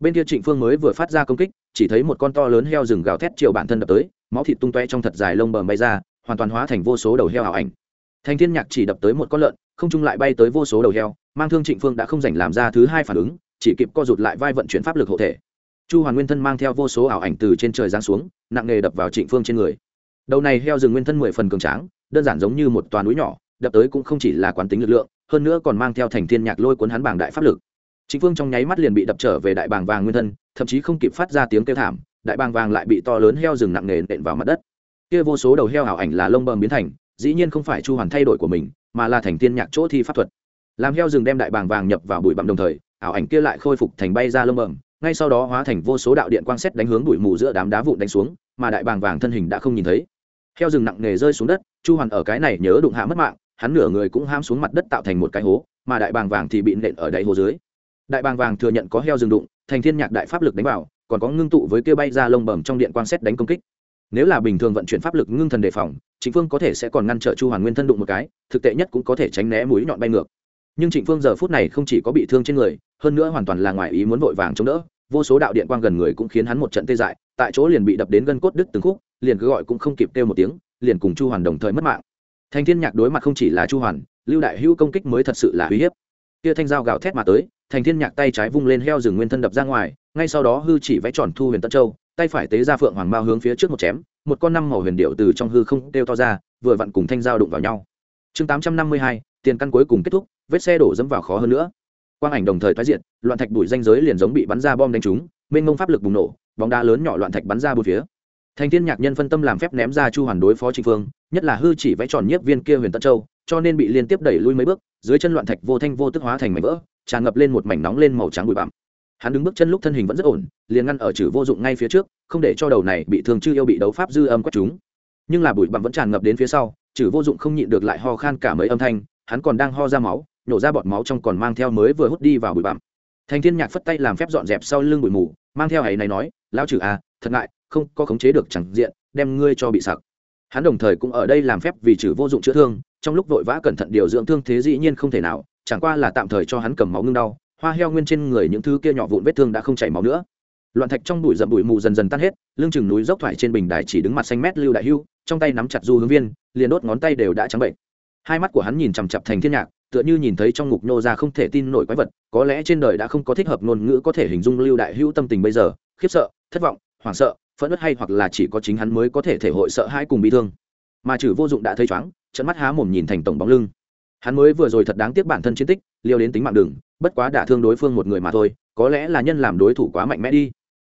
bên kia trịnh phương mới vừa phát ra công kích chỉ thấy một con to lớn heo rừng gào thét chiều bản thân đập tới máu thịt tung toe trong thật dài lông bờm bay ra hoàn toàn hóa thành vô số đầu heo ảo ảnh thành thiên nhạc chỉ đập tới một con lợn không trung lại bay tới vô số đầu heo mang thương trịnh phương đã không dành làm ra thứ hai phản ứng chỉ kịp co rụt lại vai vận chuyển pháp lực hộ thể chu hoàn nguyên thân mang theo vô số ảo ảnh từ trên trời giáng xuống nặng nề đập vào trịnh phương trên người đầu này heo rừng nguyên thân mười phần cường tráng đơn giản giống như một toàn núi nhỏ đập tới cũng không chỉ là quán tính lực lượng hơn nữa còn mang theo thành thiên nhạc lôi cuốn hắn bảng đại pháp lực Chính phương trong nháy mắt liền bị đập trở về đại bàng vàng nguyên thân, thậm chí không kịp phát ra tiếng kêu thảm, đại bàng vàng lại bị to lớn heo rừng nặng nề nện vào mặt đất. Kia vô số đầu heo ảo ảnh là lông bờm biến thành, dĩ nhiên không phải chu hoàn thay đổi của mình, mà là thành tiên nhạc chỗ thi pháp thuật. Làm heo rừng đem đại bàng vàng nhập vào bụi bặm đồng thời, ảo ảnh kia lại khôi phục thành bay ra lông bờm, ngay sau đó hóa thành vô số đạo điện quang xét đánh hướng bụi mù giữa đám đá vụn đánh xuống, mà đại bàng vàng thân hình đã không nhìn thấy. Heo rừng nặng nề rơi xuống đất, chu hoàn ở cái này nhớ đụng hạ mất mạng, hắn nửa người cũng ham xuống mặt đất tạo thành một cái hố, mà đại bàng vàng thì bị nện ở đáy hố dưới đại bàng vàng thừa nhận có heo rừng đụng, thành thiên nhạc đại pháp lực đánh vào, còn có ngưng tụ với kia bay ra lông bẩm trong điện quan xét đánh công kích. Nếu là bình thường vận chuyển pháp lực ngưng thần đề phòng, trịnh phương có thể sẽ còn ngăn trở chu hoàn nguyên thân đụng một cái, thực tế nhất cũng có thể tránh né mũi nhọn bay ngược. Nhưng trịnh phương giờ phút này không chỉ có bị thương trên người, hơn nữa hoàn toàn là ngoài ý muốn vội vàng chống đỡ, vô số đạo điện quang gần người cũng khiến hắn một trận tê dại, tại chỗ liền bị đập đến gân cốt đứt từng khúc, liền cứ gọi cũng không kịp kêu một tiếng, liền cùng chu hoàn đồng thời mất mạng. Thanh thiên nhạc đối mặt không chỉ là chu hoàn, lưu đại hữu công kích mới thật sự là uy hiếp. Kia thanh dao gào thét mà tới thành thiên nhạc tay trái vung lên heo rừng nguyên thân đập ra ngoài, ngay sau đó hư chỉ vẽ tròn thu huyền tân châu, tay phải tế ra phượng hoàng mao hướng phía trước một chém, một con năm màu huyền điệu từ trong hư không đeo to ra, vừa vặn cùng thanh dao đụng vào nhau. Chương tám trăm năm mươi hai, tiền căn cuối cùng kết thúc, vết xe đổ dẫm vào khó hơn nữa. Quang ảnh đồng thời thoái diện, loạn thạch đuổi danh giới liền giống bị bắn ra bom đánh trúng, mênh mông pháp lực bùng nổ, bóng đá lớn nhỏ loạn thạch bắn ra bốn phía. Thành thiên nhạc nhân phân tâm làm phép ném ra chu hoàn đối phó trịnh phương, nhất là hư chỉ vẽ tròn nhiếp viên kia huyền tân châu, cho nên bị liên tiếp đẩy lui mấy bước, dưới chân loạn thạch vô thanh vô tức hóa thành mảnh vỡ tràn ngập lên một mảnh nóng lên màu trắng bụi bặm. Hắn đứng bước chân lúc thân hình vẫn rất ổn, liền ngăn ở chử vô dụng ngay phía trước, không để cho đầu này bị thương chư yêu bị đấu pháp dư âm quét chúng. Nhưng là bụi bặm vẫn tràn ngập đến phía sau chử vô dụng không nhịn được lại ho khan cả mấy âm thanh, hắn còn đang ho ra máu nhổ ra bọt máu trong còn mang theo mới vừa hút đi vào bụi bặm. Thành thiên nhạc phất tay làm phép dọn dẹp sau lưng bụi mù, mang theo ấy này nói, lão chử à thật ngại, không có khống chế được chẳng diện, đem ngươi cho bị sặc. Hắn đồng thời cũng ở đây làm phép vì trừ vô dụng chữa thương, trong lúc vội vã cẩn thận điều dưỡng thương thế dĩ nhiên không thể nào chẳng qua là tạm thời cho hắn cầm máu ngưng đau, hoa heo nguyên trên người những thứ kia nhỏ vụn vết thương đã không chảy máu nữa. Loạn thạch trong bụi rậm bụi mù dần dần tan hết, lưng chừng núi dốc thoải trên bình đài chỉ đứng mặt xanh mét lưu đại hưu, trong tay nắm chặt du hướng viên, liền đốt ngón tay đều đã trắng bệnh. Hai mắt của hắn nhìn chằm chặp thành thiên nhạc, tựa như nhìn thấy trong ngục nhô ra không thể tin nổi quái vật, có lẽ trên đời đã không có thích hợp ngôn ngữ có thể hình dung lưu đại hưu tâm tình bây giờ, khiếp sợ, thất vọng, hoảng sợ, phẫn nứt hay hoặc là chỉ có chính hắn mới có thể thể hội sợ hãi cùng bị thương. Mà trừ vô dụng đã thấy chóng trận mắt há mồm nhìn thành tổng bóng lưng hắn mới vừa rồi thật đáng tiếc bản thân chiến tích liều đến tính mạng đừng, bất quá đả thương đối phương một người mà thôi, có lẽ là nhân làm đối thủ quá mạnh mẽ đi.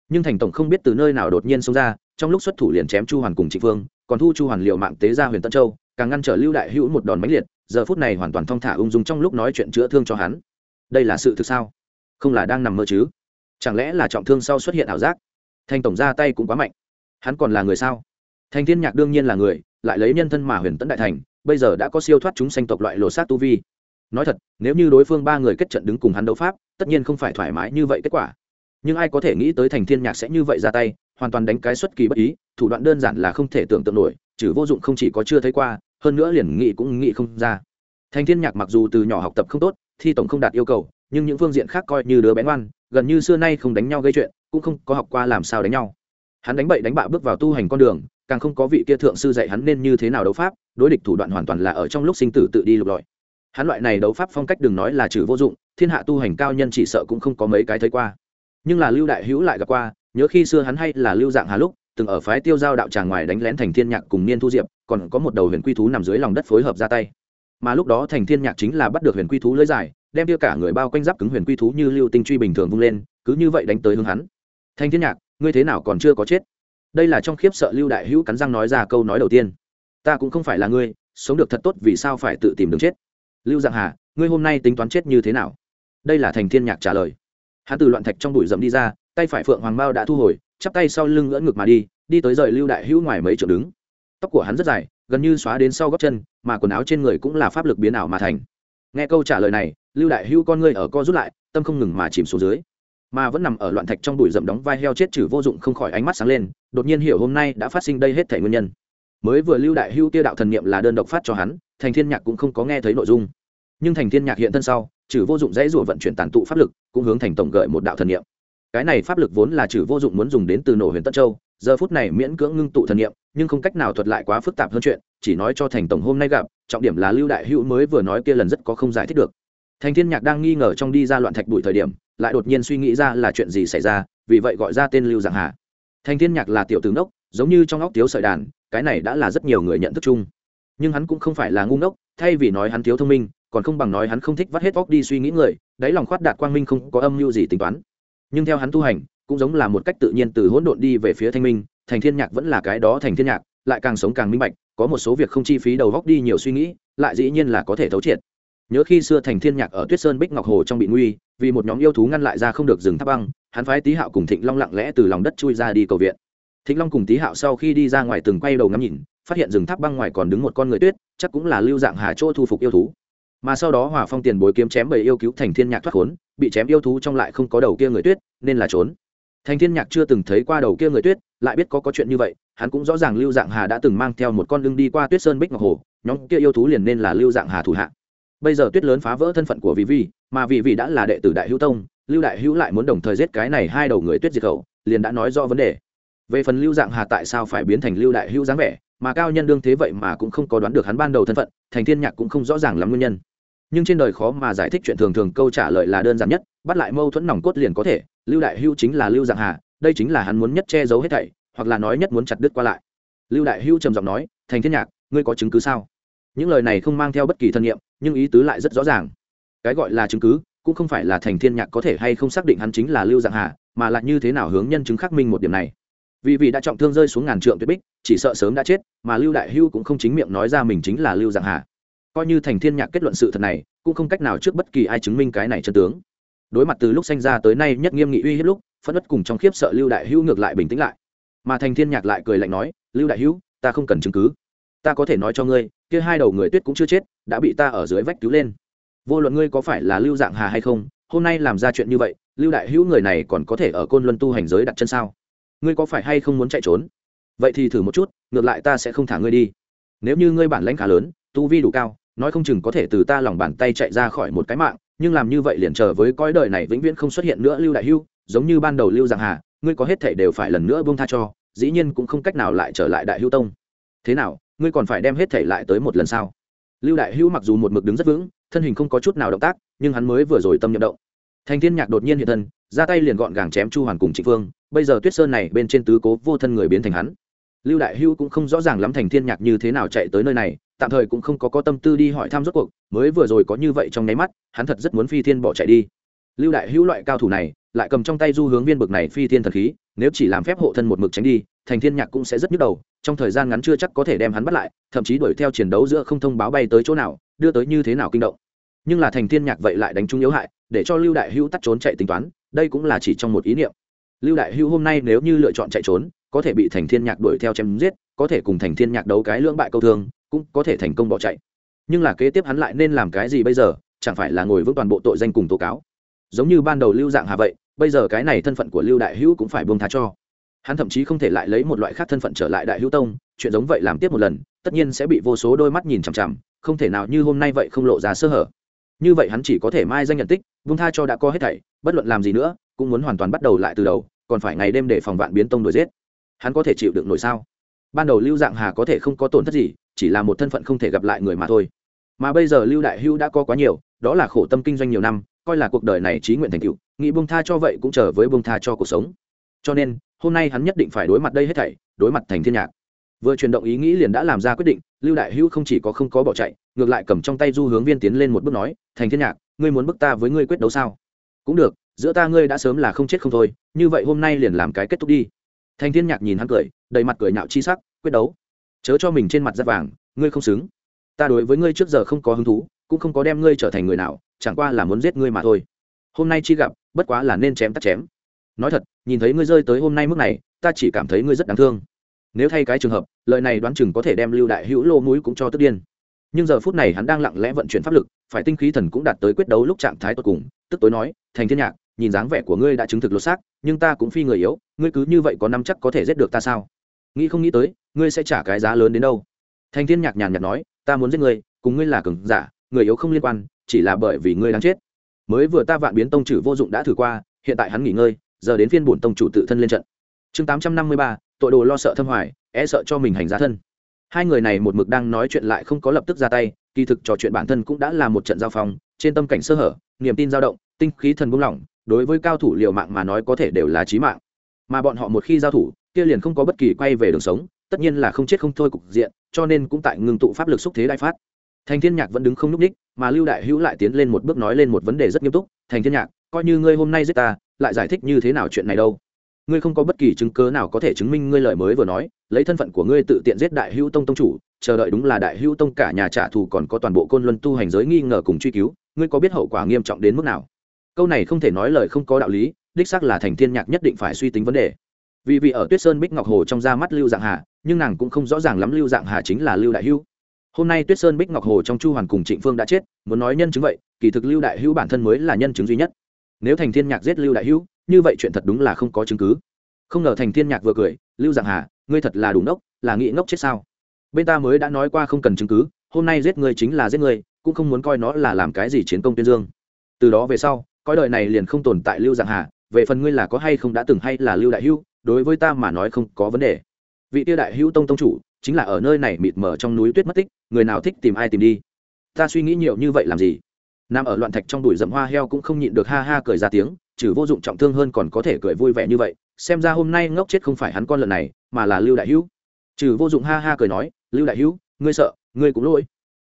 Nhưng thành tổng không biết từ nơi nào đột nhiên xông ra, trong lúc xuất thủ liền chém chu hoàn cùng trịnh phương, còn thu chu hoàn liệu mạng tế ra huyền tân châu, càng ngăn trở lưu đại hữu một đòn mãnh liệt, giờ phút này hoàn toàn thong thả ung dung trong lúc nói chuyện chữa thương cho hắn. Đây là sự thực sao? Không là đang nằm mơ chứ? Chẳng lẽ là trọng thương sau xuất hiện ảo giác? Thành tổng ra tay cũng quá mạnh. Hắn còn là người sao? Thành thiên nhạc đương nhiên là người, lại lấy nhân thân mà huyền tấn đại thành bây giờ đã có siêu thoát chúng sanh tộc loại lột xác tu vi. Nói thật, nếu như đối phương ba người kết trận đứng cùng hắn đấu pháp, tất nhiên không phải thoải mái như vậy kết quả. Nhưng ai có thể nghĩ tới thành thiên nhạc sẽ như vậy ra tay, hoàn toàn đánh cái xuất kỳ bất ý, thủ đoạn đơn giản là không thể tưởng tượng nổi, trừ vô dụng không chỉ có chưa thấy qua, hơn nữa liền nghĩ cũng nghĩ không ra. Thành thiên nhạc mặc dù từ nhỏ học tập không tốt, thi tổng không đạt yêu cầu, nhưng những phương diện khác coi như đứa bé ngoan, gần như xưa nay không đánh nhau gây chuyện, cũng không có học qua làm sao đánh nhau. Hắn đánh bậy đánh bạ bước vào tu hành con đường càng không có vị kia thượng sư dạy hắn nên như thế nào đấu pháp, đối địch thủ đoạn hoàn toàn là ở trong lúc sinh tử tự đi lục lọi. Hắn loại này đấu pháp phong cách đừng nói là trừ vô dụng, thiên hạ tu hành cao nhân chỉ sợ cũng không có mấy cái thấy qua. Nhưng là lưu đại hữu lại gặp qua, nhớ khi xưa hắn hay là lưu dạng hà lúc, từng ở phái tiêu giao đạo tràng ngoài đánh lén thành thiên nhạc cùng niên thu diệp, còn có một đầu huyền quy thú nằm dưới lòng đất phối hợp ra tay. Mà lúc đó thành thiên nhạc chính là bắt được huyền quy thú lưới dài, đem tiêu cả người bao quanh giáp cứng huyền quy thú như lưu tinh truy bình thường vung lên, cứ như vậy đánh tới hướng hắn. Thành thiên nhạc, ngươi thế nào còn chưa có chết? Đây là trong khiếp sợ lưu đại hữu cắn răng nói ra câu nói đầu tiên. Ta cũng không phải là ngươi, sống được thật tốt vì sao phải tự tìm đường chết? Lưu dạng hà, ngươi hôm nay tính toán chết như thế nào? Đây là thành thiên nhạc trả lời. Hắn từ loạn thạch trong bụi rậm đi ra, tay phải phượng hoàng mao đã thu hồi, chắp tay sau lưng ngỡ ngực mà đi đi tới rời lưu đại hữu ngoài mấy chỗ đứng. Tóc của hắn rất dài, gần như xóa đến sau góc chân, mà quần áo trên người cũng là pháp lực biến ảo mà thành. Nghe câu trả lời này, lưu đại hữu con ngươi ở co rút lại, tâm không ngừng mà chìm xuống dưới mà vẫn nằm ở loạn thạch trong bụi rậm đóng vai heo chết trừ vô dụng không khỏi ánh mắt sáng lên, đột nhiên hiểu hôm nay đã phát sinh đây hết thể nguyên nhân. Mới vừa lưu đại hưu tiêu đạo thần niệm là đơn độc phát cho hắn, thành thiên nhạc cũng không có nghe thấy nội dung. Nhưng thành thiên nhạc hiện thân sau, trừ vô dụng dãy rủa vận chuyển tàn tụ pháp lực, cũng hướng thành tổng gợi một đạo thần niệm. Cái này pháp lực vốn là trừ vô dụng muốn dùng đến từ nổ huyền tân châu, giờ phút này miễn cưỡng ngưng tụ thần niệm, nhưng không cách nào thuật lại quá phức tạp hơn chuyện, chỉ nói cho thành tổng hôm nay gặp, trọng điểm là lưu đại hữu mới vừa nói kia lần rất có không giải thích được. Thành thiên nhạc đang nghi ngờ trong đi ra loạn thạch bụi thời điểm lại đột nhiên suy nghĩ ra là chuyện gì xảy ra, vì vậy gọi ra tên lưu giảng hà. Thanh thiên nhạc là tiểu tướng đốc, giống như trong óc thiếu sợi đàn, cái này đã là rất nhiều người nhận thức chung. Nhưng hắn cũng không phải là ngu ngốc, thay vì nói hắn thiếu thông minh, còn không bằng nói hắn không thích vắt hết óc đi suy nghĩ người, đáy lòng khoát đạt quang minh không có âm mưu gì tính toán. Nhưng theo hắn tu hành, cũng giống là một cách tự nhiên từ hỗn độn đi về phía thanh minh, thành thiên nhạc vẫn là cái đó thành thiên nhạc, lại càng sống càng minh bạch, có một số việc không chi phí đầu góc đi nhiều suy nghĩ, lại dĩ nhiên là có thể thấu triệt nhớ khi xưa thành thiên nhạc ở tuyết sơn bích ngọc hồ trong bị nguy, vì một nhóm yêu thú ngăn lại ra không được dừng tháp băng, hắn phái tý hạo cùng thịnh long lặng lẽ từ lòng đất chui ra đi cầu viện. Thịnh long cùng tý hạo sau khi đi ra ngoài từng quay đầu ngắm nhìn, phát hiện rừng tháp băng ngoài còn đứng một con người tuyết, chắc cũng là lưu dạng hà chỗ thu phục yêu thú. Mà sau đó hòa phong tiền bối kiếm chém bầy yêu cứu thành thiên nhạc thoát khốn, bị chém yêu thú trong lại không có đầu kia người tuyết, nên là trốn. Thành thiên nhạc chưa từng thấy qua đầu kia người tuyết, lại biết có có chuyện như vậy, hắn cũng rõ ràng lưu dạng hà đã từng mang theo một con lưng đi qua tuyết sơn bích ngọc hồ, nhóm kia yêu thú liền nên là lưu dạng hà thủ hạ bây giờ tuyết lớn phá vỡ thân phận của vị vi mà vị vi đã là đệ tử đại hữu tông, lưu đại hữu lại muốn đồng thời giết cái này hai đầu người tuyết diệt khẩu, liền đã nói rõ vấn đề. Về phần lưu dạng hà tại sao phải biến thành lưu đại hữu dáng vẻ, mà cao nhân đương thế vậy mà cũng không có đoán được hắn ban đầu thân phận, thành thiên nhạc cũng không rõ ràng lắm nguyên nhân. Nhưng trên đời khó mà giải thích chuyện thường thường, câu trả lời là đơn giản nhất, bắt lại mâu thuẫn nòng cốt liền có thể, lưu đại hưu chính là lưu dạng hà, đây chính là hắn muốn nhất che giấu hết thảy, hoặc là nói nhất muốn chặt đứt qua lại. Lưu đại hưu trầm giọng nói, thành thiên nhạc, ngươi có chứng cứ sao? Những lời này không mang theo bất kỳ thân nhiệm nhưng ý tứ lại rất rõ ràng. Cái gọi là chứng cứ cũng không phải là thành thiên nhạc có thể hay không xác định hắn chính là lưu dạng hà mà là như thế nào hướng nhân chứng khắc minh một điểm này. Vì vị đã trọng thương rơi xuống ngàn trượng tuyệt bích chỉ sợ sớm đã chết mà lưu đại hưu cũng không chính miệng nói ra mình chính là lưu dạng hà. Coi như thành thiên nhạc kết luận sự thật này cũng không cách nào trước bất kỳ ai chứng minh cái này chân tướng. Đối mặt từ lúc sinh ra tới nay nhất nghiêm nghị uy hiếp lúc phẫn ất cùng trong khiếp sợ lưu đại hưu ngược lại bình tĩnh lại. Mà thành thiên nhạc lại cười lạnh nói lưu đại hưu, ta không cần chứng cứ. Ta có thể nói cho ngươi kia hai đầu người tuyết cũng chưa chết, đã bị ta ở dưới vách cứu lên. Vô luận ngươi có phải là lưu dạng hà hay không, hôm nay làm ra chuyện như vậy, lưu đại hữu người này còn có thể ở côn luân tu hành giới đặt chân sao? Ngươi có phải hay không muốn chạy trốn? Vậy thì thử một chút, ngược lại ta sẽ không thả ngươi đi. Nếu như ngươi bản lãnh khá lớn, tu vi đủ cao, nói không chừng có thể từ ta lòng bàn tay chạy ra khỏi một cái mạng, nhưng làm như vậy liền chờ với cõi đời này vĩnh viễn không xuất hiện nữa lưu đại hưu giống như ban đầu lưu giang hà, ngươi có hết thể đều phải lần nữa buông tha cho, dĩ nhiên cũng không cách nào lại trở lại đại hưu tông. Thế nào ngươi còn phải đem hết thể lại tới một lần sau. Lưu đại hưu mặc dù một mực đứng rất vững, thân hình không có chút nào động tác, nhưng hắn mới vừa rồi tâm nhậm động. Thành thiên nhạc đột nhiên hiện thân, ra tay liền gọn gàng chém chu hoàn cùng trịnh phương, bây giờ tuyết sơn này bên trên tứ cố vô thân người biến thành hắn. Lưu đại hưu cũng không rõ ràng lắm thành thiên nhạc như thế nào chạy tới nơi này, tạm thời cũng không có có tâm tư đi hỏi thăm rốt cuộc, mới vừa rồi có như vậy trong nháy mắt, hắn thật rất muốn phi thiên bỏ chạy đi. Lưu đại hữu loại cao thủ này, lại cầm trong tay du hướng viên bực này phi thiên thần khí, nếu chỉ làm phép hộ thân một mực tránh đi thành thiên nhạc cũng sẽ rất nhức đầu, trong thời gian ngắn chưa chắc có thể đem hắn bắt lại, thậm chí đuổi theo chiến đấu giữa không thông báo bay tới chỗ nào, đưa tới như thế nào kinh động. Nhưng là thành thiên nhạc vậy lại đánh trúng yếu hại, để cho lưu đại hữu tắt trốn chạy tính toán, đây cũng là chỉ trong một ý niệm. Lưu đại hữu hôm nay nếu như lựa chọn chạy trốn, có thể bị thành thiên nhạc đuổi theo chém giết, có thể cùng thành thiên nhạc đấu cái lưỡng bại câu thương, cũng có thể thành công bỏ chạy. Nhưng là kế tiếp hắn lại nên làm cái gì bây giờ, chẳng phải là ngồi vững toàn bộ tội danh cùng tố cáo. Giống như ban đầu lưu dạng hà vậy, bây giờ cái này thân phận của lưu đại hữu cũng phải buông tha cho hắn thậm chí không thể lại lấy một loại khác thân phận trở lại đại hữu tông, chuyện giống vậy làm tiếp một lần, tất nhiên sẽ bị vô số đôi mắt nhìn chằm chằm, không thể nào như hôm nay vậy không lộ ra sơ hở. Như vậy hắn chỉ có thể mai danh nhận tích buông tha cho đã có hết thảy, bất luận làm gì nữa, cũng muốn hoàn toàn bắt đầu lại từ đầu, còn phải ngày đêm để phòng vạn biến tông đổi giết. Hắn có thể chịu đựng nổi sao? Ban đầu lưu dạng hà có thể không có tổn thất gì, chỉ là một thân phận không thể gặp lại người mà thôi. Mà bây giờ lưu đại hưu đã có quá nhiều, đó là khổ tâm kinh doanh nhiều năm, coi là cuộc đời này trí nguyện thành cựu nghĩ bông tha cho vậy cũng chờ với bông tha cho cuộc sống. Cho nên hôm nay hắn nhất định phải đối mặt đây hết thảy, đối mặt thành thiên nhạc. Vừa chuyển động ý nghĩ liền đã làm ra quyết định, lưu đại hưu không chỉ có không có bỏ chạy, ngược lại cầm trong tay du hướng viên tiến lên một bước nói, thành thiên nhạc, ngươi muốn bức ta với ngươi quyết đấu sao? Cũng được, giữa ta ngươi đã sớm là không chết không thôi, như vậy hôm nay liền làm cái kết thúc đi. Thành thiên nhạc nhìn hắn cười, đầy mặt cười nhạo chi sắc, quyết đấu? Chớ cho mình trên mặt da vàng, ngươi không xứng. Ta đối với ngươi trước giờ không có hứng thú, cũng không có đem ngươi trở thành người nào, chẳng qua là muốn giết ngươi mà thôi. Hôm nay chi gặp, bất quá là nên chém tắt chém nói thật, nhìn thấy ngươi rơi tới hôm nay mức này, ta chỉ cảm thấy ngươi rất đáng thương. Nếu thay cái trường hợp, lời này đoán chừng có thể đem lưu đại hữu lô mũi cũng cho tức điên. Nhưng giờ phút này hắn đang lặng lẽ vận chuyển pháp lực, phải tinh khí thần cũng đạt tới quyết đấu lúc trạng thái tột cùng, tức tối nói, thành thiên nhạc, nhìn dáng vẻ của ngươi đã chứng thực lột xác, nhưng ta cũng phi người yếu, ngươi cứ như vậy có năm chắc có thể giết được ta sao? Nghĩ không nghĩ tới, ngươi sẽ trả cái giá lớn đến đâu? Thành thiên nhạc nhàn nhạt nói, ta muốn giết ngươi, cùng ngươi là cường giả, người yếu không liên quan, chỉ là bởi vì ngươi đang chết. Mới vừa ta vạn biến tông trừ vô dụng đã thử qua, hiện tại hắn nghỉ ngơi giờ đến phiên bổn tông chủ tự thân lên trận. Chương tám trăm năm mươi ba, tội đồ lo sợ thâm hoài e sợ cho mình hành giá thân. Hai người này một mực đang nói chuyện lại không có lập tức ra tay, kỳ thực trò chuyện bản thân cũng đã là một trận giao phong, trên tâm cảnh sơ hở, niềm tin dao động, tinh khí thần buông lỏng, đối với cao thủ liều mạng mà nói có thể đều là chí mạng. Mà bọn họ một khi giao thủ, kia liền không có bất kỳ quay về đường sống, tất nhiên là không chết không thôi cục diện, cho nên cũng tại ngừng tụ pháp lực xúc thế đại phát. Thành thiên nhạc vẫn đứng không nhúc ních mà lưu đại hữu lại tiến lên một bước nói lên một vấn đề rất nghiêm túc, thành thiên nhạc coi như ngươi hôm nay giết ta, lại giải thích như thế nào chuyện này đâu? Ngươi không có bất kỳ chứng cớ nào có thể chứng minh ngươi lời mới vừa nói, lấy thân phận của ngươi tự tiện giết đại hữu tông tông chủ, chờ đợi đúng là đại hữu tông cả nhà trả thù còn có toàn bộ côn luân tu hành giới nghi ngờ cùng truy cứu, ngươi có biết hậu quả nghiêm trọng đến mức nào? Câu này không thể nói lời không có đạo lý, đích xác là thành thiên nhạc nhất định phải suy tính vấn đề. Vì vì ở tuyết sơn bích ngọc hồ trong ra mắt lưu dạng hà, nhưng nàng cũng không rõ ràng lắm lưu dạng hà chính là lưu đại hữu. Hôm nay tuyết sơn bích ngọc hồ trong chu hoàn cùng trịnh phương đã chết, muốn nói nhân chứng vậy, kỳ thực lưu đại hữu bản thân mới là nhân chứng duy nhất nếu thành thiên nhạc giết lưu đại hữu, như vậy chuyện thật đúng là không có chứng cứ. Không ngờ thành thiên nhạc vừa cười, lưu dạng hà, ngươi thật là đủ ngốc, là nghĩ ngốc chết sao? Bên ta mới đã nói qua không cần chứng cứ, hôm nay giết ngươi chính là giết ngươi, cũng không muốn coi nó là làm cái gì chiến công tuyên dương. Từ đó về sau coi đời này liền không tồn tại lưu dạng hà, về phần ngươi là có hay không đã từng hay là lưu đại hữu, đối với ta mà nói không có vấn đề. Vị tiêu đại hữu tông tông chủ, chính là ở nơi này mịt mờ trong núi tuyết mất tích, người nào thích tìm ai tìm đi? Ta suy nghĩ nhiều như vậy làm gì? Nằm ở loạn thạch trong đùi rậm hoa heo cũng không nhịn được ha ha cười ra tiếng, trừ vô dụng trọng thương hơn còn có thể cười vui vẻ như vậy, xem ra hôm nay ngốc chết không phải hắn con lợn này, mà là lưu đại hữu. Trừ vô dụng ha ha cười nói, lưu đại hữu, ngươi sợ, ngươi cũng lỗi.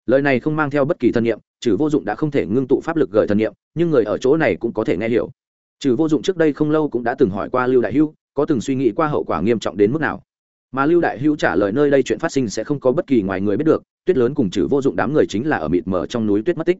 Lời này không mang theo bất kỳ thân nhiệm trừ vô dụng đã không thể ngưng tụ pháp lực gợi thân nhiệm nhưng người ở chỗ này cũng có thể nghe hiểu. Trừ vô dụng trước đây không lâu cũng đã từng hỏi qua lưu đại hữu, có từng suy nghĩ qua hậu quả nghiêm trọng đến mức nào? Mà lưu đại hữu trả lời nơi đây chuyện phát sinh sẽ không có bất kỳ ngoài người biết được, tuyết lớn cùng trừ vô dụng đám người chính là ở mịt mờ trong núi tuyết mất tích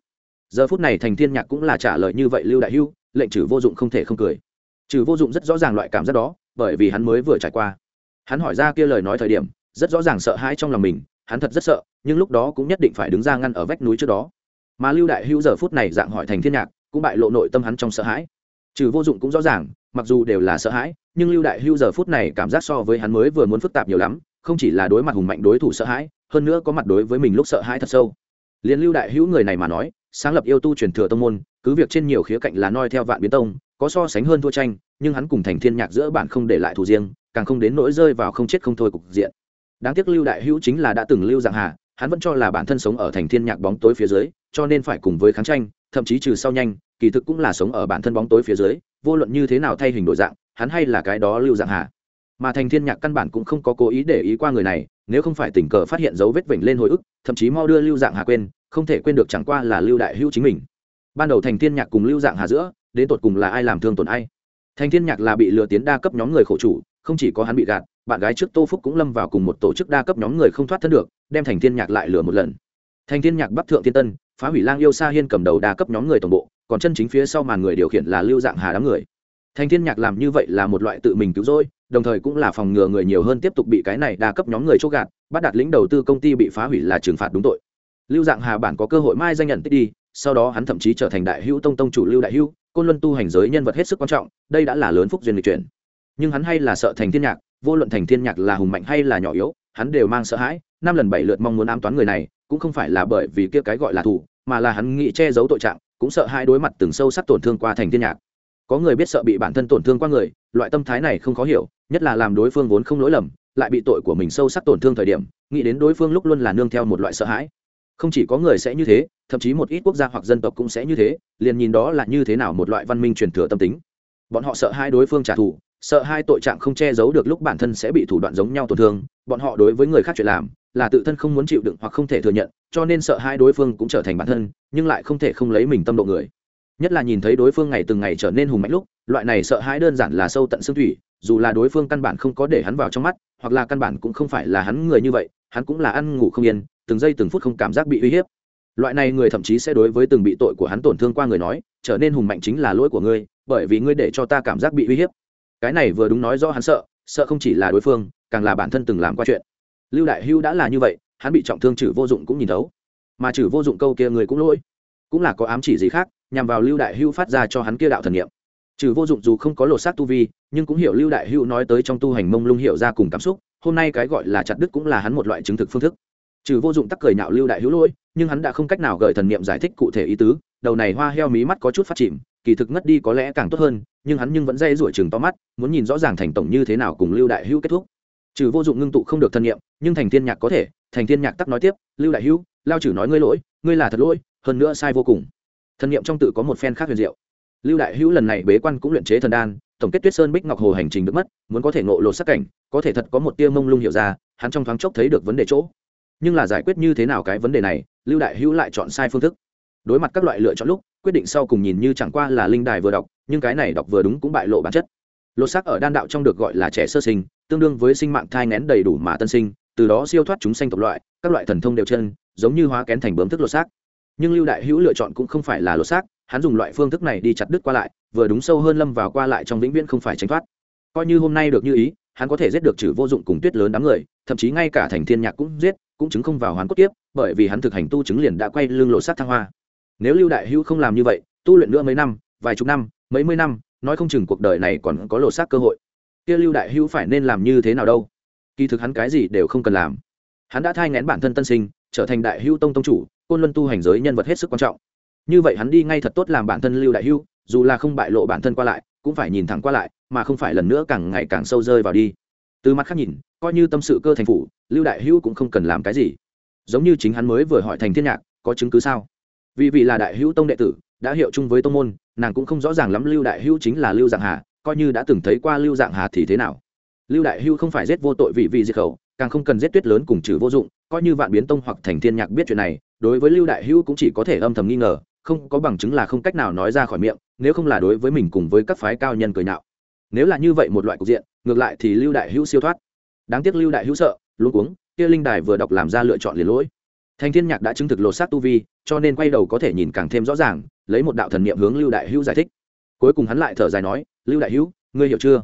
giờ phút này thành thiên nhạc cũng là trả lời như vậy lưu đại hưu, lệnh trừ vô dụng không thể không cười. Trừ vô dụng rất rõ ràng loại cảm giác đó, bởi vì hắn mới vừa trải qua. Hắn hỏi ra kia lời nói thời điểm, rất rõ ràng sợ hãi trong lòng mình, hắn thật rất sợ, nhưng lúc đó cũng nhất định phải đứng ra ngăn ở vách núi trước đó. Mà lưu đại hữu giờ phút này dạng hỏi thành thiên nhạc, cũng bại lộ nội tâm hắn trong sợ hãi. Trừ vô dụng cũng rõ ràng, mặc dù đều là sợ hãi, nhưng lưu đại hữu giờ phút này cảm giác so với hắn mới vừa muốn phức tạp nhiều lắm, không chỉ là đối mặt hùng mạnh đối thủ sợ hãi, hơn nữa có mặt đối với mình lúc sợ hãi thật sâu. Liền lưu đại hữu người này mà nói sáng lập yêu tu truyền thừa tông môn, cứ việc trên nhiều khía cạnh là noi theo vạn biến tông, có so sánh hơn thua tranh, nhưng hắn cùng thành thiên nhạc giữa bản không để lại thù riêng, càng không đến nỗi rơi vào không chết không thôi cục diện. Đáng tiếc lưu đại hữu chính là đã từng lưu dạng hà hắn vẫn cho là bản thân sống ở thành thiên nhạc bóng tối phía dưới, cho nên phải cùng với kháng tranh, thậm chí trừ sau nhanh, kỳ thực cũng là sống ở bản thân bóng tối phía dưới, vô luận như thế nào thay hình đổi dạng, hắn hay là cái đó lưu dạng hà mà thành thiên nhạc căn bản cũng không có cố ý để ý qua người này, nếu không phải tình cờ phát hiện dấu vết vểnh lên hồi ức, thậm chí mau đưa lưu dạng hà quên, không thể quên được chẳng qua là lưu đại hữu chính mình. Ban đầu thành thiên nhạc cùng lưu dạng hà giữa, đến tột cùng là ai làm thương tổn ai? Thành thiên nhạc là bị lừa tiến đa cấp nhóm người khổ chủ, không chỉ có hắn bị gạt, bạn gái trước tô phúc cũng lâm vào cùng một tổ chức đa cấp nhóm người không thoát thân được, đem thành thiên nhạc lại lừa một lần. Thành thiên nhạc bắc thượng thiên tân, phá hủy lang yêu sa hiên cầm đầu đa cấp nhóm người tổng bộ, còn chân chính phía sau màn người điều khiển là lưu dạng hà đám người. Thành thiên nhạc làm như vậy là một loại tự mình cứu rỗi đồng thời cũng là phòng ngừa người nhiều hơn tiếp tục bị cái này đa cấp nhóm người chốt gạt, bắt đạt lĩnh đầu tư công ty bị phá hủy là trừng phạt đúng tội. Lưu dạng hà bản có cơ hội mai danh nhận tích đi, sau đó hắn thậm chí trở thành đại hữu tông tông chủ lưu đại hữu, côn luân tu hành giới nhân vật hết sức quan trọng, đây đã là lớn phúc duyên lịch chuyển. Nhưng hắn hay là sợ thành thiên nhạc, vô luận thành thiên nhạc là hùng mạnh hay là nhỏ yếu, hắn đều mang sợ hãi, năm lần bảy lượt mong muốn ám toán người này, cũng không phải là bởi vì kia cái gọi là thủ mà là hắn nghĩ che giấu tội trạng, cũng sợ hai đối mặt từng sâu sắc tổn thương qua thành thiên nhạc có người biết sợ bị bản thân tổn thương qua người, loại tâm thái này không khó hiểu, nhất là làm đối phương vốn không lỗi lầm, lại bị tội của mình sâu sắc tổn thương thời điểm, nghĩ đến đối phương lúc luôn là nương theo một loại sợ hãi. Không chỉ có người sẽ như thế, thậm chí một ít quốc gia hoặc dân tộc cũng sẽ như thế, liền nhìn đó là như thế nào một loại văn minh truyền thừa tâm tính. Bọn họ sợ hai đối phương trả thù, sợ hai tội trạng không che giấu được lúc bản thân sẽ bị thủ đoạn giống nhau tổn thương, bọn họ đối với người khác chuyện làm, là tự thân không muốn chịu đựng hoặc không thể thừa nhận, cho nên sợ hai đối phương cũng trở thành bản thân, nhưng lại không thể không lấy mình tâm độ người nhất là nhìn thấy đối phương ngày từng ngày trở nên hùng mạnh lúc, loại này sợ hãi đơn giản là sâu tận xương thủy, dù là đối phương căn bản không có để hắn vào trong mắt, hoặc là căn bản cũng không phải là hắn người như vậy, hắn cũng là ăn ngủ không yên, từng giây từng phút không cảm giác bị uy hiếp. Loại này người thậm chí sẽ đối với từng bị tội của hắn tổn thương qua người nói, trở nên hùng mạnh chính là lỗi của ngươi, bởi vì ngươi để cho ta cảm giác bị uy hiếp. Cái này vừa đúng nói do hắn sợ sợ không chỉ là đối phương, càng là bản thân từng làm qua chuyện. Lưu đại hưu đã là như vậy, hắn bị trọng thương chử vô dụng cũng nhìn thấu. Mà chử vô dụng câu kia người cũng lỗi, cũng là có ám chỉ gì khác nhằm vào lưu đại hưu phát ra cho hắn kia đạo thần niệm. Trừ vô dụng dù không có lột xác tu vi, nhưng cũng hiểu lưu đại hưu nói tới trong tu hành mông lung hiểu ra cùng cảm xúc, hôm nay cái gọi là chặt đức cũng là hắn một loại chứng thực phương thức. Trừ vô dụng tắc cười nhạo lưu đại hữu lỗi, nhưng hắn đã không cách nào gợi thần niệm giải thích cụ thể ý tứ, đầu này hoa heo mí mắt có chút phát chìm, kỳ thực ngất đi có lẽ càng tốt hơn, nhưng hắn nhưng vẫn dây rủi chừng to mắt, muốn nhìn rõ ràng thành tổng như thế nào cùng lưu đại hữu kết thúc. Trừ vô dụng ngưng tụ không được thân nghiệm nhưng thành thiên nhạc có thể, thành thiên nhạc tắc nói tiếp, lưu đại hữu, lao chử nói ngươi lỗi, ngươi là thật lỗi, hơn nữa sai vô cùng thân niệm trong tự có một phen khác huyền diệu. Lưu đại hữu lần này bế quan cũng luyện chế thần đan, tổng kết tuyết sơn bích ngọc hồ hành trình được mất, muốn có thể ngộ lột sắc cảnh, có thể thật có một tia mông lung hiểu ra, hắn trong thoáng chốc thấy được vấn đề chỗ. Nhưng là giải quyết như thế nào cái vấn đề này, lưu đại hữu lại chọn sai phương thức. Đối mặt các loại lựa chọn lúc, quyết định sau cùng nhìn như chẳng qua là linh đài vừa đọc, nhưng cái này đọc vừa đúng cũng bại lộ bản chất. Lột xác ở đan đạo trong được gọi là trẻ sơ sinh, tương đương với sinh mạng thai ngén đầy đủ mà tân sinh, từ đó siêu thoát chúng sanh tộc loại, các loại thần thông đều chân, giống như hóa kén thành bướm thức lột xác nhưng lưu đại hữu lựa chọn cũng không phải là lột xác, hắn dùng loại phương thức này đi chặt đứt qua lại, vừa đúng sâu hơn lâm vào qua lại trong vĩnh viễn không phải tránh thoát. Coi như hôm nay được như ý, hắn có thể giết được trừ vô dụng cùng tuyết lớn đám người, thậm chí ngay cả thành thiên nhạc cũng giết, cũng chứng không vào hoàn cốt tiếp bởi vì hắn thực hành tu chứng liền đã quay lưng lộ sát thăng hoa. Nếu lưu đại hữu không làm như vậy, tu luyện nữa mấy năm, vài chục năm, mấy mươi năm, nói không chừng cuộc đời này còn có lộ sát cơ hội. Kia lưu đại hữu phải nên làm như thế nào đâu? Kỳ thực hắn cái gì đều không cần làm. Hắn đã thai ngén bản thân tân sinh, trở thành đại hữu tông tông chủ côn luân tu hành giới nhân vật hết sức quan trọng. Như vậy hắn đi ngay thật tốt làm bản thân lưu đại Hưu, dù là không bại lộ bản thân qua lại cũng phải nhìn thẳng qua lại mà không phải lần nữa càng ngày càng sâu rơi vào đi. Từ mặt khác nhìn coi như tâm sự cơ thành phủ lưu đại Hưu cũng không cần làm cái gì. Giống như chính hắn mới vừa hỏi thành thiên nhạc có chứng cứ sao? Vì vị là đại hữu tông đệ tử đã hiệu chung với tông môn nàng cũng không rõ ràng lắm lưu đại hữu chính là lưu dạng hà coi như đã từng thấy qua lưu dạng hà thì thế nào? Lưu đại hữu không phải giết vô tội vị vị diệt khẩu càng không cần giết tuyết lớn cùng trừ vô dụng coi như vạn biến tông hoặc thành thiên nhạc biết chuyện này đối với lưu đại hữu cũng chỉ có thể âm thầm nghi ngờ, không có bằng chứng là không cách nào nói ra khỏi miệng, nếu không là đối với mình cùng với các phái cao nhân cười nhạo. Nếu là như vậy một loại cục diện, ngược lại thì lưu đại hữu siêu thoát. Đáng tiếc lưu đại hữu sợ luôn cuống, kia linh đài vừa đọc làm ra lựa chọn liền lỗi. Thành thiên nhạc đã chứng thực lột xác tu vi, cho nên quay đầu có thể nhìn càng thêm rõ ràng, lấy một đạo thần niệm hướng lưu đại hữu giải thích. Cuối cùng hắn lại thở dài nói, lưu đại hữu, ngươi hiểu chưa?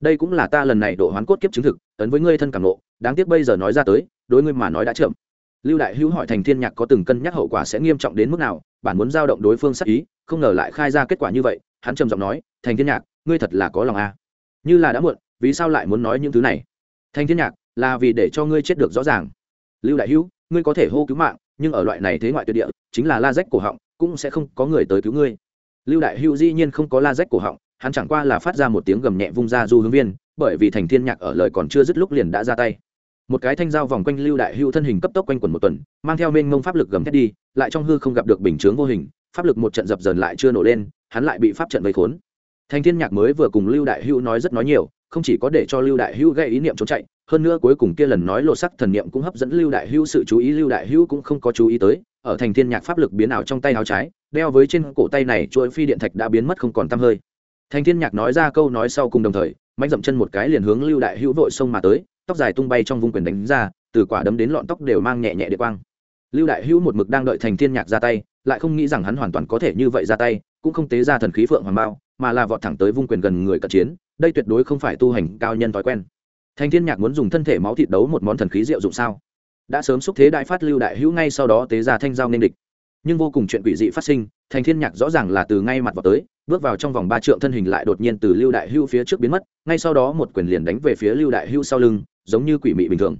Đây cũng là ta lần này độ hoán cốt kiếp chứng thực, ấn với ngươi thân cảm nộ đáng tiếc bây giờ nói ra tới, đối ngươi mà nói đã chậm lưu đại hữu hỏi thành thiên nhạc có từng cân nhắc hậu quả sẽ nghiêm trọng đến mức nào, bản muốn giao động đối phương sắc ý, không ngờ lại khai ra kết quả như vậy, hắn trầm giọng nói, thành thiên nhạc, ngươi thật là có lòng a. À. như là đã muộn, vì sao lại muốn nói những thứ này? Thành thiên nhạc, là vì để cho ngươi chết được rõ ràng. Lưu đại hữu, ngươi có thể hô cứu mạng, nhưng ở loại này thế ngoại tuyệt địa, chính là la rách cổ họng, cũng sẽ không có người tới cứu ngươi. Lưu đại hữu dĩ nhiên không có la rách cổ họng, hắn chẳng qua là phát ra một tiếng gầm nhẹ vung ra du hướng viên, bởi vì thành thiên nhạc ở lời còn chưa dứt lúc liền đã ra tay một cái thanh dao vòng quanh lưu đại hữu thân hình cấp tốc quanh quẩn một tuần, mang theo mênh mông pháp lực gầm thét đi, lại trong hư không gặp được bình chướng vô hình, pháp lực một trận dập dần lại chưa nổ lên, hắn lại bị pháp trận vây khốn. Thanh thiên nhạc mới vừa cùng lưu đại hữu nói rất nói nhiều, không chỉ có để cho lưu đại hữu gây ý niệm trốn chạy, hơn nữa cuối cùng kia lần nói lộ sắc thần niệm cũng hấp dẫn lưu đại hữu sự chú ý, lưu đại hữu cũng không có chú ý tới, ở thành thiên nhạc pháp lực biến ảo trong tay áo trái, đeo với trên cổ tay này, chuỗi phi điện thạch đã biến mất không còn tăm hơi. Thành thiên nhạc nói ra câu nói sau cùng đồng thời, mạnh dậm chân một cái liền hướng lưu đại hữu vội xông mà tới tóc dài tung bay trong vùng quyền đánh ra, từ quả đấm đến lọn tóc đều mang nhẹ nhẹ địa quang. Lưu đại hữu một mực đang đợi thành thiên nhạc ra tay, lại không nghĩ rằng hắn hoàn toàn có thể như vậy ra tay, cũng không tế ra thần khí phượng hoàng bao, mà là vọt thẳng tới vung quyền gần người cận chiến, đây tuyệt đối không phải tu hành cao nhân thói quen. Thành thiên nhạc muốn dùng thân thể máu thịt đấu một món thần khí diệu dụng sao? Đã sớm xúc thế đại phát lưu đại hữu ngay sau đó tế ra thanh giao nên địch. Nhưng vô cùng chuyện quỷ dị phát sinh, thành thiên nhạc rõ ràng là từ ngay mặt vào tới, bước vào trong vòng ba trượng thân hình lại đột nhiên từ lưu đại Hưu phía trước biến mất, ngay sau đó một quyền liền đánh về phía lưu đại Hưu sau lưng giống như quỷ mị bình thường.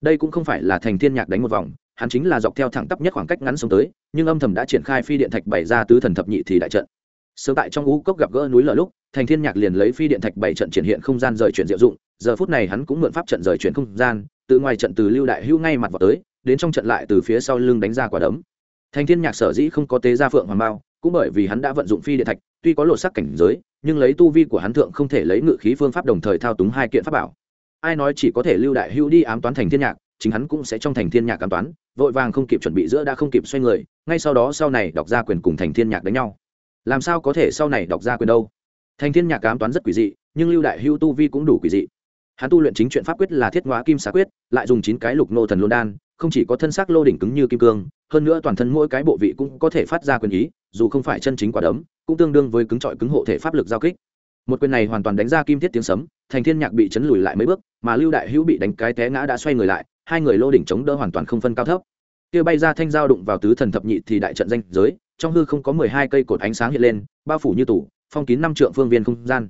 Đây cũng không phải là thành thiên nhạc đánh một vòng, hắn chính là dọc theo thẳng tắp nhất khoảng cách ngắn sống tới, nhưng âm thầm đã triển khai phi điện thạch bày ra tứ thần thập nhị thì đại trận. Sớm tại trong ú cốc gặp gỡ núi lở lúc, thành thiên nhạc liền lấy phi điện thạch bảy trận triển hiện không gian rời chuyển diệu dụng, giờ phút này hắn cũng mượn pháp trận rời chuyển không gian, từ ngoài trận từ lưu đại hưu ngay mặt vào tới, đến trong trận lại từ phía sau lưng đánh ra quả đấm. Thành thiên nhạc sở dĩ không có tế gia phượng hoàng bao, cũng bởi vì hắn đã vận dụng phi điện thạch, tuy có lộ sắc cảnh giới, nhưng lấy tu vi của hắn thượng không thể lấy ngự khí phương pháp đồng thời thao túng hai kiện pháp bảo ai nói chỉ có thể lưu đại hưu đi ám toán thành thiên nhạc, chính hắn cũng sẽ trong thành thiên nhạc ám toán, vội vàng không kịp chuẩn bị giữa đã không kịp xoay người, ngay sau đó sau này đọc ra quyền cùng thành thiên nhạc đánh nhau. Làm sao có thể sau này đọc ra quyền đâu? Thành thiên nhạc ám toán rất quỷ dị, nhưng lưu đại hưu tu vi cũng đủ quỷ dị. Hắn tu luyện chính chuyện pháp quyết là thiết hóa kim xá quyết, lại dùng chín cái lục nô thần lôn đan, không chỉ có thân xác lô đỉnh cứng như kim cương, hơn nữa toàn thân mỗi cái bộ vị cũng có thể phát ra quyền ý, dù không phải chân chính quả đấm, cũng tương đương với cứng trọi cứng hộ thể pháp lực giao kích. Một quyền này hoàn toàn đánh ra kim thiết tiếng sấm thành thiên nhạc bị chấn lùi lại mấy bước, mà lưu đại hữu bị đánh cái té ngã đã xoay người lại, hai người lô đỉnh chống đỡ hoàn toàn không phân cao thấp. Kia bay ra thanh dao đụng vào tứ thần thập nhị thì đại trận danh giới, trong hư không có mười hai cây cột ánh sáng hiện lên, bao phủ như tủ, phong kín năm trượng phương viên không gian.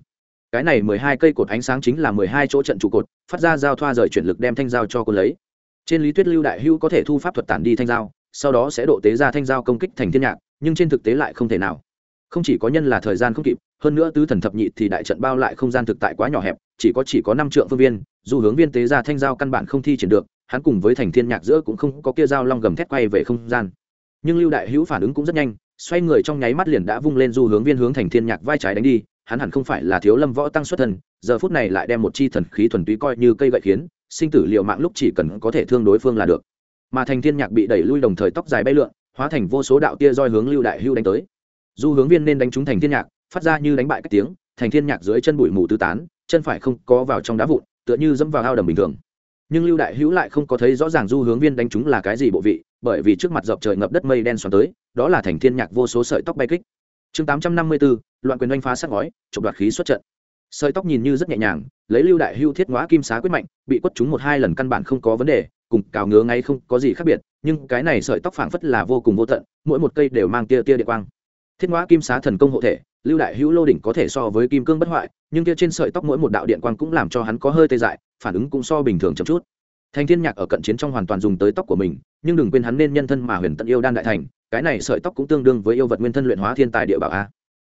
Cái này mười hai cây cột ánh sáng chính là mười hai chỗ trận trụ cột, phát ra giao thoa rời chuyển lực đem thanh giao cho cô lấy. Trên lý thuyết lưu đại hữu có thể thu pháp thuật tản đi thanh giao, sau đó sẽ độ tế ra thanh giao công kích thành thiên nhạc, nhưng trên thực tế lại không thể nào không chỉ có nhân là thời gian không kịp, hơn nữa tứ thần thập nhị thì đại trận bao lại không gian thực tại quá nhỏ hẹp, chỉ có chỉ có năm trượng phương viên, dù hướng viên tế ra thanh giao căn bản không thi triển được, hắn cùng với thành thiên nhạc giữa cũng không có kia dao long gầm thét quay về không gian. Nhưng lưu đại hữu phản ứng cũng rất nhanh, xoay người trong nháy mắt liền đã vung lên du hướng viên hướng thành thiên nhạc vai trái đánh đi, hắn hẳn không phải là thiếu lâm võ tăng xuất thần, giờ phút này lại đem một chi thần khí thuần túy coi như cây gậy khiến, sinh tử liệu mạng lúc chỉ cần có thể thương đối phương là được. Mà thành thiên nhạc bị đẩy lui đồng thời tóc dài bay lượn, hóa thành vô số đạo tia roi hướng lưu đại hưu đánh tới du hướng viên nên đánh trúng thành thiên nhạc phát ra như đánh bại các tiếng thành thiên nhạc dưới chân bụi mù tứ tán chân phải không có vào trong đá vụn tựa như dẫm vào ao đầm bình thường. Nhưng lưu đại hữu lại không có thấy rõ ràng du hướng viên đánh trúng là cái gì bộ vị bởi vì trước mặt dọc trời ngập đất mây đen xoắn tới đó là thành thiên nhạc vô số sợi tóc bay kích. Chương tám trăm năm mươi 854, loạn quyền oanh phá sát ngói chụp đoạt khí xuất trận. Sợi tóc nhìn như rất nhẹ nhàng lấy lưu đại hưu thiết ngóa kim xá quyết mạnh bị quất chúng một hai lần căn bản không có vấn đề cùng cào ngứa ngay không có gì khác biệt nhưng cái này sợi tóc phảng phất là vô cùng vô tận mỗi một cây đều mang tia tia điện quang thiết ngoã kim xá thần công hộ thể, lưu đại hữu lô đỉnh có thể so với kim cương bất hoại, nhưng kia trên sợi tóc mỗi một đạo điện quang cũng làm cho hắn có hơi tê dại, phản ứng cũng so bình thường chậm chút. Thành thiên nhạc ở cận chiến trong hoàn toàn dùng tới tóc của mình, nhưng đừng quên hắn nên nhân thân mà huyền tận yêu đan đại thành, cái này sợi tóc cũng tương đương với yêu vật nguyên thân luyện hóa thiên tài địa bảo a.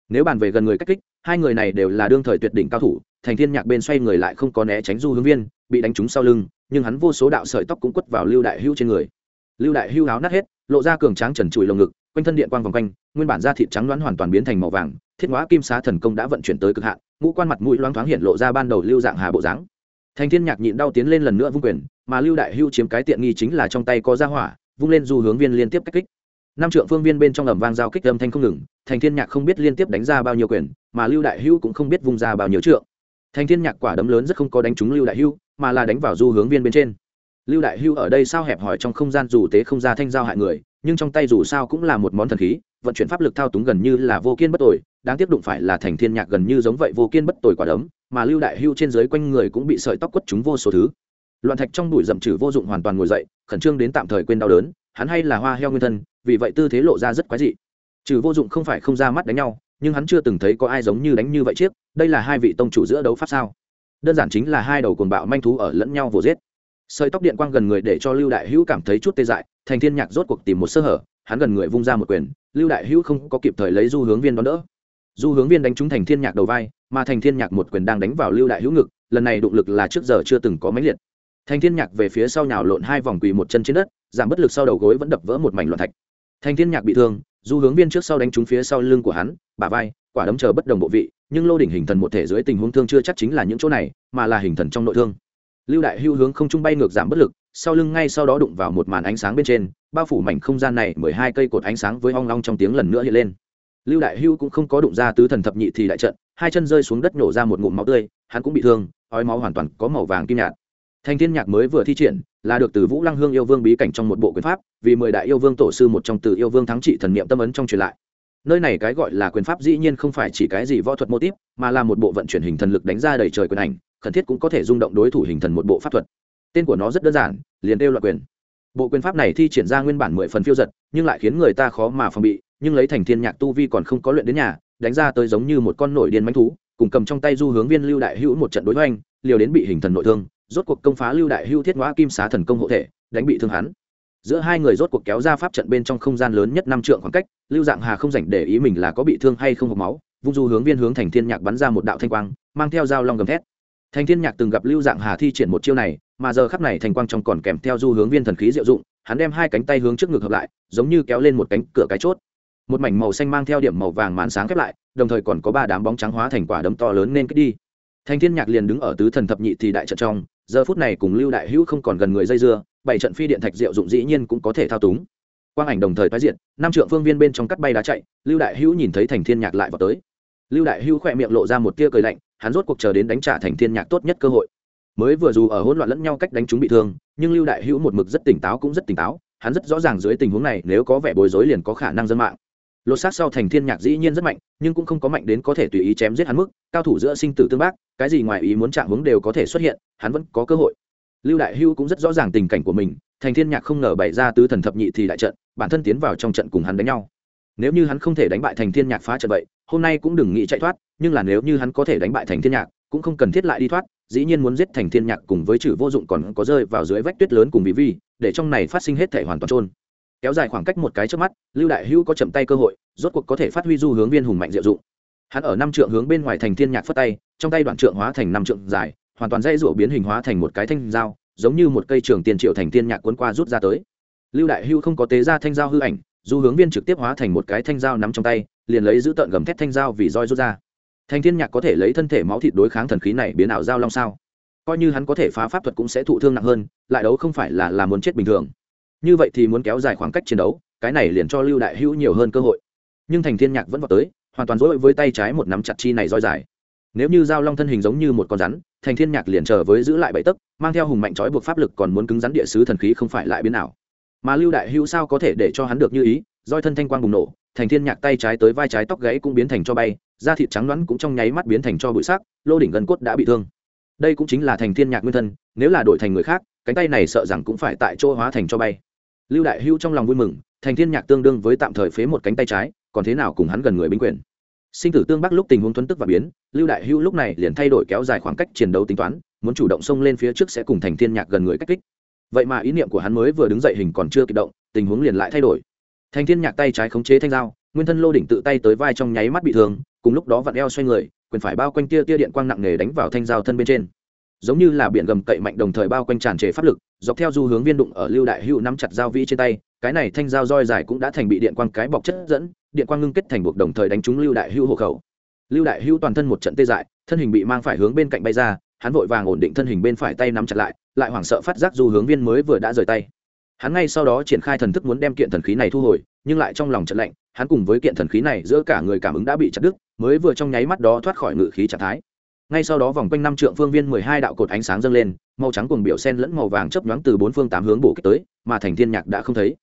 Nếu bàn về gần người cách kích, hai người này đều là đương thời tuyệt đỉnh cao thủ, thành thiên nhạc bên xoay người lại không có né tránh du hướng viên, bị đánh trúng sau lưng, nhưng hắn vô số đạo sợi tóc cũng quất vào lưu đại hưu trên người. Lưu đại hưu áo nát hết, lộ ra cường tráng trần trụi lồng ngực quanh thân điện quang vòng quanh, nguyên bản da thịt trắng loáng hoàn toàn biến thành màu vàng, thiết hóa kim xá thần công đã vận chuyển tới cực hạn, ngũ quan mặt mũi loáng thoáng hiện lộ ra ban đầu lưu dạng hà bộ dáng. Thành thiên nhạc nhịn đau tiến lên lần nữa vung quyền, mà lưu đại hưu chiếm cái tiện nghi chính là trong tay có ra hỏa, vung lên du hướng viên liên tiếp cách kích. Năm trượng phương viên bên trong ầm vang giao kích âm thanh không ngừng, thành thiên nhạc không biết liên tiếp đánh ra bao nhiêu quyền, mà lưu đại hưu cũng không biết vung ra bao nhiêu trượng. Thành thiên nhạc quả đấm lớn rất không có đánh trúng lưu đại hưu, mà là đánh vào du hướng viên bên trên. Lưu đại hưu ở đây sao hẹp hỏi trong không gian dù tế không ra thanh giao hại người nhưng trong tay dù sao cũng là một món thần khí, vận chuyển pháp lực thao túng gần như là vô kiên bất tội đáng tiếc đụng phải là thành thiên nhạc gần như giống vậy vô kiên bất tội quả đấm, mà lưu đại hưu trên dưới quanh người cũng bị sợi tóc quất chúng vô số thứ. Loạn thạch trong bụi rậm trừ vô dụng hoàn toàn ngồi dậy, khẩn trương đến tạm thời quên đau đớn, hắn hay là hoa heo nguyên thân, vì vậy tư thế lộ ra rất quái dị. Trừ vô dụng không phải không ra mắt đánh nhau, nhưng hắn chưa từng thấy có ai giống như đánh như vậy chiếc, đây là hai vị tông chủ giữa đấu pháp sao? Đơn giản chính là hai đầu cồn bạo manh thú ở lẫn nhau vồ giết sợi tóc điện quang gần người để cho lưu đại hữu cảm thấy chút tê dại, thành thiên nhạc rốt cuộc tìm một sơ hở, hắn gần người vung ra một quyền, lưu đại hữu không có kịp thời lấy du hướng viên đón đỡ. Du hướng viên đánh trúng thành thiên nhạc đầu vai, mà thành thiên nhạc một quyền đang đánh vào lưu đại hữu ngực, lần này động lực là trước giờ chưa từng có máy liệt. Thành thiên nhạc về phía sau nhào lộn hai vòng quỳ một chân trên đất, giảm bất lực sau đầu gối vẫn đập vỡ một mảnh loạn thạch. Thành thiên nhạc bị thương, du hướng viên trước sau đánh trúng phía sau lưng của hắn, bả vai, quả đấm chờ bất đồng bộ vị, nhưng lô đỉnh hình thần một thể dưới tình huống thương chưa chắc chính là những chỗ này, mà là hình thần trong nội thương lưu đại hưu hướng không trung bay ngược giảm bất lực, sau lưng ngay sau đó đụng vào một màn ánh sáng bên trên, bao phủ mảnh không gian này, mười hai cây cột ánh sáng với ong long trong tiếng lần nữa hiện lên. Lưu đại hưu cũng không có đụng ra tứ thần thập nhị thì đại trận, hai chân rơi xuống đất nổ ra một ngụm máu tươi, hắn cũng bị thương, ói máu hoàn toàn có màu vàng kim nhạt. Thanh thiên nhạc mới vừa thi triển, là được từ vũ lăng hương yêu vương bí cảnh trong một bộ quyền pháp, vì mười đại yêu vương tổ sư một trong từ yêu vương thắng trị thần niệm tâm ấn trong truyền lại. Nơi này cái gọi là quyền pháp dĩ nhiên không phải chỉ cái gì võ thuật mô típ, mà là một bộ vận chuyển hình thần lực đánh ra đầy trời quyền ảnh khẩn thiết cũng có thể rung động đối thủ hình thần một bộ pháp thuật. Tên của nó rất đơn giản, liền đeo loại quyền. Bộ quyền pháp này thi triển ra nguyên bản mười phần phiêu giật, nhưng lại khiến người ta khó mà phòng bị, nhưng lấy thành thiên nhạc tu vi còn không có luyện đến nhà, đánh ra tới giống như một con nổi điên mánh thú, cùng cầm trong tay du hướng viên lưu đại hữu một trận đối hoành, liều đến bị hình thần nội thương, rốt cuộc công phá lưu đại hưu thiết ngõa kim xá thần công hộ thể, đánh bị thương hắn. Giữa hai người rốt cuộc kéo ra pháp trận bên trong không gian lớn nhất năm trượng khoảng cách, lưu dạng hà không dành để ý mình là có bị thương hay không hộp máu, vung du hướng viên hướng thành thiên nhạc bắn ra một đạo thanh quang, mang theo dao long gầm thét thành thiên nhạc từng gặp lưu dạng hà thi triển một chiêu này, mà giờ khắp này thành quang trong còn kèm theo du hướng viên thần khí diệu dụng, hắn đem hai cánh tay hướng trước ngực hợp lại, giống như kéo lên một cánh cửa cái chốt. Một mảnh màu xanh mang theo điểm màu vàng màn sáng khép lại, đồng thời còn có ba đám bóng trắng hóa thành quả đấm to lớn nên kích đi. Thành thiên nhạc liền đứng ở tứ thần thập nhị thì đại trận trong, giờ phút này cùng lưu đại hữu không còn gần người dây dưa, bảy trận phi điện thạch diệu dụng dĩ nhiên cũng có thể thao túng. Quang ảnh đồng thời tái diện năm trượng phương viên bên trong cắt bay đá chạy, lưu đại hữu nhìn thấy thành thiên nhạc lại vào tới lưu đại Hưu khỏe miệng lộ ra một tia cười lạnh, hắn rốt cuộc chờ đến đánh trả thành thiên nhạc tốt nhất cơ hội. Mới vừa dù ở hỗn loạn lẫn nhau cách đánh chúng bị thương, nhưng lưu đại hữu một mực rất tỉnh táo cũng rất tỉnh táo, hắn rất rõ ràng dưới tình huống này nếu có vẻ bối rối liền có khả năng dân mạng. Lột xác sau thành thiên nhạc dĩ nhiên rất mạnh, nhưng cũng không có mạnh đến có thể tùy ý chém giết hắn mức, cao thủ giữa sinh tử tương bác, cái gì ngoài ý muốn chạm hướng đều có thể xuất hiện, hắn vẫn có cơ hội. Lưu đại hưu cũng rất rõ ràng tình cảnh của mình, thành thiên nhạc không ngờ bày ra tứ thần thập nhị thì đại trận, bản thân tiến vào trong trận cùng hắn đánh nhau. Nếu như hắn không thể đánh bại thành thiên nhạc phá trận vậy hôm nay cũng đừng nghĩ chạy thoát, nhưng là nếu như hắn có thể đánh bại thành thiên nhạc, cũng không cần thiết lại đi thoát, dĩ nhiên muốn giết thành thiên nhạc cùng với chữ vô dụng còn có rơi vào dưới vách tuyết lớn cùng vì vi, để trong này phát sinh hết thể hoàn toàn trôn kéo dài khoảng cách một cái trước mắt, lưu đại hữu có chậm tay cơ hội, rốt cuộc có thể phát huy du hướng viên hùng mạnh diệu dụng. Hắn ở năm trượng hướng bên ngoài thành thiên nhạc phất tay, trong tay đoạn trượng hóa thành năm trượng dài, hoàn toàn dây rủa biến hình hóa thành một cái thanh dao, giống như một cây trường tiền triệu thành thiên nhạc cuốn qua rút ra tới. Lưu đại hữu không có tế ra thanh dao hư ảnh, du hướng viên trực tiếp hóa thành một cái thanh dao nắm trong tay liền lấy giữ tợn gầm thét thanh dao vì roi rút ra. Thành thiên nhạc có thể lấy thân thể máu thịt đối kháng thần khí này biến ảo dao long sao? Coi như hắn có thể phá pháp thuật cũng sẽ thụ thương nặng hơn, lại đấu không phải là là muốn chết bình thường. Như vậy thì muốn kéo dài khoảng cách chiến đấu, cái này liền cho lưu đại hữu nhiều hơn cơ hội. Nhưng thành thiên nhạc vẫn vào tới, hoàn toàn dối với tay trái một nắm chặt chi này roi dài. Nếu như dao long thân hình giống như một con rắn, thành thiên nhạc liền chờ với giữ lại bẫy tấc, mang theo hùng mạnh trói buộc pháp lực còn muốn cứng rắn địa sứ thần khí không phải lại biến nào mà lưu đại hữu sao có thể để cho hắn được như ý, roi thân thanh quang bùng nổ thành thiên nhạc tay trái tới vai trái tóc gãy cũng biến thành cho bay, da thịt trắng loãng cũng trong nháy mắt biến thành cho bụi sắc, lô đỉnh gần cốt đã bị thương. Đây cũng chính là thành thiên nhạc nguyên thân, nếu là đổi thành người khác, cánh tay này sợ rằng cũng phải tại chỗ hóa thành cho bay. Lưu đại hưu trong lòng vui mừng, thành thiên nhạc tương đương với tạm thời phế một cánh tay trái, còn thế nào cùng hắn gần người binh quyền. Sinh tử tương bắc lúc tình huống tuấn tức và biến, lưu đại hưu lúc này liền thay đổi kéo dài khoảng cách chiến đấu tính toán, muốn chủ động xông lên phía trước sẽ cùng thành thiên nhạc gần người cách kích. Vậy mà ý niệm của hắn mới vừa đứng dậy hình còn chưa kịp động, tình huống liền lại thay đổi. Thanh thiên nhạc tay trái khống chế thanh dao, nguyên thân lô đỉnh tự tay tới vai trong nháy mắt bị thương, cùng lúc đó vặn eo xoay người, quyền phải bao quanh tia tia điện quang nặng nề đánh vào thanh dao thân bên trên. Giống như là biển gầm cậy mạnh đồng thời bao quanh tràn trề pháp lực, dọc theo du hướng viên đụng ở lưu đại hữu nắm chặt dao vĩ trên tay, cái này thanh dao roi dài cũng đã thành bị điện quang cái bọc chất dẫn, điện quang ngưng kết thành buộc đồng thời đánh trúng lưu đại hữu hộ khẩu. Lưu đại hữu toàn thân một trận tê dại, thân hình bị mang phải hướng bên cạnh bay ra, hắn vội vàng ổn định thân hình bên phải tay nắm chặt lại lại hoảng sợ phát giác du hướng viên mới vừa đã rời tay hắn ngay sau đó triển khai thần thức muốn đem kiện thần khí này thu hồi, nhưng lại trong lòng trận lạnh, hắn cùng với kiện thần khí này giữa cả người cảm ứng đã bị chặt đứt, mới vừa trong nháy mắt đó thoát khỏi ngự khí trạng thái. Ngay sau đó vòng quanh năm trượng phương viên mười hai đạo cột ánh sáng dâng lên, màu trắng cùng biểu sen lẫn màu vàng chấp nhoáng từ bốn phương tám hướng bổ kích tới, mà thành thiên nhạc đã không thấy.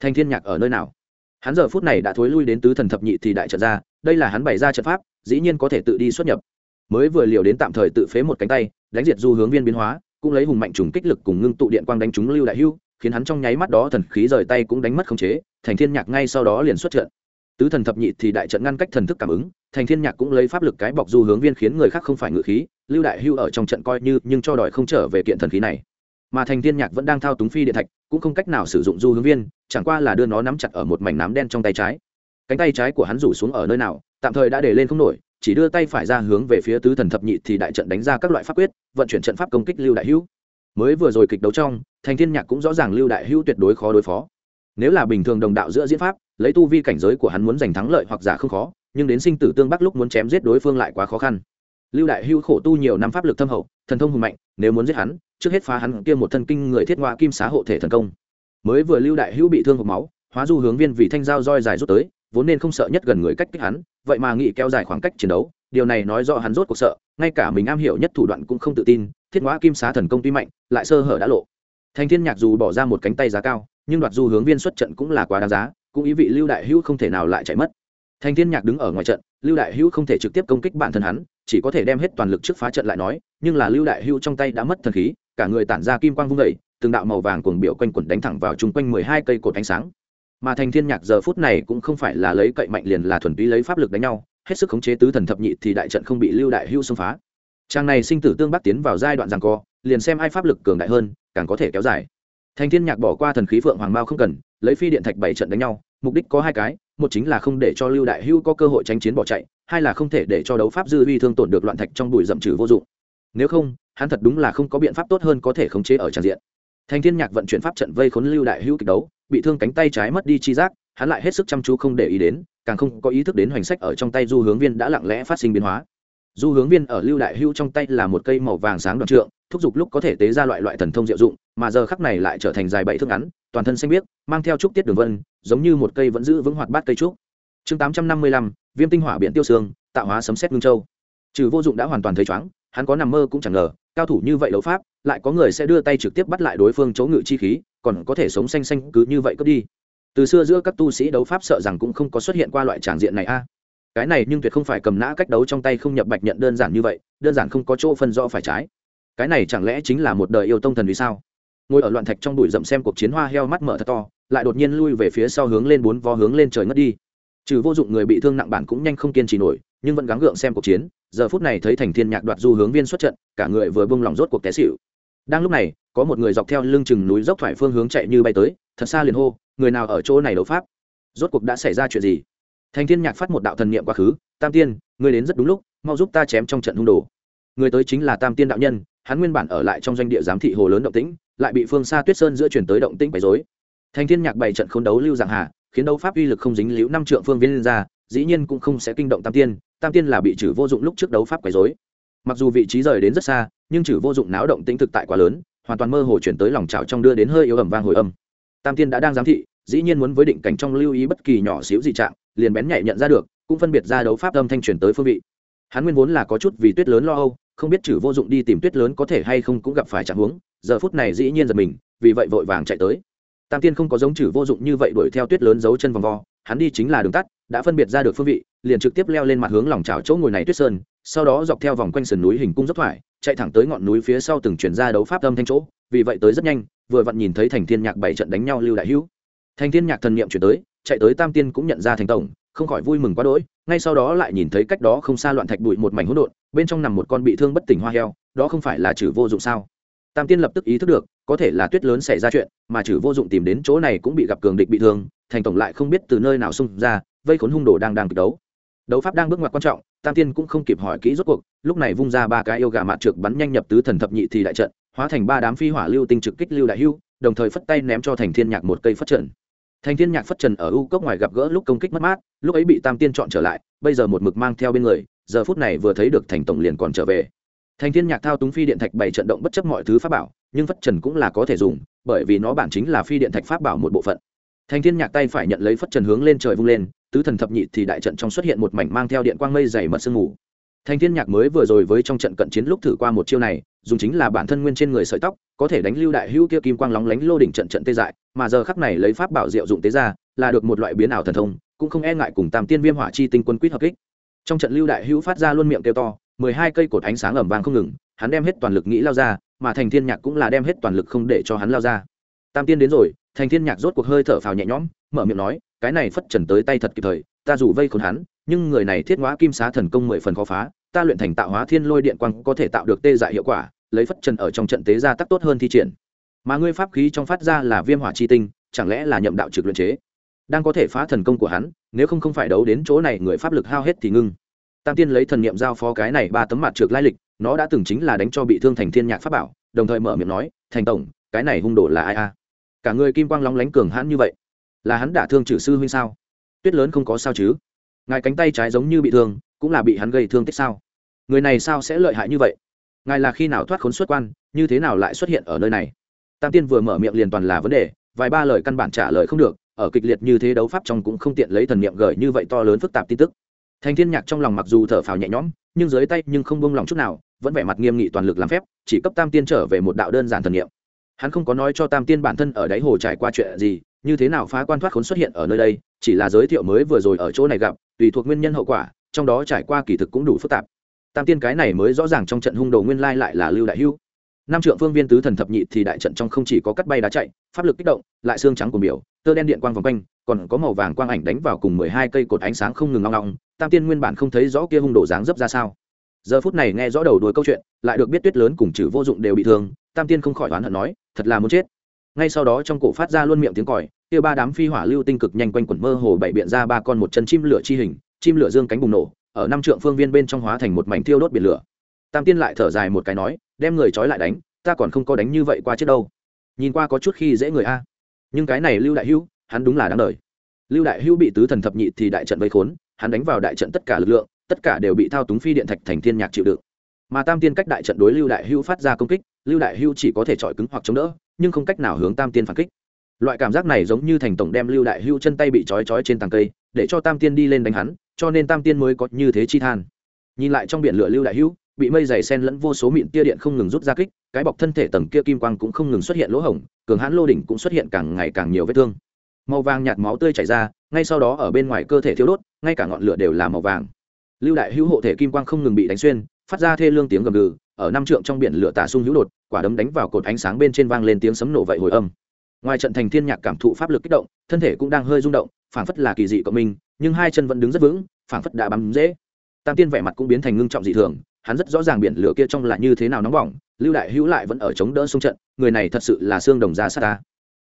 Thành thiên nhạc ở nơi nào? Hắn giờ phút này đã thối lui đến tứ thần thập nhị thì đại trận ra, đây là hắn bày ra trận pháp, dĩ nhiên có thể tự đi xuất nhập. Mới vừa liều đến tạm thời tự phế một cánh tay, đánh diệt du hướng viên biến hóa, cũng lấy hùng mạnh trùng kích lực cùng ngưng tụ điện quang đánh trúng lưu đại hưu khiến hắn trong nháy mắt đó thần khí rời tay cũng đánh mất khống chế, thành thiên nhạc ngay sau đó liền xuất trận. Tứ thần thập nhị thì đại trận ngăn cách thần thức cảm ứng, thành thiên nhạc cũng lấy pháp lực cái bọc du hướng viên khiến người khác không phải ngự khí, lưu đại hưu ở trong trận coi như, nhưng cho đòi không trở về kiện thần khí này. Mà thành thiên nhạc vẫn đang thao túng phi điện thạch, cũng không cách nào sử dụng du hướng viên, chẳng qua là đưa nó nắm chặt ở một mảnh nám đen trong tay trái. Cánh tay trái của hắn rủ xuống ở nơi nào, tạm thời đã để lên không nổi, chỉ đưa tay phải ra hướng về phía tứ thần thập nhị thì đại trận đánh ra các loại pháp quyết, vận chuyển trận pháp công kích lưu đại hữu mới vừa rồi kịch đấu trong thành thiên nhạc cũng rõ ràng lưu đại hữu tuyệt đối khó đối phó. Nếu là bình thường đồng đạo giữa diễn pháp, lấy tu vi cảnh giới của hắn muốn giành thắng lợi hoặc giả không khó, nhưng đến sinh tử tương bắc lúc muốn chém giết đối phương lại quá khó khăn. Lưu đại hưu khổ tu nhiều năm pháp lực thâm hậu, thần thông hùng mạnh, nếu muốn giết hắn, trước hết phá hắn kia một thân kinh người thiết ngoa kim xá hộ thể thần công. Mới vừa lưu đại hưu bị thương hộp máu, hóa du hướng viên vì thanh dao roi dài rút tới, vốn nên không sợ nhất gần người cách kích hắn, vậy mà nghĩ kéo dài khoảng cách chiến đấu, điều này nói rõ hắn rốt cuộc sợ, ngay cả mình am hiểu nhất thủ đoạn cũng không tự tin, thiết ngoa kim xá thần công tuy mạnh, lại sơ hở đã lộ thành thiên nhạc dù bỏ ra một cánh tay giá cao, nhưng đoạt du hướng viên xuất trận cũng là quá đáng giá, cũng ý vị lưu đại hữu không thể nào lại chạy mất. Thành thiên nhạc đứng ở ngoài trận, lưu đại hữu không thể trực tiếp công kích bản thân hắn, chỉ có thể đem hết toàn lực trước phá trận lại nói, nhưng là lưu đại hữu trong tay đã mất thần khí, cả người tản ra kim quang vung dậy, từng đạo màu vàng cuồng biểu quanh quẩn đánh thẳng vào chung quanh mười hai cây cột ánh sáng. Mà thành thiên nhạc giờ phút này cũng không phải là lấy cậy mạnh liền là thuần túy lấy pháp lực đánh nhau, hết sức khống chế tứ thần thập nhị thì đại trận không bị lưu đại hữu xông phá. Trang này sinh tử tương bắc tiến vào giai đoạn giằng co, liền xem ai pháp lực cường đại hơn càng có thể kéo dài. Thành thiên nhạc bỏ qua thần khí phượng hoàng mao không cần, lấy phi điện thạch bảy trận đánh nhau, mục đích có hai cái, một chính là không để cho lưu đại hưu có cơ hội tranh chiến bỏ chạy, hai là không thể để cho đấu pháp dư vi thương tổn được loạn thạch trong bụi dậm trừ vô dụng. Nếu không, hắn thật đúng là không có biện pháp tốt hơn có thể khống chế ở tràn diện. Thành thiên nhạc vận chuyển pháp trận vây khốn lưu đại hưu kịch đấu, bị thương cánh tay trái mất đi chi giác, hắn lại hết sức chăm chú không để ý đến, càng không có ý thức đến hoành sách ở trong tay du hướng viên đã lặng lẽ phát sinh biến hóa du hướng viên ở lưu đại hưu trong tay là một cây màu vàng sáng đoạn trượng, thúc giục lúc có thể tế ra loại loại thần thông diệu dụng, mà giờ khắc này lại trở thành dài bảy thước ngắn, toàn thân xanh biếc, mang theo trúc tiết đường vân, giống như một cây vẫn giữ vững hoạt bát cây trúc. Chương tám trăm năm mươi lăm, viêm tinh hỏa biện tiêu xương tạo hóa sấm xét ngưng châu. Trừ vô dụng đã hoàn toàn thấy chóng hắn có nằm mơ cũng chẳng ngờ, cao thủ như vậy đấu pháp, lại có người sẽ đưa tay trực tiếp bắt lại đối phương chỗ ngự chi khí, còn có thể sống xanh xanh cứ như vậy cướp đi. Từ xưa giữa các tu sĩ đấu pháp sợ rằng cũng không có xuất hiện qua loại tràng diện này a cái này nhưng tuyệt không phải cầm nã cách đấu trong tay không nhập bạch nhận đơn giản như vậy, đơn giản không có chỗ phân rõ phải trái. Cái này chẳng lẽ chính là một đời yêu tông thần vì sao? Ngồi ở loạn thạch trong bụi rậm xem cuộc chiến hoa heo mắt mở thật to, lại đột nhiên lui về phía sau hướng lên bốn vó hướng lên trời ngất đi. Trừ vô dụng người bị thương nặng bản cũng nhanh không kiên trì nổi, nhưng vẫn gắng gượng xem cuộc chiến, giờ phút này thấy thành thiên nhạc đoạt du hướng viên xuất trận, cả người vừa bông lòng rốt cuộc té xịu đang lúc này, có một người dọc theo lưng chừng núi dốc thoải phương hướng chạy như bay tới, thật xa liền hô, người nào ở chỗ này đấu pháp? Rốt cuộc đã xảy ra chuyện gì? Thành thiên nhạc phát một đạo thần niệm quá khứ, tam tiên, ngươi đến rất đúng lúc, mau giúp ta chém trong trận hung đồ. Người tới chính là tam tiên đạo nhân, hắn nguyên bản ở lại trong doanh địa giám thị hồ lớn động tĩnh, lại bị phương xa tuyết sơn giữa chuyển tới động tĩnh bày dối thành thiên nhạc bày trận khôn đấu lưu dạng hà, khiến đấu pháp uy lực không dính liễu năm trượng phương viên ra, dĩ nhiên cũng không sẽ kinh động tam tiên tam tiên là bị trừ vô dụng lúc trước đấu pháp quấy dối mặc dù vị trí rời đến rất xa, nhưng trừ vô dụng náo động tĩnh thực tại quá lớn, hoàn toàn mơ hồ chuyển tới lòng trào trong đưa đến hơi yếu ẩm vang hồi âm. Tam tiên đã đang giám thị dĩ nhiên muốn với định cảnh trong lưu ý bất kỳ nhỏ xíu dị trạng, liền bén nhạy nhận ra được, cũng phân biệt ra đấu pháp âm thanh truyền tới phương vị. Hắn nguyên vốn là có chút vì tuyết lớn lo âu, không biết chử vô dụng đi tìm tuyết lớn có thể hay không cũng gặp phải trạng huống, giờ phút này dĩ nhiên giật mình, vì vậy vội vàng chạy tới. Tam tiên không có giống chử vô dụng như vậy đuổi theo tuyết lớn giấu chân vòng vo, hắn đi chính là đường tắt, đã phân biệt ra được phương vị, liền trực tiếp leo lên mặt hướng lòng trào chỗ ngồi này tuyết sơn, sau đó dọc theo vòng quanh sườn núi hình cung dốc thoải, chạy thẳng tới ngọn núi phía sau từng chuyển ra đấu pháp âm thanh chỗ, vì vậy tới rất nhanh, vừa vặn nhìn thấy thành thiên nhạc bảy trận đánh nhau lưu đại hữu thành thiên nhạc thần niệm chuyển tới, chạy tới tam tiên cũng nhận ra thành tổng, không khỏi vui mừng quá đỗi, ngay sau đó lại nhìn thấy cách đó không xa loạn thạch bụi một mảnh hỗn độn, bên trong nằm một con bị thương bất tỉnh hoa heo, đó không phải là chử vô dụng sao? Tam tiên lập tức ý thức được, có thể là tuyết lớn xảy ra chuyện, mà chử vô dụng tìm đến chỗ này cũng bị gặp cường địch bị thương, thành tổng lại không biết từ nơi nào xung ra, vây khốn hung đồ đang đang kịch đấu. Đấu pháp đang bước ngoặt quan trọng, tam tiên cũng không kịp hỏi kỹ rốt cuộc, lúc này vung ra ba cái yêu gà mạt trượt bắn nhanh nhập tứ thần thập nhị thì đại trận, hóa thành ba đám phi hỏa lưu tinh trực kích lưu đại hưu, đồng thời phất tay ném cho thành thiên nhạc một cây phất trận thành thiên nhạc phất trần ở u cốc ngoài gặp gỡ lúc công kích mất mát, lúc ấy bị tam tiên chọn trở lại, bây giờ một mực mang theo bên người, giờ phút này vừa thấy được thành tổng liền còn trở về. Thành thiên nhạc thao túng phi điện thạch bày trận động bất chấp mọi thứ pháp bảo, nhưng phất trần cũng là có thể dùng, bởi vì nó bản chính là phi điện thạch pháp bảo một bộ phận. Thành thiên nhạc tay phải nhận lấy phất trần hướng lên trời vung lên, tứ thần thập nhị thì đại trận trong xuất hiện một mảnh mang theo điện quang mây dày mật sương mù thành thiên nhạc mới vừa rồi với trong trận cận chiến lúc thử qua một chiêu này, dùng chính là bản thân nguyên trên người sợi tóc, có thể đánh lưu đại hữu kia kim quang lóng lánh lô đỉnh trận trận tê dại, mà giờ khắc này lấy pháp bảo diệu dụng tế ra, là được một loại biến ảo thần thông, cũng không e ngại cùng tam tiên viêm hỏa chi tinh quân quyết hợp kích. Trong trận lưu đại hữu phát ra luôn miệng kêu to, mười hai cây cột ánh sáng ẩm vàng không ngừng, hắn đem hết toàn lực nghĩ lao ra, mà thành thiên nhạc cũng là đem hết toàn lực không để cho hắn lao ra. Tam tiên đến rồi thành thiên nhạc rốt cuộc hơi thở phào nhẹ nhõm, mở miệng nói, cái này phất trần tới tay thật kịp thời ta dù vây khốn hắn, nhưng người này thiết ngõa kim xá thần công mười phần khó phá, ta luyện thành tạo hóa thiên lôi điện quang có thể tạo được tê dại hiệu quả, lấy phất trần ở trong trận tế ra tắc tốt hơn thi triển. Mà ngươi pháp khí trong phát ra là viêm hỏa chi tinh, chẳng lẽ là nhậm đạo trực luyện chế? Đang có thể phá thần công của hắn, nếu không không phải đấu đến chỗ này người pháp lực hao hết thì ngưng. Tam tiên lấy thần niệm giao phó cái này ba tấm mặt trượt lai lịch, nó đã từng chính là đánh cho bị thương thành thiên nhạc pháp bảo, đồng thời mở miệng nói, thành tổng, cái này hung đồ là ai a? Cả người kim quang lóng lánh cường hãn như vậy, là hắn đả thương trừ sư huynh sao? Tuyết lớn không có sao chứ? Ngài cánh tay trái giống như bị thương, cũng là bị hắn gây thương tích sao? Người này sao sẽ lợi hại như vậy? Ngài là khi nào thoát khốn xuất quan, như thế nào lại xuất hiện ở nơi này? Tam tiên vừa mở miệng liền toàn là vấn đề, vài ba lời căn bản trả lời không được, ở kịch liệt như thế đấu pháp trong cũng không tiện lấy thần niệm gửi như vậy to lớn phức tạp tin tức. Thành thiên nhạc trong lòng mặc dù thở phào nhẹ nhõm, nhưng dưới tay nhưng không buông lòng chút nào, vẫn vẻ mặt nghiêm nghị toàn lực làm phép, chỉ cấp tam tiên trở về một đạo đơn giản thần niệm. Hắn không có nói cho tam tiên bản thân ở đáy hồ trải qua chuyện gì như thế nào phá quan thoát khốn xuất hiện ở nơi đây, chỉ là giới thiệu mới vừa rồi ở chỗ này gặp, tùy thuộc nguyên nhân hậu quả, trong đó trải qua kỳ thực cũng đủ phức tạp. Tam tiên cái này mới rõ ràng trong trận hung đồ nguyên lai lại là lưu đại hưu. Năm trượng phương viên tứ thần thập nhị thì đại trận trong không chỉ có cắt bay đá chạy, pháp lực kích động, lại xương trắng của biểu, tơ đen điện quang vòng quanh, còn có màu vàng quang ảnh đánh vào cùng mười hai cây cột ánh sáng không ngừng ngong ngong tam tiên nguyên bản không thấy rõ kia hung đồ dáng dấp ra sao. Giờ phút này nghe rõ đầu đuôi câu chuyện, lại được biết tuyết lớn cùng chữ vô dụng đều bị thương, tam tiên không khỏi oán hận nói, thật là muốn chết ngay sau đó trong cổ phát ra luôn miệng tiếng còi, kia ba đám phi hỏa lưu tinh cực nhanh quanh quẩn mơ hồ bảy biện ra ba con một chân chim lửa chi hình, chim lửa dương cánh bùng nổ, ở năm trượng phương viên bên trong hóa thành một mảnh thiêu đốt biển lửa. Tam tiên lại thở dài một cái nói, đem người trói lại đánh, ta còn không có đánh như vậy qua chết đâu. Nhìn qua có chút khi dễ người a. Nhưng cái này lưu đại hữu, hắn đúng là đáng đời. Lưu đại hữu bị tứ thần thập nhị thì đại trận vây khốn, hắn đánh vào đại trận tất cả lực lượng, tất cả đều bị thao túng phi điện thạch thành thiên nhạc chịu đựng. Mà tam tiên cách đại trận đối lưu đại hữu phát ra công kích, lưu đại hữu chỉ có thể chọi cứng hoặc chống đỡ nhưng không cách nào hướng tam tiên phản kích. Loại cảm giác này giống như thành tổng đem lưu đại Hưu chân tay bị trói trói trên tàng cây, để cho tam tiên đi lên đánh hắn, cho nên tam tiên mới có như thế chi than. Nhìn lại trong biển lửa lưu đại Hưu, bị mây dày sen lẫn vô số mịn tia điện không ngừng rút ra kích, cái bọc thân thể tầng kia kim quang cũng không ngừng xuất hiện lỗ hổng, cường hãn lô đỉnh cũng xuất hiện càng ngày càng nhiều vết thương. Màu vàng nhạt máu tươi chảy ra, ngay sau đó ở bên ngoài cơ thể thiếu đốt, ngay cả ngọn lửa đều là màu vàng. Lưu đại hữu hộ thể kim quang không ngừng bị đánh xuyên, phát ra thê lương tiếng gầm gừ, ở năm trượng trong biển lửa tà sung hữu đột quả đấm đánh vào cột ánh sáng bên trên vang lên tiếng sấm nổ vậy hồi âm. Ngoài trận thành thiên nhạc cảm thụ pháp lực kích động, thân thể cũng đang hơi rung động, phảng phất là kỳ dị của mình nhưng hai chân vẫn đứng rất vững, phảng phất đã bám dễ. Tam tiên vẻ mặt cũng biến thành ngưng trọng dị thường, hắn rất rõ ràng biển lửa kia trong là như thế nào nóng bỏng, lưu đại hữu lại vẫn ở chống đỡ xung trận, người này thật sự là xương đồng giá sát ta.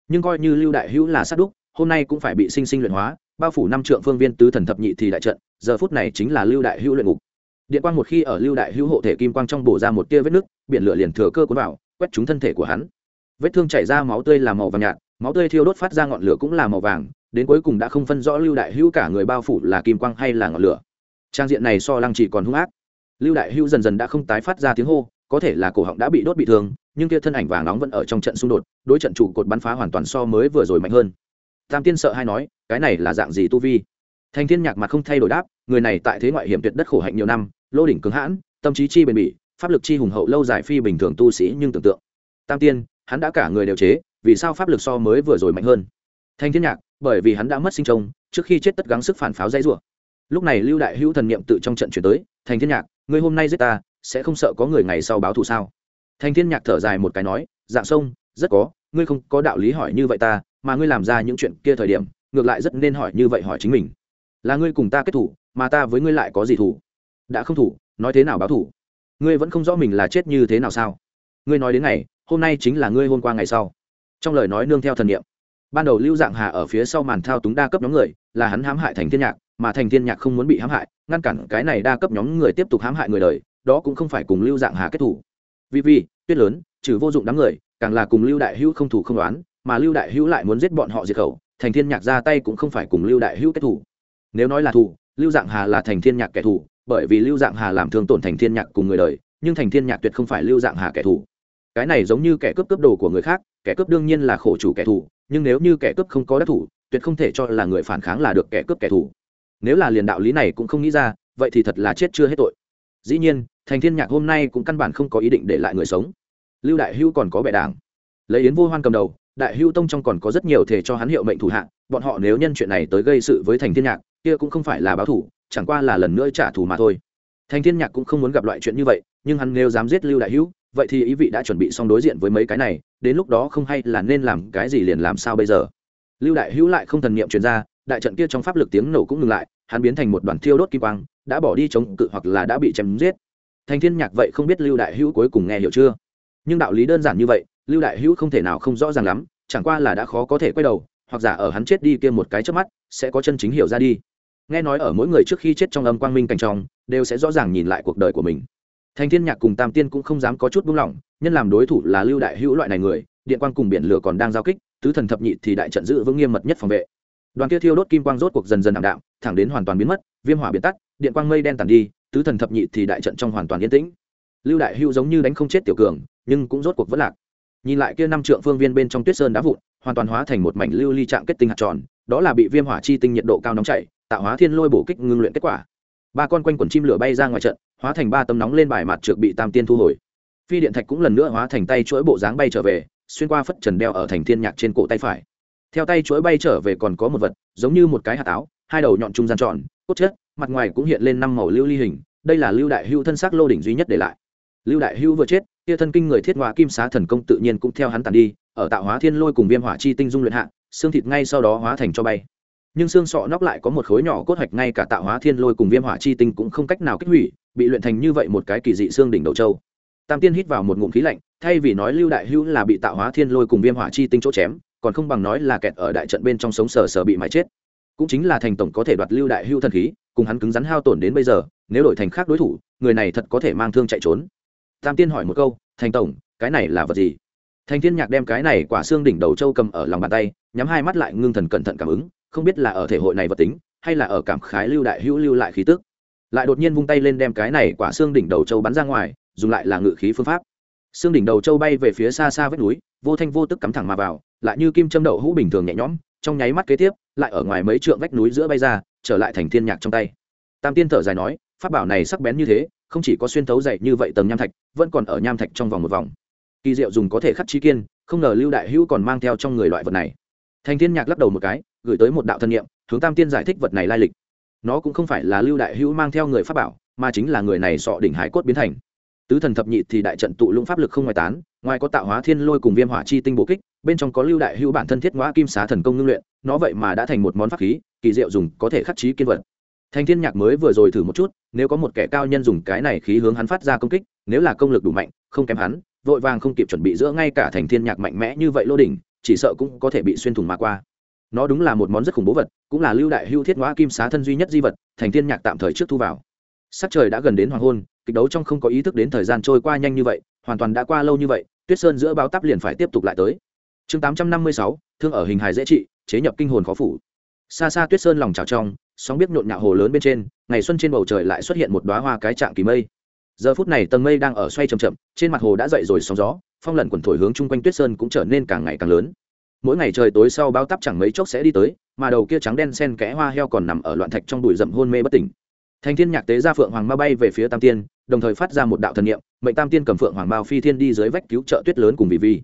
Nhưng coi như lưu đại hữu là sát đúc, hôm nay cũng phải bị sinh sinh luyện hóa, bao phủ năm trượng phương viên tứ thần thập nhị thì đại trận, giờ phút này chính là lưu đại hữu luyện ngục điện quang một khi ở lưu đại hữu hộ thể kim quang trong bổ ra một tia vết nước biển lửa liền thừa cơ cuốn vào, quét trúng thân thể của hắn. Vết thương chảy ra máu tươi là màu vàng nhạt, máu tươi thiêu đốt phát ra ngọn lửa cũng là màu vàng, đến cuối cùng đã không phân rõ lưu đại hữu cả người bao phủ là kim quang hay là ngọn lửa. Trang diện này so lăng chỉ còn hung ác. Lưu đại hữu dần dần đã không tái phát ra tiếng hô, có thể là cổ họng đã bị đốt bị thương, nhưng kia thân ảnh vàng nóng vẫn ở trong trận xung đột, đối trận trụ cột bắn phá hoàn toàn so mới vừa rồi mạnh hơn. Tam tiên sợ hay nói, cái này là dạng gì tu vi? Thành thiên nhạc mặt không thay đổi đáp, người này tại thế ngoại hiểm tuyệt đất khổ hạnh nhiều năm lô đỉnh cứng hãn, tâm trí chi bền bỉ, pháp lực chi hùng hậu lâu dài phi bình thường tu sĩ nhưng tưởng tượng. Tam tiên, hắn đã cả người đều chế, vì sao pháp lực so mới vừa rồi mạnh hơn? Thanh thiên nhạc, bởi vì hắn đã mất sinh trông, trước khi chết tất gắng sức phản pháo dây rủa. Lúc này lưu đại hữu thần niệm tự trong trận chuyển tới thành thiên nhạc, ngươi hôm nay giết ta, sẽ không sợ có người ngày sau báo thù sao? Thành thiên nhạc thở dài một cái nói dạng sông, rất có, ngươi không có đạo lý hỏi như vậy ta, mà ngươi làm ra những chuyện kia thời điểm, ngược lại rất nên hỏi như vậy hỏi chính mình. Là ngươi cùng ta kết thủ, mà ta với ngươi lại có gì thủ đã không thủ, nói thế nào báo thủ? Ngươi vẫn không rõ mình là chết như thế nào sao? Ngươi nói đến ngày, hôm nay chính là ngươi hôm qua ngày sau. Trong lời nói nương theo thần niệm. Ban đầu lưu dạng hà ở phía sau màn thao túng đa cấp nhóm người, là hắn hãm hại thành thiên nhạc, mà thành thiên nhạc không muốn bị hãm hại, ngăn cản cái này đa cấp nhóm người tiếp tục hãm hại người đời, đó cũng không phải cùng lưu dạng hà kết thủ. Vì vì, tuyết lớn, trừ vô dụng đám người, càng là cùng lưu đại hữu không thủ không đoán, mà lưu đại hữu lại muốn giết bọn họ diệt khẩu, thành thiên nhạc ra tay cũng không phải cùng lưu đại hữu kết thủ. Nếu nói là thủ, lưu dạng hà là thành thiên nhạc kẻ thù bởi vì lưu dạng hà làm thương tổn thành thiên nhạc cùng người đời, nhưng thành thiên nhạc tuyệt không phải lưu dạng hà kẻ thù. Cái này giống như kẻ cướp cướp đồ của người khác, kẻ cướp đương nhiên là khổ chủ kẻ thù, nhưng nếu như kẻ cướp không có đắc thủ, tuyệt không thể cho là người phản kháng là được kẻ cướp kẻ thù. Nếu là liền đạo lý này cũng không nghĩ ra, vậy thì thật là chết chưa hết tội. Dĩ nhiên, thành thiên nhạc hôm nay cũng căn bản không có ý định để lại người sống. Lưu đại hưu còn có bệ đảng. Lấy yến vô hoan cầm đầu, đại hưu tông trong còn có rất nhiều thể cho hắn hiệu mệnh thủ hạ, bọn họ nếu nhân chuyện này tới gây sự với thành thiên nhạc, kia cũng không phải là báo thủ chẳng qua là lần nữa trả thù mà thôi. Thành thiên nhạc cũng không muốn gặp loại chuyện như vậy, nhưng hắn nếu dám giết lưu đại hữu, vậy thì ý vị đã chuẩn bị xong đối diện với mấy cái này, đến lúc đó không hay là nên làm cái gì liền làm sao bây giờ? Lưu đại hữu lại không thần niệm truyền ra, đại trận kia trong pháp lực tiếng nổ cũng ngừng lại, hắn biến thành một đoàn thiêu đốt kim quang, đã bỏ đi chống cự hoặc là đã bị chém giết. Thành thiên nhạc vậy không biết lưu đại hữu cuối cùng nghe hiểu chưa? Nhưng đạo lý đơn giản như vậy, lưu đại hữu không thể nào không rõ ràng lắm, chẳng qua là đã khó có thể quay đầu, hoặc giả ở hắn chết đi kia một cái trước mắt, sẽ có chân chính hiểu ra đi nghe nói ở mỗi người trước khi chết trong âm quang minh cảnh trong, đều sẽ rõ ràng nhìn lại cuộc đời của mình. Thành thiên nhạc cùng tam tiên cũng không dám có chút buông lỏng, nhân làm đối thủ là lưu đại hữu loại này người, điện quang cùng biển lửa còn đang giao kích, tứ thần thập nhị thì đại trận giữ vững nghiêm mật nhất phòng vệ. Đoàn kia thiêu đốt kim quang rốt cuộc dần dần ảm đạm, thẳng đến hoàn toàn biến mất, viêm hỏa biến tắt, điện quang mây đen tàn đi, tứ thần thập nhị thì đại trận trong hoàn toàn yên tĩnh. Lưu đại hữu giống như đánh không chết tiểu cường, nhưng cũng rốt cuộc vất lạc. Nhìn lại kia năm trượng phương viên bên trong tuyết sơn đá vụn, hoàn toàn hóa thành một mảnh lưu ly trạng kết tinh hạt tròn, đó là bị viêm hỏa chi tinh nhiệt độ cao nóng chảy tạo hóa thiên lôi bổ kích ngưng luyện kết quả. Ba con quanh quần chim lửa bay ra ngoài trận, hóa thành ba tấm nóng lên bài mặt trượt bị tam tiên thu hồi. Phi điện thạch cũng lần nữa hóa thành tay chuỗi bộ dáng bay trở về, xuyên qua phất trần đeo ở thành thiên nhạc trên cổ tay phải. Theo tay chuỗi bay trở về còn có một vật, giống như một cái hạt táo hai đầu nhọn trung gian tròn, cốt chất, mặt ngoài cũng hiện lên năm màu lưu ly hình, đây là lưu đại hưu thân xác lô đỉnh duy nhất để lại. Lưu đại hưu vừa chết, kia thân kinh người thiết ngoại kim xá thần công tự nhiên cũng theo hắn tàn đi, ở tạo hóa thiên lôi cùng viêm hỏa chi tinh dung luyện hạ, xương thịt ngay sau đó hóa thành cho bay nhưng xương sọ nóc lại có một khối nhỏ cốt hạch ngay cả tạo hóa thiên lôi cùng viêm hỏa chi tinh cũng không cách nào kích hủy, bị luyện thành như vậy một cái kỳ dị xương đỉnh đầu châu tam tiên hít vào một ngụm khí lạnh, thay vì nói lưu đại hữu là bị tạo hóa thiên lôi cùng viêm hỏa chi tinh chỗ chém, còn không bằng nói là kẹt ở đại trận bên trong sống sờ sờ bị mãi chết. Cũng chính là thành tổng có thể đoạt lưu đại hữu thần khí, cùng hắn cứng rắn hao tổn đến bây giờ, nếu đổi thành khác đối thủ, người này thật có thể mang thương chạy trốn. Tam tiên hỏi một câu, thành tổng, cái này là vật gì? Thành thiên nhạc đem cái này quả xương đỉnh đầu châu cầm ở lòng bàn tay, nhắm hai mắt lại ngưng thần cẩn thận cảm ứng không biết là ở thể hội này vật tính, hay là ở cảm khái lưu đại hữu lưu lại khí tức. Lại đột nhiên vung tay lên đem cái này quả xương đỉnh đầu châu bắn ra ngoài, dùng lại là ngự khí phương pháp. Xương đỉnh đầu châu bay về phía xa xa vách núi, vô thanh vô tức cắm thẳng mà vào, lại như kim châm đậu hũ bình thường nhẹ nhõm, trong nháy mắt kế tiếp, lại ở ngoài mấy trượng vách núi giữa bay ra, trở lại thành thiên nhạc trong tay. Tam tiên thở dài nói, pháp bảo này sắc bén như thế, không chỉ có xuyên thấu dày như vậy tầng nham thạch, vẫn còn ở nham thạch trong vòng một vòng. Kỳ diệu dùng có thể khắc chi kiên, không ngờ lưu đại hữu còn mang theo trong người loại vật này. Thành thiên nhạc lắc đầu một cái gửi tới một đạo thân nhiệm, hướng tam tiên giải thích vật này lai lịch. Nó cũng không phải là lưu đại hữu mang theo người pháp bảo, mà chính là người này sọ đỉnh hải cốt biến thành. Tứ thần thập nhị thì đại trận tụ lũng pháp lực không ngoài tán, ngoài có tạo hóa thiên lôi cùng viêm hỏa chi tinh bổ kích, bên trong có lưu đại hữu bản thân thiết ngoã kim xá thần công ngưng luyện, nó vậy mà đã thành một món pháp khí, kỳ diệu dùng có thể khắc chí kiên vật. Thành thiên nhạc mới vừa rồi thử một chút, nếu có một kẻ cao nhân dùng cái này khí hướng hắn phát ra công kích, nếu là công lực đủ mạnh, không kém hắn, vội vàng không kịp chuẩn bị giữa ngay cả thành thiên nhạc mạnh mẽ như vậy lô đỉnh, chỉ sợ cũng có thể bị xuyên thủng mà qua nó đúng là một món rất khủng bố vật, cũng là lưu đại hưu thiết ngoã kim xá thân duy nhất di vật, thành thiên nhạc tạm thời trước thu vào. Sắc trời đã gần đến hoàng hôn, kịch đấu trong không có ý thức đến thời gian trôi qua nhanh như vậy, hoàn toàn đã qua lâu như vậy, tuyết sơn giữa báo tắp liền phải tiếp tục lại tới. Chương tám trăm năm mươi sáu, thương ở hình hài dễ trị, chế nhập kinh hồn khó phủ. Xa xa tuyết sơn lòng trào trong, sóng biết nhộn nhạo hồ lớn bên trên, ngày xuân trên bầu trời lại xuất hiện một đoá hoa cái trạng kỳ mây. Giờ phút này tầng mây đang ở xoay chậm chậm, trên mặt hồ đã dậy rồi sóng gió, phong lần quần thổi hướng chung quanh tuyết sơn cũng trở nên càng ngày càng lớn mỗi ngày trời tối sau bao tắp chẳng mấy chốc sẽ đi tới, mà đầu kia trắng đen sen kẽ hoa heo còn nằm ở loạn thạch trong bụi rậm hôn mê bất tỉnh. Thành thiên nhạc tế ra phượng hoàng ma bay về phía tam tiên, đồng thời phát ra một đạo thần niệm, mệnh tam tiên cầm phượng hoàng bao phi thiên đi dưới vách cứu trợ tuyết lớn cùng vì vi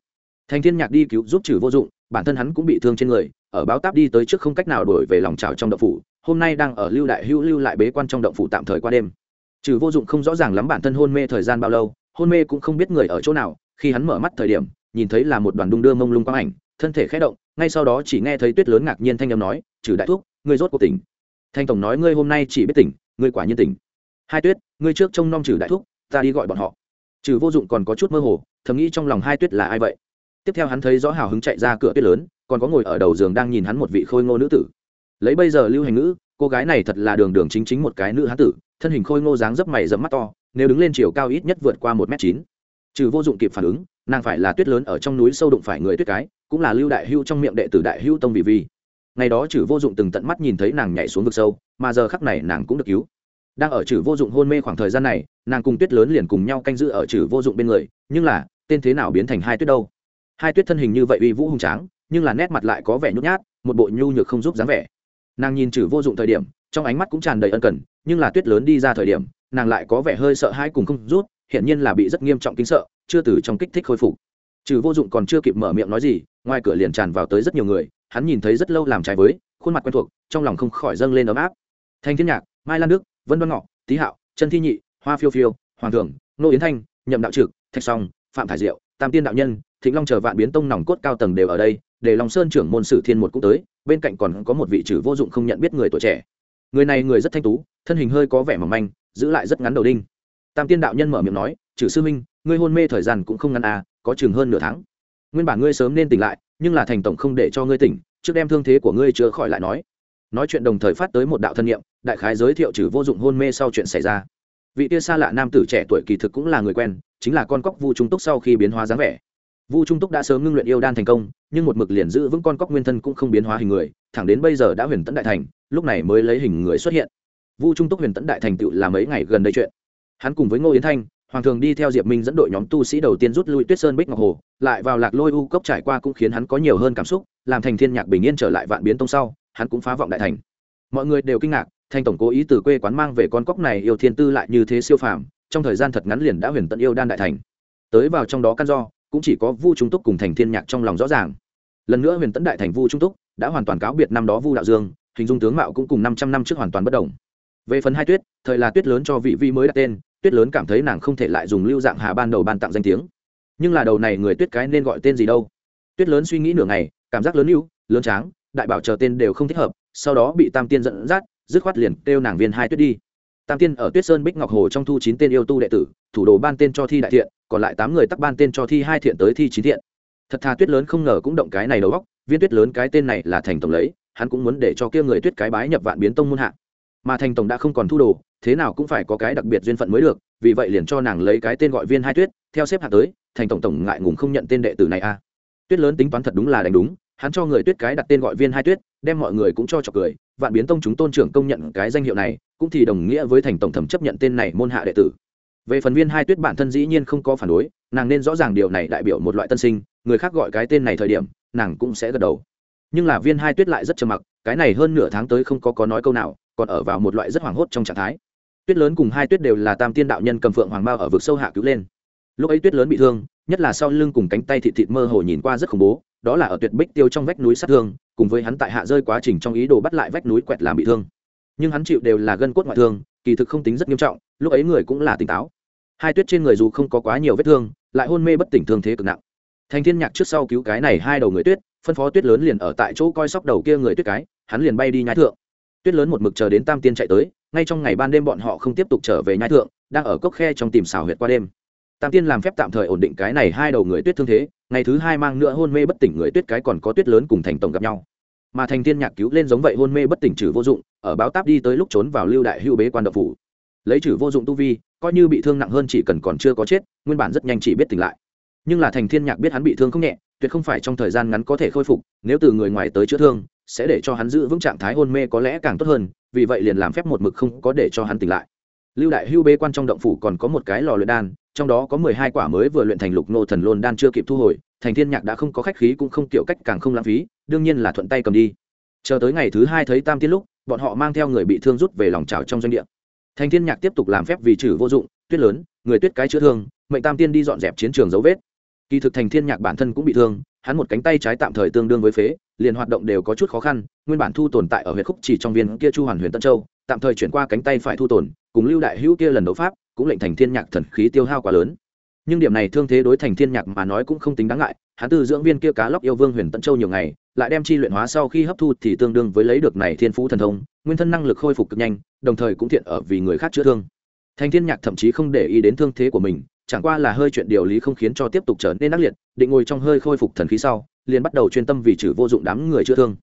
thành thiên nhạc đi cứu giúp trừ vô dụng, bản thân hắn cũng bị thương trên người, ở báo táp đi tới trước không cách nào đổi về lòng trào trong động phủ, hôm nay đang ở lưu đại hữu lưu lại bế quan trong động phủ tạm thời qua đêm. Trừ vô dụng không rõ ràng lắm bản thân hôn mê thời gian bao lâu, hôn mê cũng không biết người ở chỗ nào, khi hắn mở mắt thời điểm, nhìn thấy là một đoàn đung đưa mông lung quang ảnh thân thể khẽ động, ngay sau đó chỉ nghe thấy tuyết lớn ngạc nhiên thanh âm nói, trừ đại thúc, ngươi rốt cuộc tỉnh. Thanh tổng nói, ngươi hôm nay chỉ biết tỉnh, ngươi quả nhiên tỉnh. Hai tuyết, ngươi trước trông nom trừ đại thúc, ta đi gọi bọn họ. Trừ vô dụng còn có chút mơ hồ, thầm nghĩ trong lòng hai tuyết là ai vậy. Tiếp theo hắn thấy rõ hào hứng chạy ra cửa tuyết lớn, còn có ngồi ở đầu giường đang nhìn hắn một vị khôi ngô nữ tử. Lấy bây giờ lưu hành ngữ, cô gái này thật là đường đường chính chính một cái nữ hán tử, thân hình khôi ngô dáng dấp mày dẫm mắt to, nếu đứng lên chiều cao ít nhất vượt qua một m chín. Trừ vô dụng kịp phản ứng nàng phải là tuyết lớn ở trong núi sâu đụng phải người tuyết cái, cũng là lưu đại hưu trong miệng đệ tử đại hưu tông vị vi. Ngày đó chử vô dụng từng tận mắt nhìn thấy nàng nhảy xuống vực sâu, mà giờ khắc này nàng cũng được cứu. Đang ở chử vô dụng hôn mê khoảng thời gian này, nàng cùng tuyết lớn liền cùng nhau canh giữ ở chử vô dụng bên người, nhưng là, tên thế nào biến thành hai tuyết đâu? Hai tuyết thân hình như vậy uy vũ hùng tráng, nhưng là nét mặt lại có vẻ nhút nhát, một bộ nhu nhược không giúp dáng vẻ. Nàng nhìn chử vô dụng thời điểm, trong ánh mắt cũng tràn đầy ân cần, nhưng là tuyết lớn đi ra thời điểm, nàng lại có vẻ hơi sợ hãi cùng không rút hiện nhiên là bị rất nghiêm trọng kinh sợ chưa từ trong kích thích khôi phục. Trừ vô dụng còn chưa kịp mở miệng nói gì, ngoài cửa liền tràn vào tới rất nhiều người, hắn nhìn thấy rất lâu làm trái với, khuôn mặt quen thuộc, trong lòng không khỏi dâng lên ấm áp. Thanh thiên nhạc, mai lan đức, vân đoan ngọ, tý hạo, Trần thi nhị, hoa phiêu phiêu, hoàng thường nô yến thanh, nhậm đạo trực, thạch song, phạm thải diệu, tam tiên đạo nhân, thịnh long chờ vạn biến tông nòng cốt cao tầng đều ở đây, để lòng sơn trưởng môn sử thiên một cũng tới, bên cạnh còn có một vị trừ vô dụng không nhận biết người tuổi trẻ. Người này người rất thanh tú, thân hình hơi có vẻ mỏng manh, giữ lại rất ngắn đầu đinh tam tiên đạo nhân mở miệng nói, trừ sư minh ngươi hôn mê thời gian cũng không ngắn à có chừng hơn nửa tháng. Nguyên bản ngươi sớm nên tỉnh lại, nhưng là thành tổng không để cho ngươi tỉnh, trước đem thương thế của ngươi chữa khỏi lại nói. Nói chuyện đồng thời phát tới một đạo thân nhiệm đại khái giới thiệu trừ vô dụng hôn mê sau chuyện xảy ra. Vị tia xa lạ nam tử trẻ tuổi kỳ thực cũng là người quen, chính là con cóc vu trung túc sau khi biến hóa dáng vẻ. Vu trung túc đã sớm ngưng luyện yêu đan thành công, nhưng một mực liền giữ vững con cóc nguyên thân cũng không biến hóa hình người, thẳng đến bây giờ đã huyền tấn đại thành, lúc này mới lấy hình người xuất hiện. Vu trung túc huyền tấn đại thành tựu là mấy ngày gần đây chuyện hắn cùng với ngô yến thanh, hoàng thường đi theo diệp minh dẫn đội nhóm tu sĩ đầu tiên rút lui tuyết sơn bích ngọc hồ, lại vào lạc lôi u cốc trải qua cũng khiến hắn có nhiều hơn cảm xúc, làm thành thiên nhạc bình yên trở lại vạn biến tông sau, hắn cũng phá vọng đại thành. Mọi người đều kinh ngạc, thanh tổng cố ý từ quê quán mang về con cóc này yêu thiên tư lại như thế siêu phàm, trong thời gian thật ngắn liền đã huyền tận yêu đan đại thành. Tới vào trong đó căn do, cũng chỉ có vu trung túc cùng thành thiên nhạc trong lòng rõ ràng. Lần nữa huyền tấn đại thành vu trung túc đã hoàn toàn cáo biệt năm đó vu đạo dương, hình dung tướng mạo cũng cùng năm trăm năm trước hoàn toàn bất đồng về phần hai tuyết, thời là tuyết lớn cho vị vi mới đặt tên, tuyết lớn cảm thấy nàng không thể lại dùng lưu dạng hà ban đầu ban tặng danh tiếng. Nhưng là đầu này người tuyết cái nên gọi tên gì đâu? Tuyết lớn suy nghĩ nửa ngày, cảm giác lớn hữu lớn tráng, đại bảo chờ tên đều không thích hợp, sau đó bị tam tiên dẫn dắt, dứt khoát liền kêu nàng viên hai tuyết đi. Tam tiên ở tuyết sơn bích ngọc hồ trong thu chín tên yêu tu đệ tử, thủ đồ ban tên cho thi đại thiện, còn lại tám người tắc ban tên cho thi hai thiện tới thi chín thiện. Thật thà tuyết lớn không ngờ cũng động cái này đầu góc viên tuyết lớn cái tên này là thành tổng lấy, hắn cũng muốn để cho kia người tuyết cái bái nhập vạn biến tông môn hạ mà thành tổng đã không còn thu đồ, thế nào cũng phải có cái đặc biệt duyên phận mới được, vì vậy liền cho nàng lấy cái tên gọi viên hai tuyết, theo xếp hạng tới, thành tổng tổng ngại ngùng không nhận tên đệ tử này a tuyết lớn tính toán thật đúng là đánh đúng, hắn cho người tuyết cái đặt tên gọi viên hai tuyết, đem mọi người cũng cho trọc cười, vạn biến tông chúng tôn trưởng công nhận cái danh hiệu này, cũng thì đồng nghĩa với thành tổng thẩm chấp nhận tên này môn hạ đệ tử. Về phần viên hai tuyết bản thân dĩ nhiên không có phản đối, nàng nên rõ ràng điều này đại biểu một loại tân sinh, người khác gọi cái tên này thời điểm, nàng cũng sẽ gật đầu. Nhưng là viên hai tuyết lại rất trầm mặc, cái này hơn nửa tháng tới không có có nói câu nào còn ở vào một loại rất hoảng hốt trong trạng thái. Tuyết lớn cùng hai tuyết đều là tam tiên đạo nhân cầm phượng hoàng mao ở vực sâu hạ cứu lên. Lúc ấy tuyết lớn bị thương, nhất là sau lưng cùng cánh tay thịt thịt mơ hồ nhìn qua rất khủng bố, đó là ở tuyệt bích tiêu trong vách núi sát thương, cùng với hắn tại hạ rơi quá trình trong ý đồ bắt lại vách núi quẹt làm bị thương. Nhưng hắn chịu đều là gân cốt ngoại thương, kỳ thực không tính rất nghiêm trọng, lúc ấy người cũng là tỉnh táo. Hai tuyết trên người dù không có quá nhiều vết thương, lại hôn mê bất tỉnh thương thế cực nặng. Thành thiên nhạc trước sau cứu cái này hai đầu người tuyết, phân phó tuyết lớn liền ở tại chỗ coi sóc đầu kia người tuyết cái, hắn liền bay đi nhái thượng tuyết lớn một mực chờ đến tam tiên chạy tới, ngay trong ngày ban đêm bọn họ không tiếp tục trở về nhai thượng, đang ở cốc khe trong tìm xào huyệt qua đêm. Tam tiên làm phép tạm thời ổn định cái này hai đầu người tuyết thương thế, ngày thứ hai mang nữa hôn mê bất tỉnh người tuyết cái còn có tuyết lớn cùng thành tổng gặp nhau. Mà thành thiên nhạc cứu lên giống vậy hôn mê bất tỉnh trừ vô dụng, ở báo táp đi tới lúc trốn vào lưu đại hưu bế quan độc phủ. Lấy trừ vô dụng tu vi, coi như bị thương nặng hơn chỉ cần còn chưa có chết, nguyên bản rất nhanh chỉ biết tỉnh lại. Nhưng là thành thiên nhạc biết hắn bị thương không nhẹ tuyệt không phải trong thời gian ngắn có thể khôi phục, nếu từ người ngoài tới chữa thương, sẽ để cho hắn giữ vững trạng thái hôn mê có lẽ càng tốt hơn, vì vậy liền làm phép một mực không có để cho hắn tỉnh lại. Lưu đại hưu bê quan trong động phủ còn có một cái lò luyện đan, trong đó có mười hai quả mới vừa luyện thành lục nô thần lôn đan chưa kịp thu hồi, thành thiên nhạc đã không có khách khí cũng không kiểu cách càng không lãng phí, đương nhiên là thuận tay cầm đi. Chờ tới ngày thứ hai thấy tam tiên lúc, bọn họ mang theo người bị thương rút về lòng trào trong doanh địa. Thành thiên nhạc tiếp tục làm phép vì trừ vô dụng, tuyết lớn, người tuyết cái chữa thương, mệnh tam tiên đi dọn dẹp chiến trường dấu vết kỳ thực thành thiên nhạc bản thân cũng bị thương, hắn một cánh tay trái tạm thời tương đương với phế, liền hoạt động đều có chút khó khăn, nguyên bản thu tồn tại ở huyện khúc chỉ trong viên kia chu hoàn huyền tân châu, tạm thời chuyển qua cánh tay phải thu tồn, cùng lưu đại hữu kia lần đấu pháp, cũng lệnh thành thiên nhạc thần khí tiêu hao quá lớn. Nhưng điểm này thương thế đối thành thiên nhạc mà nói cũng không tính đáng ngại, hắn từ dưỡng viên kia cá lóc yêu vương huyền tân châu nhiều ngày, lại đem chi luyện hóa sau khi hấp thu thì tương đương với lấy được này thiên phú thần thông, nguyên thân năng lực khôi phục cực nhanh, đồng thời cũng thiện ở vì người khác chữa thương. Thành thiên nhạc thậm chí không để ý đến thương thế của mình chẳng qua là hơi chuyện điều lý không khiến cho tiếp tục trở nên ác liệt, định ngồi trong hơi khôi phục thần khí sau, liền bắt đầu chuyên tâm vì trừ vô dụng đám người chữa thương.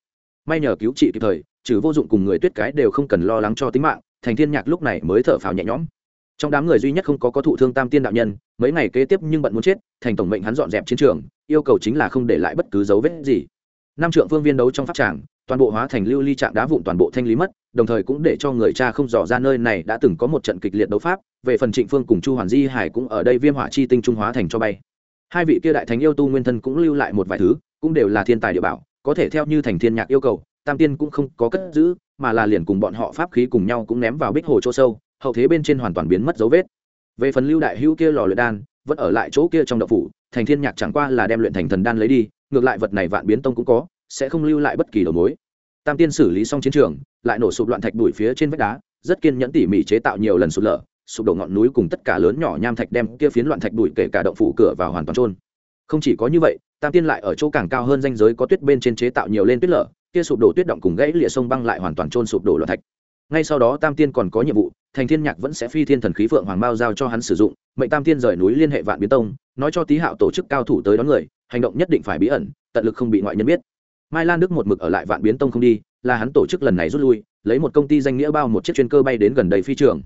May nhờ cứu trị kịp thời, trừ vô dụng cùng người tuyết cái đều không cần lo lắng cho tính mạng, thành thiên nhạc lúc này mới thở phào nhẹ nhõm. Trong đám người duy nhất không có có thụ thương tam tiên đạo nhân, mấy ngày kế tiếp nhưng bận muốn chết, thành tổng mệnh hắn dọn dẹp chiến trường, yêu cầu chính là không để lại bất cứ dấu vết gì. Năm trượng phương viên đấu trong pháp tràng toàn bộ hóa thành lưu ly trạng đá vụn toàn bộ thanh lý mất, đồng thời cũng để cho người cha không dò ra nơi này đã từng có một trận kịch liệt đấu pháp, về phần trịnh phương cùng chu hoàn di hải cũng ở đây viêm hỏa chi tinh trung hóa thành cho bay. Hai vị kia đại thánh yêu tu nguyên thân cũng lưu lại một vài thứ, cũng đều là thiên tài địa bảo, có thể theo như thành thiên nhạc yêu cầu, tam tiên cũng không có cất giữ, mà là liền cùng bọn họ pháp khí cùng nhau cũng ném vào bích hồ chỗ sâu, hậu thế bên trên hoàn toàn biến mất dấu vết. Về phần lưu đại hữu kia lò luyện đan, vẫn ở lại chỗ kia trong đậu phủ, thành thiên nhạc chẳng qua là đem luyện thành thần đan lấy đi, ngược lại vật này vạn biến tông cũng có sẽ không lưu lại bất kỳ đầu mối. Tam tiên xử lý xong chiến trường, lại nổ sụp loạn thạch đuổi phía trên vách đá, rất kiên nhẫn tỉ mỉ chế tạo nhiều lần sụp lở, sụp đổ ngọn núi cùng tất cả lớn nhỏ nham thạch đem kia phiến loạn thạch đuổi kể cả động phủ cửa vào hoàn toàn trôn không chỉ có như vậy, tam tiên lại ở chỗ càng cao hơn danh giới có tuyết bên trên chế tạo nhiều lên tuyết lở, kia sụp đổ tuyết động cùng gãy lịa sông băng lại hoàn toàn trôn sụp đổ loạn thạch. Ngay sau đó tam tiên còn có nhiệm vụ, thành thiên nhạc vẫn sẽ phi thiên thần khí phượng hoàng mao giao cho hắn sử dụng, mệnh tam tiên rời núi liên hệ vạn biến tông, nói cho tý hạo tổ chức cao thủ tới đón người, hành động nhất định phải bí ẩn, tận lực không bị ngoại nhân biết mai lan đức một mực ở lại vạn biến tông không đi, là hắn tổ chức lần này rút lui, lấy một công ty danh nghĩa bao một chiếc chuyên cơ bay đến gần đầy phi trường.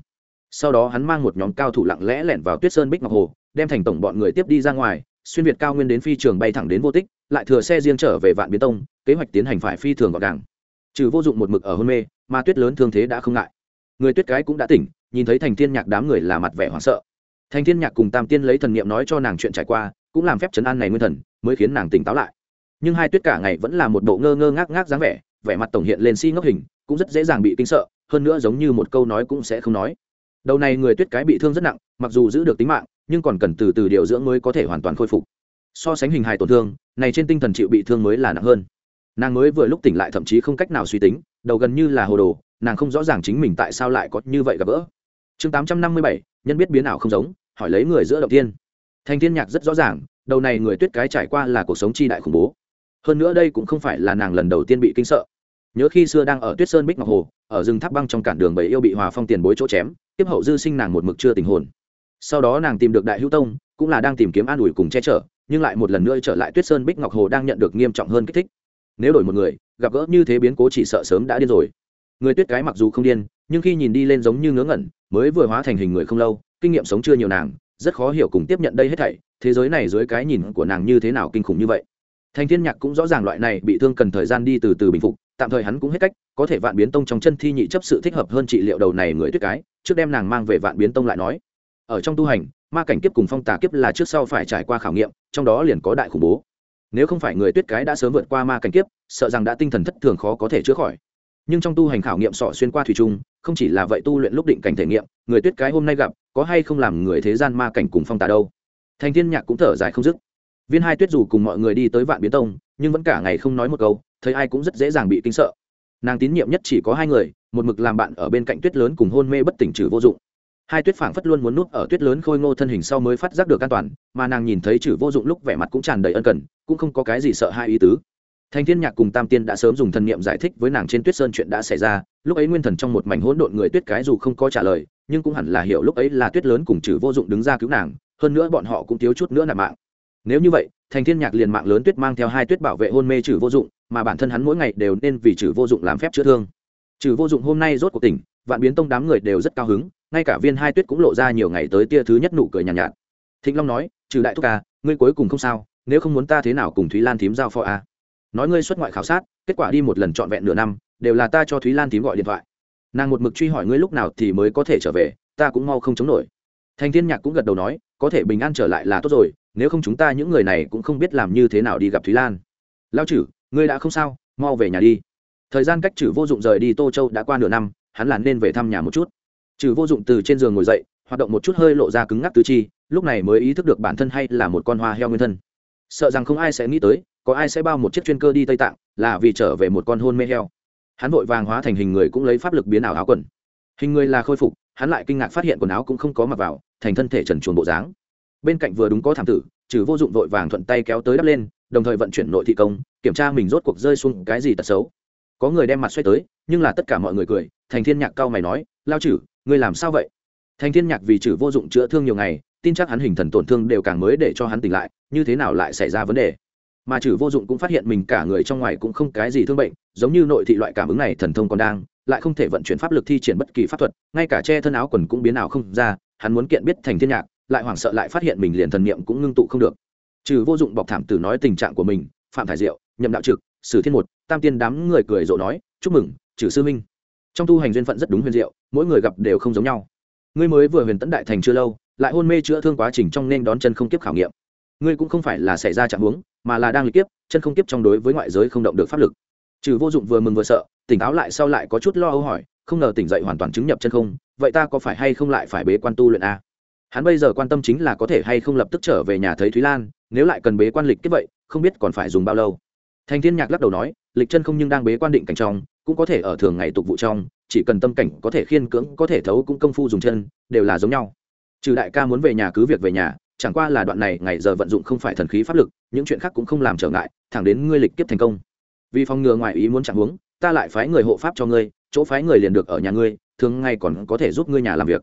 Sau đó hắn mang một nhóm cao thủ lặng lẽ lẻn vào tuyết sơn bích ngọc hồ, đem thành tổng bọn người tiếp đi ra ngoài, xuyên việt cao nguyên đến phi trường bay thẳng đến vô tích, lại thừa xe riêng trở về vạn biến tông, kế hoạch tiến hành phải phi thường gọn gàng. Trừ vô dụng một mực ở hôn mê, mà tuyết lớn thương thế đã không ngại. Người tuyết cái cũng đã tỉnh, nhìn thấy thành thiên nhạc đám người là mặt vẻ hoảng sợ. Thành thiên nhạc cùng tam tiên lấy thần niệm nói cho nàng chuyện trải qua, cũng làm phép chấn an này nguyên thần, mới khiến nàng tỉnh táo lại nhưng hai tuyết cả ngày vẫn là một bộ ngơ ngơ ngác ngác dáng vẻ vẻ mặt tổng hiện lên si ngốc hình, cũng rất dễ dàng bị kinh sợ, hơn nữa giống như một câu nói cũng sẽ không nói. Đầu này người tuyết cái bị thương rất nặng, mặc dù giữ được tính mạng, nhưng còn cần từ từ điều dưỡng mới có thể hoàn toàn khôi phục. So sánh hình hài tổn thương, này trên tinh thần chịu bị thương mới là nặng hơn. Nàng mới vừa lúc tỉnh lại thậm chí không cách nào suy tính, đầu gần như là hồ đồ, nàng không rõ ràng chính mình tại sao lại có như vậy gặp gỡ. Chương tám trăm năm mươi bảy, nhân biết biến ảo không giống, hỏi lấy người giữa động tiên thành thiên nhạc rất rõ ràng, đầu này người tuyết cái trải qua là cuộc sống chi đại khủng bố hơn nữa đây cũng không phải là nàng lần đầu tiên bị kinh sợ. Nhớ khi xưa đang ở tuyết sơn bích ngọc hồ, ở rừng tháp băng trong cản đường bảy yêu bị hòa phong tiền bối chỗ chém, tiếp hậu dư sinh nàng một mực chưa tình hồn. Sau đó nàng tìm được đại hữu tông, cũng là đang tìm kiếm an ủi cùng che chở, nhưng lại một lần nữa trở lại tuyết sơn bích ngọc hồ đang nhận được nghiêm trọng hơn kích thích. Nếu đổi một người, gặp gỡ như thế biến cố chỉ sợ sớm đã điên rồi. Người tuyết cái mặc dù không điên, nhưng khi nhìn đi lên giống như ngớ ngẩn, mới vừa hóa thành hình người không lâu, kinh nghiệm sống chưa nhiều nàng, rất khó hiểu cùng tiếp nhận đây hết thảy, thế giới này dưới cái nhìn của nàng như thế nào kinh khủng như vậy thành thiên nhạc cũng rõ ràng loại này bị thương cần thời gian đi từ từ bình phục, tạm thời hắn cũng hết cách, có thể vạn biến tông trong chân thi nhị chấp sự thích hợp hơn trị liệu đầu này người tuyết cái, trước đem nàng mang về vạn biến tông lại nói. Ở trong tu hành, ma cảnh kiếp cùng phong tà kiếp là trước sau phải trải qua khảo nghiệm, trong đó liền có đại khủng bố. Nếu không phải người tuyết cái đã sớm vượt qua ma cảnh kiếp, sợ rằng đã tinh thần thất thường khó có thể chữa khỏi. Nhưng trong tu hành khảo nghiệm sọ xuyên qua thủy trung, không chỉ là vậy tu luyện lúc định cảnh thể nghiệm, người tuyết cái hôm nay gặp, có hay không làm người thế gian ma cảnh cùng phong tà đâu? Thành thiên nhạc cũng thở dài không dứt viên hai tuyết dù cùng mọi người đi tới vạn biến tông nhưng vẫn cả ngày không nói một câu thấy ai cũng rất dễ dàng bị kinh sợ. Nàng tín nhiệm nhất chỉ có hai người một mực làm bạn ở bên cạnh tuyết lớn cùng hôn mê bất tỉnh trừ vô dụng. Hai tuyết phảng phất luôn muốn núp ở tuyết lớn khôi ngô thân hình sau mới phát giác được an toàn mà nàng nhìn thấy trừ vô dụng lúc vẻ mặt cũng tràn đầy ân cần cũng không có cái gì sợ hai ý tứ. Thanh Thiên Nhạc cùng Tam Tiên đã sớm dùng thần niệm giải thích với nàng trên Tuyết Sơn chuyện đã xảy ra, lúc ấy Nguyên Thần trong một mảnh hỗn độn người Tuyết cái dù không có trả lời, nhưng cũng hẳn là hiểu lúc ấy là Tuyết lớn cùng trừ vô dụng đứng ra cứu nàng, hơn nữa bọn họ cũng thiếu chút nữa nạp mạng. Nếu như vậy, thành thiên nhạc liền mạng lớn tuyết mang theo hai tuyết bảo vệ hôn mê trừ vô dụng mà bản thân hắn mỗi ngày đều nên vì trừ vô dụng làm phép chữa thương. Trừ vô dụng hôm nay rốt cuộc tỉnh vạn biến tông đám người đều rất cao hứng ngay cả viên hai tuyết cũng lộ ra nhiều ngày tới tia thứ nhất nụ cười nhàn nhạt, nhạt. Thịnh long nói trừ đại thúc à ngươi cuối cùng không sao nếu không muốn ta thế nào cùng thúy lan thím giao phó à. nói ngươi xuất ngoại khảo sát kết quả đi một lần trọn vẹn nửa năm đều là ta cho thúy lan thím gọi điện thoại. Nàng một mực truy hỏi ngươi lúc nào thì mới có thể trở về ta cũng mau không chống nổi. Thành thiên nhạc cũng gật đầu nói có thể bình an trở lại là tốt rồi nếu không chúng ta những người này cũng không biết làm như thế nào đi gặp thúy lan. Lao chử ngươi đã không sao, mau về nhà đi. Thời gian cách chử vô dụng rời đi tô châu đã qua nửa năm, hắn là nên về thăm nhà một chút. Chử vô dụng từ trên giường ngồi dậy, hoạt động một chút hơi lộ ra cứng ngắc tứ chi, lúc này mới ý thức được bản thân hay là một con hoa heo nguyên thân. Sợ rằng không ai sẽ nghĩ tới, có ai sẽ bao một chiếc chuyên cơ đi tây tạng, là vì trở về một con hôn mê heo. Hắn vội vàng hóa thành hình người cũng lấy pháp lực biến ảo áo quần. Hình người là khôi phục, hắn lại kinh ngạc phát hiện quần áo cũng không có mặc vào, thành thân thể trần chuồn bộ dáng bên cạnh vừa đúng có thảm tử, trừ vô dụng vội vàng thuận tay kéo tới đắp lên, đồng thời vận chuyển nội thị công, kiểm tra mình rốt cuộc rơi xuống cái gì tật xấu. Có người đem mặt xoay tới, nhưng là tất cả mọi người cười, thành thiên nhạc cao mày nói, lao chử ngươi làm sao vậy? Thành thiên nhạc vì chử vô dụng chữa thương nhiều ngày, tin chắc hắn hình thần tổn thương đều càng mới để cho hắn tỉnh lại, như thế nào lại xảy ra vấn đề? Mà chử vô dụng cũng phát hiện mình cả người trong ngoài cũng không cái gì thương bệnh, giống như nội thị loại cảm ứng này thần thông còn đang, lại không thể vận chuyển pháp lực thi triển bất kỳ pháp thuật, ngay cả che thân áo quần cũng biến ảo không ra, hắn muốn kiện biết thành thiên nhạc lại hoảng sợ lại phát hiện mình liền thần niệm cũng ngưng tụ không được. Trừ vô dụng bọc thảm tử nói tình trạng của mình, phạm thải diệu, nhậm đạo trực, sử thiên một, tam tiên đám người cười rộ nói, chúc mừng, trừ sư minh. Trong tu hành duyên phận rất đúng huyền diệu, mỗi người gặp đều không giống nhau. Ngươi mới vừa huyền tấn đại thành chưa lâu, lại hôn mê chữa thương quá trình trong nên đón chân không kiếp khảo nghiệm. Ngươi cũng không phải là xảy ra trạng huống, mà là đang lịch kiếp, chân không kiếp trong đối với ngoại giới không động được pháp lực. Trừ vô dụng vừa mừng vừa sợ, tỉnh táo lại sau lại có chút lo âu hỏi, không ngờ tỉnh dậy hoàn toàn chứng nhập chân không, vậy ta có phải hay không lại phải bế quan tu luyện a hắn bây giờ quan tâm chính là có thể hay không lập tức trở về nhà thấy thúy lan, nếu lại cần bế quan lịch kiếp vậy, không biết còn phải dùng bao lâu. Thành thiên nhạc lắc đầu nói, lịch chân không nhưng đang bế quan định cảnh trong, cũng có thể ở thường ngày tục vụ trong, chỉ cần tâm cảnh có thể khiên cưỡng, có thể thấu cũng công phu dùng chân, đều là giống nhau. Trừ đại ca muốn về nhà cứ việc về nhà, chẳng qua là đoạn này ngày giờ vận dụng không phải thần khí pháp lực, những chuyện khác cũng không làm trở ngại, thẳng đến ngươi lịch kiếp thành công. Vì phòng ngừa ngoài ý muốn chẳng huống, ta lại phái người hộ pháp cho ngươi, chỗ phái người liền được ở nhà ngươi, thường ngày còn có thể giúp ngươi nhà làm việc.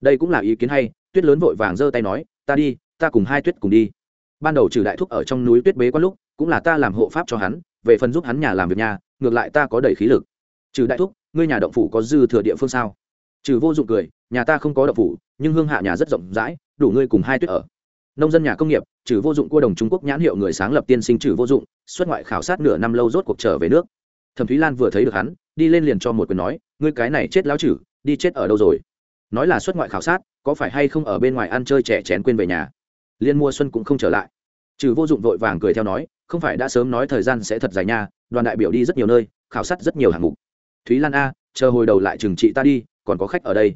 Đây cũng là ý kiến hay tuyết lớn vội vàng giơ tay nói, ta đi, ta cùng hai tuyết cùng đi. Ban đầu trừ đại thúc ở trong núi tuyết bế quan lúc, cũng là ta làm hộ pháp cho hắn, về phần giúp hắn nhà làm việc nhà, ngược lại ta có đầy khí lực. Trừ đại thúc, ngươi nhà động phủ có dư thừa địa phương sao? Trừ vô dụng cười, nhà ta không có động phủ, nhưng hương hạ nhà rất rộng rãi, đủ ngươi cùng hai tuyết ở. Nông dân nhà công nghiệp, trừ vô dụng cua đồng trung quốc nhãn hiệu người sáng lập tiên sinh trừ vô dụng, xuất ngoại khảo sát nửa năm lâu rốt cuộc trở về nước. Thẩm thúy lan vừa thấy được hắn, đi lên liền cho một quyền nói, ngươi cái này chết lão trừ, đi chết ở đâu rồi? Nói là xuất ngoại khảo sát, có phải hay không ở bên ngoài ăn chơi trẻ chén quên về nhà? Liên mùa xuân cũng không trở lại. Trừ vô dụng vội vàng cười theo nói, không phải đã sớm nói thời gian sẽ thật dài nha, đoàn đại biểu đi rất nhiều nơi, khảo sát rất nhiều hạng mục. Thúy lan a, chờ hồi đầu lại trừng trị ta đi, còn có khách ở đây.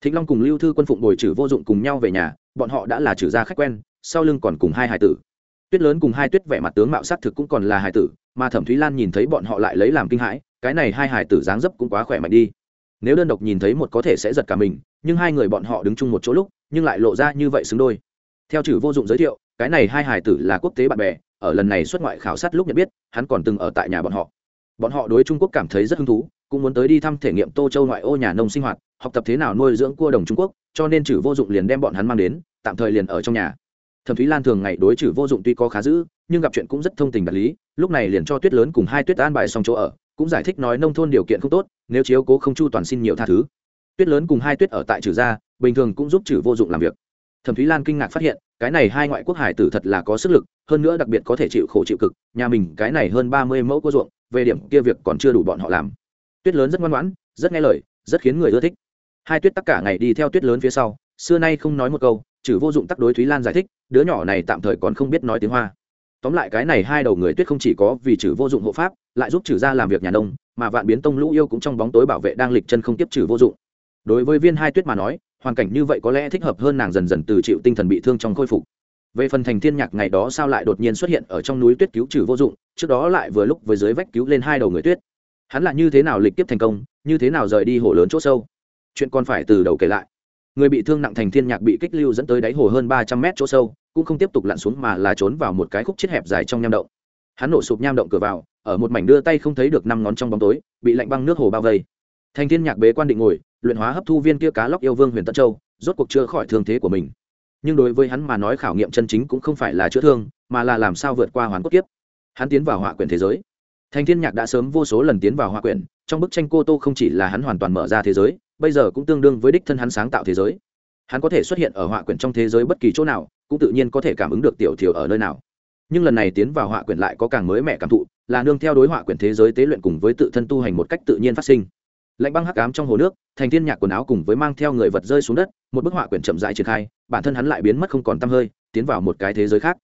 Thịnh long cùng lưu thư quân phụng bồi trừ vô dụng cùng nhau về nhà, bọn họ đã là trừ gia khách quen, sau lưng còn cùng hai hải tử. Tuyết lớn cùng hai tuyết vẻ mặt tướng mạo s á t thực cũng còn là hải tử, mà thẩm thúy lan nhìn thấy bọn họ lại lấy làm kinh hãi, cái này hai hải tử dáng dấp cũng quá khỏe mạnh đi. Nếu đơn độc nhìn thấy một có thể sẽ giật cả mình nhưng hai người bọn họ đứng chung một chỗ lúc, nhưng lại lộ ra như vậy xứng đôi. Theo trừ vô dụng giới thiệu, cái này hai hải tử là quốc tế bạn bè, ở lần này xuất ngoại khảo sát lúc nhận biết, hắn còn từng ở tại nhà bọn họ. Bọn họ đối trung quốc cảm thấy rất hứng thú, cũng muốn tới đi thăm thể nghiệm tô châu ngoại ô nhà nông sinh hoạt, học tập thế nào nuôi dưỡng cua đồng trung quốc, cho nên trừ vô dụng liền đem bọn hắn mang đến, tạm thời liền ở trong nhà. Thẩm thúy lan thường ngày đối trừ vô dụng tuy có khá dữ, nhưng gặp chuyện cũng rất thông tình đạt lý, lúc này liền cho tuyết lớn cùng hai tuyết an bài xong chỗ ở, cũng giải thích nói nông thôn điều kiện không tốt, nếu chiếu cố không chu toàn xin nhiều tha thứ tuyết lớn cùng hai tuyết ở tại trừ gia, bình thường cũng giúp trừ vô dụng làm việc. Thẩm thúy lan kinh ngạc phát hiện, cái này hai ngoại quốc hải tử thật là có sức lực, hơn nữa đặc biệt có thể chịu khổ chịu cực, nhà mình cái này hơn ba mươi mẫu có ruộng, về điểm kia việc còn chưa đủ bọn họ làm. Tuyết lớn rất ngoan ngoãn, rất nghe lời, rất khiến người ưa thích. Hai tuyết tất cả ngày đi theo tuyết lớn phía sau, xưa nay không nói một câu, trừ vô dụng tắc đối thúy lan giải thích, đứa nhỏ này tạm thời còn không biết nói tiếng hoa. Tóm lại cái này hai đầu người tuyết không chỉ có vì trừ vô dụng hộ pháp, lại giúp trừ ra làm việc nhà nông, mà vạn biến tông lũ yêu cũng trong bóng tối bảo vệ đang lịch chân không tiếp trừ vô dụng đối với viên hai tuyết mà nói, hoàn cảnh như vậy có lẽ thích hợp hơn nàng dần dần từ chịu tinh thần bị thương trong khôi phục. Về phần thành thiên nhạc ngày đó sao lại đột nhiên xuất hiện ở trong núi tuyết cứu trừ vô dụng, trước đó lại vừa lúc với dưới vách cứu lên hai đầu người tuyết. Hắn là như thế nào lịch tiếp thành công, như thế nào rời đi hồ lớn chỗ sâu? Chuyện còn phải từ đầu kể lại. Người bị thương nặng thành thiên nhạc bị kích lưu dẫn tới đáy hồ hơn ba trăm mét chỗ sâu, cũng không tiếp tục lặn xuống mà là trốn vào một cái khúc chết hẹp dài trong nham động. Hắn nổ sụp nham động cửa vào, ở một mảnh đưa tay không thấy được năm ngón trong bóng tối, bị lạnh băng nước hồ bao vây. Thành thiên nhạc bế quan định ngồi luyện hóa hấp thu viên kia cá lóc yêu vương huyền tân châu, rốt cuộc chữa khỏi thương thế của mình. Nhưng đối với hắn mà nói khảo nghiệm chân chính cũng không phải là chữa thương, mà là làm sao vượt qua hoàn cốt kiếp. Hắn tiến vào hỏa quyển thế giới. Thành thiên nhạc đã sớm vô số lần tiến vào hỏa quyển, trong bức tranh cô tô không chỉ là hắn hoàn toàn mở ra thế giới, bây giờ cũng tương đương với đích thân hắn sáng tạo thế giới. Hắn có thể xuất hiện ở hỏa quyển trong thế giới bất kỳ chỗ nào, cũng tự nhiên có thể cảm ứng được tiểu thiểu ở nơi nào. Nhưng lần này tiến vào hỏa quyển lại có càng mới mẻ cảm thụ, là nương theo đối hỏa quyển thế giới tế luyện cùng với tự thân tu hành một cách tự nhiên phát sinh lạnh băng hắc ám trong hồ nước thành thiên nhạc quần áo cùng với mang theo người vật rơi xuống đất một bức họa quyển chậm rãi triển khai bản thân hắn lại biến mất không còn tăm hơi tiến vào một cái thế giới khác.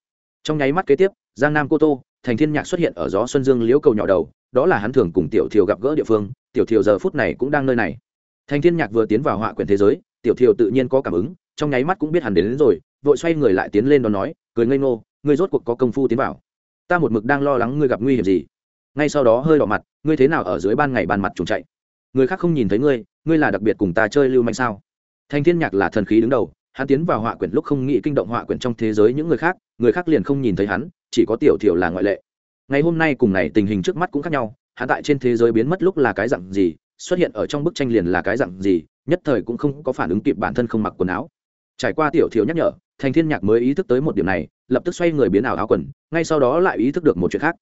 Trong nháy mắt kế tiếp giang nam cô tô thành thiên nhạc xuất hiện ở gió xuân dương liễu cầu nhỏ đầu đó là hắn thường cùng tiểu thiều gặp gỡ địa phương tiểu thiều giờ phút này cũng đang nơi này. Thành thiên nhạc vừa tiến vào họa quyển thế giới tiểu thiều tự nhiên có cảm ứng trong nháy mắt cũng biết hắn đến, đến rồi vội xoay người lại tiến lên đó nói cười ngây ngô ngươi rốt cuộc có công phu tiến vào. Ta một mực đang lo lắng ngươi gặp nguy hiểm gì. Ngay sau đó hơi đỏ mặt ngươi thế nào ở dưới ban ngày ban mặt trùng chạy? Người khác không nhìn thấy ngươi ngươi là đặc biệt cùng ta chơi lưu manh sao? Thanh thiên nhạc là thần khí đứng đầu, hắn tiến vào họa quyển lúc không nghĩ kinh động họa quyển trong thế giới những người khác người khác liền không nhìn thấy hắn, chỉ có tiểu thiểu là ngoại lệ. Ngày hôm nay cùng này tình hình trước mắt cũng khác nhau, hắn tại trên thế giới biến mất lúc là cái dặn gì, xuất hiện ở trong bức tranh liền là cái dặn gì, nhất thời cũng không có phản ứng kịp bản thân không mặc quần áo. Trải qua tiểu thiểu nhắc nhở thành thiên nhạc mới ý thức tới một điểm này, lập tức xoay người biến ảo áo quần, ngay sau đó lại ý thức được một chuyện khác.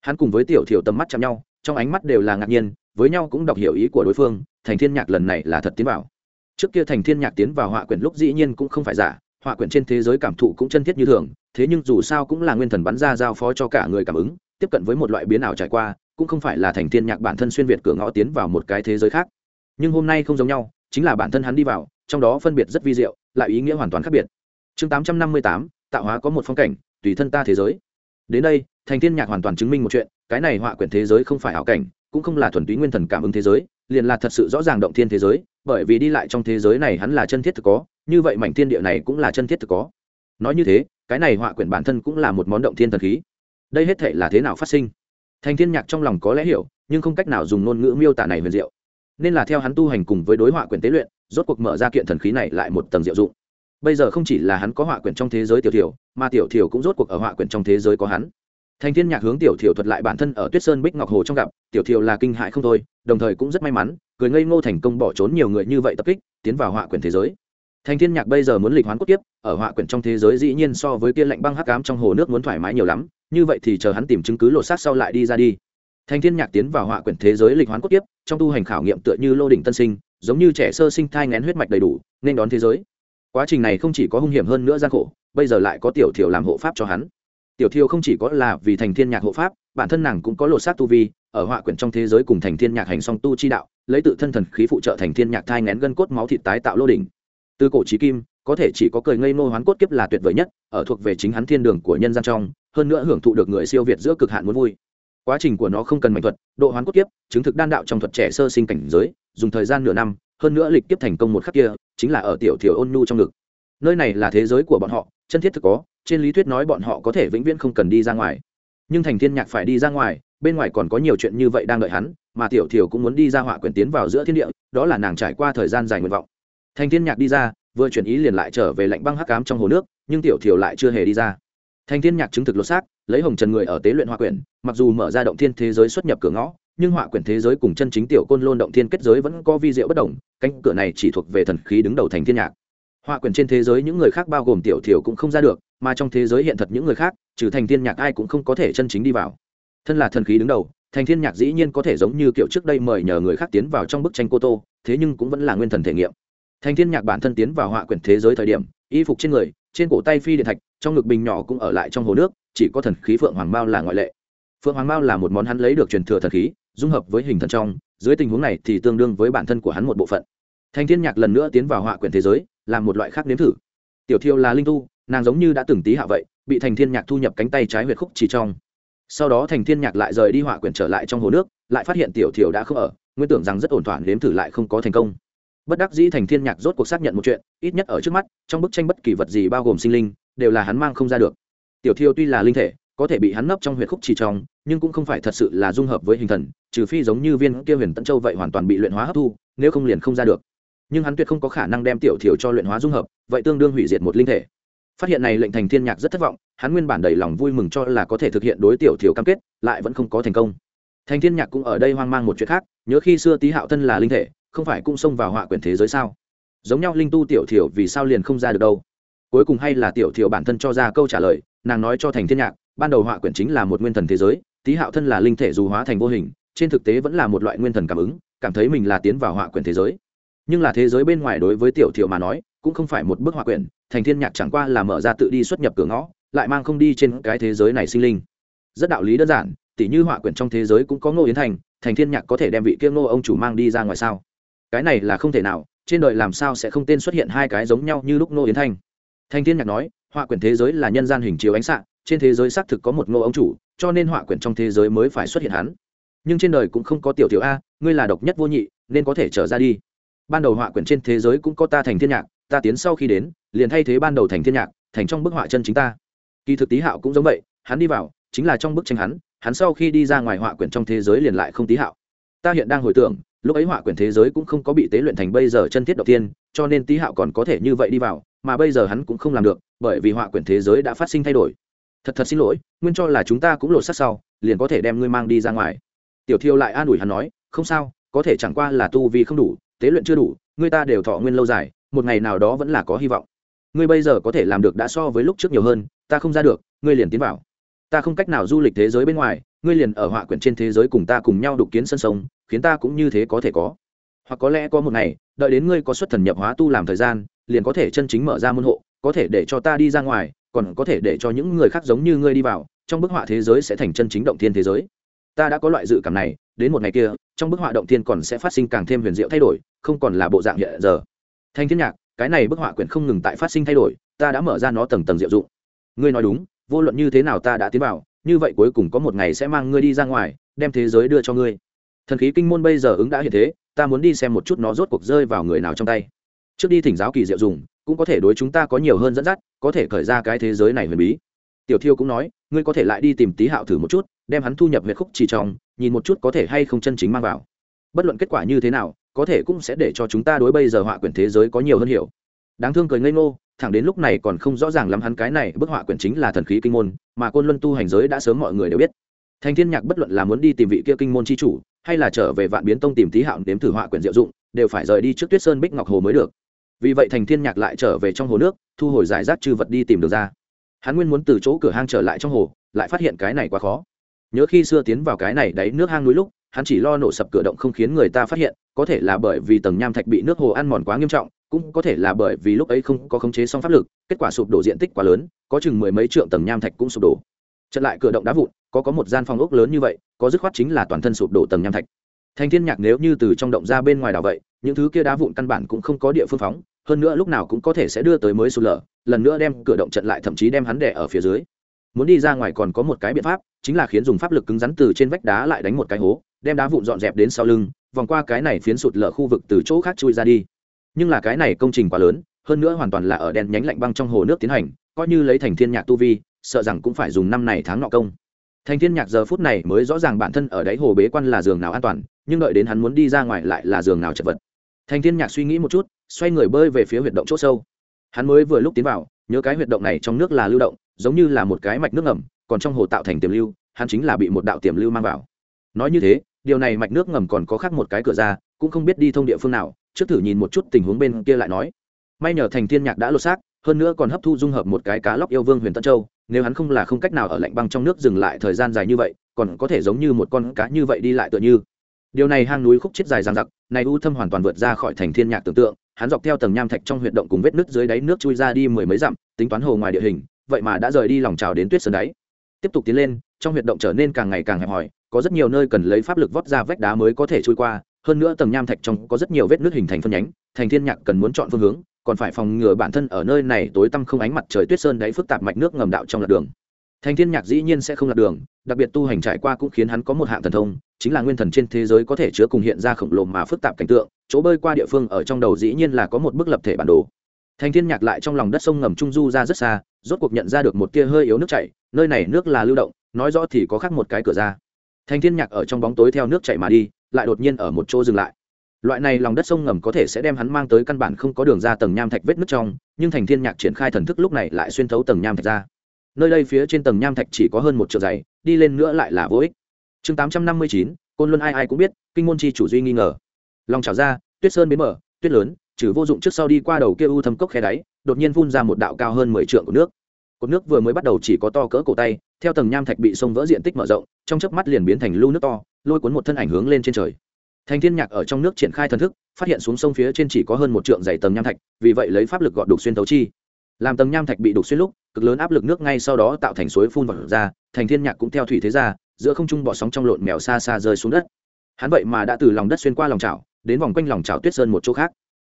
Hắn cùng với tiểu thiểu tầm mắt chạm nhau, trong ánh mắt đều là ngạc nhiên với nhau cũng đọc hiểu ý của đối phương thành thiên nhạc lần này là thật tiến vào. Trước kia thành thiên nhạc tiến vào họa quyển lúc dĩ nhiên cũng không phải giả họa quyển trên thế giới cảm thụ cũng chân thiết như thường thế nhưng dù sao cũng là nguyên thần bắn ra giao phó cho cả người cảm ứng tiếp cận với một loại biến ảo trải qua cũng không phải là thành thiên nhạc bản thân xuyên việt cửa ngõ tiến vào một cái thế giới khác. Nhưng hôm nay không giống nhau chính là bản thân hắn đi vào trong đó phân biệt rất vi diệu lại ý nghĩa hoàn toàn khác biệt. Chương 858, tạo hóa có một phong cảnh tùy thân ta thế giới. Đến đây thành thiên nhạc hoàn toàn chứng minh một chuyện cái này họa quyển thế giới không phải ảo cảnh cũng không là thuần túy nguyên thần cảm ứng thế giới, liền là thật sự rõ ràng động thiên thế giới, bởi vì đi lại trong thế giới này hắn là chân thiết thực có, như vậy mảnh thiên địa này cũng là chân thiết thực có. Nói như thế, cái này họa quyển bản thân cũng là một món động thiên thần khí. Đây hết thể là thế nào phát sinh? Thành thiên nhạc trong lòng có lẽ hiểu, nhưng không cách nào dùng ngôn ngữ miêu tả này huyền diệu. Nên là theo hắn tu hành cùng với đối họa quyển tế luyện, rốt cuộc mở ra kiện thần khí này lại một tầng diệu dụng. Bây giờ không chỉ là hắn có họa quyển trong thế giới tiểu thiểu, mà tiểu thiểu cũng rốt cuộc ở họa quyển trong thế giới có hắn thành thiên nhạc hướng tiểu thiểu thuật lại bản thân ở tuyết sơn bích ngọc hồ trong gặp, tiểu thiểu là kinh hại không thôi, đồng thời cũng rất may mắn, cười ngây ngô thành công bỏ trốn nhiều người như vậy tập kích, tiến vào họa quyển thế giới. Thành thiên nhạc bây giờ muốn lịch hoán cốt tiếp ở họa quyển trong thế giới dĩ nhiên so với kia lạnh băng hắc ám trong hồ nước muốn thoải mái nhiều lắm, như vậy thì chờ hắn tìm chứng cứ lột xác sau lại đi ra đi. Thành thiên nhạc tiến vào họa quyển thế giới lịch hoán cốt tiếp trong tu hành khảo nghiệm tựa như lô đỉnh tân sinh, giống như trẻ sơ sinh thai ngén huyết mạch đầy đủ, nên đón thế giới. Quá trình này không chỉ có hung hiểm hơn nữa gian khổ, bây giờ lại có tiểu thiểu làm hộ pháp cho hắn tiểu Thiêu không chỉ có là vì thành thiên nhạc hộ pháp, bản thân nàng cũng có lột xác tu vi, ở họa quyển trong thế giới cùng thành thiên nhạc hành song tu chi đạo, lấy tự thân thần khí phụ trợ thành thiên nhạc thai ngén gân cốt máu thịt tái tạo lô đỉnh. Từ cổ trí kim, có thể chỉ có cười ngây nô hoán cốt kiếp là tuyệt vời nhất, ở thuộc về chính hắn thiên đường của nhân gian trong, hơn nữa hưởng thụ được người siêu việt giữa cực hạn muốn vui. Quá trình của nó không cần mạnh thuật, độ hoán cốt kiếp, chứng thực đan đạo trong thuật trẻ sơ sinh cảnh giới, dùng thời gian nửa năm, hơn nữa lịch kiếp thành công một khắc kia, chính là ở tiểu thiểu ôn nhu trong ngực. Nơi này là thế giới của bọn họ, chân thiết thực có trên lý thuyết nói bọn họ có thể vĩnh viễn không cần đi ra ngoài. Nhưng thành thiên nhạc phải đi ra ngoài, bên ngoài còn có nhiều chuyện như vậy đang đợi hắn, mà tiểu thiểu cũng muốn đi ra họa quyển tiến vào giữa thiên địa, đó là nàng trải qua thời gian dài nguyện vọng. Thành thiên nhạc đi ra, vừa chuyển ý liền lại trở về lạnh băng hắc cám trong hồ nước, nhưng tiểu thiểu lại chưa hề đi ra. Thành thiên nhạc chứng thực lột xác, lấy hồng trần người ở tế luyện họa quyển mặc dù mở ra động thiên thế giới xuất nhập cửa ngõ, nhưng họa quyển thế giới cùng chân chính tiểu côn lôn động thiên kết giới vẫn có vi diệu bất đồng, cánh cửa này chỉ thuộc về thần khí đứng đầu thành thiên nhạc. Họa quyển trên thế giới những người khác bao gồm tiểu thiểu cũng không ra được mà trong thế giới hiện thật những người khác, trừ thành thiên nhạc ai cũng không có thể chân chính đi vào. Thân là thần khí đứng đầu, thành thiên nhạc dĩ nhiên có thể giống như kiểu trước đây mời nhờ người khác tiến vào trong bức tranh cô tô, thế nhưng cũng vẫn là nguyên thần thể nghiệm. Thành thiên nhạc bản thân tiến vào họa quyển thế giới thời điểm, y phục trên người, trên cổ tay phi điện thạch, trong ngực bình nhỏ cũng ở lại trong hồ nước, chỉ có thần khí phượng hoàng mao là ngoại lệ. Phượng hoàng mao là một món hắn lấy được truyền thừa thần khí, dung hợp với hình thần trong, dưới tình huống này thì tương đương với bản thân của hắn một bộ phận. Thành thiên nhạc lần nữa tiến vào họa quyển thế giới, làm một loại khác nếm thử. Tiểu thiêu là linh tu nàng giống như đã từng tí hạ vậy, bị thành thiên nhạc thu nhập cánh tay trái huyệt khúc chỉ trong. Sau đó thành thiên nhạc lại rời đi họa quyển trở lại trong hồ nước, lại phát hiện tiểu thiểu đã không ở, nguyên tưởng rằng rất ổn thỏa nếm thử lại không có thành công. Bất đắc dĩ thành thiên nhạc rốt cuộc xác nhận một chuyện, ít nhất ở trước mắt, trong bức tranh bất kỳ vật gì bao gồm sinh linh, đều là hắn mang không ra được. Tiểu thiêu tuy là linh thể, có thể bị hắn nấp trong huyệt khúc chỉ trong, nhưng cũng không phải thật sự là dung hợp với hình thần, trừ phi giống như viên kia huyền tân châu vậy hoàn toàn bị luyện hóa hấp thu, nếu không liền không ra được. Nhưng hắn tuyệt không có khả năng đem tiểu thiểu cho luyện hóa dung hợp, vậy tương đương hủy diệt một linh thể phát hiện này lệnh thành thiên nhạc rất thất vọng, hắn nguyên bản đầy lòng vui mừng cho là có thể thực hiện đối tiểu thiếu cam kết, lại vẫn không có thành công. Thành thiên nhạc cũng ở đây hoang mang một chuyện khác, nhớ khi xưa tý hạo thân là linh thể, không phải cũng xông vào họa quyển thế giới sao? Giống nhau linh tu tiểu thiểu vì sao liền không ra được đâu? Cuối cùng hay là tiểu thiểu bản thân cho ra câu trả lời, nàng nói cho thành thiên nhạc, ban đầu họa quyển chính là một nguyên thần thế giới, tý hạo thân là linh thể dù hóa thành vô hình, trên thực tế vẫn là một loại nguyên thần cảm ứng, cảm thấy mình là tiến vào họa quyển thế giới. Nhưng là thế giới bên ngoài đối với tiểu thiểu mà nói, cũng không phải một bức họa quyển thành thiên nhạc chẳng qua là mở ra tự đi xuất nhập cửa ngõ lại mang không đi trên cái thế giới này sinh linh. Rất đạo lý đơn giản tỉ như họa quyển trong thế giới cũng có ngô yến thành thành thiên nhạc có thể đem vị kia ngô ông chủ mang đi ra ngoài sao? Cái này là không thể nào trên đời làm sao sẽ không tên xuất hiện hai cái giống nhau như lúc ngô yến thành? Thành thiên nhạc nói họa quyển thế giới là nhân gian hình chiếu ánh sáng, trên thế giới xác thực có một ngô ông chủ cho nên họa quyển trong thế giới mới phải xuất hiện hắn. Nhưng trên đời cũng không có tiểu tiểu a ngươi là độc nhất vô nhị nên có thể trở ra đi. Ban đầu họa quyển trên thế giới cũng có ta thành thiên nhạc ta tiến sau khi đến liền thay thế ban đầu thành thiên nhạc, thành trong bức họa chân chính ta. Kỳ thực tý hạo cũng giống vậy, hắn đi vào, chính là trong bức tranh hắn hắn sau khi đi ra ngoài họa quyển trong thế giới liền lại không tý hạo. Ta hiện đang hồi tưởng, lúc ấy họa quyển thế giới cũng không có bị tế luyện thành bây giờ chân thiết đầu tiên, cho nên tý hạo còn có thể như vậy đi vào, mà bây giờ hắn cũng không làm được, bởi vì họa quyển thế giới đã phát sinh thay đổi. Thật thật xin lỗi, nguyên cho là chúng ta cũng lột sắc sau, liền có thể đem ngươi mang đi ra ngoài. Tiểu thiêu lại an ủi hắn nói, không sao, có thể chẳng qua là tu vi không đủ, tế luyện chưa đủ, ngươi ta đều thọ nguyên lâu dài, một ngày nào đó vẫn là có hy vọng ngươi bây giờ có thể làm được đã so với lúc trước nhiều hơn, ta không ra được, ngươi liền tiến vào. Ta không cách nào du lịch thế giới bên ngoài, ngươi liền ở họa quyển trên thế giới cùng ta cùng nhau đục kiến sân sông, khiến ta cũng như thế có thể có. Hoặc có lẽ có một ngày, đợi đến ngươi có xuất thần nhập hóa tu làm thời gian, liền có thể chân chính mở ra môn hộ, có thể để cho ta đi ra ngoài, còn có thể để cho những người khác giống như ngươi đi vào, trong bức họa thế giới sẽ thành chân chính động thiên thế giới. Ta đã có loại dự cảm này, đến một ngày kia, trong bức họa động thiên còn sẽ phát sinh càng thêm huyền diệu thay đổi, không còn là bộ dạng hiện giờ. Thanh thiên nhạc cái này bức họa quyển không ngừng tại phát sinh thay đổi, ta đã mở ra nó tầng tầng diệu dụng. Ngươi nói đúng, vô luận như thế nào ta đã tiến vào, như vậy cuối cùng có một ngày sẽ mang ngươi đi ra ngoài, đem thế giới đưa cho ngươi. Thần khí kinh môn bây giờ ứng đã hiện thế, ta muốn đi xem một chút nó rốt cuộc rơi vào người nào trong tay. Trước đi thỉnh giáo kỳ diệu dùng, cũng có thể đối chúng ta có nhiều hơn dẫn dắt, có thể khởi ra cái thế giới này huyền bí. Tiểu thiêu cũng nói, ngươi có thể lại đi tìm tí hạo thử một chút, đem hắn thu nhập huyệt khúc chỉ trong nhìn một chút có thể hay không chân chính mang vào. Bất luận kết quả như thế nào có thể cũng sẽ để cho chúng ta đối bây giờ họa quyển thế giới có nhiều hơn hiểu. Đáng thương cười ngây ngô, thẳng đến lúc này còn không rõ ràng lắm hắn cái này bức họa quyển chính là thần khí kinh môn, mà côn luân tu hành giới đã sớm mọi người đều biết. Thành thiên nhạc bất luận là muốn đi tìm vị kia kinh môn chi chủ, hay là trở về vạn biến tông tìm tí hạo đếm thử họa quyển diệu dụng, đều phải rời đi trước tuyết sơn bích ngọc hồ mới được. Vì vậy thành thiên nhạc lại trở về trong hồ nước, thu hồi giải rác chư vật đi tìm được ra. Hắn nguyên muốn từ chỗ cửa hang trở lại trong hồ, lại phát hiện cái này quá khó. Nhớ khi xưa tiến vào cái này đáy nước hang núi lúc hắn chỉ lo nổ sập cửa động không khiến người ta phát hiện, có thể là bởi vì tầng nham thạch bị nước hồ ăn mòn quá nghiêm trọng, cũng có thể là bởi vì lúc ấy không có khống chế xong pháp lực, kết quả sụp đổ diện tích quá lớn, có chừng mười mấy trượng tầng nham thạch cũng sụp đổ. Trận lại cửa động đá vụn, có có một gian phòng ốc lớn như vậy, có dứt khoát chính là toàn thân sụp đổ tầng nham thạch. Thành thiên nhạc nếu như từ trong động ra bên ngoài đảo vậy, những thứ kia đá vụn căn bản cũng không có địa phương phóng, hơn nữa lúc nào cũng có thể sẽ đưa tới mới sụt lở, lần nữa đem cửa động trận lại thậm chí đem hắn đè ở phía dưới. Muốn đi ra ngoài còn có một cái biện pháp, chính là khiến dùng pháp lực cứng rắn từ trên vách đá lại đánh một cái hố đem đá vụn dọn dẹp đến sau lưng, vòng qua cái này phiến sụt lở khu vực từ chỗ khác chui ra đi. Nhưng là cái này công trình quá lớn, hơn nữa hoàn toàn là ở đèn nhánh lạnh băng trong hồ nước tiến hành, coi như lấy thành thiên nhạc tu vi, sợ rằng cũng phải dùng năm này tháng nọ công. Thành thiên nhạc giờ phút này mới rõ ràng bản thân ở đáy hồ bế quan là giường nào an toàn, nhưng đợi đến hắn muốn đi ra ngoài lại là giường nào chật vật. Thành thiên nhạc suy nghĩ một chút, xoay người bơi về phía huyệt động chỗ sâu. Hắn mới vừa lúc tiến vào, nhớ cái huyệt động này trong nước là lưu động, giống như là một cái mạch nước ngầm, còn trong hồ tạo thành tiềm lưu, hắn chính là bị một đạo tiềm lưu mang vào. Nói như thế điều này mạch nước ngầm còn có khác một cái cửa ra, cũng không biết đi thông địa phương nào, trước thử nhìn một chút tình huống bên kia lại nói. May nhờ thành thiên nhạc đã lột xác, hơn nữa còn hấp thu dung hợp một cái cá lóc yêu vương huyền tân châu, nếu hắn không là không cách nào ở lạnh băng trong nước dừng lại thời gian dài như vậy, còn có thể giống như một con cá như vậy đi lại tựa như. Điều này hang núi khúc chết dài dằng dặc, này u thâm hoàn toàn vượt ra khỏi thành thiên nhạc tưởng tượng, hắn dọc theo tầng nham thạch trong huyệt động cùng vết nước dưới đáy nước chui ra đi mười mấy dặm, tính toán hồ ngoài địa hình, vậy mà đã rời đi lòng trào đến tuyết sơn đáy. Tiếp tục tiến lên, trong huyệt động trở nên càng ngày càng hẹp hòi có rất nhiều nơi cần lấy pháp lực vót ra vách đá mới có thể trôi qua, hơn nữa tầng nham thạch trong có rất nhiều vết nước hình thành phân nhánh, thành thiên nhạc cần muốn chọn phương hướng, còn phải phòng ngừa bản thân ở nơi này tối tăm không ánh mặt trời tuyết sơn đáy phức tạp mạch nước ngầm đạo trong lạc đường. Thành thiên nhạc dĩ nhiên sẽ không lạc đường, đặc biệt tu hành trải qua cũng khiến hắn có một hạng thần thông, chính là nguyên thần trên thế giới có thể chứa cùng hiện ra khổng lồ mà phức tạp cảnh tượng, chỗ bơi qua địa phương ở trong đầu dĩ nhiên là có một bức lập thể bản đồ. Thành thiên nhạc lại trong lòng đất sông ngầm trung du ra rất xa, rốt cuộc nhận ra được một tia hơi yếu nước chảy, nơi này nước là lưu động, nói rõ thì có khác một cái cửa ra thành thiên nhạc ở trong bóng tối theo nước chảy mà đi, lại đột nhiên ở một chỗ dừng lại. Loại này lòng đất sông ngầm có thể sẽ đem hắn mang tới căn bản không có đường ra tầng nham thạch vết nước trong, nhưng thành thiên nhạc triển khai thần thức lúc này lại xuyên thấu tầng nham thạch ra. Nơi đây phía trên tầng nham thạch chỉ có hơn một triệu dày, đi lên nữa lại là vô ích. Chương tám trăm năm mươi chín, côn luân ai ai cũng biết, kinh môn chi chủ duy nghi ngờ. Lòng trào ra, tuyết sơn bến mở, tuyết lớn, trừ vô dụng trước sau đi qua đầu kia u thâm cốc khe đáy, đột nhiên phun ra một đạo cao hơn mười trượng của nước cột nước vừa mới bắt đầu chỉ có to cỡ cổ tay, theo tầng nham thạch bị sông vỡ diện tích mở rộng, trong chớp mắt liền biến thành lưu nước to, lôi cuốn một thân ảnh hướng lên trên trời. Thành thiên nhạc ở trong nước triển khai thần thức, phát hiện xuống sông phía trên chỉ có hơn một trượng dày tầng nham thạch, vì vậy lấy pháp lực gọt đục xuyên tấu chi. Làm tầng nham thạch bị đục xuyên lúc, cực lớn áp lực nước ngay sau đó tạo thành suối phun vào ra, thành thiên nhạc cũng theo thủy thế ra, giữa không trung bỏ sóng trong lộn mèo xa xa rơi xuống đất. Hắn vậy mà đã từ lòng đất xuyên qua lòng chảo, đến vòng quanh lòng chảo tuyết sơn một chỗ khác.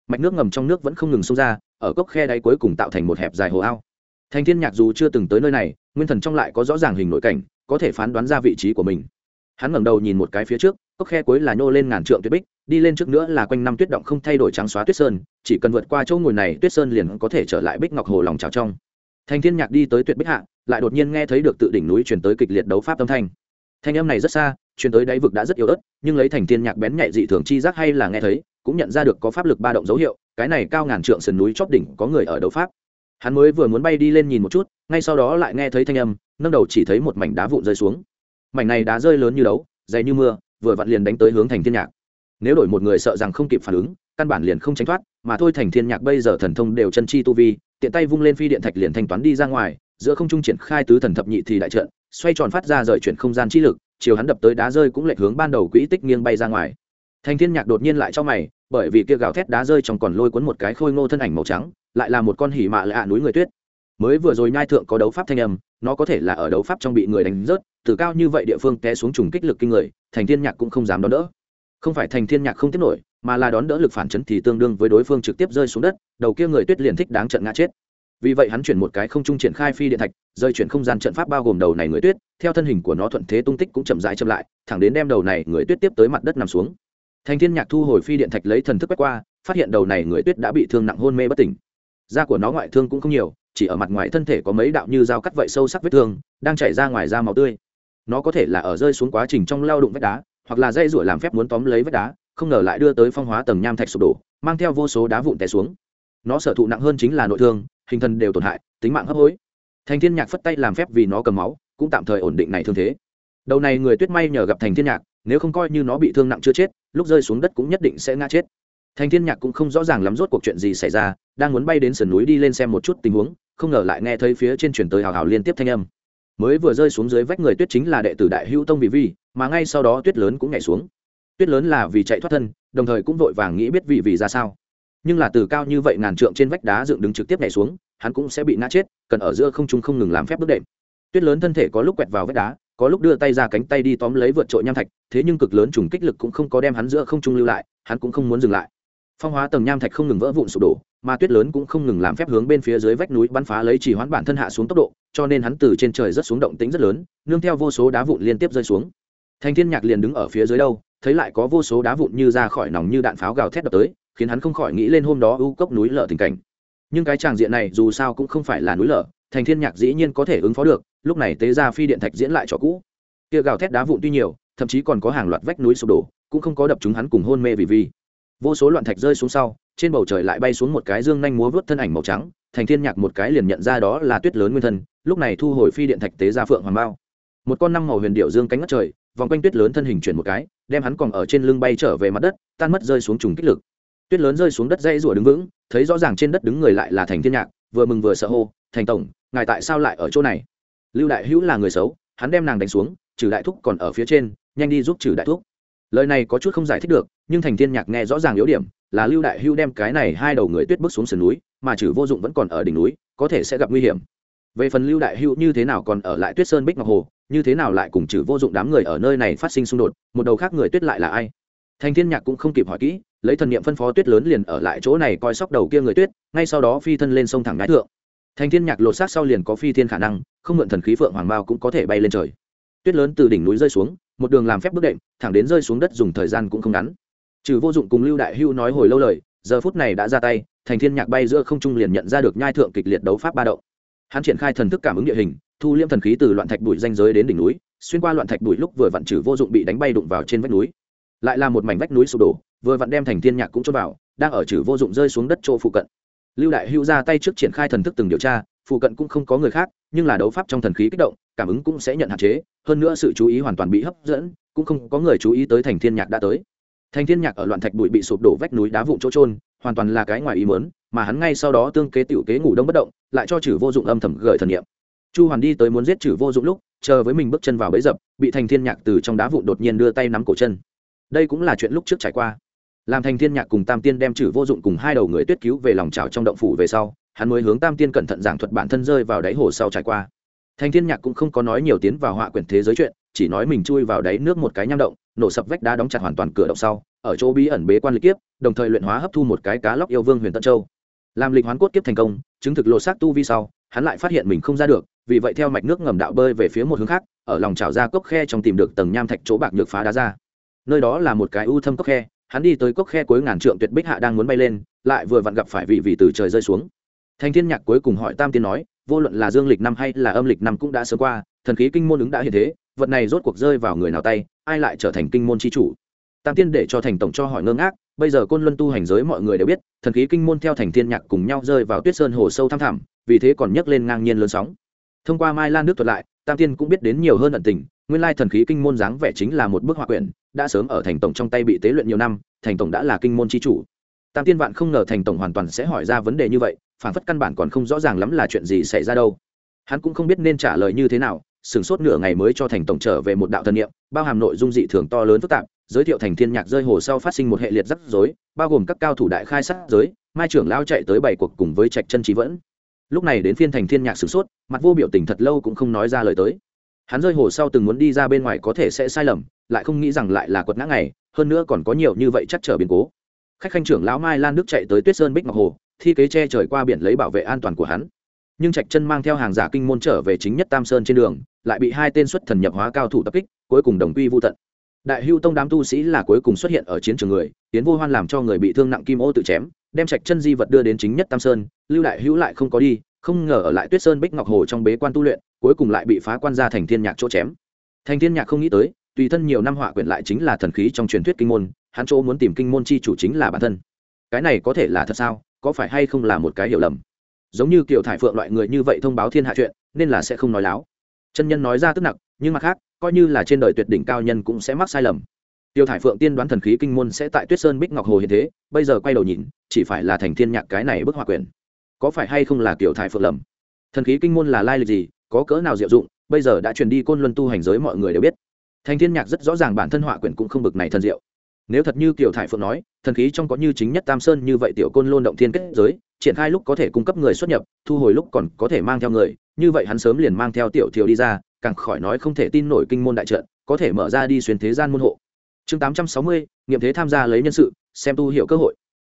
Mạch nước ngầm trong nước vẫn không ngừng xông ra, ở cốc khe đáy cuối cùng tạo thành một hẹp dài hồ ao thành thiên nhạc dù chưa từng tới nơi này, nguyên thần trong lại có rõ ràng hình nội cảnh, có thể phán đoán ra vị trí của mình. Hắn ngẩng đầu nhìn một cái phía trước cốc khe cuối là nhô lên ngàn trượng tuyết bích, đi lên trước nữa là quanh năm tuyết động không thay đổi trắng xóa tuyết sơn, chỉ cần vượt qua chỗ ngồi này, tuyết sơn liền có thể trở lại bích ngọc hồ lòng trào trong. Thành thiên nhạc đi tới tuyệt bích hạ, lại đột nhiên nghe thấy được tự đỉnh núi truyền tới kịch liệt đấu pháp âm thanh. Thanh âm này rất xa, truyền tới đáy vực đã rất yếu ớt, nhưng lấy thành thiên nhạc bén nhạy dị thường chi giác hay là nghe thấy, cũng nhận ra được có pháp lực ba động dấu hiệu, cái này cao ngàn trượng sườn núi chóp đỉnh có người ở đấu pháp hắn mới vừa muốn bay đi lên nhìn một chút, ngay sau đó lại nghe thấy thanh âm, nâng đầu chỉ thấy một mảnh đá vụn rơi xuống. Mảnh này đá rơi lớn như đấu, dày như mưa, vừa vặn liền đánh tới hướng thành thiên nhạc. Nếu đổi một người sợ rằng không kịp phản ứng, căn bản liền không tránh thoát, mà thôi thành thiên nhạc bây giờ thần thông đều chân chi tu vi, tiện tay vung lên phi điện thạch liền thanh toán đi ra ngoài, giữa không trung triển khai tứ thần thập nhị thì đại trận, xoay tròn phát ra rời chuyển không gian chi lực, chiều hắn đập tới đá rơi cũng lệch hướng ban đầu quỹ tích nghiêng bay ra ngoài. Thành thiên nhạc đột nhiên lại cho mày, bởi vì kia gào thét đá rơi trong còn lôi cuốn một cái khôi ngô thân ảnh màu trắng lại là một con hỉ mạ lạ núi người tuyết. Mới vừa rồi nhai thượng có đấu pháp thanh âm, nó có thể là ở đấu pháp trong bị người đánh rớt, từ cao như vậy địa phương té xuống trùng kích lực kinh người, thành thiên nhạc cũng không dám đón đỡ. Không phải thành thiên nhạc không tiếp nổi, mà là đón đỡ lực phản chấn thì tương đương với đối phương trực tiếp rơi xuống đất, đầu kia người tuyết liền thích đáng trận ngã chết. Vì vậy hắn chuyển một cái không trung triển khai phi điện thạch, rơi chuyển không gian trận pháp bao gồm đầu này người tuyết, theo thân hình của nó thuận thế tung tích cũng chậm rãi chậm lại, thẳng đến đem đầu này người tuyết tiếp tới mặt đất nằm xuống. Thành thiên nhạc thu hồi phi điện thạch lấy thần thức quét qua, phát hiện đầu này người tuyết đã bị thương nặng hôn mê bất tỉnh da của nó ngoại thương cũng không nhiều, chỉ ở mặt ngoài thân thể có mấy đạo như dao cắt vậy sâu sắc vết thương, đang chảy ra ngoài da màu tươi. Nó có thể là ở rơi xuống quá trình trong lao đụng vách đá, hoặc là dây ruổi làm phép muốn tóm lấy vách đá, không ngờ lại đưa tới phong hóa tầng nham thạch sụp đổ, mang theo vô số đá vụn té xuống. Nó sở thụ nặng hơn chính là nội thương, hình thần đều tổn hại, tính mạng hấp hối. Thành thiên nhạc phất tay làm phép vì nó cầm máu, cũng tạm thời ổn định này thương thế. Đầu này người tuyết may nhờ gặp thành thiên nhạc, nếu không coi như nó bị thương nặng chưa chết, lúc rơi xuống đất cũng nhất định sẽ ngã chết thành thiên nhạc cũng không rõ ràng lắm rốt cuộc chuyện gì xảy ra, đang muốn bay đến sườn núi đi lên xem một chút tình huống, không ngờ lại nghe thấy phía trên truyền tới hào hào liên tiếp thanh âm. Mới vừa rơi xuống dưới vách người tuyết chính là đệ tử đại hữu tông vị vi mà ngay sau đó tuyết lớn cũng nhảy xuống. Tuyết lớn là vì chạy thoát thân, đồng thời cũng vội vàng nghĩ biết vị vì ra sao. Nhưng là từ cao như vậy ngàn trượng trên vách đá dựng đứng trực tiếp nhảy xuống, hắn cũng sẽ bị ngã chết, cần ở giữa không trung không ngừng làm phép bước đệm. Tuyết lớn thân thể có lúc quẹt vào vách đá, có lúc đưa tay ra cánh tay đi tóm lấy vượt trội nham thạch, thế nhưng cực lớn trùng kích lực cũng không có đem hắn giữa không trung lưu lại, hắn cũng không muốn dừng lại phong hóa tầng nham thạch không ngừng vỡ vụn sụp đổ, mà tuyết lớn cũng không ngừng làm phép hướng bên phía dưới vách núi bắn phá lấy chỉ hoán bản thân hạ xuống tốc độ, cho nên hắn từ trên trời rất xuống động tính rất lớn, nương theo vô số đá vụn liên tiếp rơi xuống. Thành thiên nhạc liền đứng ở phía dưới đâu, thấy lại có vô số đá vụn như ra khỏi nòng như đạn pháo gào thét đập tới, khiến hắn không khỏi nghĩ lên hôm đó ưu cốc núi lở tình cảnh. Nhưng cái tràng diện này dù sao cũng không phải là núi lở, thành thiên nhạc dĩ nhiên có thể ứng phó được, lúc này tế ra phi điện thạch diễn lại cho cũ. Kia gào thét đá vụn tuy nhiều, thậm chí còn có hàng loạt vách núi sụp đổ, cũng không có đập chúng hắn cùng hôn mê vì vi vô số loạn thạch rơi xuống sau, trên bầu trời lại bay xuống một cái dương nhanh múa vớt thân ảnh màu trắng, thành thiên nhạc một cái liền nhận ra đó là tuyết lớn nguyên thân, lúc này thu hồi phi điện thạch tế ra phượng hoàng bao. Một con năm màu huyền điệu dương cánh ngất trời, vòng quanh tuyết lớn thân hình chuyển một cái, đem hắn còn ở trên lưng bay trở về mặt đất, tan mất rơi xuống trùng kích lực. Tuyết lớn rơi xuống đất dây rủa đứng vững, thấy rõ ràng trên đất đứng người lại là thành thiên nhạc, vừa mừng vừa sợ hô, thành tổng, ngài tại sao lại ở chỗ này? Lưu đại hữu là người xấu, hắn đem nàng đánh xuống, trừ đại thúc còn ở phía trên, nhanh đi giúp trừ đại thúc. Lời này có chút không giải thích được nhưng thành thiên nhạc nghe rõ ràng yếu điểm, là lưu đại hưu đem cái này hai đầu người tuyết bước xuống sườn núi, mà chử vô dụng vẫn còn ở đỉnh núi, có thể sẽ gặp nguy hiểm. Về phần lưu đại hưu như thế nào còn ở lại tuyết sơn bích ngọc hồ, như thế nào lại cùng chử vô dụng đám người ở nơi này phát sinh xung đột, một đầu khác người tuyết lại là ai? Thành thiên nhạc cũng không kịp hỏi kỹ, lấy thần niệm phân phó tuyết lớn liền ở lại chỗ này coi sóc đầu kia người tuyết, ngay sau đó phi thân lên sông thẳng ngái thượng. Thành thiên nhạc lột xác sau liền có phi thiên khả năng, không mượn thần khí phượng hoàng bao cũng có thể bay lên trời. Tuyết lớn từ đỉnh núi rơi xuống, một đường làm phép bước đệm, thẳng đến rơi xuống đất dùng thời gian cũng không ngắn trừ vô dụng cùng lưu đại hưu nói hồi lâu lời, giờ phút này đã ra tay, thành thiên nhạc bay giữa không trung liền nhận ra được nhai thượng kịch liệt đấu pháp ba động. Hắn triển khai thần thức cảm ứng địa hình, thu liêm thần khí từ loạn thạch bụi danh giới đến đỉnh núi, xuyên qua loạn thạch bụi lúc vừa vặn trừ vô dụng bị đánh bay đụng vào trên vách núi. Lại là một mảnh vách núi sụp đổ, vừa vặn đem thành thiên nhạc cũng cho vào, đang ở trừ vô dụng rơi xuống đất chỗ phụ cận. Lưu đại hưu ra tay trước triển khai thần thức từng điều tra, phụ cận cũng không có người khác, nhưng là đấu pháp trong thần khí kích động, cảm ứng cũng sẽ nhận hạn chế, hơn nữa sự chú ý hoàn toàn bị hấp dẫn, cũng không có người chú ý tới thành thiên nhạc đã tới thành thiên nhạc ở loạn thạch bụi bị sụp đổ vách núi đá vụn chỗ trôn hoàn toàn là cái ngoài ý muốn, mà hắn ngay sau đó tương kế tiểu kế ngủ đông bất động, lại cho chử vô dụng âm thầm gợi thần niệm. Chu hoàn đi tới muốn giết chử vô dụng lúc, chờ với mình bước chân vào bẫy dập, bị thành thiên nhạc từ trong đá vụn đột nhiên đưa tay nắm cổ chân. Đây cũng là chuyện lúc trước trải qua. Làm thành thiên nhạc cùng tam tiên đem chử vô dụng cùng hai đầu người tuyết cứu về lòng trào trong động phủ về sau, hắn mới hướng tam tiên cẩn thận giảng thuật bản thân rơi vào đáy hồ sau trải qua. Thành thiên nhạc cũng không có nói nhiều tiến vào họa quyển thế giới chuyện chỉ nói mình chui vào đáy nước một cái nham động, nổ sập vách đá đóng chặt hoàn toàn cửa động sau, ở chỗ bí ẩn bế quan lịch kiếp, đồng thời luyện hóa hấp thu một cái cá lóc yêu vương huyền tân châu. Làm lịch hoán cốt kiếp thành công, chứng thực lộ xác tu vi sau, hắn lại phát hiện mình không ra được, vì vậy theo mạch nước ngầm đạo bơi về phía một hướng khác, ở lòng trào ra cốc khe trong tìm được tầng nham thạch chỗ bạc nhược phá đá ra. Nơi đó là một cái u thâm cốc khe, hắn đi tới cốc khe cuối ngàn trượng tuyệt bích hạ đang muốn bay lên, lại vừa vặn gặp phải vị vị từ trời rơi xuống. Thanh thiên nhạc cuối cùng hỏi tam tiên nói, vô luận là dương lịch năm hay là âm lịch năm cũng đã sớm qua, thần khí kinh môn ứng đã hiện thế vật này rốt cuộc rơi vào người nào tay, ai lại trở thành kinh môn chi chủ? Tam tiên để cho thành tổng cho hỏi ngơ ngác, bây giờ côn luân tu hành giới mọi người đều biết, thần khí kinh môn theo thành thiên nhạc cùng nhau rơi vào tuyết sơn hồ sâu thăm thẳm, vì thế còn nhấc lên ngang nhiên lớn sóng. Thông qua mai lan nước thuật lại, tam tiên cũng biết đến nhiều hơn ẩn tình, nguyên lai thần khí kinh môn dáng vẻ chính là một bức họa quyển, đã sớm ở thành tổng trong tay bị tế luyện nhiều năm, thành tổng đã là kinh môn chi chủ. Tam tiên vạn không ngờ thành tổng hoàn toàn sẽ hỏi ra vấn đề như vậy, phản phất căn bản còn không rõ ràng lắm là chuyện gì xảy ra đâu. Hắn cũng không biết nên trả lời như thế nào sửng sốt nửa ngày mới cho thành tổng trở về một đạo thần niệm, bao hàm nội dung dị thường to lớn phức tạp, giới thiệu thành thiên nhạc rơi hồ sau phát sinh một hệ liệt rắc rối, bao gồm các cao thủ đại khai sát giới, mai trưởng lao chạy tới bảy cuộc cùng với trạch chân trí vẫn. Lúc này đến phiên thành thiên nhạc sửng sốt, mặt vô biểu tình thật lâu cũng không nói ra lời tới. Hắn rơi hồ sau từng muốn đi ra bên ngoài có thể sẽ sai lầm, lại không nghĩ rằng lại là quật ngã ngày, hơn nữa còn có nhiều như vậy chắc trở biến cố. Khách khanh trưởng lão mai lan đức chạy tới tuyết sơn bích ngọc hồ, thi kế che trời qua biển lấy bảo vệ an toàn của hắn nhưng trạch chân mang theo hàng giả kinh môn trở về chính nhất tam sơn trên đường, lại bị hai tên xuất thần nhập hóa cao thủ tập kích, cuối cùng đồng quy vô tận. Đại hưu tông đám tu sĩ là cuối cùng xuất hiện ở chiến trường người tiến vô hoan làm cho người bị thương nặng kim ô tự chém, đem trạch chân di vật đưa đến chính nhất tam sơn, lưu đại hữu lại không có đi, không ngờ ở lại tuyết sơn bích ngọc hồ trong bế quan tu luyện, cuối cùng lại bị phá quan ra thành thiên nhạc chỗ chém. Thành thiên nhạc không nghĩ tới, tùy thân nhiều năm họa quyển lại chính là thần khí trong truyền thuyết kinh môn, hắn chỗ muốn tìm kinh môn chi chủ chính là bản thân. Cái này có thể là thật sao? Có phải hay không là một cái hiểu lầm? Giống như kiểu thải phượng loại người như vậy thông báo thiên hạ chuyện, nên là sẽ không nói láo. Chân nhân nói ra tức nặng nhưng mặt khác, coi như là trên đời tuyệt đỉnh cao nhân cũng sẽ mắc sai lầm. Tiêu thải phượng tiên đoán thần khí kinh môn sẽ tại tuyết sơn bích ngọc hồ hiện thế, bây giờ quay đầu nhìn, chỉ phải là thành thiên nhạc cái này bức họa quyển. Có phải hay không là kiểu thải phượng lầm? Thần khí kinh môn là lai lịch gì, có cỡ nào diệu dụng, bây giờ đã truyền đi côn luân tu hành giới mọi người đều biết. Thành thiên nhạc rất rõ ràng bản thân họa quyển cũng không bực này thần diệu nếu thật như kiểu thải phượng nói, thần khí trong có như chính nhất tam sơn như vậy tiểu côn lôn động thiên kết giới, triển khai lúc có thể cung cấp người xuất nhập, thu hồi lúc còn có thể mang theo người, như vậy hắn sớm liền mang theo tiểu thiều đi ra, càng khỏi nói không thể tin nổi kinh môn đại trận, có thể mở ra đi xuyên thế gian môn hộ. Chương tám trăm sáu mươi, nghiệm thế tham gia lấy nhân sự, xem tu hiểu cơ hội.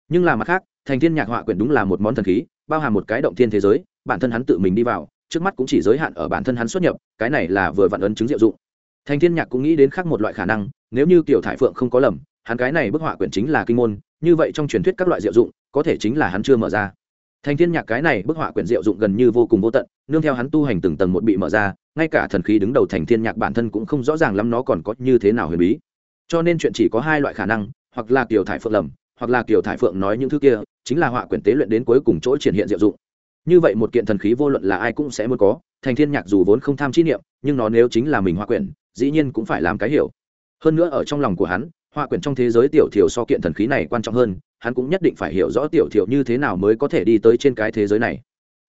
Nhưng là mặt khác, thành thiên nhạc họa quyển đúng là một món thần khí, bao hàm một cái động thiên thế giới, bản thân hắn tự mình đi vào, trước mắt cũng chỉ giới hạn ở bản thân hắn xuất nhập, cái này là vừa vặn ấn chứng diệu dụng. Thành thiên nhạc cũng nghĩ đến khác một loại khả năng, nếu như tiểu thải phượng không có lầm hắn cái này bức họa quyển chính là kinh môn, như vậy trong truyền thuyết các loại diệu dụng, có thể chính là hắn chưa mở ra. Thành thiên nhạc cái này bức họa quyển diệu dụng gần như vô cùng vô tận, nương theo hắn tu hành từng tầng một bị mở ra, ngay cả thần khí đứng đầu thành thiên nhạc bản thân cũng không rõ ràng lắm nó còn có như thế nào huyền bí. Cho nên chuyện chỉ có hai loại khả năng, hoặc là kiều thải phượng lầm, hoặc là kiều thải phượng nói những thứ kia, chính là họa quyển tế luyện đến cuối cùng chỗ triển hiện diệu dụng. Như vậy một kiện thần khí vô luận là ai cũng sẽ muốn có, thành thiên nhạc dù vốn không tham chi niệm, nhưng nó nếu chính là mình họa quyển, dĩ nhiên cũng phải làm cái hiểu. Hơn nữa ở trong lòng của hắn họa quyển trong thế giới tiểu thiểu so kiện thần khí này quan trọng hơn, hắn cũng nhất định phải hiểu rõ tiểu thiểu như thế nào mới có thể đi tới trên cái thế giới này.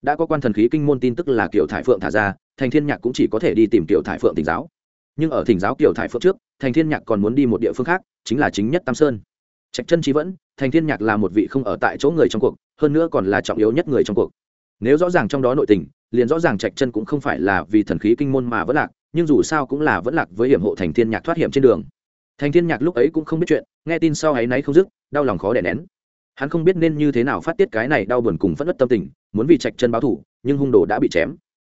Đã có quan thần khí kinh môn tin tức là kiểu thải phượng thả ra, thành thiên nhạc cũng chỉ có thể đi tìm kiểu thải phượng tỉnh giáo. Nhưng ở thỉnh giáo kiểu thải phượng trước, thành thiên nhạc còn muốn đi một địa phương khác, chính là chính nhất tam sơn. Trạch chân trí vẫn, thành thiên nhạc là một vị không ở tại chỗ người trong cuộc, hơn nữa còn là trọng yếu nhất người trong cuộc. Nếu rõ ràng trong đó nội tình, liền rõ ràng trạch chân cũng không phải là vì thần khí kinh môn mà vẫn lạc, nhưng dù sao cũng là vẫn lạc với hiểm hộ thành thiên nhạc thoát hiểm trên đường thành thiên nhạc lúc ấy cũng không biết chuyện, nghe tin sau ấy nấy không dứt, đau lòng khó đè nén. Hắn không biết nên như thế nào phát tiết cái này đau buồn cùng phất đất tâm tình, muốn vì trạch chân báo thủ, nhưng hung đồ đã bị chém.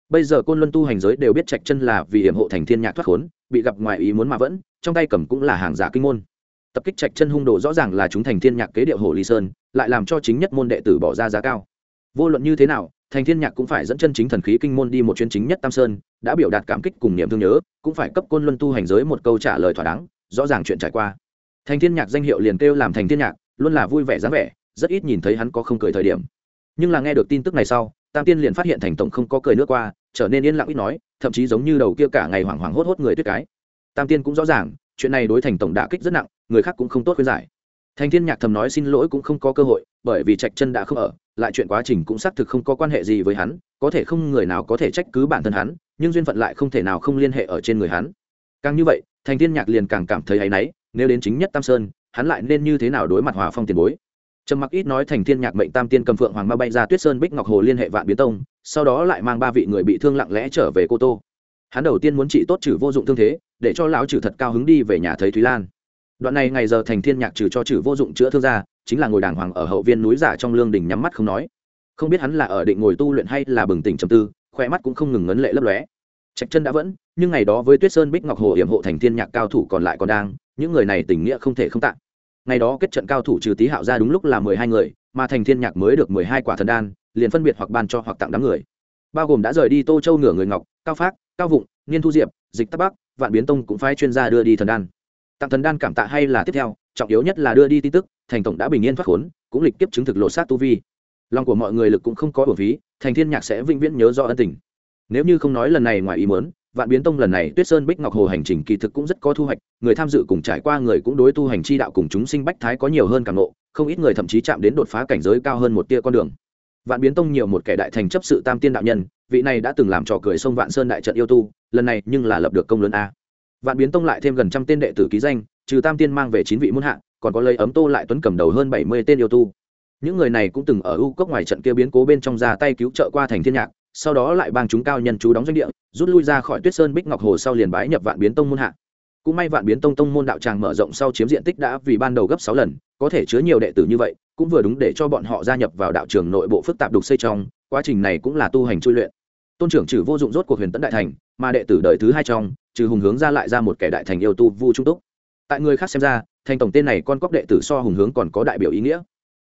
Bây giờ côn luân tu hành giới đều biết trạch chân là vì hiểm hộ thành thiên nhạc thoát khốn, bị gặp ngoài ý muốn mà vẫn, trong tay cầm cũng là hàng giả kinh môn. Tập kích trạch chân hung đồ rõ ràng là chúng thành thiên nhạc kế điệu hồ ly sơn, lại làm cho chính nhất môn đệ tử bỏ ra giá cao. Vô luận như thế nào, thành thiên nhạc cũng phải dẫn chân chính thần khí kinh môn đi một chuyến chính nhất tam sơn, đã biểu đạt cảm kích cùng niềm thương nhớ, cũng phải cấp côn luân tu hành giới một câu trả lời thỏa đáng rõ ràng chuyện trải qua. Thành thiên nhạc danh hiệu liền kêu làm thành thiên nhạc, luôn là vui vẻ dáng vẻ, rất ít nhìn thấy hắn có không cười thời điểm. Nhưng là nghe được tin tức này sau, tam tiên liền phát hiện thành tổng không có cười nước qua, trở nên yên lặng ít nói, thậm chí giống như đầu kia cả ngày hoảng hoảng hốt hốt người tuyết cái. Tam tiên cũng rõ ràng, chuyện này đối thành tổng đả kích rất nặng, người khác cũng không tốt khuyên giải. Thành thiên nhạc thầm nói xin lỗi cũng không có cơ hội, bởi vì trạch chân đã không ở, lại chuyện quá trình cũng xác thực không có quan hệ gì với hắn, có thể không người nào có thể trách cứ bản thân hắn, nhưng duyên phận lại không thể nào không liên hệ ở trên người hắn. Càng như vậy thành thiên nhạc liền càng cảm thấy áy náy, nếu đến chính nhất tam sơn, hắn lại nên như thế nào đối mặt hòa phong tiền bối? Trầm mặc ít nói thành thiên nhạc mệnh tam tiên cầm phượng hoàng ma bay ra tuyết sơn bích ngọc hồ liên hệ vạn biến tông, sau đó lại mang ba vị người bị thương lặng lẽ trở về cô tô. Hắn đầu tiên muốn trị tốt trừ vô dụng thương thế, để cho lão trừ thật cao hứng đi về nhà thấy thúy lan. Đoạn này ngày giờ thành thiên nhạc trừ cho trừ vô dụng chữa thương ra, chính là ngồi đàng hoàng ở hậu viên núi giả trong lương đình nhắm mắt không nói. Không biết hắn là ở định ngồi tu luyện hay là bừng tỉnh trầm tư khoe mắt cũng không ngừng ngấn lệ lấp lóe trạch chân đã vẫn, nhưng ngày đó với tuyết sơn bích ngọc hồ hiểm hộ thành thiên nhạc cao thủ còn lại còn đang, những người này tình nghĩa không thể không tạng ngày đó kết trận cao thủ trừ tý hạo ra đúng lúc là mười hai người, mà thành thiên nhạc mới được mười hai quả thần đan, liền phân biệt hoặc ban cho hoặc tặng đám người. Bao gồm đã rời đi tô châu nửa người ngọc, cao phác, cao vụng, niên thu diệp, dịch tắc bắc, vạn biến tông cũng phái chuyên gia đưa đi thần đan. Tặng thần đan cảm tạ hay là tiếp theo, trọng yếu nhất là đưa đi tin tức, thành tổng đã bình yên thoát khốn, cũng lịch tiếp chứng thực lộ sát tu vi. Lòng của mọi người lực cũng không có bổn phí, thành thiên nhạc sẽ vĩnh viễn nhớ do ân tình nếu như không nói lần này ngoài ý muốn, vạn biến tông lần này tuyết sơn bích ngọc hồ hành trình kỳ thực cũng rất có thu hoạch, người tham dự cùng trải qua người cũng đối tu hành chi đạo cùng chúng sinh bách thái có nhiều hơn càng ngộ, không ít người thậm chí chạm đến đột phá cảnh giới cao hơn một tia con đường. Vạn biến tông nhiều một kẻ đại thành chấp sự tam tiên đạo nhân, vị này đã từng làm trò cười sông vạn sơn đại trận yêu tu, lần này nhưng là lập được công lớn a. Vạn biến tông lại thêm gần trăm tên đệ tử ký danh, trừ tam tiên mang về chín vị muôn hạ, còn có lấy ấm tô lại tuấn cầm đầu hơn bảy mươi tên yêu tu. Những người này cũng từng ở u cốc ngoài trận kia biến cố bên trong ra tay cứu trợ qua thành thiên nhạc sau đó lại bang chúng cao nhân chú đóng doanh địa, rút lui ra khỏi tuyết sơn bích ngọc hồ sau liền bái nhập vạn biến tông môn hạ. Cũng may vạn biến tông tông môn đạo tràng mở rộng sau chiếm diện tích đã vì ban đầu gấp sáu lần, có thể chứa nhiều đệ tử như vậy, cũng vừa đúng để cho bọn họ gia nhập vào đạo trường nội bộ phức tạp đục xây trong, quá trình này cũng là tu hành chui luyện. Tôn trưởng trừ vô dụng rốt cuộc huyền tấn đại thành, mà đệ tử đời thứ hai trong, trừ hùng hướng ra lại ra một kẻ đại thành yêu tu vu trung túc. Tại người khác xem ra, thành tổng tên này con cóc đệ tử so hùng hướng còn có đại biểu ý nghĩa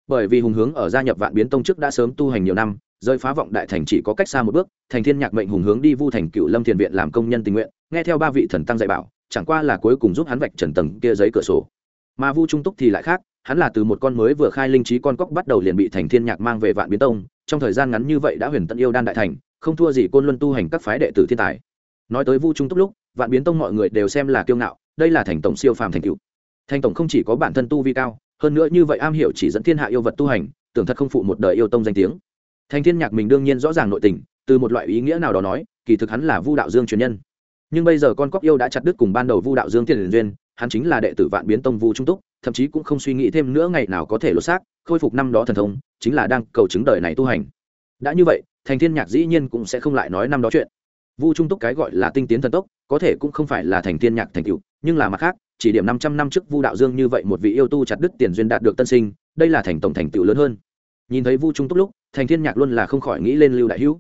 bởi vì hùng hướng ở gia nhập vạn biến tông trước đã sớm tu hành nhiều năm, rơi phá vọng đại thành chỉ có cách xa một bước, thành thiên nhạc mệnh hùng hướng đi vu thành cựu lâm thiền viện làm công nhân tình nguyện, nghe theo ba vị thần tăng dạy bảo, chẳng qua là cuối cùng giúp hắn vạch trần tầng kia giấy cửa sổ. Mà vu trung túc thì lại khác, hắn là từ một con mới vừa khai linh trí con cóc bắt đầu liền bị thành thiên nhạc mang về vạn biến tông, trong thời gian ngắn như vậy đã huyền tận yêu đan đại thành, không thua gì côn luân tu hành các phái đệ tử thiên tài. Nói tới vu trung túc lúc, vạn biến tông mọi người đều xem là kiêu ngạo, đây là thành tổng siêu phàm thành cựu thành tổng không chỉ có bản thân tu vi cao hơn nữa như vậy am hiểu chỉ dẫn thiên hạ yêu vật tu hành, tưởng thật không phụ một đời yêu tông danh tiếng. Thành thiên nhạc mình đương nhiên rõ ràng nội tình, từ một loại ý nghĩa nào đó nói, kỳ thực hắn là vu đạo dương truyền nhân. Nhưng bây giờ con cóc yêu đã chặt đứt cùng ban đầu vu đạo dương tiền duyên, hắn chính là đệ tử vạn biến tông vu trung túc, thậm chí cũng không suy nghĩ thêm nữa ngày nào có thể lột xác, khôi phục năm đó thần thông, chính là đang cầu chứng đời này tu hành. Đã như vậy thành thiên nhạc dĩ nhiên cũng sẽ không lại nói năm đó chuyện. Vu trung túc cái gọi là tinh tiến thần tốc, có thể cũng không phải là thành thiên nhạc thành tựu, nhưng là mặt khác chỉ điểm năm trăm năm trước vu đạo dương như vậy một vị yêu tu chặt đứt tiền duyên đạt được tân sinh, đây là thành tổng thành tựu lớn hơn. Nhìn thấy vu trung túc lúc, thành thiên nhạc luôn là không khỏi nghĩ lên lưu đại hữu.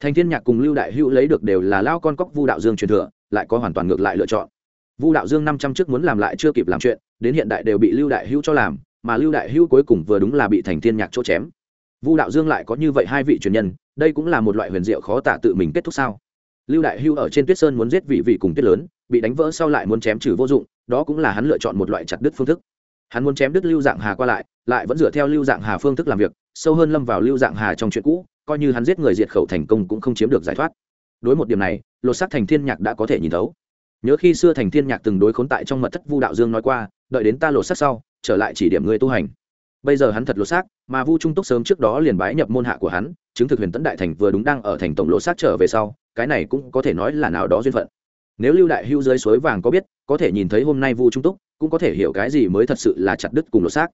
Thành thiên nhạc cùng lưu đại hữu lấy được đều là lao con cóc vu đạo dương truyền thừa, lại có hoàn toàn ngược lại lựa chọn. Vu đạo dương năm trăm trước muốn làm lại chưa kịp làm chuyện, đến hiện đại đều bị lưu đại hữu cho làm, mà lưu đại hữu cuối cùng vừa đúng là bị thành thiên nhạc chỗ chém. Vu đạo dương lại có như vậy hai vị truyền nhân, đây cũng là một loại huyền diệu khó tả tự mình kết thúc sao? Lưu đại Hưu ở trên tuyết sơn muốn giết vị vị cùng tuyết lớn, bị đánh vỡ sau lại muốn chém trừ vô dụng đó cũng là hắn lựa chọn một loại chặt đứt phương thức. Hắn muốn chém đứt lưu dạng hà qua lại lại vẫn dựa theo lưu dạng hà phương thức làm việc, sâu hơn lâm vào lưu dạng hà trong chuyện cũ, coi như hắn giết người diệt khẩu thành công cũng không chiếm được giải thoát. Đối một điểm này, lột xác thành thiên nhạc đã có thể nhìn thấu. Nhớ khi xưa thành thiên nhạc từng đối khốn tại trong mật thất vu đạo dương nói qua, đợi đến ta lột xác sau, trở lại chỉ điểm người tu hành. Bây giờ hắn thật lột xác, mà vu trung túc sớm trước đó liền bái nhập môn hạ của hắn, chứng thực huyền tấn đại thành vừa đúng đang ở thành tổng lột xác trở về sau, cái này cũng có thể nói là nào đó duyên phận nếu lưu đại hưu dưới suối vàng có biết, có thể nhìn thấy hôm nay vu trung túc, cũng có thể hiểu cái gì mới thật sự là chặt đứt cùng lột xác.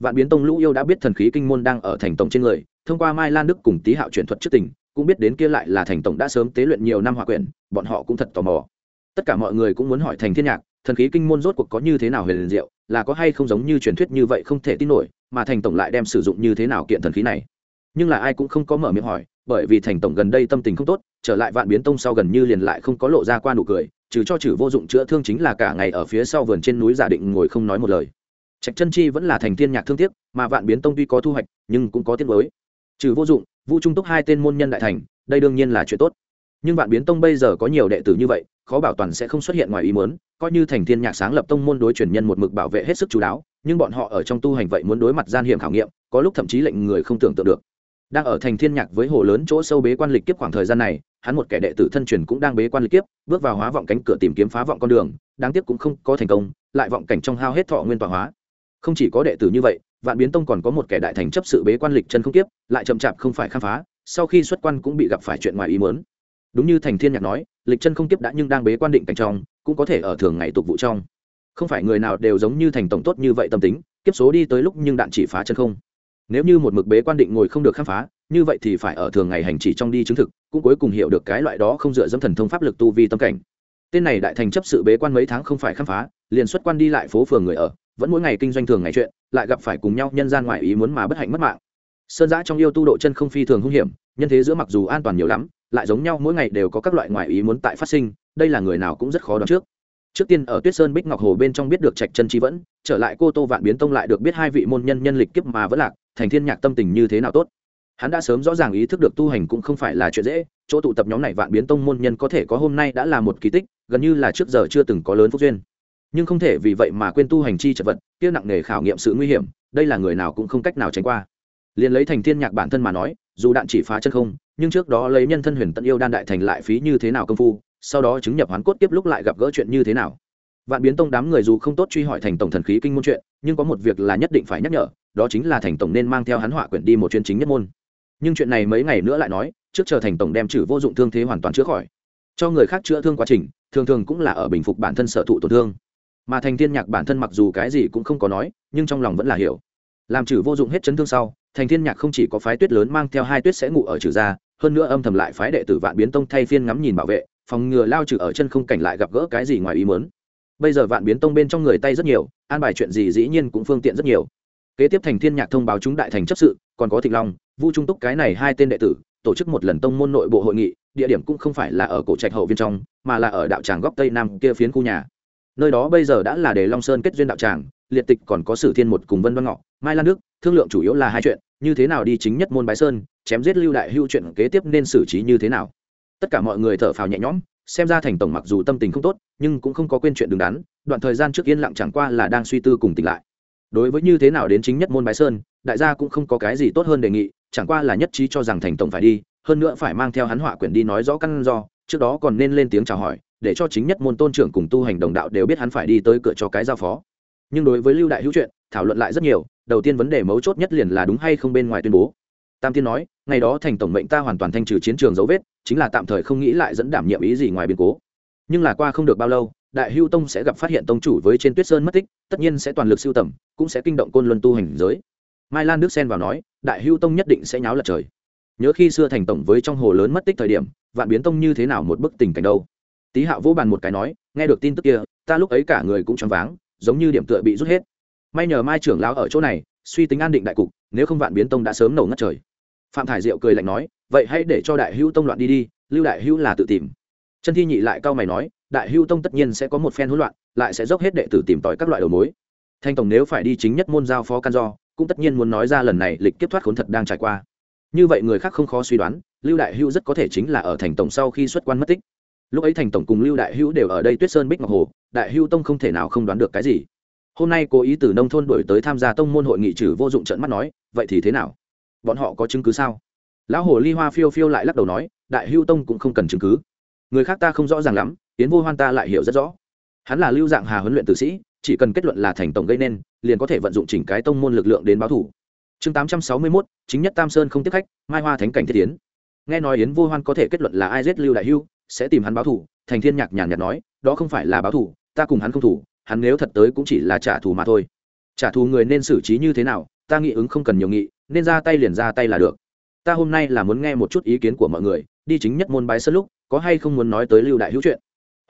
Vạn biến tông lũ yêu đã biết thần khí kinh môn đang ở thành tổng trên người, thông qua mai lan đức cùng tý hạo chuyển thuật trước tình, cũng biết đến kia lại là thành tổng đã sớm tế luyện nhiều năm hòa quyển, bọn họ cũng thật tò mò. Tất cả mọi người cũng muốn hỏi thành thiên nhạc, thần khí kinh môn rốt cuộc có như thế nào huyền diệu, là có hay không giống như truyền thuyết như vậy không thể tin nổi, mà thành tổng lại đem sử dụng như thế nào kiện thần khí này? Nhưng là ai cũng không có mở miệng hỏi, bởi vì thành tổng gần đây tâm tình không tốt, trở lại vạn biến tông sau gần như liền lại không có lộ ra qua nụ cười, trừ cho chử vô dụng chữa thương chính là cả ngày ở phía sau vườn trên núi giả định ngồi không nói một lời. Trạch chân chi vẫn là thành thiên nhạc thương tiếc, mà vạn biến tông tuy có thu hoạch, nhưng cũng có tiếc mới trừ vô dụng vũ trung túc hai tên môn nhân đại thành, đây đương nhiên là chuyện tốt. Nhưng vạn biến tông bây giờ có nhiều đệ tử như vậy, khó bảo toàn sẽ không xuất hiện ngoài ý muốn, coi như thành thiên nhạc sáng lập tông môn đối truyền nhân một mực bảo vệ hết sức chú đáo, nhưng bọn họ ở trong tu hành vậy muốn đối mặt gian hiểm khảo nghiệm, có lúc thậm chí lệnh người không tưởng tượng được đang ở thành thiên nhạc với hồ lớn chỗ sâu bế quan lịch kiếp khoảng thời gian này, hắn một kẻ đệ tử thân truyền cũng đang bế quan lịch kiếp, bước vào hóa vọng cánh cửa tìm kiếm phá vọng con đường, đáng tiếc cũng không có thành công, lại vọng cảnh trong hao hết thọ nguyên tọa hóa. Không chỉ có đệ tử như vậy, vạn biến tông còn có một kẻ đại thành chấp sự bế quan lịch chân không tiếp lại chậm chạp không phải khám phá, sau khi xuất quan cũng bị gặp phải chuyện ngoài ý muốn. Đúng như thành thiên nhạc nói, lịch chân không tiếp đã nhưng đang bế quan định cảnh trong, cũng có thể ở thường ngày tục vụ trong. Không phải người nào đều giống như thành tổng tốt như vậy tâm tính, kiếp số đi tới lúc nhưng đạn chỉ phá chân không nếu như một mực bế quan định ngồi không được khám phá, như vậy thì phải ở thường ngày hành chỉ trong đi chứng thực, cũng cuối cùng hiểu được cái loại đó không dựa dẫm thần thông pháp lực tu vi tâm cảnh. Tên này đại thành chấp sự bế quan mấy tháng không phải khám phá, liền xuất quan đi lại phố phường người ở, vẫn mỗi ngày kinh doanh thường ngày chuyện, lại gặp phải cùng nhau nhân gian ngoại ý muốn mà bất hạnh mất mạng. Sơn giã trong yêu tu độ chân không phi thường hung hiểm, nhân thế giữa mặc dù an toàn nhiều lắm, lại giống nhau mỗi ngày đều có các loại ngoại ý muốn tại phát sinh, đây là người nào cũng rất khó đoán trước. Trước tiên ở tuyết sơn bích ngọc hồ bên trong biết được trạch chân trí vẫn, trở lại cô tô vạn biến tông lại được biết hai vị môn nhân nhân lịch kiếp mà vẫn lạc thành thiên nhạc tâm tình như thế nào tốt? Hắn đã sớm rõ ràng ý thức được tu hành cũng không phải là chuyện dễ, chỗ tụ tập nhóm này vạn biến tông môn nhân có thể có hôm nay đã là một kỳ tích, gần như là trước giờ chưa từng có lớn phúc duyên. Nhưng không thể vì vậy mà quên tu hành chi chật vật, kia nặng nề khảo nghiệm sự nguy hiểm, đây là người nào cũng không cách nào tránh qua. Liền lấy thành thiên nhạc bản thân mà nói, dù đạn chỉ phá chân không, nhưng trước đó lấy nhân thân huyền tận yêu đan đại thành lại phí như thế nào công phu, sau đó chứng nhập hoán cốt tiếp lúc lại gặp gỡ chuyện như thế nào? Vạn biến tông đám người dù không tốt truy hỏi thành tổng thần khí kinh môn chuyện, nhưng có một việc là nhất định phải nhắc nhở, đó chính là thành tổng nên mang theo hắn họa quyển đi một chuyên chính nhất môn. Nhưng chuyện này mấy ngày nữa lại nói, trước chờ thành tổng đem trừ vô dụng thương thế hoàn toàn chữa khỏi. Cho người khác chữa thương quá trình, thường thường cũng là ở bình phục bản thân sở thụ tổn thương. Mà thành thiên nhạc bản thân mặc dù cái gì cũng không có nói, nhưng trong lòng vẫn là hiểu. Làm trừ vô dụng hết chấn thương sau, thành thiên nhạc không chỉ có phái tuyết lớn mang theo hai tuyết sẽ ngủ ở trừ ra, hơn nữa âm thầm lại phái đệ tử vạn biến tông thay phiên ngắm nhìn bảo vệ, phòng ngừa lao trừ ở chân không cảnh lại gặp gỡ cái gì ngoài ý muốn bây giờ vạn biến tông bên trong người tay rất nhiều, an bài chuyện gì dĩ nhiên cũng phương tiện rất nhiều. Kế tiếp thành thiên nhạc thông báo chúng đại thành chấp sự, còn có thịnh long, vu trung túc cái này hai tên đệ tử, tổ chức một lần tông môn nội bộ hội nghị, địa điểm cũng không phải là ở cổ trạch hậu viên trong, mà là ở đạo tràng góc tây nam kia phiến khu nhà. Nơi đó bây giờ đã là để long sơn kết duyên đạo tràng, liệt tịch còn có sử thiên một cùng vân văn ngọ, mai lan nước thương lượng chủ yếu là hai chuyện, như thế nào đi chính nhất môn bái sơn, chém giết lưu đại hưu chuyện kế tiếp nên xử trí như thế nào. Tất cả mọi người thở phào nhẹ nhõm xem ra thành tổng mặc dù tâm tình không tốt, nhưng cũng không có quên chuyện đứng đắn, đoạn thời gian trước yên lặng chẳng qua là đang suy tư cùng tỉnh lại. Đối với như thế nào đến chính nhất môn bái sơn, đại gia cũng không có cái gì tốt hơn đề nghị, chẳng qua là nhất trí cho rằng thành tổng phải đi, hơn nữa phải mang theo hắn họa quyển đi nói rõ căn do, trước đó còn nên lên tiếng chào hỏi, để cho chính nhất môn tôn trưởng cùng tu hành đồng đạo đều biết hắn phải đi tới cửa cho cái giao phó. Nhưng đối với lưu đại hữu chuyện, thảo luận lại rất nhiều, đầu tiên vấn đề mấu chốt nhất liền là đúng hay không bên ngoài tuyên bố. Tam tiên nói ngày đó thành tổng mệnh ta hoàn toàn thanh trừ chiến trường dấu vết, chính là tạm thời không nghĩ lại dẫn đảm nhiệm ý gì ngoài biến cố. Nhưng là qua không được bao lâu, đại hưu tông sẽ gặp phát hiện tông chủ với trên tuyết sơn mất tích, tất nhiên sẽ toàn lực siêu tầm, cũng sẽ kinh động côn luân tu hành giới. Mai lan nước sen vào nói, đại hưu tông nhất định sẽ nháo lật trời. Nhớ khi xưa thành tổng với trong hồ lớn mất tích thời điểm, vạn biến tông như thế nào một bức tình cảnh đâu. Tý hạo vỗ bàn một cái nói, nghe được tin tức kia, ta lúc ấy cả người cũng choáng váng, giống như điểm tựa bị rút hết. May nhờ mai trưởng lão ở chỗ này, suy tính an định đại cục, nếu không vạn biến tông đã sớm nổ ngất trời phạm thải diệu cười lạnh nói, vậy hãy để cho đại hữu tông loạn đi đi, lưu đại hữu là tự tìm. Chân thi nhị lại cao mày nói, đại hữu tông tất nhiên sẽ có một phen hỗn loạn, lại sẽ dốc hết đệ tử tìm tòi các loại đầu mối. Thanh tổng nếu phải đi chính nhất môn giao phó can do, cũng tất nhiên muốn nói ra lần này lịch kiếp thoát khốn thật đang trải qua. Như vậy người khác không khó suy đoán, lưu đại hữu rất có thể chính là ở thành tổng sau khi xuất quan mất tích. Lúc ấy thành tổng cùng lưu đại hữu đều ở đây tuyết sơn bích ngọc hồ, đại hữu tông không thể nào không đoán được cái gì. Hôm nay cố ý từ nông thôn đổi tới tham gia tông môn hội nghị trừ vô dụng trận mắt nói, vậy thì thế nào? Bọn họ có chứng cứ sao? Lão hồ ly hoa phiêu phiêu lại lắc đầu nói, đại hưu tông cũng không cần chứng cứ. Người khác ta không rõ ràng lắm tiến vô hoan ta lại hiểu rất rõ. Hắn là lưu dạng hà huấn luyện tử sĩ, chỉ cần kết luận là thành tổng gây nên, liền có thể vận dụng chỉnh cái tông môn lực lượng đến báo thủ. Chương tám trăm sáu mươi mốt, chính nhất tam sơn không tiếp khách, mai hoa thánh cảnh thiết tiến nghe nói yến vô hoan có thể kết luận là ai giết lưu đại hưu, sẽ tìm hắn báo thủ, thành thiên nhạc nhàn nhạt nói, đó không phải là báo thủ, ta cùng hắn không thủ, hắn nếu thật tới cũng chỉ là trả thù mà thôi. Trả thù người nên xử trí như thế nào ta nghĩ ứng không cần nhiều nghị, nên ra tay liền ra tay là được. Ta hôm nay là muốn nghe một chút ý kiến của mọi người, đi chính nhất môn bái sân lúc, có hay không muốn nói tới lưu đại hữu chuyện?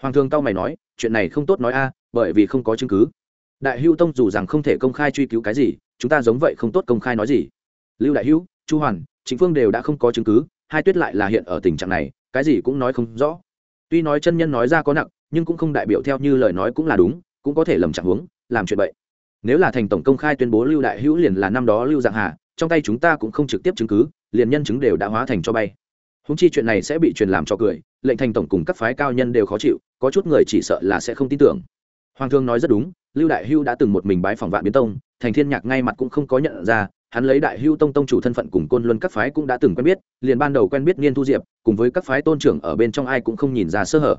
Hoàng thường tao mày nói, chuyện này không tốt nói a, bởi vì không có chứng cứ. Đại hữu tông dù rằng không thể công khai truy cứu cái gì, chúng ta giống vậy không tốt công khai nói gì. Lưu đại hữu, chu hoàn chính phương đều đã không có chứng cứ, hai tuyết lại là hiện ở tình trạng này, cái gì cũng nói không rõ. Tuy nói chân nhân nói ra có nặng, nhưng cũng không đại biểu theo như lời nói cũng là đúng, cũng có thể lầm chẳng huống, làm chuyện vậy nếu là thành tổng công khai tuyên bố lưu đại hữu liền là năm đó lưu dạng hà, trong tay chúng ta cũng không trực tiếp chứng cứ, liền nhân chứng đều đã hóa thành cho bay. Húng chi chuyện này sẽ bị truyền làm cho cười, lệnh thành tổng cùng các phái cao nhân đều khó chịu, có chút người chỉ sợ là sẽ không tin tưởng. Hoàng thương nói rất đúng, lưu đại hưu đã từng một mình bái phòng vạn biến tông, thành thiên nhạc ngay mặt cũng không có nhận ra, hắn lấy đại hưu tông tông chủ thân phận cùng côn luân các phái cũng đã từng quen biết, liền ban đầu quen biết niên thu diệp, cùng với các phái tôn trưởng ở bên trong ai cũng không nhìn ra sơ hở.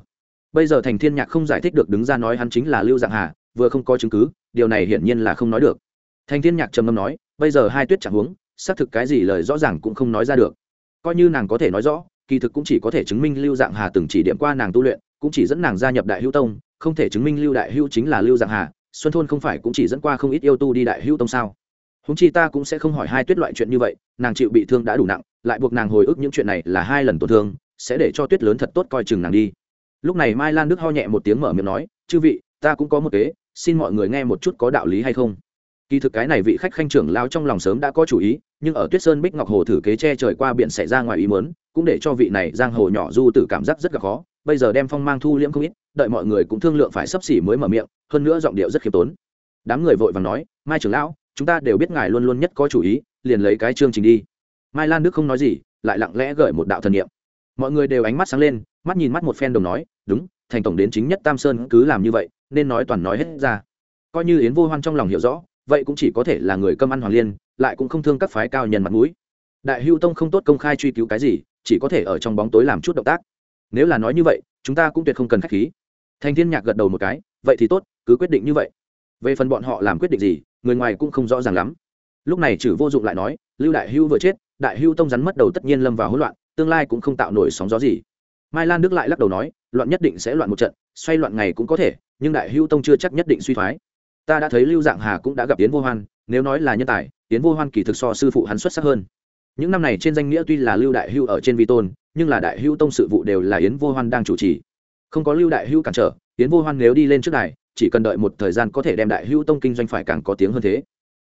Bây giờ thành thiên nhạc không giải thích được đứng ra nói hắn chính là lưu dạng hà, vừa không có chứng cứ điều này hiển nhiên là không nói được. Thành thiên nhạc trầm ngâm nói, bây giờ hai tuyết chẳng huống, xác thực cái gì lời rõ ràng cũng không nói ra được. Coi như nàng có thể nói rõ, kỳ thực cũng chỉ có thể chứng minh lưu dạng hà từng chỉ điểm qua nàng tu luyện, cũng chỉ dẫn nàng gia nhập đại hữu tông, không thể chứng minh lưu đại hữu chính là lưu dạng hà, xuân thôn không phải cũng chỉ dẫn qua không ít yêu tu đi đại hữu tông sao? Húng chi ta cũng sẽ không hỏi hai tuyết loại chuyện như vậy, nàng chịu bị thương đã đủ nặng, lại buộc nàng hồi ức những chuyện này là hai lần tổn thương, sẽ để cho tuyết lớn thật tốt coi chừng nàng đi. Lúc này mai lan đức ho nhẹ một tiếng mở miệng nói, chư vị, ta cũng có một kế xin mọi người nghe một chút có đạo lý hay không? Kỳ thực cái này vị khách khanh trưởng lao trong lòng sớm đã có chủ ý, nhưng ở tuyết sơn bích ngọc hồ thử kế che trời qua biển xảy ra ngoài ý mớn cũng để cho vị này giang hồ nhỏ du tử cảm giác rất gặp khó. Bây giờ đem phong mang thu liễm không ít, đợi mọi người cũng thương lượng phải sắp xỉ mới mở miệng, hơn nữa giọng điệu rất khiêm tốn. Đám người vội vàng nói, mai trưởng lão, chúng ta đều biết ngài luôn luôn nhất có chủ ý, liền lấy cái chương trình đi. Mai lan đức không nói gì, lại lặng lẽ gửi một đạo thần niệm. Mọi người đều ánh mắt sáng lên, mắt nhìn mắt một phen đồng nói, đúng, thành tổng đến chính nhất tam sơn cứ làm như vậy nên nói toàn nói hết ra. Coi như yến vô hoan trong lòng hiểu rõ, vậy cũng chỉ có thể là người cơm ăn hoàng liên, lại cũng không thương các phái cao nhân mặt mũi. Đại hưu tông không tốt công khai truy cứu cái gì, chỉ có thể ở trong bóng tối làm chút động tác. Nếu là nói như vậy, chúng ta cũng tuyệt không cần k h á c h khí. Thành thiên nhạc gật đầu một cái, vậy thì tốt, cứ quyết định như vậy. Về phần bọn họ làm quyết định gì, người ngoài cũng không rõ ràng lắm. Lúc này chử vô dụng lại nói, lưu đại hưu vừa chết, đại hưu tông rắn mất đầu tất nhiên lâm vào hỗn loạn, tương lai cũng không tạo nổi sóng gió gì mai lan đức lại lắc đầu nói, loạn nhất định sẽ loạn một trận, xoay loạn ngày cũng có thể, nhưng đại hưu tông chưa chắc nhất định suy thoái. Ta đã thấy lưu dạng hà cũng đã gặp tiến vô hoan, nếu nói là nhân tài tiến vô hoan kỳ thực so sư phụ hắn xuất sắc hơn. Những năm này trên danh nghĩa tuy là lưu đại hưu ở trên vi tôn, nhưng là đại hưu tông sự vụ đều là yến vô hoan đang chủ trì. Không có lưu đại hưu cản trở, yến vô hoan nếu đi lên trước này chỉ cần đợi một thời gian có thể đem đại hưu tông kinh doanh phải càng có tiếng hơn thế.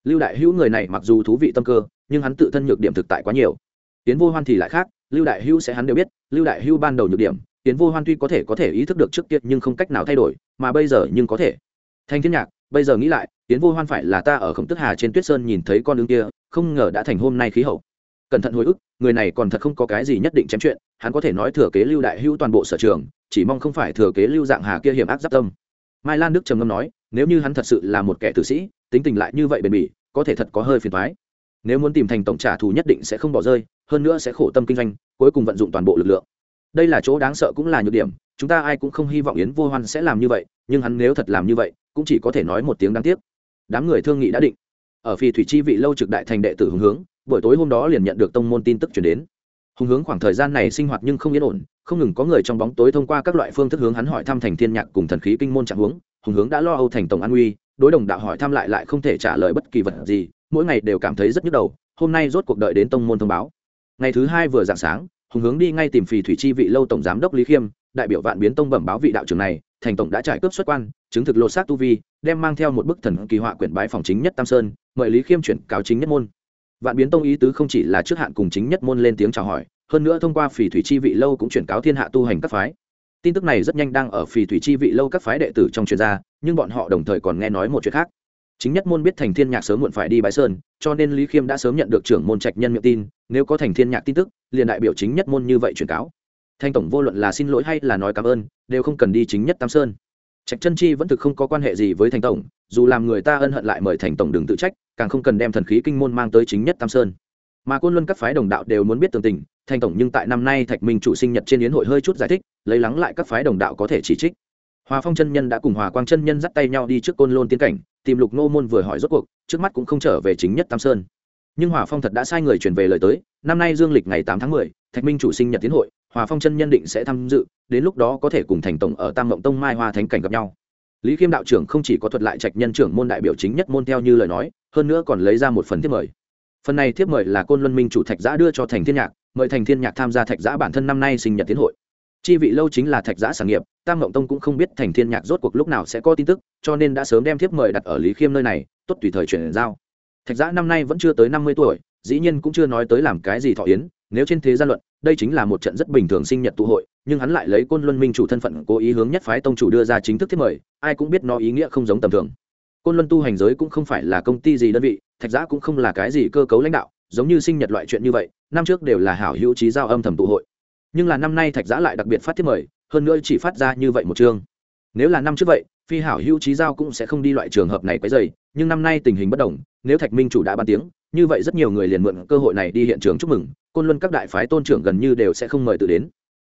Lưu đại hưu người này mặc dù thú vị tâm cơ, nhưng hắn tự thân nhược điểm thực tại quá nhiều. Yến vô hoan thì lại khác lưu đại hưu sẽ hắn đều biết, lưu đại hưu ban đầu nhược điểm tiến vô hoan tuy có thể có thể ý thức được trước tiết nhưng không cách nào thay đổi, mà bây giờ nhưng có thể. Thanh thiên nhạc, bây giờ nghĩ lại tiến vô hoan phải là ta ở khổng tức hà trên tuyết sơn nhìn thấy con đường kia, không ngờ đã thành hôm nay khí hậu. Cẩn thận hồi ức, người này còn thật không có cái gì nhất định chém chuyện, hắn có thể nói thừa kế lưu đại Hưu toàn bộ sở trường, chỉ mong không phải thừa kế lưu dạng hà kia hiểm ác giáp tâm. Mai lan đức trầm ngâm nói, nếu như hắn thật sự là một kẻ tử sĩ, tính tình lại như vậy bền bỉ, có thể thật có hơi phiền thoái nếu muốn tìm thành tổng trả thù nhất định sẽ không bỏ rơi hơn nữa sẽ khổ tâm kinh doanh, cuối cùng vận dụng toàn bộ lực lượng. Đây là chỗ đáng sợ cũng là nhược điểm, chúng ta ai cũng không hy vọng yến vô hoan sẽ làm như vậy, nhưng hắn nếu thật làm như vậy, cũng chỉ có thể nói một tiếng đáng tiếc. Đám người thương nghị đã định. Ở phi thủy chi vị lâu trực đại thành đệ tử hùng hướng, buổi tối hôm đó liền nhận được tông môn tin tức chuyển đến. Hùng hướng khoảng thời gian này sinh hoạt nhưng không yên ổn, không ngừng có người trong bóng tối thông qua các loại phương thức hướng hắn hỏi thăm thành thiên nhạc cùng thần khí kinh môn trạng huống. Hùng hướng đã lo âu thành tổng an uy, đối đồng đạo hỏi thăm lại lại không thể trả lời bất kỳ vật gì, mỗi ngày đều cảm thấy rất nhức đầu. Hôm nay rốt cuộc đợi đến tông môn thông báo ngày thứ hai vừa dạng sáng, hùng hướng đi ngay tìm phì thủy chi vị lâu tổng giám đốc lý khiêm, đại biểu vạn biến tông bẩm báo vị đạo trưởng này, thành tổng đã trải cướp xuất quan, chứng thực lột xác tu vi, đem mang theo một bức thần kỳ họa quyển bái phòng chính nhất tam sơn, mời lý khiêm chuyển cáo chính nhất môn. Vạn biến tông ý tứ không chỉ là trước hạn cùng chính nhất môn lên tiếng chào hỏi, hơn nữa thông qua phì thủy chi vị lâu cũng chuyển cáo thiên hạ tu hành các phái. Tin tức này rất nhanh đang ở phì thủy chi vị lâu các phái đệ tử trong chuyên gia, nhưng bọn họ đồng thời còn nghe nói một chuyện khác chính nhất môn biết thành thiên nhạc sớm muộn phải đi bái sơn, cho nên lý khiêm đã sớm nhận được trưởng môn trạch nhân miệng tin, nếu có thành thiên nhạc tin tức, liền đại biểu chính nhất môn như vậy truyền cáo. Thanh tổng vô luận là xin lỗi hay là nói cảm ơn, đều không cần đi chính nhất tam sơn. Trạch chân chi vẫn thực không có quan hệ gì với thành tổng, dù làm người ta ân hận lại mời thành tổng đừng tự trách, càng không cần đem thần khí kinh môn mang tới chính nhất tam sơn. Mà côn luân các phái đồng đạo đều muốn biết tường tình, thành tổng nhưng tại năm nay thạch minh chủ sinh nhật trên yến hội hơi chút giải thích, lấy lắng lại các phái đồng đạo có thể chỉ trích hòa phong chân nhân đã cùng hòa quang chân nhân dắt tay nhau đi trước côn lôn tiến cảnh, tìm lục nô môn vừa hỏi rốt cuộc, trước mắt cũng không trở về chính nhất tam sơn. Nhưng hòa phong thật đã sai người truyền về lời tới, năm nay dương lịch ngày tám tháng mười, thạch minh chủ sinh nhật tiến hội, hòa phong chân nhân định sẽ tham dự, đến lúc đó có thể cùng thành tổng ở tam mộng tông mai hoa thánh cảnh gặp nhau. Lý khiêm đạo trưởng không chỉ có thuật lại trạch nhân trưởng môn đại biểu chính nhất môn theo như lời nói, hơn nữa còn lấy ra một phần thiếp mời. Phần này thiếp mời là côn luân minh chủ thạch giã đưa cho thành thiên nhạc, mời thành thiên nhạc tham gia thạch giã bản thân năm nay sinh nhật tiến hội chi vị lâu chính là thạch giã sản nghiệp, tam mộng tông cũng không biết thành thiên nhạc rốt cuộc lúc nào sẽ có tin tức, cho nên đã sớm đem thiếp mời đặt ở lý khiêm nơi này, tốt tùy thời chuyển giao. Thạch giã năm nay vẫn chưa tới năm mươi tuổi, dĩ nhiên cũng chưa nói tới làm cái gì thọ yến, nếu trên thế gian luận, đây chính là một trận rất bình thường sinh nhật tụ hội, nhưng hắn lại lấy côn luân minh chủ thân phận cố ý hướng nhất phái tông chủ đưa ra chính thức thiết mời, ai cũng biết nó ý nghĩa không giống tầm thường. Côn luân tu hành giới cũng không phải là công ty gì đơn vị, thạch giã cũng không là cái gì cơ cấu lãnh đạo, giống như sinh nhật loại chuyện như vậy, năm trước đều là hảo hữu trí giao âm thầm tụ hội nhưng là năm nay thạch giã lại đặc biệt phát thiết mời, hơn nữa chỉ phát ra như vậy một chương. Nếu là năm trước vậy, phi hảo hữu trí giao cũng sẽ không đi loại trường hợp này quấy dày nhưng năm nay tình hình bất đồng, nếu thạch minh chủ đã ban tiếng, như vậy rất nhiều người liền mượn cơ hội này đi hiện trường chúc mừng, côn luân các đại phái tôn trưởng gần như đều sẽ không mời tự đến.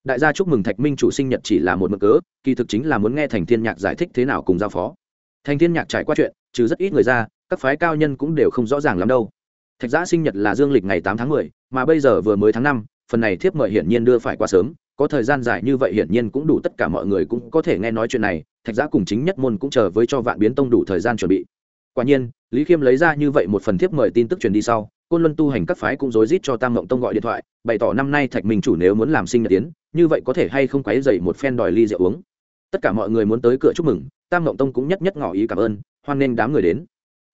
Đại gia chúc mừng thạch minh chủ sinh nhật chỉ là một mực cớ, kỳ thực chính là muốn nghe thành thiên nhạc giải thích thế nào cùng giao phó. Thành thiên nhạc trải qua chuyện, trừ rất ít người ra, các phái cao nhân cũng đều không rõ ràng lắm đâu. Thạch giã sinh nhật là dương lịch ngày tám tháng mười, mà bây giờ vừa mới tháng năm phần này thiếp mời hiển nhiên đưa phải quá sớm, có thời gian dài như vậy hiển nhiên cũng đủ tất cả mọi người cũng có thể nghe nói chuyện này, thạch giã cùng chính nhất môn cũng chờ với cho vạn biến tông đủ thời gian chuẩn bị. Quả nhiên, lý khiêm lấy ra như vậy một phần thiếp mời tin tức truyền đi sau, côn luân tu hành các phái cũng rối rít cho tam mộng tông gọi điện thoại, bày tỏ năm nay thạch minh chủ nếu muốn làm sinh nhật tiến, như vậy có thể hay không quấy dậy một phen đòi ly rượu uống. Tất cả mọi người muốn tới cửa chúc mừng, tam mộng tông cũng nhất nhất ngỏ ý cảm ơn, hoan nghênh đám người đến.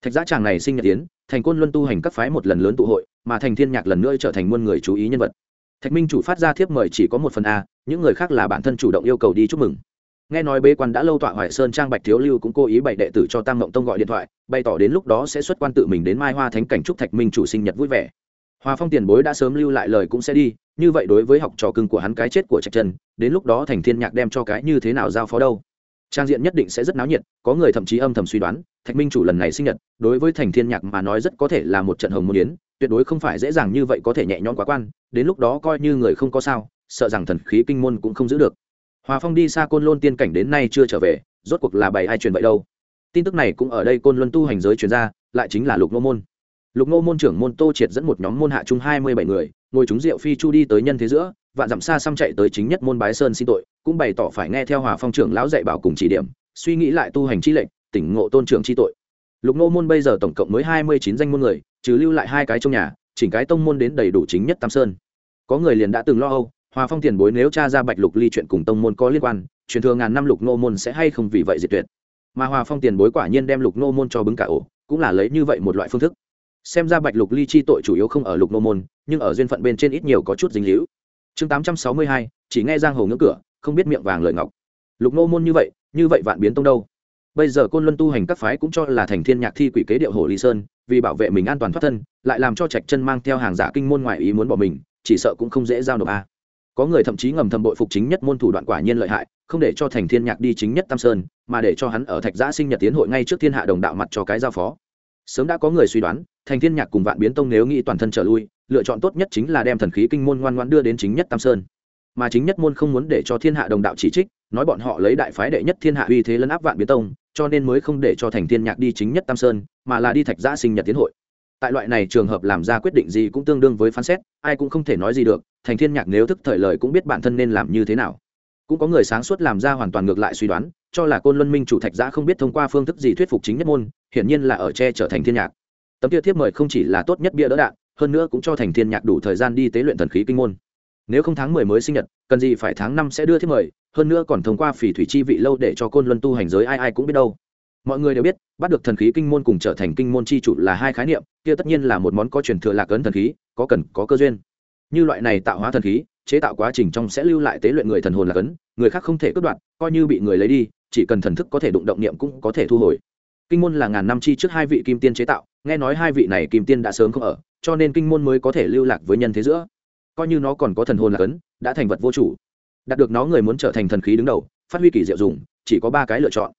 Thạch giã tràng này sinh nhật tiến, thành côn luân tu hành các phái một lần lớn tụ hội, mà thành thiên nhạc lần nữa trở thành muôn người chú ý nhân vật thạch minh chủ phát ra thiếp mời chỉ có một phần a, những người khác là bản thân chủ động yêu cầu đi chúc mừng. Nghe nói bế quan đã lâu tọa hoài sơn trang bạch thiếu lưu cũng cố ý bày đệ tử cho tam mộng tông gọi điện thoại, bày tỏ đến lúc đó sẽ xuất quan tự mình đến mai hoa thánh cảnh chúc thạch minh chủ sinh nhật vui vẻ. Hoa phong tiền bối đã sớm lưu lại lời cũng sẽ đi, như vậy đối với học trò cưng của hắn cái chết của trạch trần, đến lúc đó thành thiên nhạc đem cho cái như thế nào giao phó đâu. Trang diện nhất định sẽ rất náo nhiệt, có người thậm chí âm thầm suy đoán, thạch minh chủ lần này sinh nhật, đối với thành thiên nhạc mà nói rất có thể là một trận hồng môn yến tuyệt đối không phải dễ dàng như vậy có thể nhẹ nhõm quá quan, đến lúc đó coi như người không có sao, sợ rằng thần khí kinh môn cũng không giữ được. Hòa phong đi xa côn lôn tiên cảnh đến nay chưa trở về, rốt cuộc là bày ai truyền vậy đâu? Tin tức này cũng ở đây côn luân tu hành giới truyền ra, lại chính là lục nô môn. Lục nô môn trưởng môn tô triệt dẫn một nhóm môn hạ chung hai mươi bảy người, ngồi chúng rượu phi chu đi tới nhân thế giữa, vạn dặm xa xăm chạy tới chính nhất môn bái sơn xin tội, cũng bày tỏ phải nghe theo hòa phong trưởng lão dạy bảo cùng chỉ điểm, suy nghĩ lại tu hành chi lệnh, tỉnh ngộ tôn trưởng chi tội lục nô môn bây giờ tổng cộng mới hai mươi chín danh môn người, trừ lưu lại hai cái trong nhà, chỉnh cái tông môn đến đầy đủ chính nhất tam sơn. Có người liền đã từng lo âu, hòa phong tiền bối nếu cha ra bạch lục ly chuyện cùng tông môn có liên quan, truyền thừa ngàn năm lục nô môn sẽ hay không vì vậy diệt tuyệt. Mà hòa phong tiền bối quả nhiên đem lục nô môn cho bứng cả ổ, cũng là lấy như vậy một loại phương thức. Xem ra bạch lục ly chi tội chủ yếu không ở lục nô môn, nhưng ở duyên phận bên trên ít nhiều có chút dính líu. Chương tám trăm sáu mươi hai, chỉ nghe giang hồ ngưỡng cửa, không biết miệng vàng lời ngọc. Lục nô môn như vậy như vậy vạn biến tông đâu? Bây giờ côn luân tu hành các phái cũng cho là thành thiên nhạc thi quỷ kế điệu hồ ly sơn, vì bảo vệ mình an toàn thoát thân, lại làm cho trạch chân mang theo hàng giả kinh môn ngoại ý muốn bỏ mình, chỉ sợ cũng không dễ giao nộp a. Có người thậm chí ngầm thầm bội phục chính nhất môn thủ đoạn quả nhiên lợi hại, không để cho thành thiên nhạc đi chính nhất tam sơn, mà để cho hắn ở thạch giã sinh nhật tiến hội ngay trước thiên hạ đồng đạo mặt cho cái giao phó. Sớm đã có người suy đoán, thành thiên nhạc cùng vạn biến tông nếu nghĩ toàn thân trở lui, lựa chọn tốt nhất chính là đem thần khí kinh môn ngoan ngoan đưa đến chính nhất tam sơn. Mà chính nhất môn không muốn để cho thiên hạ đồng đạo chỉ trích nói bọn họ lấy đại phái đệ nhất thiên hạ uy thế lấn áp vạn biến tông, cho nên mới không để cho thành thiên nhạc đi chính nhất tam sơn, mà là đi thạch giã sinh nhật tiến hội. Tại loại này trường hợp làm ra quyết định gì cũng tương đương với phán xét, ai cũng không thể nói gì được, thành thiên nhạc nếu thức thời lời cũng biết bản thân nên làm như thế nào. Cũng có người sáng suốt làm ra hoàn toàn ngược lại suy đoán, cho là côn luân minh chủ thạch giã không biết thông qua phương thức gì thuyết phục chính nhất môn, hiển nhiên là ở che trở thành thiên nhạc. Tấm tiêu thiếp mời không chỉ là tốt nhất bia đỡ đạn, hơn nữa cũng cho thành thiên nhạc đủ thời gian đi tế luyện thần khí kinh môn nếu không tháng mười mới sinh nhật, cần gì phải tháng năm sẽ đưa thiết mời, hơn nữa còn thông qua phỉ thủy chi vị lâu để cho côn luân tu hành giới ai ai cũng biết đâu. Mọi người đều biết, bắt được thần khí kinh môn cùng trở thành kinh môn chi chủ là hai khái niệm, kia tất nhiên là một món có truyền thừa lạc ấn thần khí, có cần, có cơ duyên. Như loại này tạo hóa thần khí, chế tạo quá trình trong sẽ lưu lại tế luyện người thần hồn lạc ấn, người khác không thể cướp đoạt, coi như bị người lấy đi, chỉ cần thần thức có thể đụng động niệm cũng có thể thu hồi. Kinh môn là ngàn năm chi trước hai vị kim tiên chế tạo, nghe nói hai vị này kim tiên đã sớm không ở, cho nên kinh môn mới có thể lưu lạc với nhân thế giữa coi như nó còn có thần hồn lạc ấn đã thành vật vô chủ. Đạt được nó, người muốn trở thành thần khí đứng đầu, phát huy kỳ diệu dùng, chỉ có ba cái lựa chọn.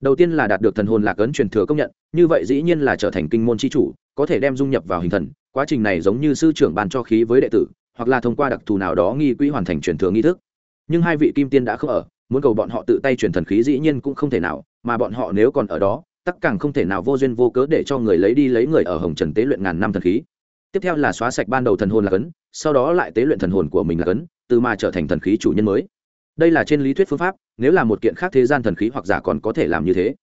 Đầu tiên là đạt được thần hồn lạc ấn truyền thừa công nhận, như vậy dĩ nhiên là trở thành kinh môn c h i chủ, có thể đem dung nhập vào hình thần. Quá trình này giống như sư trưởng bàn cho khí với đệ tử, hoặc là thông qua đặc thù nào đó nghi quỹ hoàn thành truyền thừa nghi thức. Nhưng hai vị kim tiên đã không ở, muốn cầu bọn họ tự tay truyền thần khí dĩ nhiên cũng không thể nào, mà bọn họ nếu còn ở đó, tắc càng không thể nào vô duyên vô cớ để cho người lấy đi lấy người ở hồng trần tế luyện ngàn năm thần khí. Tiếp theo là xóa sạch ban đầu thần hồn lạc ấn sau đó lại tế luyện thần hồn của mình là cấn, từ mà trở thành thần khí chủ nhân mới. Đây là trên lý thuyết phương pháp, nếu là một kiện khác thế gian thần khí hoặc giả còn có thể làm như thế.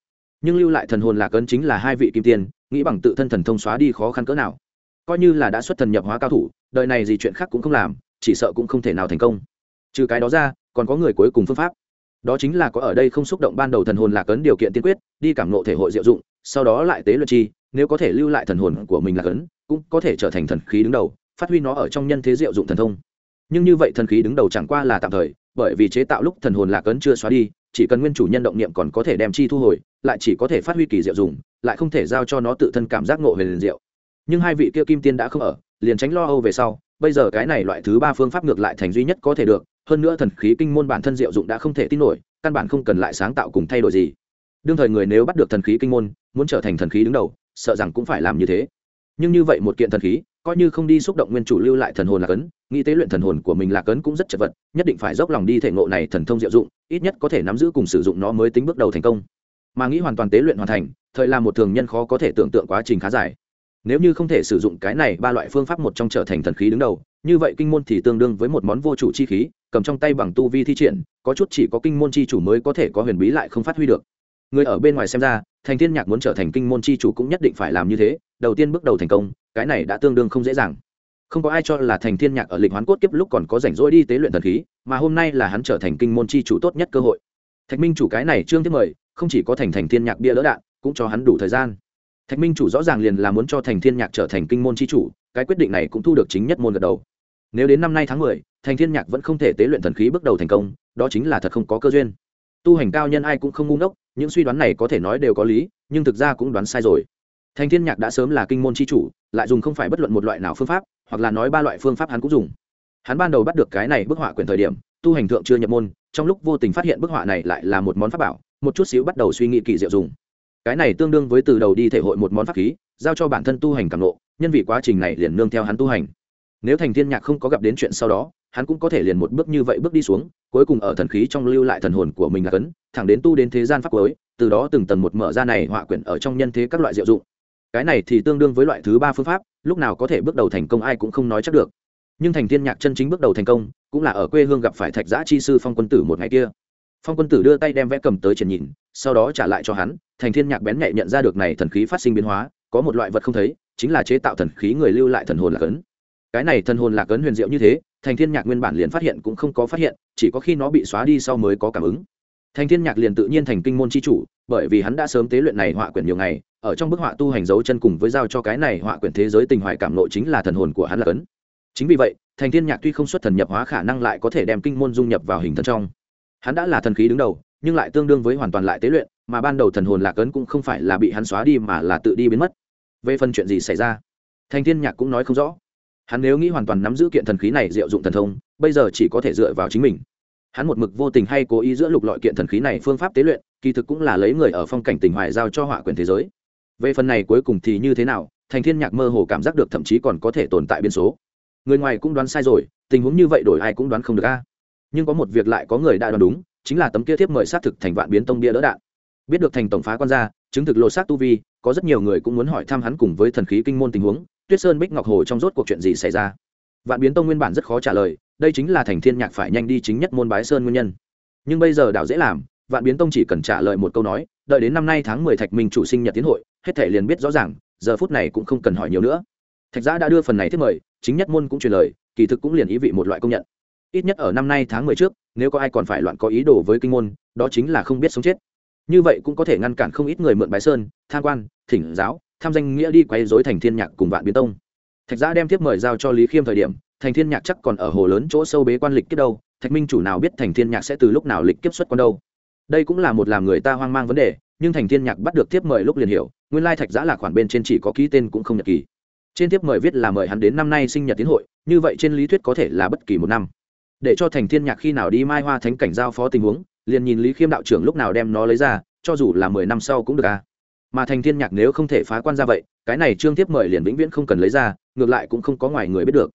Nhưng lưu lại thần hồn lạc ấn chính là hai vị kim tiên, nghĩ bằng tự thân thần thông xóa đi khó khăn cỡ nào. Coi như là đã xuất thần nhập hóa cao thủ, đời này gì chuyện khác cũng không làm, chỉ sợ cũng không thể nào thành công. Trừ cái đó ra, còn có người cuối cùng phương pháp. Đó chính là có ở đây không xúc động ban đầu thần hồn lạc ấn điều kiện tiên quyết, đi cảm nộ thể hội diệu dụng, sau đó lại tế luật chi, nếu có thể lưu lại thần hồn của mình lạc ấn cũng có thể trở thành thần khí đứng đầu phát huy nó ở trong nhân thế diệu dụng thần thông. Nhưng như vậy thần khí đứng đầu chẳng qua là tạm thời, bởi vì chế tạo lúc thần hồn lạc ấn chưa xóa đi, chỉ cần nguyên chủ nhân động niệm còn có thể đem chi thu hồi, lại chỉ có thể phát huy kỳ diệu dùng lại không thể giao cho nó tự thân cảm giác ngộ về liền diệu. Nhưng hai vị kia kim tiên đã không ở, liền tránh lo âu về sau, bây giờ cái này loại thứ ba phương pháp ngược lại thành duy nhất có thể được, hơn nữa thần khí kinh môn bản thân diệu dụng đã không thể tin nổi, căn bản không cần lại sáng tạo cùng thay đổi gì. Đương thời người nếu bắt được thần khí kinh môn, muốn trở thành thần khí đứng đầu, sợ rằng cũng phải làm như thế. Nhưng như vậy một kiện thần khí coi như không đi xúc động nguyên chủ lưu lại thần hồn lạc ấn nghĩ tế luyện thần hồn của mình lạc ấn cũng rất chật vật, nhất định phải dốc lòng đi thể ngộ này thần thông diệu dụng, ít nhất có thể nắm giữ cùng sử dụng nó mới tính bước đầu thành công. Mà nghĩ hoàn toàn tế luyện hoàn thành, thời là một thường nhân khó có thể tưởng tượng quá trình khá dài. Nếu như không thể sử dụng cái này ba loại phương pháp một trong trở thành thần khí đứng đầu, như vậy kinh môn thì tương đương với một món vô chủ chi khí, cầm trong tay bằng tu vi thi triển, có chút chỉ có kinh môn chi chủ mới có thể có huyền bí lại không phát huy được người ở bên ngoài xem ra thành thiên nhạc muốn trở thành kinh môn chi chủ cũng nhất định phải làm như thế đầu tiên bước đầu thành công cái này đã tương đương không dễ dàng. Không có ai cho là thành thiên nhạc ở lịch hoán cốt kiếp lúc còn có rảnh rỗi đi tế luyện thần khí mà hôm nay là hắn trở thành kinh môn chi chủ tốt nhất cơ hội. Thạch minh chủ cái này trương tiếp mời không chỉ có thành thành thiên nhạc bia lỡ đạn cũng cho hắn đủ thời gian. Thạch minh chủ rõ ràng liền là muốn cho thành thiên nhạc trở thành kinh môn chi chủ cái quyết định này cũng thu được chính nhất môn gật đầu. Nếu đến năm nay tháng mười, thành thiên nhạc vẫn không thể tế luyện thần khí bước đầu thành công đó chính là thật không có cơ duyên. Tu hành cao nhân ai cũng không ngu ngốc những suy đoán này có thể nói đều có lý, nhưng thực ra cũng đoán sai rồi. Thành thiên nhạc đã sớm là kinh môn chi chủ, lại dùng không phải bất luận một loại nào phương pháp, hoặc là nói ba loại phương pháp hắn cũng dùng. Hắn ban đầu bắt được cái này bức họa quyền thời điểm, tu hành thượng chưa nhập môn, trong lúc vô tình phát hiện bức họa này lại là một món pháp bảo, một chút xíu bắt đầu suy nghĩ kỳ diệu dùng. Cái này tương đương với từ đầu đi thể hội một món pháp khí, giao cho bản thân tu hành cảm lộ nhân vì quá trình này liền nương theo hắn tu hành. Nếu thành thiên nhạc không có gặp đến chuyện sau đó hắn cũng có thể liền một bước như vậy bước đi xuống, cuối cùng ở thần khí trong lưu lại thần hồn của mình là cấn, thẳng đến tu đến thế gian pháp cuối, từ đó từng tầng một mở ra này họa quyển ở trong nhân thế các loại diệu dụng. Cái này thì tương đương với loại thứ ba phương pháp, lúc nào có thể bước đầu thành công ai cũng không nói chắc được. Nhưng thành thiên nhạc chân chính bước đầu thành công, cũng là ở quê hương gặp phải thạch giã chi sư phong quân tử một ngày kia. Phong quân tử đưa tay đem vẽ cầm tới triển nhìn, sau đó trả lại cho hắn, thành thiên nhạc bén nhạy nhận ra được này thần khí phát sinh biến hóa, có một loại vật không thấy, chính là chế tạo thần khí người lưu lại thần hồn lạc ấn cái này thần hồn lạc ấn huyền diệu như thế thành thiên nhạc nguyên bản liền phát hiện cũng không có phát hiện, chỉ có khi nó bị xóa đi sau mới có cảm ứng. Thành thiên nhạc liền tự nhiên thành kinh môn chi chủ, bởi vì hắn đã sớm tế luyện này họa quyển nhiều ngày, ở trong bức họa tu hành dấu chân cùng với giao cho cái này họa quyển thế giới tình hoài cảm nội chính là thần hồn của hắn là cấn. Chính vì vậy, thành thiên nhạc tuy không xuất thần nhập hóa khả năng lại có thể đem kinh môn dung nhập vào hình thân trong. Hắn đã là thần khí đứng đầu, nhưng lại tương đương với hoàn toàn lại tế luyện, mà ban đầu thần hồn lạc ấn cũng không phải là bị hắn xóa đi mà là tự đi biến mất. Về phần chuyện gì xảy ra? Thành thiên nhạc cũng nói không rõ hắn nếu nghĩ hoàn toàn nắm giữ kiện thần khí này diệu dụng thần thông, bây giờ chỉ có thể dựa vào chính mình. Hắn một mực vô tình hay cố ý giữa lục lọi kiện thần khí này phương pháp tế luyện, kỳ thực cũng là lấy người ở phong cảnh tình hoài giao cho họa quyền thế giới. Về phần này cuối cùng thì như thế nào, thành thiên nhạc mơ hồ cảm giác được thậm chí còn có thể tồn tại biên số. Người ngoài cũng đoán sai rồi, tình huống như vậy đổi ai cũng đoán không được a. Nhưng có một việc lại có người đã đoán đúng, chính là tấm kia thiếp mời xác thực thành vạn biến tông bia đỡ đạn. Biết được thành tổng phá quan gia, chứng thực lộ xác tu vi, có rất nhiều người cũng muốn hỏi thăm hắn cùng với thần khí kinh môn tình huống tuyết sơn bích ngọc hồ trong rốt cuộc chuyện gì xảy ra? Vạn biến tông nguyên bản rất khó trả lời, đây chính là thành thiên nhạc phải nhanh đi chính nhất môn bái sơn nguyên nhân. Nhưng bây giờ đảo dễ làm, vạn biến tông chỉ cần trả lời một câu nói, đợi đến năm nay tháng mười thạch minh chủ sinh nhật tiến hội, hết thể liền biết rõ ràng, giờ phút này cũng không cần hỏi nhiều nữa. Thạch giã đã đưa phần này thiết mời, chính nhất môn cũng truyền lời, kỳ thực cũng liền ý vị một loại công nhận. Ít nhất ở năm nay tháng mười trước, nếu có ai còn phải loạn có ý đồ với kinh môn, đó chính là không biết sống chết. Như vậy cũng có thể ngăn cản không ít người mượn bái sơn, tham quan, thỉnh giáo tham danh nghĩa đi quay dối thành thiên nhạc cùng vạn biến tông. Thạch giã đem tiếp mời giao cho lý khiêm thời điểm, thành thiên nhạc chắc còn ở hồ lớn chỗ sâu bế quan lịch kiếp đâu, thạch minh chủ nào biết thành thiên nhạc sẽ từ lúc nào lịch kiếp xuất quan đâu. Đây cũng là một làm người ta hoang mang vấn đề, nhưng thành thiên nhạc bắt được tiếp mời lúc liền hiểu, nguyên lai thạch giã là khoản bên trên chỉ có ký tên cũng không nhật kỳ. Trên tiếp mời viết là mời hắn đến năm nay sinh nhật tiến hội, như vậy trên lý thuyết có thể là bất kỳ một năm. Để cho thành thiên nhạc khi nào đi mai hoa thánh cảnh giao phó tình huống, liền nhìn lý khiêm đạo trưởng lúc nào đem nó lấy ra, cho dù là mười năm sau cũng được à mà thành thiên nhạc nếu không thể phá quan ra vậy, cái này trương tiếp mời liền vĩnh viễn không cần lấy ra, ngược lại cũng không có ngoài người biết được.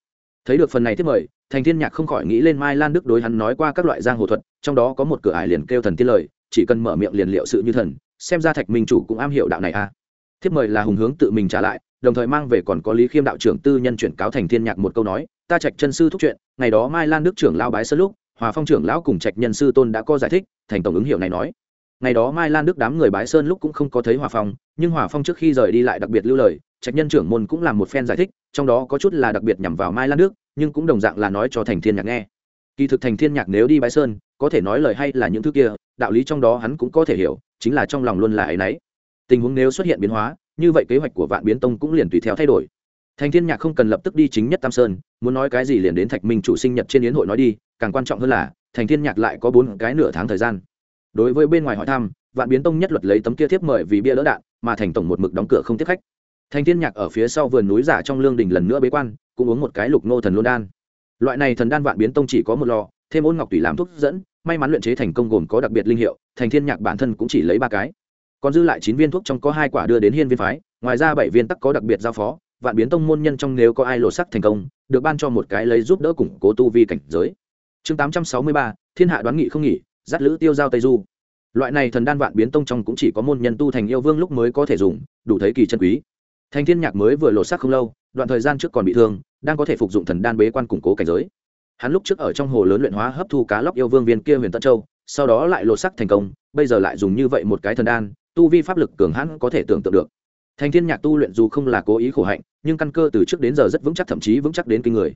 Thấy được phần này tiếp mời, thành thiên nhạc không khỏi nghĩ lên mai lan đức đối hắn nói qua các loại giang hồ thuật, trong đó có một cửa ải liền kêu thần tiên lời, chỉ cần mở miệng liền liệu sự như thần, xem ra thạch minh chủ cũng am hiểu đạo này à. Thiếp mời là hùng hướng tự mình trả lại, đồng thời mang về còn có lý khiêm đạo trưởng tư nhân chuyển cáo thành thiên nhạc một câu nói, ta trạch chân sư thúc chuyện, ngày đó mai lan đức trưởng lao bái sơ lúc, hòa phong trưởng lão cùng trạch nhân sư tôn đã có giải thích, thành tổng ứng hiệu này nói ngày đó mai lan đức đám người bái sơn lúc cũng không có thấy hòa phong, nhưng hòa phong trước khi rời đi lại đặc biệt lưu lời, trạch nhân trưởng môn cũng làm một phen giải thích, trong đó có chút là đặc biệt nhằm vào mai lan đức, nhưng cũng đồng dạng là nói cho thành thiên nhạc nghe. Kỳ thực thành thiên nhạc nếu đi bái sơn, có thể nói lời hay là những thứ kia, đạo lý trong đó hắn cũng có thể hiểu, chính là trong lòng luôn là ấy nấy tình huống nếu xuất hiện biến hóa, như vậy kế hoạch của vạn biến tông cũng liền tùy theo thay đổi. Thành thiên nhạc không cần lập tức đi chính nhất tam sơn, muốn nói cái gì liền đến thạch minh chủ sinh nhật trên yến hội nói đi, càng quan trọng hơn là, thành thiên nhạc lại có bốn cái nửa tháng thời gian đối với bên ngoài hỏi thăm, vạn biến tông nhất luật lấy tấm kia thiếp mời vì bia đỡ đạn, mà thành tổng một mực đóng cửa không tiếp khách. Thành thiên nhạc ở phía sau vườn núi giả trong lương đình lần nữa bế quan, cũng uống một cái lục nô thần luôn đan. Loại này thần đan vạn biến tông chỉ có một lò, thêm ôn ngọc tùy làm thuốc dẫn, may mắn luyện chế thành công gồm có đặc biệt linh hiệu, thành thiên nhạc bản thân cũng chỉ lấy ba cái. Còn dư lại chín viên thuốc trong có hai quả đưa đến hiên viên phái, ngoài ra bảy viên tắc có đặc biệt giao phó, vạn biến tông môn nhân trong nếu có ai lộ sắc thành công, được ban cho một cái lấy giúp đỡ củng cố tu vi cảnh giới. Chương tám trăm sáu mươi ba, thiên hạ đoán nghị không nghỉ dắt lữ tiêu giao tây du. Loại này thần đan vạn biến tông trong cũng chỉ có môn nhân tu thành yêu vương lúc mới có thể dùng, đủ thấy kỳ chân quý. Thành thiên nhạc mới vừa lột xác không lâu, đoạn thời gian trước còn bị thương, đang có thể phục dụng thần đan bế quan củng cố cảnh giới. Hắn lúc trước ở trong hồ lớn luyện hóa hấp thu cá lóc yêu vương viên kia huyền tân châu, sau đó lại lột sắc thành công, bây giờ lại dùng như vậy một cái thần đan, tu vi pháp lực cường hãn có thể tưởng tượng được. Thành thiên nhạc tu luyện dù không là cố ý khổ hạnh, nhưng căn cơ từ trước đến giờ rất vững chắc, thậm chí vững chắc đến kinh người.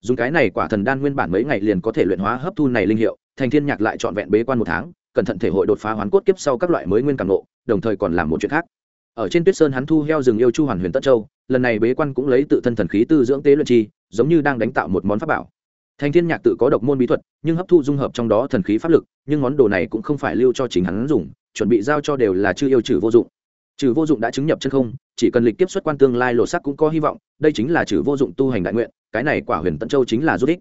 Dùng cái này quả thần đan nguyên bản mấy ngày liền có thể luyện hóa hấp thu này linh hiệu thành thiên nhạc lại trọn vẹn bế quan một tháng, cẩn thận thể hội đột phá hoán cốt kiếp sau các loại mới nguyên càng ngộ đồng thời còn làm một chuyện khác. Ở trên tuyết sơn hắn thu heo rừng yêu chu hoàn huyền tất châu, lần này bế quan cũng lấy tự thân thần khí tư dưỡng tế luyện chi, giống như đang đánh tạo một món pháp bảo. Thành thiên nhạc tự có độc môn bí thuật, nhưng hấp thu dung hợp trong đó thần khí pháp lực, nhưng món đồ này cũng không phải lưu cho chính hắn dùng, chuẩn bị giao cho đều là chư yêu trừ vô dụng. Trừ vô dụng đã chứng nhập chân không, chỉ cần lịch tiếp xuất quan tương lai lộ sắc cũng có hy vọng, đây chính là trừ vô dụng tu hành đại nguyện, cái này quả huyền tân châu chính là rút ích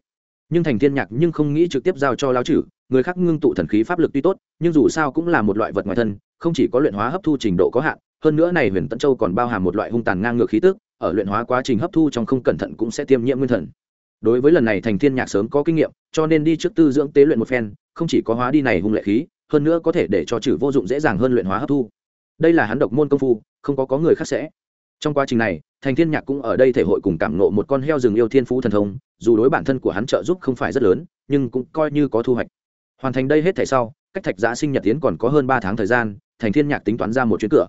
nhưng thành thiên nhạc nhưng không nghĩ trực tiếp giao cho lao trừ, người khác ngưng tụ thần khí pháp lực tuy tốt, nhưng dù sao cũng là một loại vật ngoài thân, không chỉ có luyện hóa hấp thu trình độ có hạn, hơn nữa này huyền tân châu còn bao hàm một loại hung tàn ngang ngược khí tức, ở luyện hóa quá trình hấp thu trong không cẩn thận cũng sẽ tiêm nhiễm nguyên thần. Đối với lần này thành thiên nhạc sớm có kinh nghiệm, cho nên đi trước tư dưỡng tế luyện một phen, không chỉ có hóa đi này hung lệ khí, hơn nữa có thể để cho trừ vô dụng dễ dàng hơn luyện hóa hấp thu. Đây là hắn độc môn công phu, không có có người khác sẽ. Trong quá trình này thành thiên nhạc cũng ở đây thể hội cùng cảm nộ một con heo rừng yêu thiên phú thần thông, dù đối bản thân của hắn trợ giúp không phải rất lớn, nhưng cũng coi như có thu hoạch. Hoàn thành đây hết thể sau, cách thạch giã sinh nhật tiến còn có hơn ba tháng thời gian, thành thiên nhạc tính toán ra một chuyến cửa.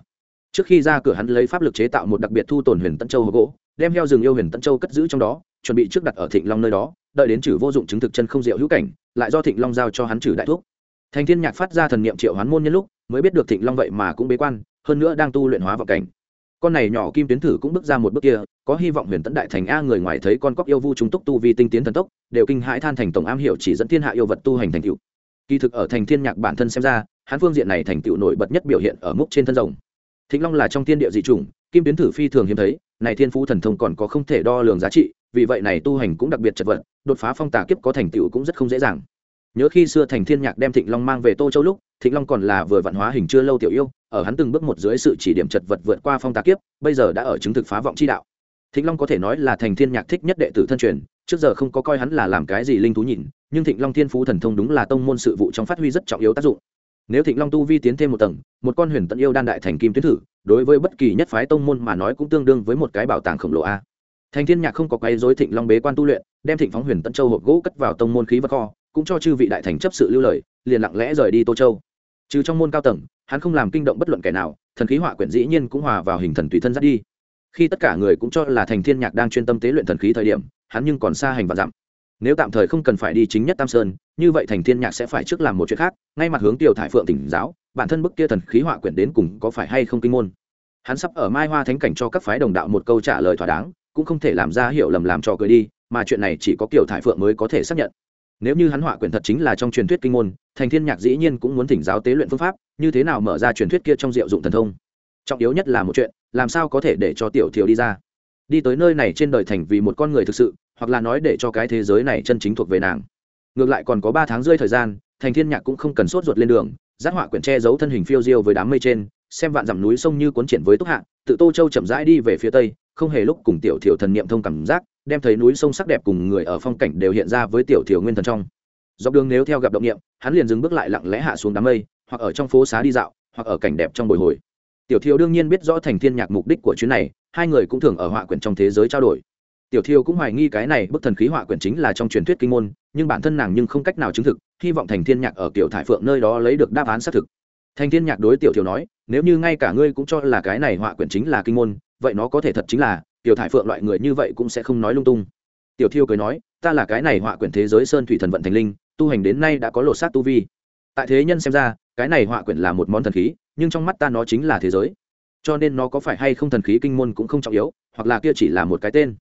Trước khi ra cửa hắn lấy pháp lực chế tạo một đặc biệt thu tồn huyền tân châu hộp gỗ, đem heo rừng yêu huyền tân châu cất giữ trong đó, chuẩn bị trước đặt ở thịnh long nơi đó, đợi đến trừ vô dụng chứng thực chân không diệu hữu cảnh, lại do thịnh long giao cho hắn trừ đại thuốc. Thành thiên nhạc phát ra thần niệm triệu hoán môn nhân lúc, mới biết được thịnh long vậy mà cũng bế quan, hơn nữa đang tu luyện hóa vào cảnh con này nhỏ kim tuyến thử cũng bước ra một bước kia, có hy vọng huyền tấn đại thành a người ngoài thấy con cóc yêu vu chúng túc tu vi tinh tiến thần tốc, đều kinh hãi than thành tổng am hiểu chỉ dẫn thiên hạ yêu vật tu hành thành tựu. Kỳ thực ở thành thiên nhạc bản thân xem ra hán phương diện này thành tựu nổi bật nhất biểu hiện ở mức trên thân rồng. Thịnh long là trong thiên địa dị chủng, kim tuyến thử phi thường hiếm thấy, này thiên phú thần thông còn có không thể đo lường giá trị, vì vậy này tu hành cũng đặc biệt chật vật, đột phá phong tà kiếp có thành tựu cũng rất không dễ dàng. Nhớ khi xưa thành thiên nhạc đem thịnh long mang về tô châu lúc thịnh long còn là vừa vạn hóa hình chưa lâu tiểu yêu, ở hắn từng bước một dưới sự chỉ điểm chật vật vượt qua phong tà kiếp, bây giờ đã ở chứng thực phá vọng chi đạo. Thịnh long có thể nói là thành thiên nhạc thích nhất đệ tử thân truyền, trước giờ không có coi hắn là làm cái gì linh thú nhìn, nhưng thịnh long thiên phú thần thông đúng là tông môn sự vụ trong phát huy rất trọng yếu tác dụng. Nếu thịnh long tu vi tiến thêm một tầng, một con huyền tận yêu đan đại thành kim tuyến thử, đối với bất kỳ nhất phái tông môn mà nói cũng tương đương với một cái bảo tàng khổng lồ a. Thành thiên nhạc không có quay dối thịnh long bế quan tu luyện, đem thịnh phóng huyền tận châu hộp gỗ cất vào tông môn khí vật kho, cũng cho chư vị đại thành chấp sự lưu lời, liền lặng lẽ rời đi tô châu trừ trong môn cao tầng, hắn không làm kinh động bất luận kẻ nào, thần khí họa quyển dĩ nhiên cũng hòa vào hình thần tùy thân dắt đi. Khi tất cả người cũng cho là thành thiên nhạc đang chuyên tâm tế luyện thần khí thời điểm, hắn nhưng còn xa hành và dặm. Nếu tạm thời không cần phải đi chính nhất tam sơn, như vậy thành thiên nhạc sẽ phải trước làm một chuyện khác, ngay mặt hướng tiểu thải phượng tỉnh giáo, bản thân bức kia thần khí họa quyển đến cùng có phải hay không kinh môn. Hắn sắp ở mai hoa thánh cảnh cho các phái đồng đạo một câu trả lời thỏa đáng, cũng không thể làm ra hiểu lầm làm trò cười đi, mà chuyện này chỉ có kiểu thải phượng mới có thể xác nhận nếu như hắn họa quyển thật chính là trong truyền thuyết kinh môn, thành thiên nhạc dĩ nhiên cũng muốn thỉnh giáo tế luyện phương pháp, như thế nào mở ra truyền thuyết kia trong diệu dụng thần thông? Trọng yếu nhất là một chuyện, làm sao có thể để cho tiểu thiểu đi ra? Đi tới nơi này trên đời thành vì một con người thực sự, hoặc là nói để cho cái thế giới này chân chính thuộc về nàng. Ngược lại còn có ba tháng rơi thời gian, thành thiên nhạc cũng không cần sốt ruột lên đường, giác họa quyển che giấu thân hình phiêu diêu với đám mây trên, xem vạn dặm núi sông như cuốn triển với túc hạ, tự tô châu chậm rãi đi về phía tây, không hề lúc cùng tiểu thiểu thần niệm thông cảm giác đem thấy núi sông sắc đẹp cùng người ở phong cảnh đều hiện ra với tiểu thiểu nguyên thần trong. Dọc đường nếu theo gặp động niệm, hắn liền dừng bước lại lặng lẽ hạ xuống đám mây, hoặc ở trong phố xá đi dạo, hoặc ở cảnh đẹp trong bồi hồi. Tiểu thiểu đương nhiên biết rõ thành thiên nhạc mục đích của chuyến này, hai người cũng thường ở họa quyển trong thế giới trao đổi. Tiểu thiêu cũng hoài nghi cái này bức thần khí họa quyển chính là trong truyền thuyết kinh môn, nhưng bản thân nàng nhưng không cách nào chứng thực, hy vọng thành thiên nhạc ở kiểu thải phượng nơi đó lấy được đáp án xác thực. Thành thiên nhạc đối tiểu thiêu nói, nếu như ngay cả ngươi cũng cho là cái này họa quyển chính là kinh môn, vậy nó có thể thật chính là tiểu thải phượng loại người như vậy cũng sẽ không nói lung tung. Tiểu thiêu cười nói, ta là cái này họa quyển thế giới sơn thủy thần vận thành linh, tu hành đến nay đã có lột xác tu vi. Tại thế nhân xem ra, cái này họa quyển là một món thần khí, nhưng trong mắt ta nó chính là thế giới. Cho nên nó có phải hay không thần khí kinh môn cũng không trọng yếu, hoặc là kia chỉ là một cái tên.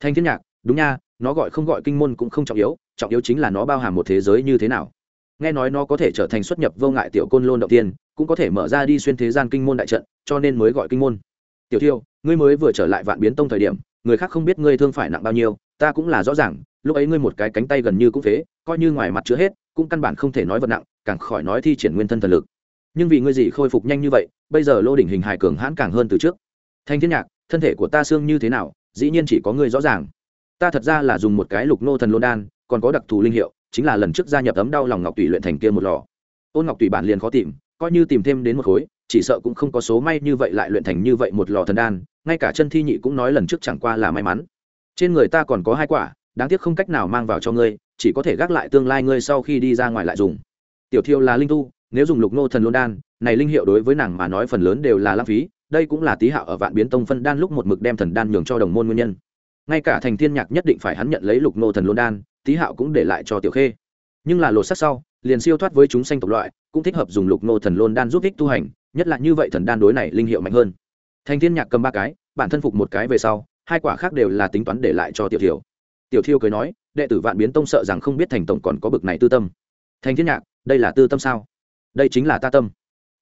Thanh thiên nhạc, đúng nha, nó gọi không gọi kinh môn cũng không trọng yếu trọng yếu chính là nó bao hàm một thế giới như thế nào. Nghe nói nó có thể trở thành xuất nhập vô ngại tiểu côn lôn đầu tiên, cũng có thể mở ra đi xuyên thế gian kinh môn đại trận, cho nên mới gọi kinh môn tiểu thiêu, ngươi mới vừa trở lại vạn biến tông thời điểm, người khác không biết ngươi thương phải nặng bao nhiêu, ta cũng là rõ ràng, lúc ấy ngươi một cái cánh tay gần như cũng phế, coi như ngoài mặt chứa hết, cũng căn bản không thể nói vật nặng, càng khỏi nói thi triển nguyên thân thần lực. Nhưng vì ngươi gì khôi phục nhanh như vậy, bây giờ lô đỉnh hình hài cường hãn càng hơn từ trước. Thanh thiên nhạc, thân thể của ta xương như thế nào, dĩ nhiên chỉ có ngươi rõ ràng. Ta thật ra là dùng một cái lục nô thần lô đan, còn có đặc thù linh hiệu, chính là lần trước gia nhập ấm đau lòng ngọc tùy luyện thành kia một lò. Ôn ngọc tùy bản liền khó tìm, coi như tìm thêm đến một khối chỉ sợ cũng không có số may như vậy lại luyện thành như vậy một lò thần đan, ngay cả chân thi nhị cũng nói lần trước chẳng qua là may mắn. Trên người ta còn có hai quả, đáng tiếc không cách nào mang vào cho ngươi, chỉ có thể gác lại tương lai ngươi sau khi đi ra ngoài lại dùng. Tiểu thiêu là linh tu, nếu dùng lục nô thần luân đan, này linh hiệu đối với nàng mà nói phần lớn đều là lãng phí, đây cũng là tí hạo ở vạn biến tông phân đan lúc một mực đem thần đan nhường cho đồng môn nguyên nhân. Ngay cả thành thiên nhạc nhất định phải hắn nhận lấy lục nô thần luân đan, tí hạo cũng để lại cho tiểu khê. Nhưng là lột sắc sau, liền siêu thoát với chúng sanh tộc loại, cũng thích hợp dùng lục nô thần luân đan giúp ích tu hành nhất là như vậy thần đan đối này linh hiệu mạnh hơn. Thành thiên nhạc cầm ba cái, bản thân phục một cái về sau, hai quả khác đều là tính toán để lại cho tiểu thiểu tiểu thiêu cười nói, đệ tử vạn biến tông sợ rằng không biết thành tổng còn có bực này tư tâm. Thành thiên nhạc, đây là tư tâm sao? Đây chính là ta tâm.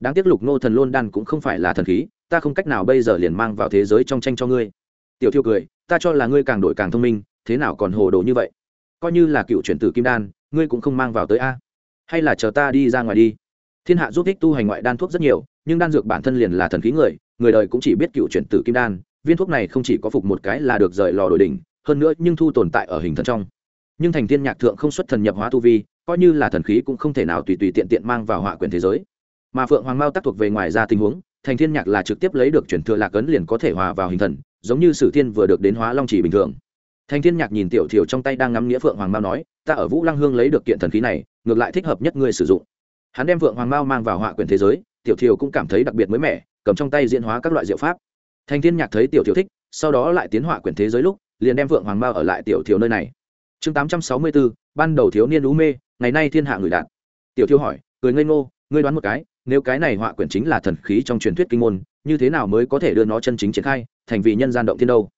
Đáng tiếc lục nô thần lôn đan cũng không phải là thần khí, ta không cách nào bây giờ liền mang vào thế giới trong tranh cho ngươi. Tiểu thiêu cười, ta cho là ngươi càng đổi càng thông minh, thế nào còn hồ đồ như vậy? Coi như là cựu chuyển tử kim đan, ngươi cũng không mang vào tới a. Hay là chờ ta đi ra ngoài đi. Thiên hạ giúp thích tu hành ngoại đan thuốc rất nhiều nhưng đan dược bản thân liền là thần khí người người đời cũng chỉ biết cựu chuyển tử kim đan, viên thuốc này không chỉ có phục một cái là được rời lò đổi đỉnh, hơn nữa nhưng thu tồn tại ở hình thần trong. Nhưng thành thiên nhạc thượng không xuất thần nhập hóa tu vi, coi như là thần khí cũng không thể nào tùy tùy tiện tiện mang vào họa quyền thế giới. Mà phượng hoàng mao tác thuộc về ngoài ra tình huống, thành thiên nhạc là trực tiếp lấy được chuyển thừa lạc ấn liền có thể hòa vào hình thần, giống như sử thiên vừa được đến hóa long chỉ bình thường. Thành thiên nhạc nhìn tiểu thiểu trong tay đang ngắm nghĩa phượng hoàng mao nói, ta ở vũ lăng hương lấy được kiện thần khí này, ngược lại thích hợp nhất ngươi sử dụng. Hắn đem phượng hoàng mao mang vào họa quyền thế giới tiểu thiều cũng cảm thấy đặc biệt mới mẻ, cầm trong tay diễn hóa các loại diệu pháp. Thành thiên nhạc thấy tiểu thiều thích, sau đó lại tiến họa quyển thế giới lúc, liền đem vượng hoàng mao ở lại tiểu thiều nơi này. Chương tám trăm sáu mươi bốn ban đầu thiếu niên ú mê, ngày nay thiên hạ người đạt. Tiểu thiểu hỏi, cười ngây ngô, ngươi đoán một cái, nếu cái này họa quyển chính là thần khí trong truyền thuyết kinh môn, như thế nào mới có thể đưa nó chân chính triển khai, thành vì nhân gian động thiên đâu?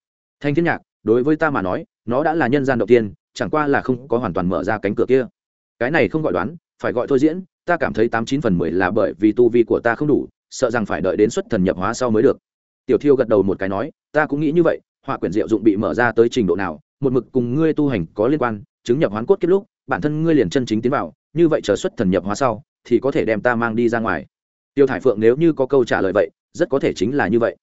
Thanh thiên nhạc, đối với ta mà nói, nó đã là nhân gian động tiên chẳng qua là không có hoàn toàn mở ra cánh cửa kia. Cái này không gọi đoán, phải gọi thôi diễn ta cảm thấy tám chín phần mười là bởi vì tu vi của ta không đủ, sợ rằng phải đợi đến xuất thần nhập hóa sau mới được. Tiểu thiêu gật đầu một cái nói, ta cũng nghĩ như vậy, họa quyển diệu dụng bị mở ra tới trình độ nào, một mực cùng ngươi tu hành có liên quan, chứng nhập hoán cốt kết lúc, bản thân ngươi liền chân chính tiến vào, như vậy chờ xuất thần nhập hóa sau, thì có thể đem ta mang đi ra ngoài. Tiêu thải phượng nếu như có câu trả lời vậy, rất có thể chính là như vậy.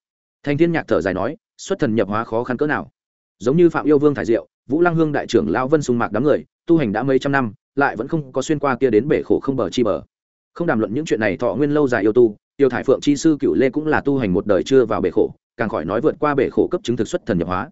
Thanh thiên nhạc thở dài nói, xuất thần nhập hóa khó khăn cỡ nào? Giống như phạm yêu vương thải diệu, vũ lăng hương đại trưởng Lão vân sung mạc đám người, tu hành đã mấy trăm năm lại vẫn không có xuyên qua kia đến bể khổ không bờ chi bờ. Không đàm luận những chuyện này, thọ nguyên lâu dài yêu tu, tiêu thải phượng chi sư cựu lê cũng là tu hành một đời chưa vào bể khổ, càng khỏi nói vượt qua bể khổ cấp chứng thực xuất thần nhập hóa.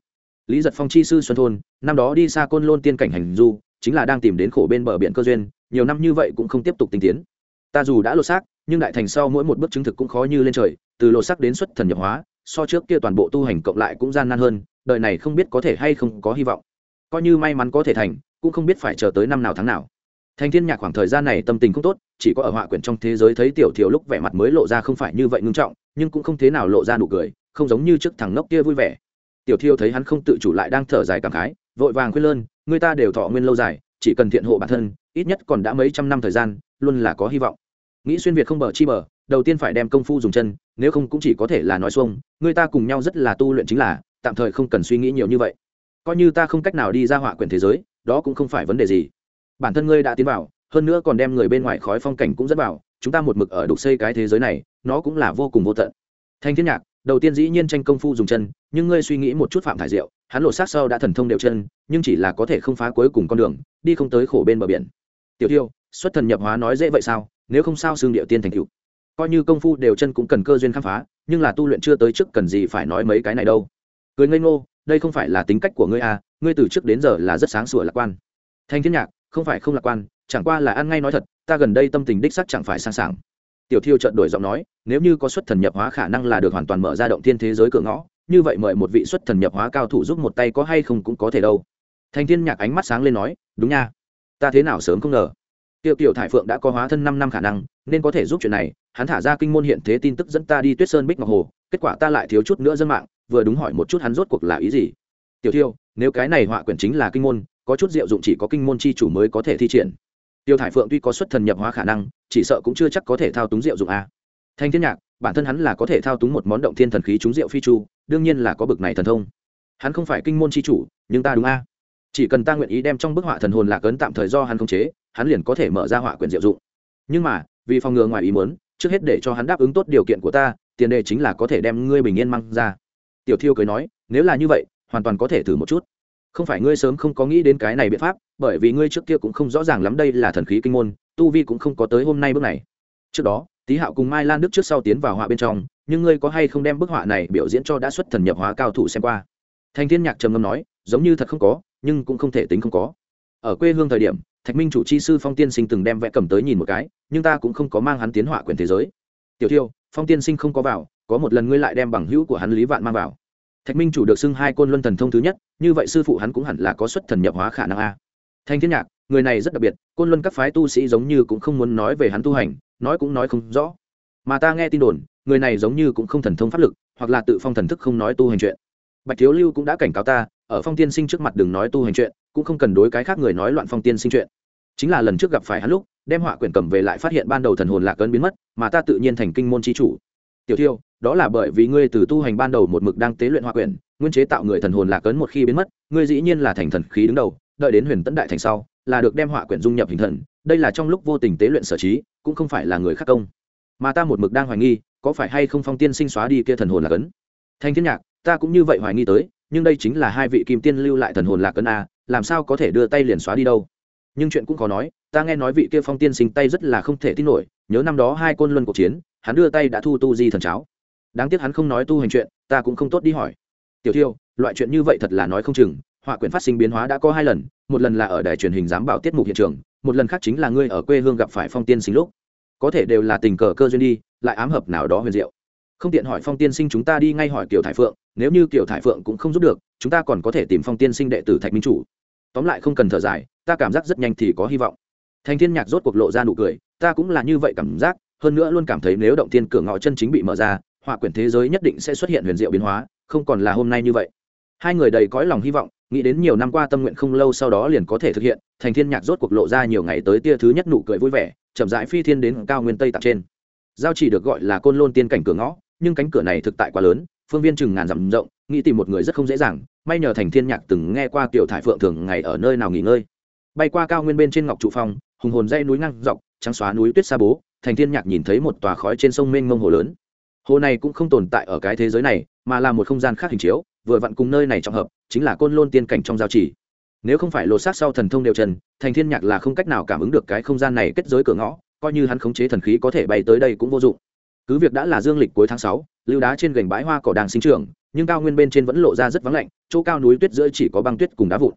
Lý giật phong chi sư xuân thôn, năm đó đi xa côn lôn tiên cảnh hành du, chính là đang tìm đến khổ bên bờ biển cơ duyên, nhiều năm như vậy cũng không tiếp tục tinh tiến. Ta dù đã lột xác, nhưng đại thành sau mỗi một bước chứng thực cũng khó như lên trời, từ lột xác đến xuất thần nhập hóa, so trước kia toàn bộ tu hành cộng lại cũng gian nan hơn, đời này không biết có thể hay không có hy vọng. Coi như may mắn có thể thành cũng không biết phải chờ tới năm nào tháng nào. Thành thiên nhạc khoảng thời gian này tâm tình không tốt, chỉ có ở họa quyển trong thế giới thấy tiểu thiếu lúc vẻ mặt mới lộ ra không phải như vậy ngưng trọng, nhưng cũng không thế nào lộ ra nụ cười, không giống như trước thằng ngốc kia vui vẻ. Tiểu thiêu thấy hắn không tự chủ lại đang thở dài cảm khái, vội vàng khuyên lơn, người ta đều thọ nguyên lâu dài, chỉ cần thiện hộ bản thân, ít nhất còn đã mấy trăm năm thời gian, luôn là có hy vọng. Nghĩ xuyên việt không bờ chi bờ, đầu tiên phải đem công phu dùng chân, nếu không cũng chỉ có thể là nói xuông, người ta cùng nhau rất là tu luyện chính là, tạm thời không cần suy nghĩ nhiều như vậy. Coi như ta không cách nào đi ra họa quyển thế giới đó cũng không phải vấn đề gì. Bản thân ngươi đã tiến vào, hơn nữa còn đem người bên ngoài khói phong cảnh cũng dẫn vào, chúng ta một mực ở đục xây cái thế giới này, nó cũng là vô cùng vô tận. Thanh thiên nhạc, đầu tiên dĩ nhiên tranh công phu dùng chân, nhưng ngươi suy nghĩ một chút phạm thải diệu, hắn lộ sát sau đã thần thông đều chân, nhưng chỉ là có thể không phá cuối cùng con đường, đi không tới khổ bên bờ biển. Tiểu tiêu xuất thần nhập hóa nói dễ vậy sao? Nếu không sao xương điệu tiên thành cựu coi như công phu đều chân cũng cần cơ duyên khám phá, nhưng là tu luyện chưa tới trước cần gì phải nói mấy cái này đâu. Cười ngây ngô đây không phải là tính cách của ngươi à ngươi từ trước đến giờ là rất sáng sủa lạc quan. Thanh thiên nhạc, không phải không lạc quan, chẳng qua là ăn ngay nói thật, ta gần đây tâm tình đích sắc chẳng phải sang sảng. Tiểu thiêu chợt đổi giọng nói, nếu như có xuất thần nhập hóa khả năng là được hoàn toàn mở ra động thiên thế giới cửa ngõ, như vậy mời một vị xuất thần nhập hóa cao thủ giúp một tay có hay không cũng có thể đâu. Thanh thiên nhạc ánh mắt sáng lên nói, đúng nha. Ta thế nào sớm không ngờ. Tiểu tiểu thải phượng đã có hóa thân năm năm khả năng, nên có thể giúp chuyện này, hắn thả ra kinh môn hiện thế tin tức dẫn ta đi tuyết sơn bích ngọc hồ, kết quả ta lại thiếu chút nữa dân mạng vừa đúng hỏi một chút hắn rốt cuộc là ý gì. Tiểu thiêu, nếu cái này họa quyển chính là kinh môn, có chút diệu dụng chỉ có kinh môn chi chủ mới có thể thi triển. Tiêu thải phượng tuy có xuất thần nhập hóa khả năng, chỉ sợ cũng chưa chắc có thể thao túng diệu dụng a. Thanh thiên nhạc, bản thân hắn là có thể thao túng một món động thiên thần khí trúng diệu phi chu, đương nhiên là có bực này thần thông. Hắn không phải kinh môn chi chủ, nhưng ta đúng a. Chỉ cần ta nguyện ý đem trong bức họa thần hồn lạc ấn tạm thời do hắn khống chế, hắn liền có thể mở ra họa quyền diệu dụng. Nhưng mà, vì phòng ngừa ngoài ý muốn, trước hết để cho hắn đáp ứng tốt điều kiện của ta, tiền đề chính là có thể đem ngươi bình yên mang ra tiểu thiêu cười nói, nếu là như vậy, hoàn toàn có thể thử một chút. Không phải ngươi sớm không có nghĩ đến cái này biện pháp, bởi vì ngươi trước kia cũng không rõ ràng lắm đây là thần khí kinh môn, tu vi cũng không có tới hôm nay bước này. Trước đó, tý hạo cùng mai lan đức trước sau tiến vào họa bên trong, nhưng ngươi có hay không đem bức họa này biểu diễn cho đã xuất thần nhập hóa cao thủ xem qua? Thành thiên nhạc trầm ngâm nói, giống như thật không có, nhưng cũng không thể tính không có. Ở quê hương thời điểm, thạch minh chủ chi sư phong tiên sinh từng đem vẽ cầm tới nhìn một cái, nhưng ta cũng không có mang hắn tiến họa quyền thế giới. Tiểu thiêu, phong tiên sinh không có vào có một lần ngươi lại đem bằng hữu của hắn lý vạn mang vào. Thạch minh chủ được xưng hai côn luân thần thông thứ nhất, như vậy sư phụ hắn cũng hẳn là có xuất thần nhập hóa khả năng a. Thanh thiên nhạc, người này rất đặc biệt, côn luân các phái tu sĩ giống như cũng không muốn nói về hắn tu hành, nói cũng nói không rõ. Mà ta nghe tin đồn, người này giống như cũng không thần thông pháp lực, hoặc là tự phong thần thức không nói tu hành chuyện. Bạch thiếu lưu cũng đã cảnh cáo ta, ở phong tiên sinh trước mặt đừng nói tu hành chuyện, cũng không cần đối cái khác người nói loạn phong tiên sinh chuyện. Chính là lần trước gặp phải hắn lúc, đem họa quyển cầm về lại phát hiện ban đầu thần hồn lạc ấn biến mất, mà ta tự nhiên thành kinh môn chi chủ. Tiểu thiêu đó là bởi vì ngươi từ tu hành ban đầu một mực đang tế luyện hoa quyển, nguyên chế tạo người thần hồn lạc ấn một khi biến mất, ngươi dĩ nhiên là thành thần khí đứng đầu, đợi đến huyền tấn đại thành sau, là được đem họa quyển dung nhập hình thần, đây là trong lúc vô tình tế luyện sở trí, cũng không phải là người khác công. Mà ta một mực đang hoài nghi, có phải hay không phong tiên sinh xóa đi kia thần hồn lạc ấn? Thanh thiên nhạc, ta cũng như vậy hoài nghi tới, nhưng đây chính là hai vị kim tiên lưu lại thần hồn lạc ấn a, làm sao có thể đưa tay liền xóa đi đâu? Nhưng chuyện cũng khó nói, ta nghe nói vị kia phong tiên sinh tay rất là không thể tin nổi, nhớ năm đó hai côn luân cuộc chiến, hắn đưa tay đã thu tu di thần cháo đáng tiếc hắn không nói tu hành chuyện, ta cũng không tốt đi hỏi. Tiểu thiêu, loại chuyện như vậy thật là nói không chừng, họa quyển phát sinh biến hóa đã có hai lần, một lần là ở đài truyền hình giám bảo tiết mục hiện trường, một lần khác chính là ngươi ở quê hương gặp phải phong tiên sinh lúc. Có thể đều là tình cờ cơ duyên đi, lại ám hợp nào đó huyền diệu. Không tiện hỏi phong tiên sinh chúng ta đi ngay hỏi kiểu thải phượng, nếu như kiểu thải phượng cũng không giúp được, chúng ta còn có thể tìm phong tiên sinh đệ tử thạch minh chủ. Tóm lại không cần thở dài, ta cảm giác rất nhanh thì có hy vọng. Thành thiên nhạc rốt cuộc lộ ra nụ cười, ta cũng là như vậy cảm giác, hơn nữa luôn cảm thấy nếu động thiên cửa ngõ chân chính bị mở ra họa quyển thế giới nhất định sẽ xuất hiện huyền diệu biến hóa, không còn là hôm nay như vậy. Hai người đầy cõi lòng hy vọng, nghĩ đến nhiều năm qua tâm nguyện không lâu sau đó liền có thể thực hiện, thành thiên nhạc rốt cuộc lộ ra nhiều ngày tới tia thứ nhất nụ cười vui vẻ, chậm rãi phi thiên đến cao nguyên tây tạc trên. Giao chỉ được gọi là côn lôn tiên cảnh cửa ngõ, nhưng cánh cửa này thực tại quá lớn, phương viên chừng ngàn dặm rộng, nghĩ tìm một người rất không dễ dàng, may nhờ thành thiên nhạc từng nghe qua tiểu thải phượng thường ngày ở nơi nào nghỉ ngơi. Bay qua cao nguyên bên trên ngọc trụ phong, hùng hồn dây núi ngang dọc, trắng xóa núi tuyết xa bố, thành thiên nhạc nhìn thấy một tòa khói trên sông mênh mông hồ lớn hồ này cũng không tồn tại ở cái thế giới này mà là một không gian khác hình chiếu vừa vặn cùng nơi này trọng hợp chính là côn lôn tiên cảnh trong giao chỉ. Nếu không phải lột xác sau thần thông đều trần thành thiên nhạc là không cách nào cảm ứng được cái không gian này kết giới cửa ngõ coi như hắn khống chế thần khí có thể bay tới đây cũng vô dụng. Cứ việc đã là dương lịch cuối tháng sáu, lưu đá trên gành bãi hoa cỏ đang sinh trưởng nhưng cao nguyên bên trên vẫn lộ ra rất vắng lạnh chỗ cao núi tuyết giữa chỉ có băng tuyết cùng đá vụn.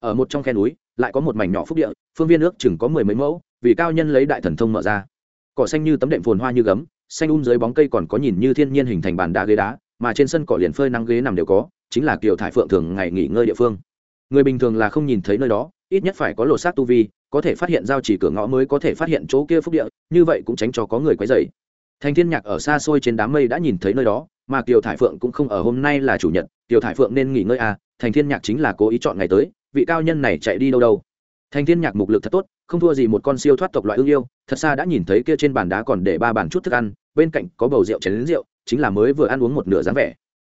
Ở một trong khe núi lại có một mảnh nhỏ phúc địa phương viên nước chừng có mười mấy mẫu vì cao nhân lấy đại thần thông mở ra. Cỏ xanh như tấm đệm phồn hoa như gấm xanh um dưới bóng cây còn có nhìn như thiên nhiên hình thành bàn đá ghế đá, mà trên sân cỏ liền phơi nắng ghế nằm đều có, chính là kiều thải phượng thường ngày nghỉ ngơi địa phương. Người bình thường là không nhìn thấy nơi đó, ít nhất phải có lột xác tu vi, có thể phát hiện giao chỉ cửa ngõ mới có thể phát hiện chỗ kia phúc địa, như vậy cũng tránh cho có người quấy dày thành thiên nhạc ở xa xôi trên đám mây đã nhìn thấy nơi đó, mà kiều thải phượng cũng không ở hôm nay là chủ nhật, kiều thải phượng nên nghỉ ngơi à thành thiên nhạc chính là cố ý chọn ngày tới, vị cao nhân này chạy đi đâu đâu. Thành thiên nhạc mục lực thật tốt không thua gì một con siêu thoát tộc loại ương yêu, thật xa đã nhìn thấy kia trên bàn đá còn để ba bàn chút thức ăn, bên cạnh có bầu rượu chén rượu, chính là mới vừa ăn uống một nửa dáng vẻ.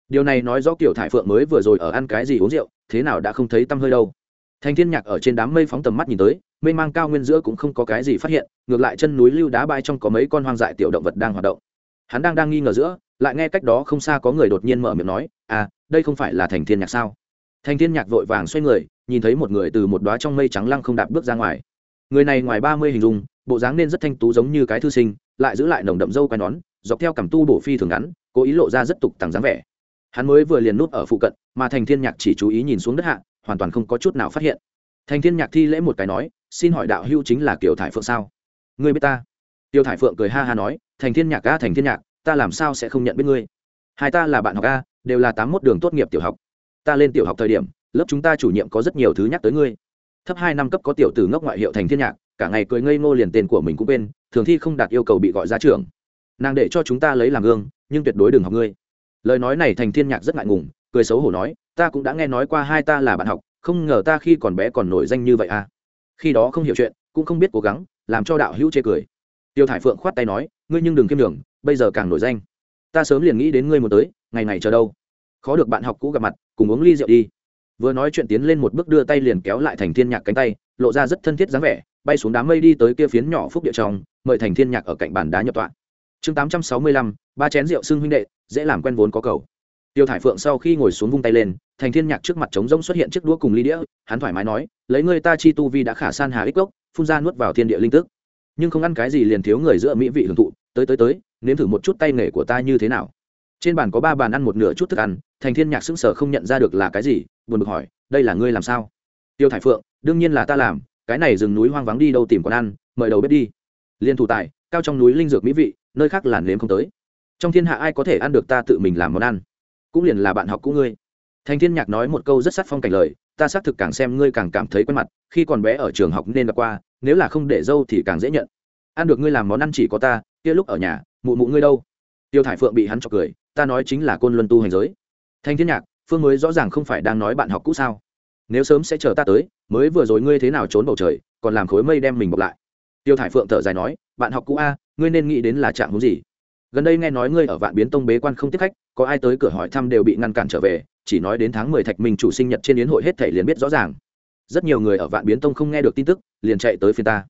Điều này nói rõ kiểu thải phượng mới vừa rồi ở ăn cái gì uống rượu, thế nào đã không thấy tăm hơi đâu. Thành thiên nhạc ở trên đám mây phóng tầm mắt nhìn tới mây mang cao nguyên giữa cũng không có cái gì phát hiện, ngược lại chân núi lưu đá bay trong có mấy con hoang dại tiểu động vật đang hoạt động. Hắn đang đang nghi ngờ giữa, lại nghe cách đó không xa có người đột nhiên mở miệng nói à đây không phải là thành thiên nhạc sao? Thành thiên nhạc vội vàng xoay người, nhìn thấy một người từ một đóa trong mây trắng lăng không đạp bước ra ngoài người này ngoài ba mươi hình dung, bộ dáng nên rất thanh tú giống như cái thư sinh, lại giữ lại nồng đậm dâu quai nón, dọc theo cảm tu bổ phi thường ngắn, cố ý lộ ra rất tục tằng dáng vẻ. Hắn mới vừa liền nút ở phụ cận, mà thành thiên nhạc chỉ chú ý nhìn xuống đất hạ, hoàn toàn không có chút nào phát hiện. Thành thiên nhạc thi lễ một cái nói, xin hỏi đạo hưu chính là kiều thải phượng sao? Ngươi biết ta. Tiêu thải phượng cười ha ha nói, thành thiên nhạc ca thành thiên nhạc, ta làm sao sẽ không nhận biết ngươi? Hai ta là bạn học a, đều là tám mốt đường tốt nghiệp tiểu học. Ta lên tiểu học thời điểm, lớp chúng ta chủ nhiệm có rất nhiều thứ nhắc tới ngươi thấp hai năm cấp có tiểu tử ngốc ngoại hiệu thành thiên nhạc, cả ngày cười ngây ngô liền tên của mình cũng quên, thường thi không đạt yêu cầu bị gọi ra trường nàng để cho chúng ta lấy làm gương, nhưng tuyệt đối đừng học ngươi. Lời nói này thành thiên nhạc rất ngại ngùng, cười xấu hổ nói, ta cũng đã nghe nói qua hai ta là bạn học, không ngờ ta khi còn bé còn nổi danh như vậy à. Khi đó không hiểu chuyện, cũng không biết cố gắng, làm cho đạo hữu chê cười. Tiêu thải phượng khoát tay nói, ngươi nhưng đừng kiêm đường bây giờ càng nổi danh. Ta sớm liền nghĩ đến ngươi một tới, ngày này chờ đâu. Khó được bạn học cũ gặp mặt, cùng uống ly rượu đi vừa nói chuyện tiến lên một bước đưa tay liền kéo lại thành thiên nhạc cánh tay, lộ ra rất thân thiết dáng vẻ, bay xuống đám mây đi tới kia phiến nhỏ phúc địa trong, mời thành thiên nhạc ở cạnh bàn đá nhập tọa. Chương tám trăm sáu mươi lăm, ba chén rượu xưng huynh đệ, dễ làm quen vốn có cầu. Tiêu thải phượng sau khi ngồi xuống vung tay lên, thành thiên nhạc trước mặt trống rỗng xuất hiện chiếc đũa cùng ly đĩa, hắn thoải mái nói, lấy người ta chi tu vi đã khả san hà ích gốc, phun ra nuốt vào thiên địa linh tức. Nhưng không ăn cái gì liền thiếu người giữa mỹ vị hưởng thụ, tới tới tới, nếm thử một chút tay nghề của ta như thế nào. Trên bàn có ba bàn ăn một nửa chút thức ăn, thành thiên nhạc sững sờ không nhận ra được là cái gì buồn bực hỏi, đây là ngươi làm sao? Tiêu thải phượng, đương nhiên là ta làm, cái này rừng núi hoang vắng đi đâu tìm quán ăn, mời đầu bếp đi. Liên thủ tài cao trong núi linh dược mỹ vị, nơi khác làn nếm không tới. Trong thiên hạ ai có thể ăn được ta tự mình làm món ăn? Cũng liền là bạn học cũ ngươi. Thành thiên nhạc nói một câu rất sát phong cảnh lời, ta xác thực càng xem ngươi càng cảm thấy quen mặt, khi còn bé ở trường học nên gặp qua, nếu là không để dâu thì càng dễ nhận. Ăn được ngươi làm món ăn chỉ có ta, kia lúc ở nhà, mụ mụ ngươi đâu? Tiêu thải phượng bị hắn chọc cười, ta nói chính là côn luân tu hành giới. Thanh thiên nhạc phương mới rõ ràng không phải đang nói bạn học cũ sao. Nếu sớm sẽ chờ ta tới, mới vừa rồi ngươi thế nào trốn bầu trời, còn làm khối mây đem mình bọc lại. Tiêu thải phượng thở dài nói, bạn học cũ a, ngươi nên nghĩ đến là trạng hướng gì? Gần đây nghe nói ngươi ở vạn biến tông bế quan không tiếp khách, có ai tới cửa hỏi thăm đều bị ngăn cản trở về, chỉ nói đến tháng mười thạch minh chủ sinh nhật trên yến hội hết thể liền biết rõ ràng. Rất nhiều người ở vạn biến tông không nghe được tin tức, liền chạy tới phiên ta.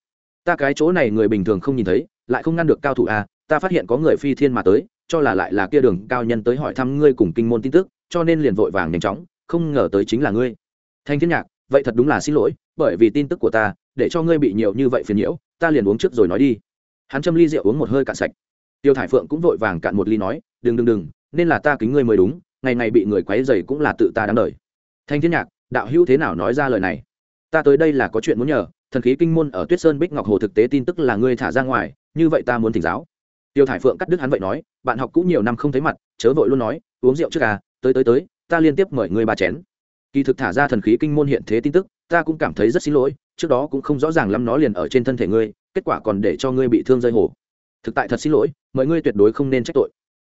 Ta cái chỗ này người bình thường không nhìn thấy, lại không ngăn được cao thủ a, ta phát hiện có người phi thiên mà tới, cho là lại là kia đường cao nhân tới hỏi thăm ngươi cùng kinh môn tin tức cho nên liền vội vàng nhanh chóng, không ngờ tới chính là ngươi. Thanh thiên nhạc, vậy thật đúng là xin lỗi, bởi vì tin tức của ta, để cho ngươi bị nhiều như vậy phiền nhiễu, ta liền uống trước rồi nói đi. Hắn châm ly rượu uống một hơi cạn sạch. Tiêu thải phượng cũng vội vàng cạn một ly nói, đừng đừng đừng, nên là ta kính ngươi mới đúng, ngày ngày bị người quấy dày cũng là tự ta đáng đời. Thanh thiên nhạc, đạo hữu thế nào nói ra lời này? Ta tới đây là có chuyện muốn nhờ, thần khí kinh môn ở tuyết sơn bích ngọc hồ thực tế tin tức là ngươi thả ra ngoài, như vậy ta muốn thỉnh giáo. Tiêu thải phượng cắt đứt hắn vậy nói, bạn học cũng nhiều năm không thấy mặt, chớ vội luôn nói, uống rượu trước à tới tới tới, ta liên tiếp mời ngươi ba chén. Kỳ thực thả ra thần khí kinh môn hiện thế tin tức, ta cũng cảm thấy rất xin lỗi, trước đó cũng không rõ ràng lắm nó liền ở trên thân thể ngươi, kết quả còn để cho ngươi bị thương rơi hồ. Thực tại thật xin lỗi, mọi ngươi tuyệt đối không nên trách tội.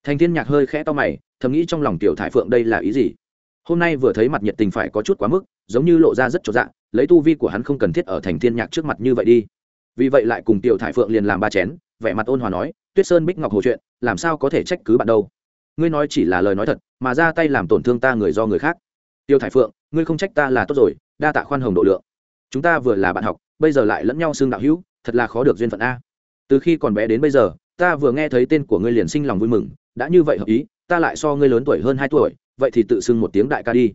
Thành thiên nhạc hơi khẽ to mày, thầm nghĩ trong lòng tiểu thải phượng đây là ý gì? Hôm nay vừa thấy mặt nhiệt tình phải có chút quá mức, giống như lộ ra rất trọn dạng lấy tu vi của hắn không cần thiết ở thành thiên nhạc trước mặt như vậy đi. Vì vậy lại cùng tiểu thải phượng liền làm ba chén, vẻ mặt ôn hòa nói, tuyết sơn bích ngọc hồ chuyện, làm sao có thể trách cứ bạn đâu? Ngươi nói chỉ là lời nói thật, mà ra tay làm tổn thương ta người do người khác. Tiêu thải phượng, ngươi không trách ta là tốt rồi, đa tạ khoan hồng độ lượng. Chúng ta vừa là bạn học, bây giờ lại lẫn nhau xương đạo hữu, thật là khó được duyên phận a. Từ khi còn bé đến bây giờ, ta vừa nghe thấy tên của ngươi liền sinh lòng vui mừng, đã như vậy hợp ý, ta lại so ngươi lớn tuổi hơn hai tuổi, vậy thì tự xưng một tiếng đại ca đi.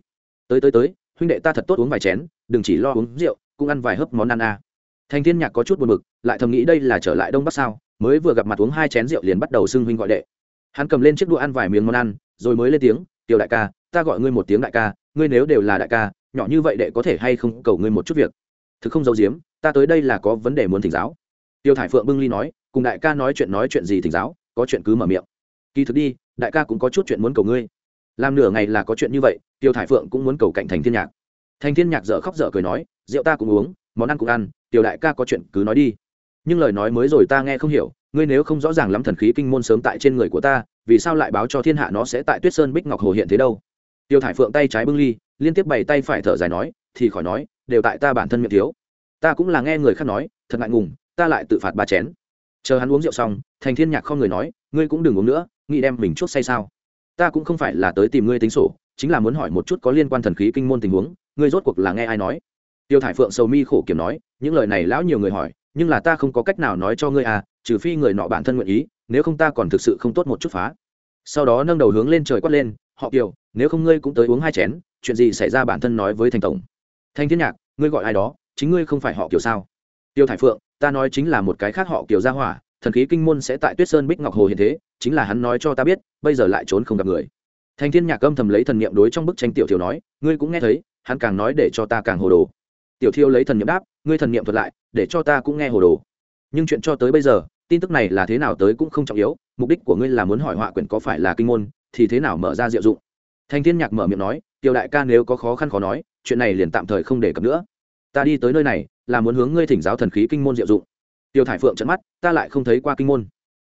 Tới tới tới, huynh đệ ta thật tốt uống vài chén, đừng chỉ lo uống rượu, cũng ăn vài hớp món ăn a. Thành thiên nhạc có chút buồn bực, lại thầm nghĩ đây là trở lại đông bắc sao, mới vừa gặp mặt uống hai chén rượu liền bắt đầu xưng huynh gọi đệ hắn cầm lên chiếc đũa ăn vài miếng món ăn, rồi mới lên tiếng, tiểu đại ca, ta gọi ngươi một tiếng đại ca, ngươi nếu đều là đại ca, nhỏ như vậy đệ có thể hay không cầu ngươi một chút việc? Thực không giấu giếm, ta tới đây là có vấn đề muốn thỉnh giáo. Tiêu thải phượng bưng ly nói, cùng đại ca nói chuyện nói chuyện gì thỉnh giáo, có chuyện cứ mở miệng. Kỳ thực đi, đại ca cũng có chút chuyện muốn cầu ngươi. Làm nửa ngày là có chuyện như vậy, tiêu thải phượng cũng muốn cầu cạnh thành thiên nhạc. Thành thiên nhạc dở khóc dở cười nói, rượu ta cũng uống, món ăn cũng ăn, tiểu đại ca có chuyện cứ nói đi. Nhưng lời nói mới rồi ta nghe không hiểu ngươi nếu không rõ ràng lắm thần khí kinh môn sớm tại trên người của ta, vì sao lại báo cho thiên hạ nó sẽ tại tuyết sơn bích ngọc hồ hiện thế đâu? Tiêu thải phượng tay trái bưng ly, liên tiếp bày tay phải thở dài nói, thì khỏi nói, đều tại ta bản thân miệng thiếu. Ta cũng là nghe người khác nói, thật ngại ngùng, ta lại tự phạt ba chén. Chờ hắn uống rượu xong, thành thiên nhạc không người nói, ngươi cũng đừng uống nữa, nghĩ đem mình chuốc say sao? Ta cũng không phải là tới tìm ngươi tính sổ, chính là muốn hỏi một chút có liên quan thần khí kinh môn tình huống, ngươi rốt cuộc là nghe ai nói? Tiêu thải phượng sầu mi khổ kiểm nói, những lời này lão nhiều người hỏi nhưng là ta không có cách nào nói cho ngươi à trừ phi người nọ bản thân nguyện ý, nếu không ta còn thực sự không tốt một chút phá. Sau đó nâng đầu hướng lên trời quát lên, họ kiều, nếu không ngươi cũng tới uống hai chén, chuyện gì xảy ra bản thân nói với thành tổng? Thanh thiên nhạc, ngươi gọi ai đó, chính ngươi không phải họ kiều sao? Tiêu thải phượng, ta nói chính là một cái khác họ kiều gia hỏa, thần khí kinh môn sẽ tại tuyết sơn bích ngọc hồ hiện thế, chính là hắn nói cho ta biết, bây giờ lại trốn không gặp người. Thanh thiên nhạc âm thầm lấy thần niệm đối trong bức tranh tiểu thiểu nói, ngươi cũng nghe thấy, hắn càng nói để cho ta càng hồ đồ tiểu thiêu lấy thần niệm đáp, ngươi thần niệm thuật lại, để cho ta cũng nghe hồ đồ. Nhưng chuyện cho tới bây giờ, tin tức này là thế nào tới cũng không trọng yếu, mục đích của ngươi là muốn hỏi họa quyển có phải là kinh môn, thì thế nào mở ra diệu dụng. Thanh thiên nhạc mở miệng nói, tiểu đại ca nếu có khó khăn khó nói, chuyện này liền tạm thời không để cập nữa. Ta đi tới nơi này, là muốn hướng ngươi thỉnh giáo thần khí kinh môn diệu dụng. Tiêu thải phượng trận mắt, ta lại không thấy qua kinh môn.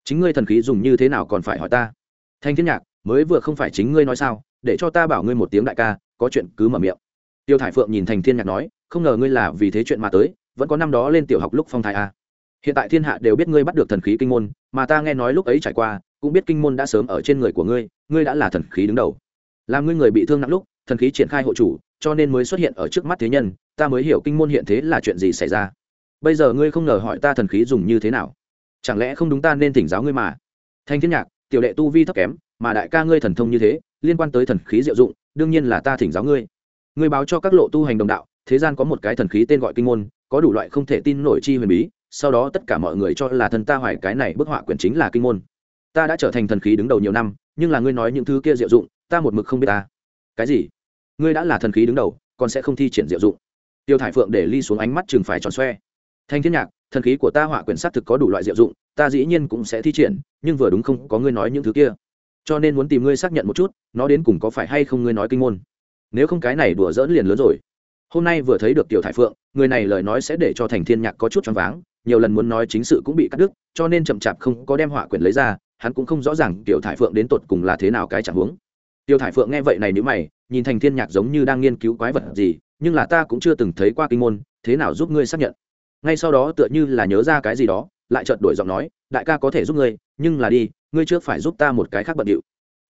Chính ngươi thần khí dùng như thế nào còn phải hỏi ta? Thanh thiên nhạc, mới vừa không phải chính ngươi nói sao, để cho ta bảo ngươi một tiếng đại ca, có chuyện cứ mở miệng. Tiêu thải phượng nhìn thành thiên nhạc nói không ngờ ngươi là vì thế chuyện mà tới, vẫn có năm đó lên tiểu học lúc phong thái a à. hiện tại thiên hạ đều biết ngươi bắt được thần khí kinh môn, mà ta nghe nói lúc ấy trải qua, cũng biết kinh môn đã sớm ở trên người của ngươi ngươi đã là thần khí đứng đầu. Làm ngươi người bị thương nặng lúc, thần khí triển khai hộ chủ, cho nên mới xuất hiện ở trước mắt thế nhân, ta mới hiểu kinh môn hiện thế là chuyện gì xảy ra. Bây giờ ngươi không ngờ hỏi ta thần khí dùng như thế nào. Chẳng lẽ không đúng ta nên thỉnh giáo ngươi mà? Thanh thiên nhạc, tiểu đệ tu vi thấp kém, mà đại ca ngươi thần thông như thế, liên quan tới thần khí diệu dụng, đương nhiên là ta thỉnh giáo ngươi. Ngươi báo cho các lộ tu hành đồng đạo thế gian có một cái thần khí tên gọi kinh môn, có đủ loại không thể tin nổi chi huyền bí, sau đó tất cả mọi người cho là thân ta hoài cái này bức họa quyển chính là kinh môn. Ta đã trở thành thần khí đứng đầu nhiều năm, nhưng là ngươi nói những thứ kia diệu dụng, ta một mực không biết ta. Cái gì? Ngươi đã là thần khí đứng đầu, còn sẽ không thi triển diệu dụng. Tiêu thải phượng để ly xuống ánh mắt chừng phải tròn xoe. Thanh thiên nhạc, thần khí của ta họa quyển xác thực có đủ loại diệu dụng, ta dĩ nhiên cũng sẽ thi triển, nhưng vừa đúng không có ngươi nói những thứ kia. Cho nên muốn tìm ngươi xác nhận một chút, nó đến cùng có phải hay không ngươi nói kinh môn. Nếu không cái này đùa dỡn liền lớn rồi hôm nay vừa thấy được tiểu thải phượng, người này lời nói sẽ để cho thành thiên nhạc có chút choáng váng, nhiều lần muốn nói chính sự cũng bị cắt đứt, cho nên chậm chạp không có đem họa quyền lấy ra, hắn cũng không rõ ràng tiểu thải phượng đến tột cùng là thế nào cái chẳng huống. Tiểu thải phượng nghe vậy này nếu mày, nhìn thành thiên nhạc giống như đang nghiên cứu quái vật gì, nhưng là ta cũng chưa từng thấy qua kinh môn, thế nào giúp ngươi xác nhận? Ngay sau đó tựa như là nhớ ra cái gì đó, lại chợt đổi giọng nói, đại ca có thể giúp ngươi, nhưng là đi, ngươi trước phải giúp ta một cái khác bận điệu.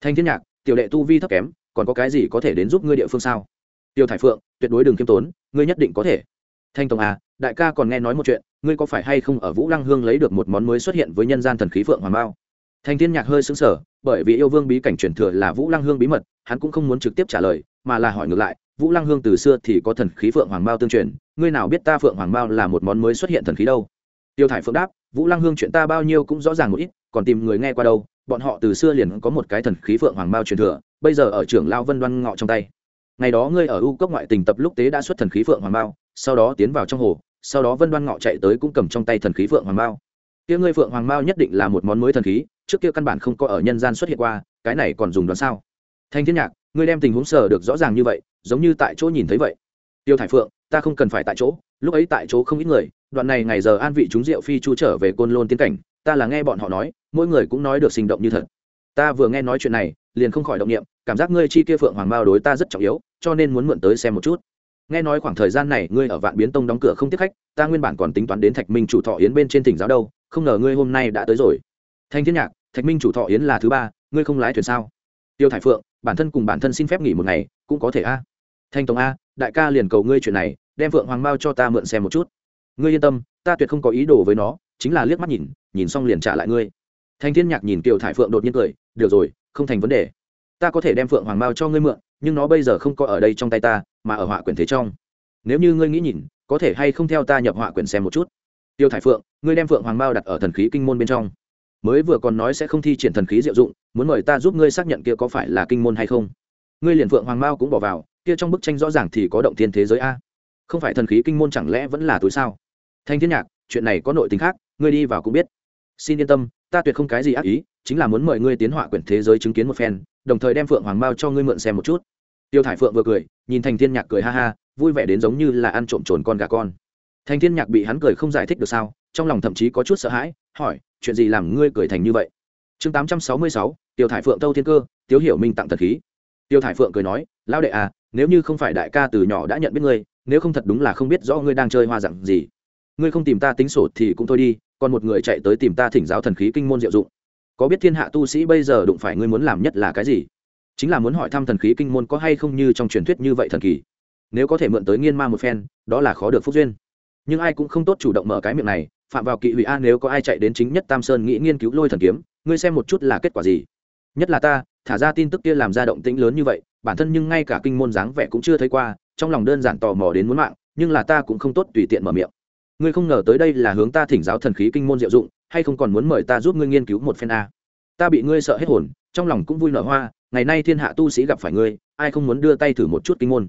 Thanh thiên nhạc, tiểu đệ tu vi thấp kém, còn có cái gì có thể đến giúp ngươi địa phương sao? Tiêu thải phượng, tuyệt đối đừng kiêm tốn, ngươi nhất định có thể. Thanh tổng à đại ca còn nghe nói một chuyện, ngươi có phải hay không ở vũ lăng hương lấy được một món mới xuất hiện với nhân gian thần khí phượng hoàng bao thanh thiên nhạc hơi xứng sở bởi vì yêu vương bí cảnh truyền thừa là vũ lăng hương bí mật, hắn cũng không muốn trực tiếp trả lời, mà là hỏi ngược lại, vũ lăng hương từ xưa thì có thần khí phượng hoàng bao tương truyền, ngươi nào biết ta phượng hoàng bao là một món mới xuất hiện thần khí đâu? Tiêu thải phượng đáp, vũ lăng hương chuyện ta bao nhiêu cũng rõ ràng một ít, còn tìm người nghe qua đâu, bọn họ từ xưa liền có một cái thần khí phượng hoàng bao truyền thừa, bây giờ ở trưởng lao vân đoan ngọ trong tay ngày đó ngươi ở u cốc ngoại tình tập lúc tế đã xuất thần khí phượng hoàng bao sau đó tiến vào trong hồ, sau đó vân đoan ngọ chạy tới cũng cầm trong tay thần khí phượng hoàng bao kia ngươi phượng hoàng bao nhất định là một món mới thần khí, trước kia căn bản không có ở nhân gian xuất hiện qua, cái này còn dùng đoán sao? Thanh thiên nhạc, ngươi đem tình huống sở được rõ ràng như vậy, giống như tại chỗ nhìn thấy vậy. Tiêu thải phượng, ta không cần phải tại chỗ, lúc ấy tại chỗ không ít người, đoạn này ngày giờ an vị chúng rượu phi chu trở về côn lôn tiến cảnh, ta là nghe bọn họ nói, mỗi người cũng nói được sinh động như thật. Ta vừa nghe nói chuyện này, liền không khỏi động niệm, cảm giác ngươi chi kia phượng hoàng bao đối ta rất trọng yếu cho nên muốn mượn tới xem một chút. Nghe nói khoảng thời gian này ngươi ở vạn biến tông đóng cửa không tiếp khách, ta nguyên bản còn tính toán đến thạch minh chủ thọ yến bên trên tỉnh giáo đâu, không ngờ ngươi hôm nay đã tới rồi. Thanh thiên nhạc, thạch minh chủ thọ yến là thứ ba, ngươi không lái thuyền sao? Tiêu thải phượng, bản thân cùng bản thân xin phép nghỉ một ngày, cũng có thể a. Thanh tông a, đại ca liền cầu ngươi chuyện này, đem phượng hoàng mao cho ta mượn xem một chút. Ngươi yên tâm, ta tuyệt không có ý đồ với nó, chính là liếc mắt nhìn nhìn xong liền trả lại ngươi. Thanh thiên nhạc nhìn kiều thải phượng đột nhiên cười, được rồi, không thành vấn đề. Ta có thể đem phượng hoàng mao cho ngươi mượn nhưng nó bây giờ không có ở đây trong tay ta, mà ở họa quyển thế trong. Nếu như ngươi nghĩ nhìn, có thể hay không theo ta nhập họa quyển xem một chút. Tiêu thải phượng, ngươi đem phượng hoàng bao đặt ở thần khí kinh môn bên trong. Mới vừa còn nói sẽ không thi triển thần khí diệu dụng, muốn mời ta giúp ngươi xác nhận kia có phải là kinh môn hay không. Ngươi liền phượng hoàng bao cũng bỏ vào, kia trong bức tranh rõ ràng thì có động thiên thế giới a. Không phải thần khí kinh môn chẳng lẽ vẫn là túi sao? Thanh thiên nhạc, chuyện này có nội tình khác, ngươi đi vào cũng biết. Xin yên tâm ta tuyệt không cái gì ác ý, chính là muốn mời ngươi tiến họa quyển thế giới chứng kiến một phen, đồng thời đem phượng hoàng bao cho ngươi mượn xem một chút. Tiêu thải phượng vừa cười, nhìn thành thiên nhạc cười ha ha, vui vẻ đến giống như là ăn trộm trồn con gà con. Thành thiên nhạc bị hắn cười không giải thích được sao, trong lòng thậm chí có chút sợ hãi, hỏi, chuyện gì làm ngươi cười thành như vậy? Chương tám trăm sáu mươi sáu, tiêu thải phượng tâu thiên cơ, tiếu hiểu minh tặng thật khí. Tiêu thải phượng cười nói, lão đệ à nếu như không phải đại ca từ nhỏ đã nhận biết ngươi, nếu không thật đúng là không biết rõ ngươi đang chơi hoa dạng gì. Ngươi không tìm ta tính sổ thì cũng thôi đi còn một người chạy tới tìm ta thỉnh giáo thần khí kinh môn diệu dụng. Có biết thiên hạ tu sĩ bây giờ đụng phải ngươi muốn làm nhất là cái gì? Chính là muốn hỏi thăm thần khí kinh môn có hay không như trong truyền thuyết như vậy thần kỳ. Nếu có thể mượn tới nghiên ma một phen, đó là khó được phúc duyên. Nhưng ai cũng không tốt chủ động mở cái miệng này, phạm vào kỵ hủy a, nếu có ai chạy đến chính nhất tam sơn nghĩ nghiên cứu lôi thần kiếm, ngươi xem một chút là kết quả gì? Nhất là ta, thả ra tin tức kia làm ra động tĩnh lớn như vậy, bản thân nhưng ngay cả kinh môn dáng vẻ cũng chưa thấy qua, trong lòng đơn giản tò mò đến muốn mạng, nhưng là ta cũng không tốt tùy tiện mở miệng ngươi không ngờ tới đây là hướng ta thỉnh giáo thần khí kinh môn diệu dụng, hay không còn muốn mời ta giúp ngươi nghiên cứu một phen a? Ta bị ngươi sợ hết hồn, trong lòng cũng vui nở hoa, ngày nay thiên hạ tu sĩ gặp phải ngươi, ai không muốn đưa tay thử một chút kinh môn?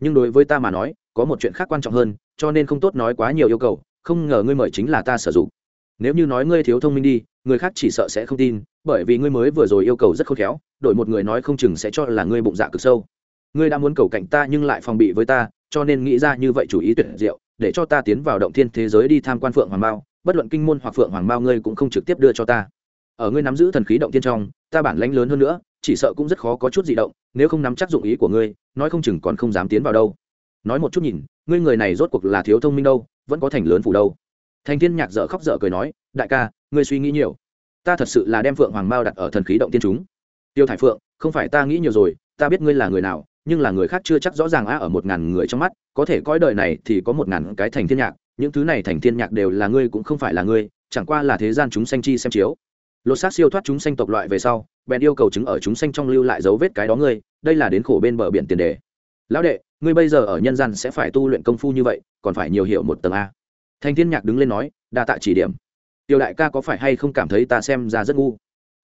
Nhưng đối với ta mà nói, có một chuyện khác quan trọng hơn, cho nên không tốt nói quá nhiều yêu cầu, không ngờ ngươi mời chính là ta sử dụng. Nếu như nói ngươi thiếu thông minh đi, người khác chỉ sợ sẽ không tin, bởi vì ngươi mới vừa rồi yêu cầu rất khôn khéo, đổi một người nói không chừng sẽ cho là ngươi bụng dạ cực sâu. Ngươi đã muốn cầu cạnh ta nhưng lại phòng bị với ta cho nên nghĩ ra như vậy chủ ý tuyệt diệu, để cho ta tiến vào động thiên thế giới đi tham quan phượng hoàng mao, bất luận kinh môn hoặc phượng hoàng mao ngươi cũng không trực tiếp đưa cho ta. Ở ngươi nắm giữ thần khí động thiên trong, ta bản lãnh lớn hơn nữa, chỉ sợ cũng rất khó có chút gì động, nếu không nắm chắc dụng ý của ngươi, nói không chừng còn không dám tiến vào đâu. Nói một chút nhìn, ngươi người này rốt cuộc là thiếu thông minh đâu, vẫn có thành lớn phủ đâu. Thành thiên nhạc dở khóc dở cười nói, đại ca, ngươi suy nghĩ nhiều. Ta thật sự là đem phượng hoàng mao đặt ở thần khí động tiên chúng. Tiêu thải phượng, không phải ta nghĩ nhiều rồi, ta biết ngươi là người nào nhưng là người khác chưa chắc rõ ràng a ở một ngàn người trong mắt, có thể coi đời này thì có một ngàn cái thành thiên nhạc, những thứ này thành thiên nhạc đều là ngươi cũng không phải là ngươi, chẳng qua là thế gian chúng sanh chi xem chiếu. Lột xác siêu thoát chúng sanh tộc loại về sau, bèn yêu cầu chứng ở chúng sanh trong lưu lại dấu vết cái đó ngươi, đây là đến khổ bên bờ biển tiền đề. Lão đệ, ngươi bây giờ ở nhân gian sẽ phải tu luyện công phu như vậy, còn phải nhiều hiểu một tầng a. Thanh thiên nhạc đứng lên nói, đa tạ chỉ điểm. Tiểu đại ca có phải hay không cảm thấy ta xem ra rất ngu?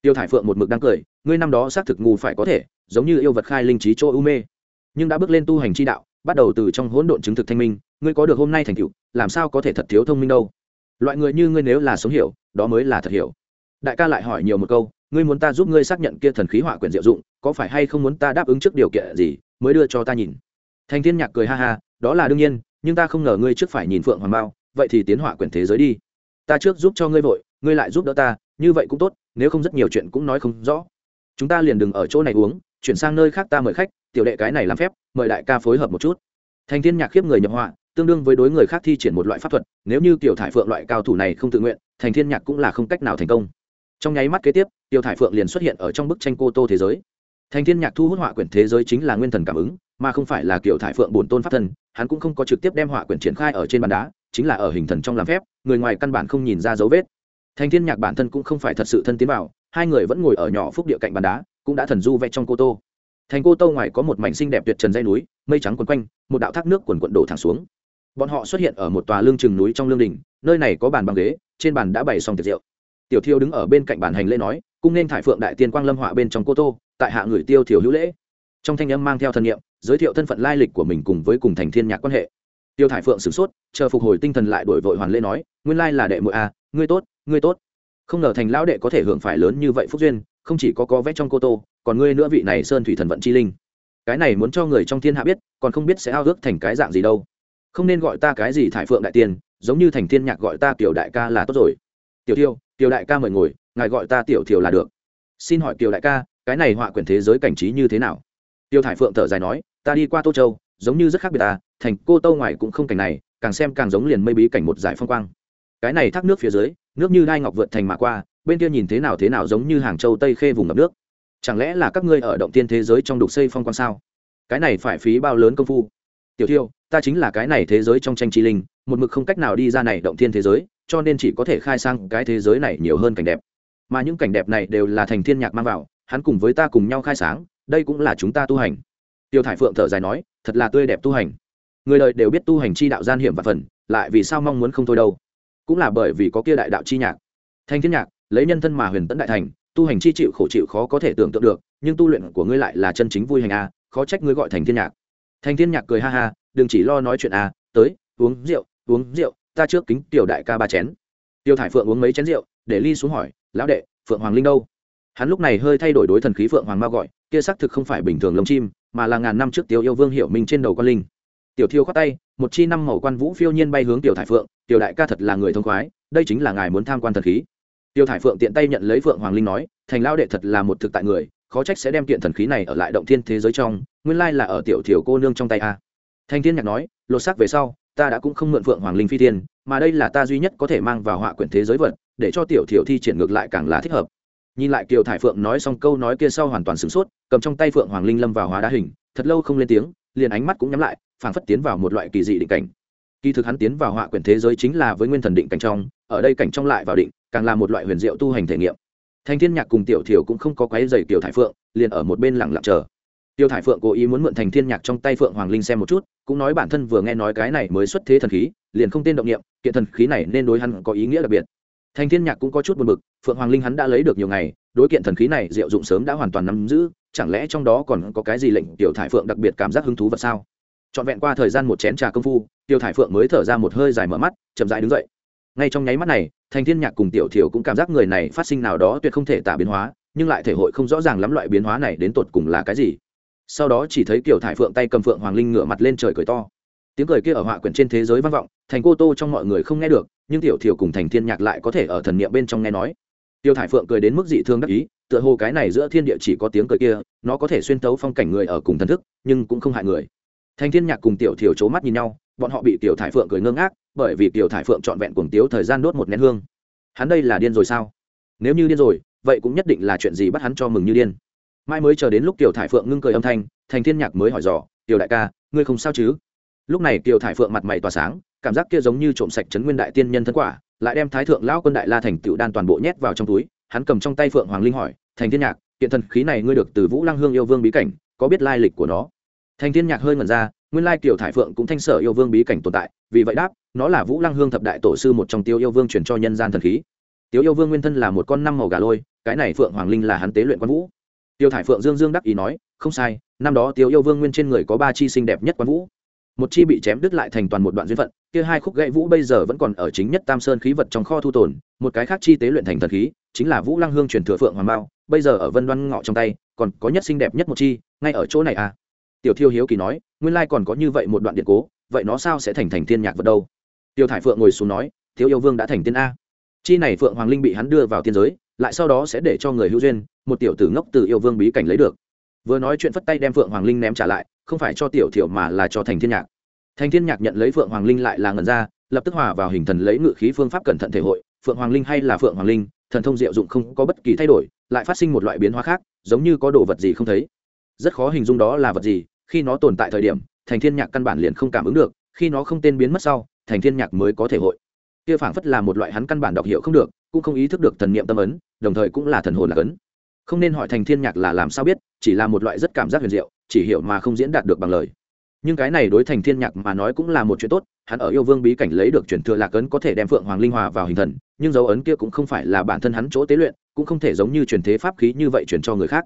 Tiêu thải phượng một mực đang cười, ngươi năm đó xác thực ngu phải có thể, giống như yêu vật khai linh trí chỗ ưu mê. Nhưng đã bước lên tu hành chi đạo, bắt đầu từ trong hỗn độn chứng thực thanh minh, ngươi có được hôm nay thành tựu, làm sao có thể thật thiếu thông minh đâu? Loại người như ngươi nếu là sống hiểu, đó mới là thật hiểu. Đại ca lại hỏi nhiều một câu, ngươi muốn ta giúp ngươi xác nhận kia thần khí họa quyển diệu dụng, có phải hay không muốn ta đáp ứng trước điều kiện gì, mới đưa cho ta nhìn. Thành thiên nhạc cười ha ha, đó là đương nhiên, nhưng ta không ngờ ngươi trước phải nhìn phượng hoàng bao, vậy thì tiến họa quyển thế giới đi. Ta trước giúp cho ngươi vội ngươi lại giúp đỡ ta, như vậy cũng tốt, nếu không rất nhiều chuyện cũng nói không rõ. Chúng ta liền đừng ở chỗ này uống, chuyển sang nơi khác ta mời khách, tiểu đệ cái này làm phép, mời đại ca phối hợp một chút. Thành thiên nhạc khiếp người nhập họa, tương đương với đối người khác thi triển một loại pháp thuật, nếu như tiểu thải phượng loại cao thủ này không tự nguyện, thành thiên nhạc cũng là không cách nào thành công. Trong nháy mắt kế tiếp, tiểu thải phượng liền xuất hiện ở trong bức tranh cô tô thế giới. Thành thiên nhạc thu hút họa quyển thế giới chính là nguyên thần cảm ứng, mà không phải là kiểu thải phượng bổn tôn pháp thân, hắn cũng không có trực tiếp đem họa quyển triển khai ở trên bàn đá, chính là ở hình thần trong làm phép, người ngoài căn bản không nhìn ra dấu vết thành thiên nhạc bản thân cũng không phải thật sự thân tiến vào, hai người vẫn ngồi ở nhỏ phúc địa cạnh bàn đá, cũng đã thần du vẽ trong cô tô. Thành cô tô ngoài có một mảnh xinh đẹp tuyệt trần dây núi, mây trắng quấn quanh, một đạo thác nước quần quận đổ thẳng xuống. Bọn họ xuất hiện ở một tòa lương chừng núi trong lương đình, nơi này có bàn bằng ghế, trên bàn đã bày xong tiệc rượu. Tiểu thiêu đứng ở bên cạnh bàn hành lễ nói, cung nên thải phượng đại tiên quang lâm họa bên trong cô tô, tại hạ người tiêu thiểu hữu lễ. Trong thanh âm mang theo thân nhiệm giới thiệu thân phận lai lịch của mình cùng với cùng thành thiên nhạc quan hệ. Tiêu thải phượng sửng sốt, chờ phục hồi tinh thần lại đổi vội hoàn lễ nói, nguyên lai là đệ muội a, ngươi tốt ngươi tốt. Không ngờ thành lão đệ có thể hưởng phải lớn như vậy phúc duyên, không chỉ có có vẽ trong cô tô, còn ngươi nữa vị này sơn thủy thần vận chi linh. Cái này muốn cho người trong thiên hạ biết, còn không biết sẽ ao ước thành cái dạng gì đâu. Không nên gọi ta cái gì thải phượng đại tiên giống như thành thiên nhạc gọi ta tiểu đại ca là tốt rồi. Tiểu thiêu, tiểu đại ca mời ngồi, ngài gọi ta tiểu thiều là được. Xin hỏi tiểu đại ca, cái này họa quyển thế giới cảnh trí như thế nào? Tiêu thải phượng thở dài nói, ta đi qua tô châu, giống như rất khác biệt ta, thành cô tô ngoài cũng không cảnh này, càng xem càng giống liền mây bí cảnh một giải phong quang. Cái này thác nước phía dưới nước như đai ngọc vượt thành mà qua, bên kia nhìn thế nào thế nào giống như hàng châu tây khê vùng ngập nước. Chẳng lẽ là các ngươi ở động tiên thế giới trong đục xây phong quan sao? Cái này phải phí bao lớn công phu? Tiểu thiêu ta chính là cái này thế giới trong tranh chi linh, một mực không cách nào đi ra này động thiên thế giới, cho nên chỉ có thể khai sang cái thế giới này nhiều hơn cảnh đẹp. Mà những cảnh đẹp này đều là thành thiên nhạc mang vào, hắn cùng với ta cùng nhau khai sáng, đây cũng là chúng ta tu hành. Tiêu thải phượng thở dài nói, thật là tươi đẹp tu hành. Người đời đều biết tu hành chi đạo gian hiểm và phần, lại vì sao mong muốn không thôi đâu? Cũng là bởi vì có kia đại đạo chi nhạc. Thanh thiên nhạc, lấy nhân thân mà huyền tấn đại thành, tu hành chi chịu khổ chịu khó có thể tưởng tượng được, nhưng tu luyện của ngươi lại là chân chính vui hành a, khó trách ngươi gọi thành thiên nhạc. Thành thiên nhạc cười ha ha, đừng chỉ lo nói chuyện a, tới, uống rượu uống rượu, ta trước kính tiểu đại ca ba chén. Tiêu thải phượng uống mấy chén rượu, để ly xuống hỏi, lão đệ, phượng hoàng linh đâu? Hắn lúc này hơi thay đổi đối thần khí phượng hoàng mao gọi, kia xác thực không phải bình thường lông chim, mà là ngàn năm trước tiêu yêu vương hiểu mình trên đầu con linh tiểu thiêu khoát tay, một chi năm màu quan vũ phiêu nhiên bay hướng tiểu thải phượng, tiểu đại ca thật là người thông khoái, đây chính là ngài muốn tham quan thần khí. Tiêu thải phượng tiện tay nhận lấy phượng hoàng linh nói, thành lao đệ thật là một thực tại người, khó trách sẽ đem kiện thần khí này ở lại động thiên thế giới trong, nguyên lai là ở tiểu thiểu cô nương trong tay a. Thanh thiên nhạc nói, lột xác về sau, ta đã cũng không mượn phượng hoàng linh phi tiên mà đây là ta duy nhất có thể mang vào họa quyển thế giới vật, để cho tiểu thiểu thi triển ngược lại càng là thích hợp. Nhìn lại kiều thải phượng nói xong câu nói kia sau hoàn toàn sửng sốt, cầm trong tay phượng hoàng linh lâm vào hóa đá hình, thật lâu không lên tiếng, liền ánh mắt cũng nhắm lại phảng phất tiến vào một loại kỳ dị định cảnh. Kỳ thực hắn tiến vào họa quyển thế giới chính là với nguyên thần định cảnh trong, ở đây cảnh trong lại vào định, càng là một loại huyền diệu tu hành thể nghiệm. Thanh thiên nhạc cùng tiểu thiểu cũng không có quái dày tiểu thải phượng, liền ở một bên lặng lặng chờ. Tiêu thải phượng cố ý muốn mượn thành thiên nhạc trong tay phượng hoàng linh xem một chút, cũng nói bản thân vừa nghe nói cái này mới xuất thế thần khí, liền không tên động nghiệm kiện thần khí này nên đối hắn có ý nghĩa đặc biệt. Thành thiên nhạc cũng có chút buồn bực, phượng hoàng linh hắn đã lấy được nhiều ngày, đối kiện thần khí này diệu dụng sớm đã hoàn toàn nắm giữ, chẳng lẽ trong đó còn có cái gì lệnh tiểu thải phượng đặc biệt cảm giác hứng thú vật sao? Trọn vẹn qua thời gian một chén trà công phu, tiêu thải phượng mới thở ra một hơi dài mở mắt, chậm dãi đứng dậy. Ngay trong nháy mắt này, thành thiên nhạc cùng tiểu thiểu cũng cảm giác người này phát sinh nào đó tuyệt không thể tả biến hóa, nhưng lại thể hội không rõ ràng lắm loại biến hóa này đến tột cùng là cái gì. Sau đó chỉ thấy tiểu thải phượng tay cầm phượng hoàng linh ngửa mặt lên trời cười to. Tiếng cười kia ở họa quyển trên thế giới vang vọng, thành cô tô trong mọi người không nghe được, nhưng tiểu thiểu cùng thành thiên nhạc lại có thể ở thần niệm bên trong nghe nói. Tiêu thải phượng cười đến mức dị thương đắc ý, tựa hồ cái này giữa thiên địa chỉ có tiếng cười kia, nó có thể xuyên tấu phong cảnh người ở cùng thần thức, nhưng cũng không hại người thành thiên nhạc cùng tiểu thiểu c mắt nhìn nhau, bọn họ bị tiểu thải phượng cười ngơ ngác, bởi vì tiểu thải phượng trọn vẹn cuồng tiếu thời gian đốt một nén hương. Hắn đây là điên rồi sao? Nếu như điên rồi, vậy cũng nhất định là chuyện gì bắt hắn cho mừng như điên. Mai mới chờ đến lúc tiểu thải phượng ngưng cười âm thanh, thành thiên nhạc mới hỏi dò, tiểu đại ca, ngươi không sao chứ? Lúc này tiểu thải phượng mặt mày tỏa sáng, cảm giác kia giống như trộm sạch chấn nguyên đại tiên nhân thân quả, lại đem thái thượng lão quân đại la thành tựu đan toàn bộ nhét vào trong túi, hắn cầm trong tay phượng hoàng linh hỏi, thành thiên nhạc, kiện thần khí này ngươi được từ vũ lăng hương yêu vương bí cảnh, có biết lai lịch của nó? Thành thiên nhạc hơi ngẩn ra, nguyên lai Tiểu thải phượng cũng thanh sở yêu vương bí cảnh tồn tại, vì vậy đáp, nó là vũ lăng hương thập đại tổ sư một trong tiêu yêu vương truyền cho nhân gian thần khí. Tiêu yêu vương nguyên thân là một con năm màu gà lôi, cái này phượng hoàng linh là hắn tế luyện quan vũ. Tiêu thải phượng dương dương đắc ý nói, không sai, năm đó tiêu yêu vương nguyên trên người có ba chi xinh đẹp nhất quan vũ. Một chi bị chém đứt lại thành toàn một đoạn duyên phận, kia hai khúc gãy vũ bây giờ vẫn còn ở chính nhất tam sơn khí vật trong kho thu tồn, một cái khác chi tế luyện thành thần khí, chính là vũ lăng hương truyền thừa phượng hoàng bao bây giờ ở vân đoan ngọ trong tay, còn có nhất xinh đẹp nhất một chi, ngay ở chỗ này à tiểu thiêu hiếu kỳ nói, nguyên lai còn có như vậy một đoạn điện cố, vậy nó sao sẽ thành thành thiên nhạc vật đâu? Tiêu thải phượng ngồi xuống nói, thiếu yêu vương đã thành tiên a. Chi này phượng hoàng linh bị hắn đưa vào tiên giới, lại sau đó sẽ để cho người hữu duyên, một tiểu tử ngốc từ yêu vương bí cảnh lấy được. Vừa nói chuyện phất tay đem phượng hoàng linh ném trả lại, không phải cho tiểu thiểu mà là cho thành thiên nhạc. Thành thiên nhạc nhận lấy phượng hoàng linh lại là ngần ra, lập tức hòa vào hình thần lấy ngự khí phương pháp cẩn thận thể hội, phượng hoàng linh hay là phượng hoàng linh, thần thông diệu dụng không có bất kỳ thay đổi, lại phát sinh một loại biến hóa khác, giống như có đồ vật gì không thấy rất khó hình dung đó là vật gì, khi nó tồn tại thời điểm, thành thiên nhạc căn bản liền không cảm ứng được, khi nó không tên biến mất sau, thành thiên nhạc mới có thể hội. Kia phảng phất là một loại hắn căn bản đọc hiểu không được, cũng không ý thức được thần niệm tâm ấn, đồng thời cũng là thần hồn là ấn. Không nên hỏi thành thiên nhạc là làm sao biết, chỉ là một loại rất cảm giác huyền diệu, chỉ hiểu mà không diễn đạt được bằng lời. Nhưng cái này đối thành thiên nhạc mà nói cũng là một chuyện tốt, hắn ở yêu vương bí cảnh lấy được truyền thừa lạc ấn có thể đem phượng hoàng linh hòa vào hình thần, nhưng dấu ấn kia cũng không phải là bản thân hắn chỗ tế luyện, cũng không thể giống như truyền thế pháp khí như vậy truyền cho người khác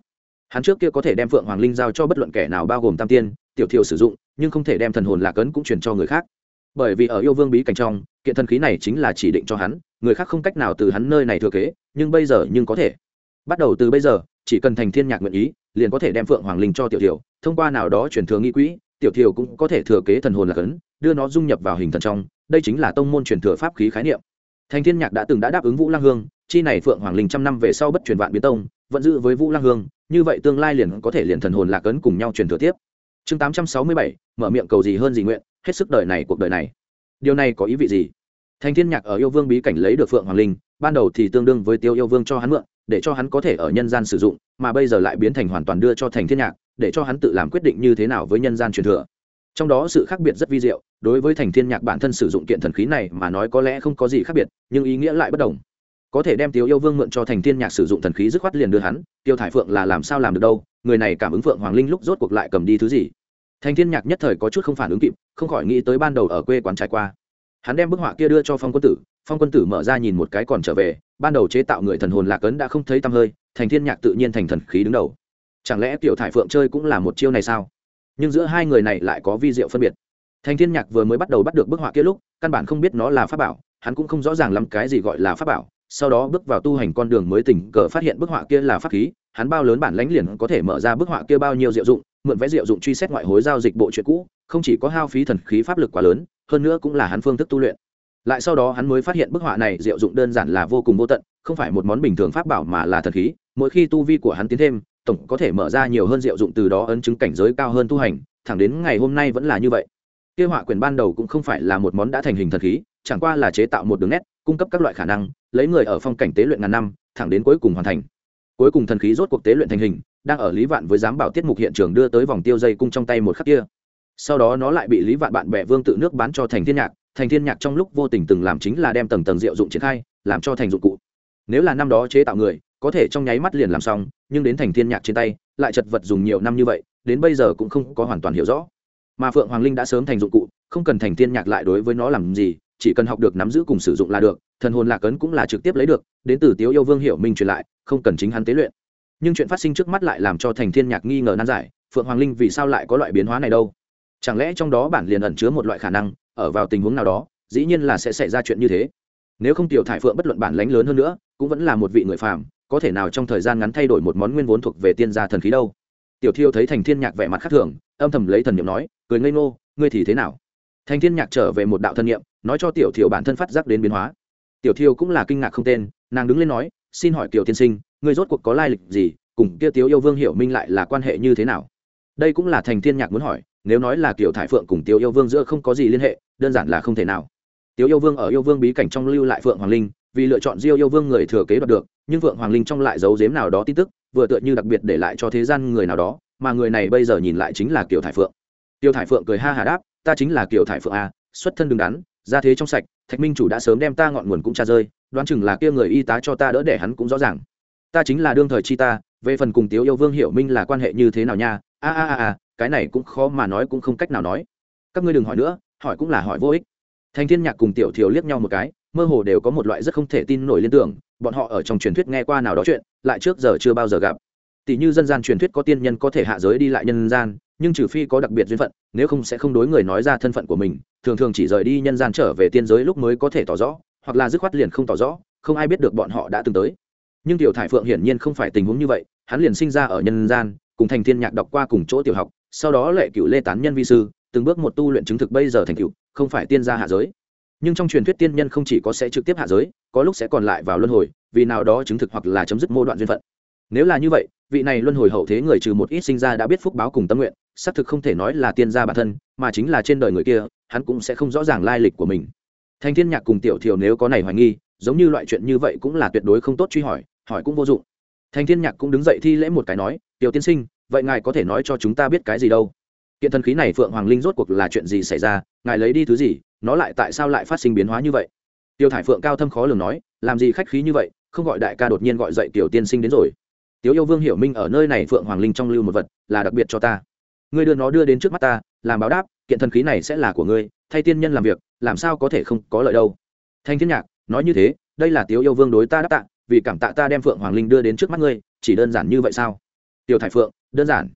hắn trước kia có thể đem phượng hoàng linh giao cho bất luận kẻ nào bao gồm tam tiên, tiểu thiều sử dụng, nhưng không thể đem thần hồn lạc ấn cũng truyền cho người khác. Bởi vì ở yêu vương bí cảnh trong, kiện thần khí này chính là chỉ định cho hắn, người khác không cách nào từ hắn nơi này thừa kế, nhưng bây giờ nhưng có thể. Bắt đầu từ bây giờ, chỉ cần thành thiên nhạc nguyện ý, liền có thể đem phượng hoàng linh cho tiểu thiều, thông qua nào đó truyền thừa nghi quỹ, tiểu thiều cũng có thể thừa kế thần hồn lạc ấn, đưa nó dung nhập vào hình thần trong, đây chính là tông môn truyền thừa pháp khí khái niệm. Thành thiên nhạc đã từng đã đáp ứng vũ lang hương chi này phượng hoàng linh trăm năm về sau bất truyền vạn biến tông, vẫn giữ với vũ lang hương, như vậy tương lai liền có thể liền thần hồn lạc ấn cùng nhau truyền thừa tiếp. Chương tám trăm sáu mươi bảy, mở miệng cầu gì hơn gì nguyện, hết sức đời này, cuộc đời này. Điều này có ý vị gì? Thành thiên nhạc ở yêu vương bí cảnh lấy được phượng hoàng linh, ban đầu thì tương đương với tiêu yêu vương cho hắn mượn, để cho hắn có thể ở nhân gian sử dụng, mà bây giờ lại biến thành hoàn toàn đưa cho thành thiên nhạc, để cho hắn tự làm quyết định như thế nào với nhân gian truyền thừa. Trong đó sự khác biệt rất vi diệu, đối với thành thiên nhạc bản thân sử dụng kiện thần khí này mà nói có lẽ không có gì khác biệt, nhưng ý nghĩa lại bất đồng có thể đem tiêu yêu vương mượn cho thành thiên nhạc sử dụng thần khí dứt khoát liền đưa hắn, tiêu thải phượng là làm sao làm được đâu, người này cảm ứng phượng hoàng linh lúc rốt cuộc lại cầm đi thứ gì? Thành thiên nhạc nhất thời có chút không phản ứng kịp, không khỏi nghĩ tới ban đầu ở quê quán trải qua. Hắn đem bức họa kia đưa cho phong quân tử, phong quân tử mở ra nhìn một cái còn trở về, ban đầu chế tạo người thần hồn lạc ấn đã không thấy tăm hơi, thành thiên nhạc tự nhiên thành thần khí đứng đầu. Chẳng lẽ tiểu thải phượng chơi cũng là một chiêu này sao? Nhưng giữa hai người này lại có vi diệu phân biệt. Thành thiên nhạc vừa mới bắt đầu bắt được bức họa kia lúc, căn bản không biết nó là pháp bảo, hắn cũng không rõ ràng lắm cái gì gọi là pháp bảo sau đó bước vào tu hành con đường mới tình cờ phát hiện bức họa kia là pháp khí, hắn bao lớn bản lãnh liền có thể mở ra bức họa kia bao nhiêu diệu dụng, mượn vẽ diệu dụng truy xét ngoại hối giao dịch bộ chuyện cũ, không chỉ có hao phí thần khí pháp lực quá lớn, hơn nữa cũng là hắn phương thức tu luyện. Lại sau đó hắn mới phát hiện bức họa này diệu dụng đơn giản là vô cùng vô tận, không phải một món bình thường pháp bảo mà là thần khí, mỗi khi tu vi của hắn tiến thêm, tổng có thể mở ra nhiều hơn diệu dụng từ đó ấn chứng cảnh giới cao hơn tu hành, thẳng đến ngày hôm nay vẫn là như vậy. Kia họa quyền ban đầu cũng không phải là một món đã thành hình thần khí, chẳng qua là chế tạo một đường nét cung cấp các loại khả năng, lấy người ở phong cảnh tế luyện ngàn năm, thẳng đến cuối cùng hoàn thành. Cuối cùng thần khí rốt cuộc tế luyện thành hình, đang ở lý vạn với giám bảo tiết mục hiện trường đưa tới vòng tiêu dây cung trong tay một khắc kia. Sau đó nó lại bị lý vạn bạn bè vương tự nước bán cho thành thiên nhạc, thành thiên nhạc trong lúc vô tình từng làm chính là đem tầng tầng diệu dụng triển khai, làm cho thành dụng cụ. Nếu là năm đó chế tạo người, có thể trong nháy mắt liền làm xong, nhưng đến thành thiên nhạc trên tay, lại chật vật dùng nhiều năm như vậy, đến bây giờ cũng không có hoàn toàn hiểu rõ. Mà phượng hoàng linh đã sớm thành dụng cụ, không cần thành thiên nhạc lại đối với nó làm gì chỉ cần học được nắm giữ cùng sử dụng là được, thần hồn lạc ấn cũng là trực tiếp lấy được, đến từ tiếu yêu vương hiểu minh truyền lại, không cần chính hắn tế luyện. Nhưng chuyện phát sinh trước mắt lại làm cho thành thiên nhạc nghi ngờ nan giải, phượng hoàng linh vì sao lại có loại biến hóa này đâu? Chẳng lẽ trong đó bản liền ẩn chứa một loại khả năng, ở vào tình huống nào đó, dĩ nhiên là sẽ xảy ra chuyện như thế. Nếu không tiểu thải phượng bất luận bản lãnh lớn hơn nữa, cũng vẫn là một vị người phàm, có thể nào trong thời gian ngắn thay đổi một món nguyên vốn thuộc về tiên gia thần khí đâu? Tiểu thiêu thấy thành thiên nhạc vẻ mặt khác thường, âm thầm lấy thần niệm nói, cười ngây ngô, ngươi thì thế nào? Thành thiên nhạc trở về một đạo thần niệm nói cho tiểu thiêu bản thân phát giác đến biến hóa. Tiểu thiêu cũng là kinh ngạc không tên, nàng đứng lên nói, xin hỏi tiểu tiên sinh người rốt cuộc có lai lịch gì? Cùng kia tiểu yêu vương hiểu minh lại là quan hệ như thế nào? Đây cũng là thành thiên nhạc muốn hỏi, nếu nói là kiểu thải phượng cùng tiểu yêu vương giữa không có gì liên hệ, đơn giản là không thể nào. Tiểu yêu vương ở yêu vương bí cảnh trong lưu lại phượng hoàng linh, vì lựa chọn diêu yêu vương người thừa kế đoạt được, nhưng phượng hoàng linh trong lại giấu giếm nào đó tin tức, vừa tựa như đặc biệt để lại cho thế gian người nào đó, mà người này bây giờ nhìn lại chính là kiểu thải phượng. Tiêu thải phượng cười ha hà đáp, ta chính là kiểu thải phượng a xuất thân đứng đắn ra thế trong sạch, thạch minh chủ đã sớm đem ta ngọn nguồn cũng tra rơi, đoán chừng là kia người y tá cho ta đỡ để hắn cũng rõ ràng. Ta chính là đương thời chi ta, về phần cùng tiếu yêu vương hiểu minh là quan hệ như thế nào nha? A a a a, cái này cũng khó mà nói cũng không cách nào nói. Các ngươi đừng hỏi nữa, hỏi cũng là hỏi vô ích. Thành thiên nhạc cùng tiểu thiều liếc nhau một cái, mơ hồ đều có một loại rất không thể tin nổi liên tưởng, bọn họ ở trong truyền thuyết nghe qua nào đó chuyện, lại trước giờ chưa bao giờ gặp tỷ như dân gian truyền thuyết có tiên nhân có thể hạ giới đi lại nhân gian, nhưng trừ phi có đặc biệt duyên phận, nếu không sẽ không đối người nói ra thân phận của mình, thường thường chỉ rời đi nhân gian trở về tiên giới lúc mới có thể tỏ rõ, hoặc là dứt khoát liền không tỏ rõ, không ai biết được bọn họ đã từng tới. Nhưng tiểu thải phượng hiển nhiên không phải tình huống như vậy, hắn liền sinh ra ở nhân gian, cùng thành thiên nhạc đọc qua cùng chỗ tiểu học, sau đó lệ cựu lê tán nhân vi sư, từng bước một tu luyện chứng thực bây giờ thành cựu không phải tiên gia hạ giới. Nhưng trong truyền thuyết tiên nhân không chỉ có sẽ trực tiếp hạ giới, có lúc sẽ còn lại vào luân hồi, vì nào đó chứng thực hoặc là chấm dứt mô đoạn duyên phận nếu là như vậy, vị này luân hồi hậu thế người trừ một ít sinh ra đã biết phúc báo cùng tâm nguyện, xác thực không thể nói là tiên gia bản thân, mà chính là trên đời người kia, hắn cũng sẽ không rõ ràng lai lịch của mình. Thanh thiên nhạc cùng tiểu Thiều nếu có này hoài nghi, giống như loại chuyện như vậy cũng là tuyệt đối không tốt truy hỏi hỏi cũng vô dụng. Thanh thiên nhạc cũng đứng dậy thi lễ một cái nói, tiểu tiên sinh, vậy ngài có thể nói cho chúng ta biết cái gì đâu? Kiện thần khí này phượng hoàng linh rốt cuộc là chuyện gì xảy ra, ngài lấy đi thứ gì, nó lại tại sao lại phát sinh biến hóa như vậy? Tiêu thải phượng cao thâm khó lường nói, làm gì khách khí như vậy, không gọi đại ca đột nhiên gọi dậy tiểu tiên sinh đến rồi tiếu yêu vương hiểu minh ở nơi này phượng hoàng linh trong lưu một vật là đặc biệt cho ta. Ngươi đưa nó đưa đến trước mắt ta, làm báo đáp, kiện thần khí này sẽ là của ngươi, thay tiên nhân làm việc, làm sao có thể không có lợi đâu. Thanh thiên nhạc, nói như thế, đây là Tiểu yêu vương đối ta đáp tạ, vì cảm tạ ta đem phượng hoàng linh đưa đến trước mắt ngươi, chỉ đơn giản như vậy sao? Tiểu thải phượng, đơn giản.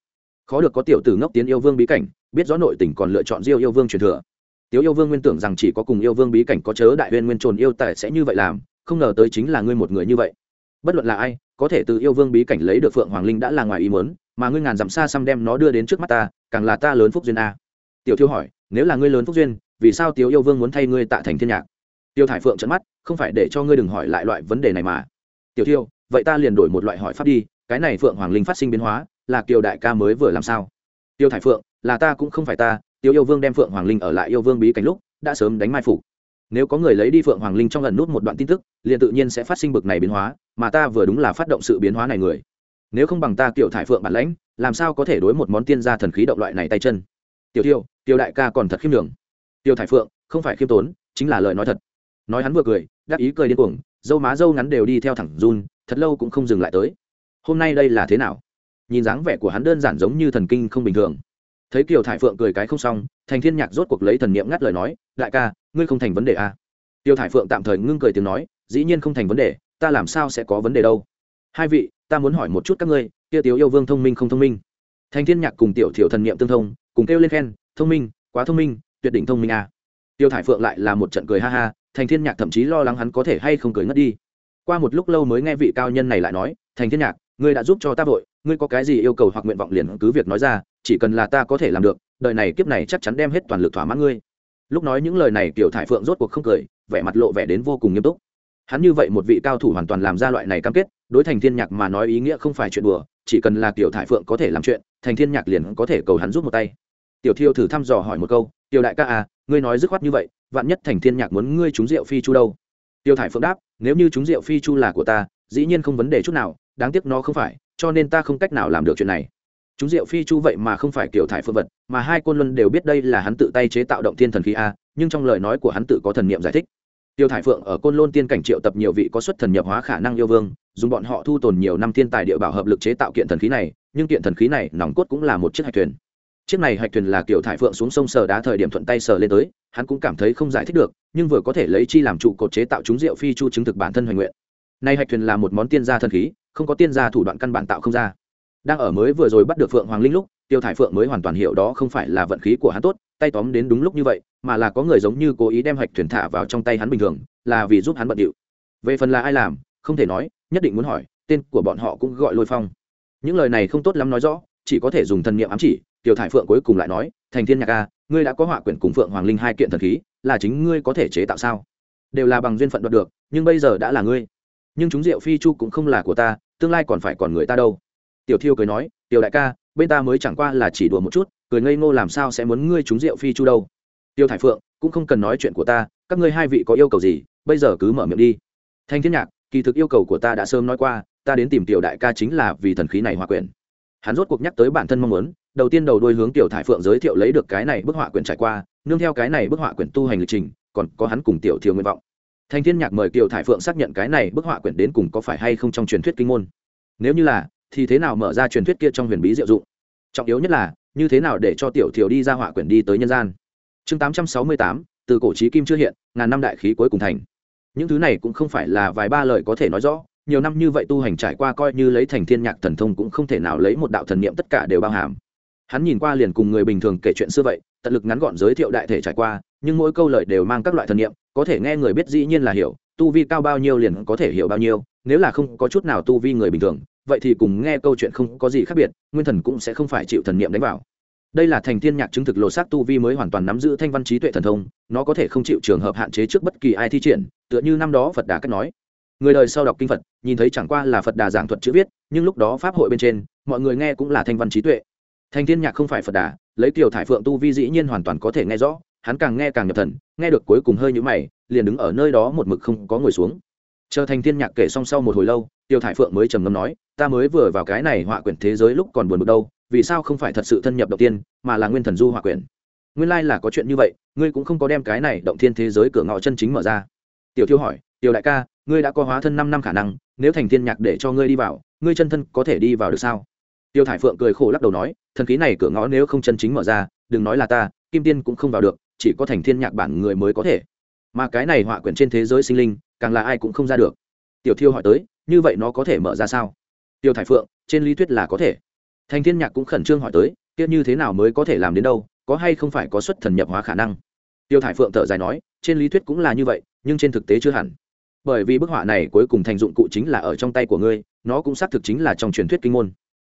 Khó được có tiểu tử ngốc tiến yêu vương bí cảnh, biết rõ nội tình còn lựa chọn diêu yêu vương truyền thừa. Tiếu yêu vương nguyên tưởng rằng chỉ có cùng yêu vương bí cảnh có chớ đại huyên nguyên trồn yêu tài sẽ như vậy làm, không ngờ tới chính là ngươi một người như vậy bất luận là ai, có thể từ yêu vương bí cảnh lấy được phượng hoàng linh đã là ngoài ý muốn, mà ngươi ngàn dặm xa xăm đem nó đưa đến trước mắt ta, càng là ta lớn phúc duyên a. Tiểu thiêu hỏi, nếu là ngươi lớn phúc duyên, vì sao tiểu yêu vương muốn thay ngươi tạ thành thiên nhạc? Tiêu thải phượng trận mắt, không phải để cho ngươi đừng hỏi lại loại vấn đề này mà. Tiểu thiêu, vậy ta liền đổi một loại hỏi pháp đi, cái này phượng hoàng linh phát sinh biến hóa, là kiều đại ca mới vừa làm sao? Tiêu thải phượng, là ta cũng không phải ta tiêu yêu vương đem phượng hoàng linh ở lại yêu vương bí cảnh lúc, đã sớm đánh mai phục. Nếu có người lấy đi phượng hoàng linh trong lần nút một đoạn tin tức, liền tự nhiên sẽ phát sinh bực này biến hóa mà ta vừa đúng là phát động sự biến hóa này người. Nếu không bằng ta kiểu thải phượng bản lãnh, làm sao có thể đối một món tiên gia thần khí động loại này tay chân? Tiểu tiêu tiêu đại ca còn thật khiêm đường tiêu thải phượng, không phải khiêm tốn, chính là lời nói thật. Nói hắn vừa cười đắc ý cười điên cuồng, dâu má dâu ngắn đều đi theo thẳng run, thật lâu cũng không dừng lại tới. Hôm nay đây là thế nào? Nhìn dáng vẻ của hắn đơn giản giống như thần kinh không bình thường. Thấy kiều thải phượng cười cái không xong, thành thiên nhạc rốt cuộc lấy thần niệm ngắt lời nói, đại ca, ngươi không thành vấn đề à. tiêu thải phượng tạm thời ngưng cười tiếng nói, dĩ nhiên không thành vấn đề ta làm sao sẽ có vấn đề đâu? Hai vị, ta muốn hỏi một chút các ngươi, kia tiểu yêu vương thông minh không thông minh? Thành thiên nhạc cùng tiểu thiểu thần niệm tương thông, cùng kêu lên khen, thông minh, quá thông minh, tuyệt đỉnh thông minh à. tiêu thải phượng lại là một trận cười ha ha, thành thiên nhạc thậm chí lo lắng hắn có thể hay không cười ngất đi. Qua một lúc lâu mới nghe vị cao nhân này lại nói, thành thiên nhạc, ngươi đã giúp cho ta vội, ngươi có cái gì yêu cầu hoặc nguyện vọng liền cứ việc nói ra, chỉ cần là ta có thể làm được, đời này kiếp này chắc chắn đem hết toàn lực thỏa mãn ngươi. Lúc nói những lời này, tiểu thải phượng rốt cuộc không cười, vẻ mặt lộ vẻ đến vô cùng nghiêm túc hắn như vậy một vị cao thủ hoàn toàn làm ra loại này cam kết, đối thành thiên nhạc mà nói ý nghĩa không phải chuyện đùa, chỉ cần là tiểu thải phượng có thể làm chuyện, thành thiên nhạc liền có thể cầu hắn giúp một tay. Tiểu thiêu thử thăm dò hỏi một câu, tiểu đại ca à ngươi nói dứt khoát như vậy, vạn nhất thành thiên nhạc muốn ngươi trúng rượu phi chu đâu? Tiêu thải phượng đáp, nếu như trúng rượu phi chu là của ta, dĩ nhiên không vấn đề chút nào, đáng tiếc nó không phải, cho nên ta không cách nào làm được chuyện này. Chúng diệu phi chu vậy mà không phải kiểu thải phương vật, mà hai côn luân đều biết đây là hắn tự tay chế tạo động thiên thần khí a, nhưng trong lời nói của hắn tự có thần niệm giải thích tiêu thải phượng ở côn lôn tiên cảnh triệu tập nhiều vị có xuất thần nhập hóa khả năng yêu vương, dùng bọn họ thu tồn nhiều năm thiên tài địa bảo hợp lực chế tạo kiện thần khí này, nhưng kiện thần khí này nòng cốt cũng là một chiếc hạch thuyền. Chiếc này hạch thuyền là kiểu thải phượng xuống sông sờ đá thời điểm thuận tay sờ lên tới, hắn cũng cảm thấy không giải thích được, nhưng vừa có thể lấy chi làm trụ cột chế tạo chúng diệu phi chu chứng thực bản thân hoành nguyện. Nay hạch thuyền là một món tiên gia thần khí, không có tiên gia thủ đoạn căn bản tạo không ra. Đang ở mới vừa rồi bắt được phượng hoàng linh lúc, tiêu thải phượng mới hoàn toàn hiểu đó không phải là vận khí của hắn tốt tay tóm đến đúng lúc như vậy, mà là có người giống như cố ý đem hạch thuyền thả vào trong tay hắn bình thường, là vì giúp hắn bận điệu. Về phần là ai làm, không thể nói, nhất định muốn hỏi, tên của bọn họ cũng gọi lôi phong. Những lời này không tốt lắm nói rõ, chỉ có thể dùng thần niệm ám chỉ tiêu thải phượng cuối cùng lại nói, thành thiên nhạc a, ngươi đã có họa quyển cùng phượng hoàng linh hai kiện thần khí, là chính ngươi có thể chế tạo sao? Đều là bằng duyên phận đoạt được, nhưng bây giờ đã là ngươi. Nhưng chúng rượu phi chu cũng không là của ta, tương lai còn phải còn người ta đâu. Tiểu thiêu cười nói, tiểu đại ca, bên ta mới chẳng qua là chỉ đùa một chút cười ngây ngô làm sao sẽ muốn ngươi trúng rượu phi chu đâu. Tiêu thải phượng, cũng không cần nói chuyện của ta, các ngươi hai vị có yêu cầu gì, bây giờ cứ mở miệng đi. Thanh thiên nhạc, kỳ thực yêu cầu của ta đã sớm nói qua, ta đến tìm tiểu đại ca chính là vì thần khí này hòa quyển. Hắn rốt cuộc nhắc tới bản thân mong muốn, đầu tiên đầu đuôi hướng tiểu thải phượng giới thiệu lấy được cái này bức họa quyển trải qua, nương theo cái này bức họa quyển tu hành lịch trình, còn có hắn cùng tiểu thiều nguyện vọng. Thanh thiên nhạc mời tiểu thải phượng xác nhận cái này bức họa quyển đến cùng có phải hay không trong truyền thuyết kinh môn. Nếu như là, thì thế nào mở ra truyền thuyết kia trong huyền bí diệu dụng? Trọng yếu nhất là, như thế nào để cho tiểu thiều đi ra họa quyển đi tới nhân gian? Chương tám trăm sáu mươi tám, từ cổ trí kim chưa hiện, ngàn năm đại khí cuối cùng thành. Những thứ này cũng không phải là vài ba lời có thể nói rõ, nhiều năm như vậy tu hành trải qua coi như lấy thành thiên nhạc thần thông cũng không thể nào lấy một đạo thần niệm tất cả đều bao hàm. Hắn nhìn qua liền cùng người bình thường kể chuyện xưa vậy, tận lực ngắn gọn giới thiệu đại thể trải qua, nhưng mỗi câu lời đều mang các loại thần niệm, có thể nghe người biết dĩ nhiên là hiểu, tu vi cao bao nhiêu liền có thể hiểu bao nhiêu, nếu là không có chút nào tu vi người bình thường vậy thì cùng nghe câu chuyện không có gì khác biệt, nguyên thần cũng sẽ không phải chịu thần niệm đánh vào. Đây là thành thiên nhạc chứng thực lộ xác tu vi mới hoàn toàn nắm giữ thanh văn trí tuệ thần thông, nó có thể không chịu trường hợp hạn chế trước bất kỳ ai thi triển, tựa như năm đó phật đà cách nói. Người đời sau đọc kinh phật, nhìn thấy chẳng qua là phật đà giảng thuật chữ viết, nhưng lúc đó pháp hội bên trên, mọi người nghe cũng là thanh văn trí tuệ. Thành thiên nhạc không phải phật đà, lấy tiểu thải phượng tu vi dĩ nhiên hoàn toàn có thể nghe rõ, hắn càng nghe càng nhập thần, nghe được cuối cùng hơi như mày, liền đứng ở nơi đó một mực không có ngồi xuống chờ thành thiên nhạc kể xong sau một hồi lâu, tiêu thải phượng mới trầm ngâm nói, ta mới vừa vào cái này họa quyển thế giới lúc còn buồn bực đâu, vì sao không phải thật sự thân nhập đầu tiên, mà là nguyên thần du họa quyển? Nguyên lai là có chuyện như vậy, ngươi cũng không có đem cái này động thiên thế giới cửa ngõ chân chính mở ra. Tiểu thiêu hỏi, tiểu đại ca, ngươi đã có hóa thân năm năm khả năng, nếu thành thiên nhạc để cho ngươi đi vào, ngươi chân thân có thể đi vào được sao? Tiêu thải phượng cười khổ lắc đầu nói, thần khí này cửa ngõ nếu không chân chính mở ra, đừng nói là ta, kim tiên cũng không vào được, chỉ có thành thiên nhạc bản người mới có thể. Mà cái này họa quyển trên thế giới sinh linh càng là ai cũng không ra được. Tiểu thiêu hỏi tới, như vậy nó có thể mở ra sao? Tiêu thải phượng, trên lý thuyết là có thể. Thành thiên nhạc cũng khẩn trương hỏi tới, kia như thế nào mới có thể làm đến đâu, có hay không phải có xuất thần nhập hóa khả năng? Tiêu thải phượng thở dài nói, trên lý thuyết cũng là như vậy, nhưng trên thực tế chưa hẳn. Bởi vì bức họa này cuối cùng thành dụng cụ chính là ở trong tay của ngươi, nó cũng xác thực chính là trong truyền thuyết kinh môn.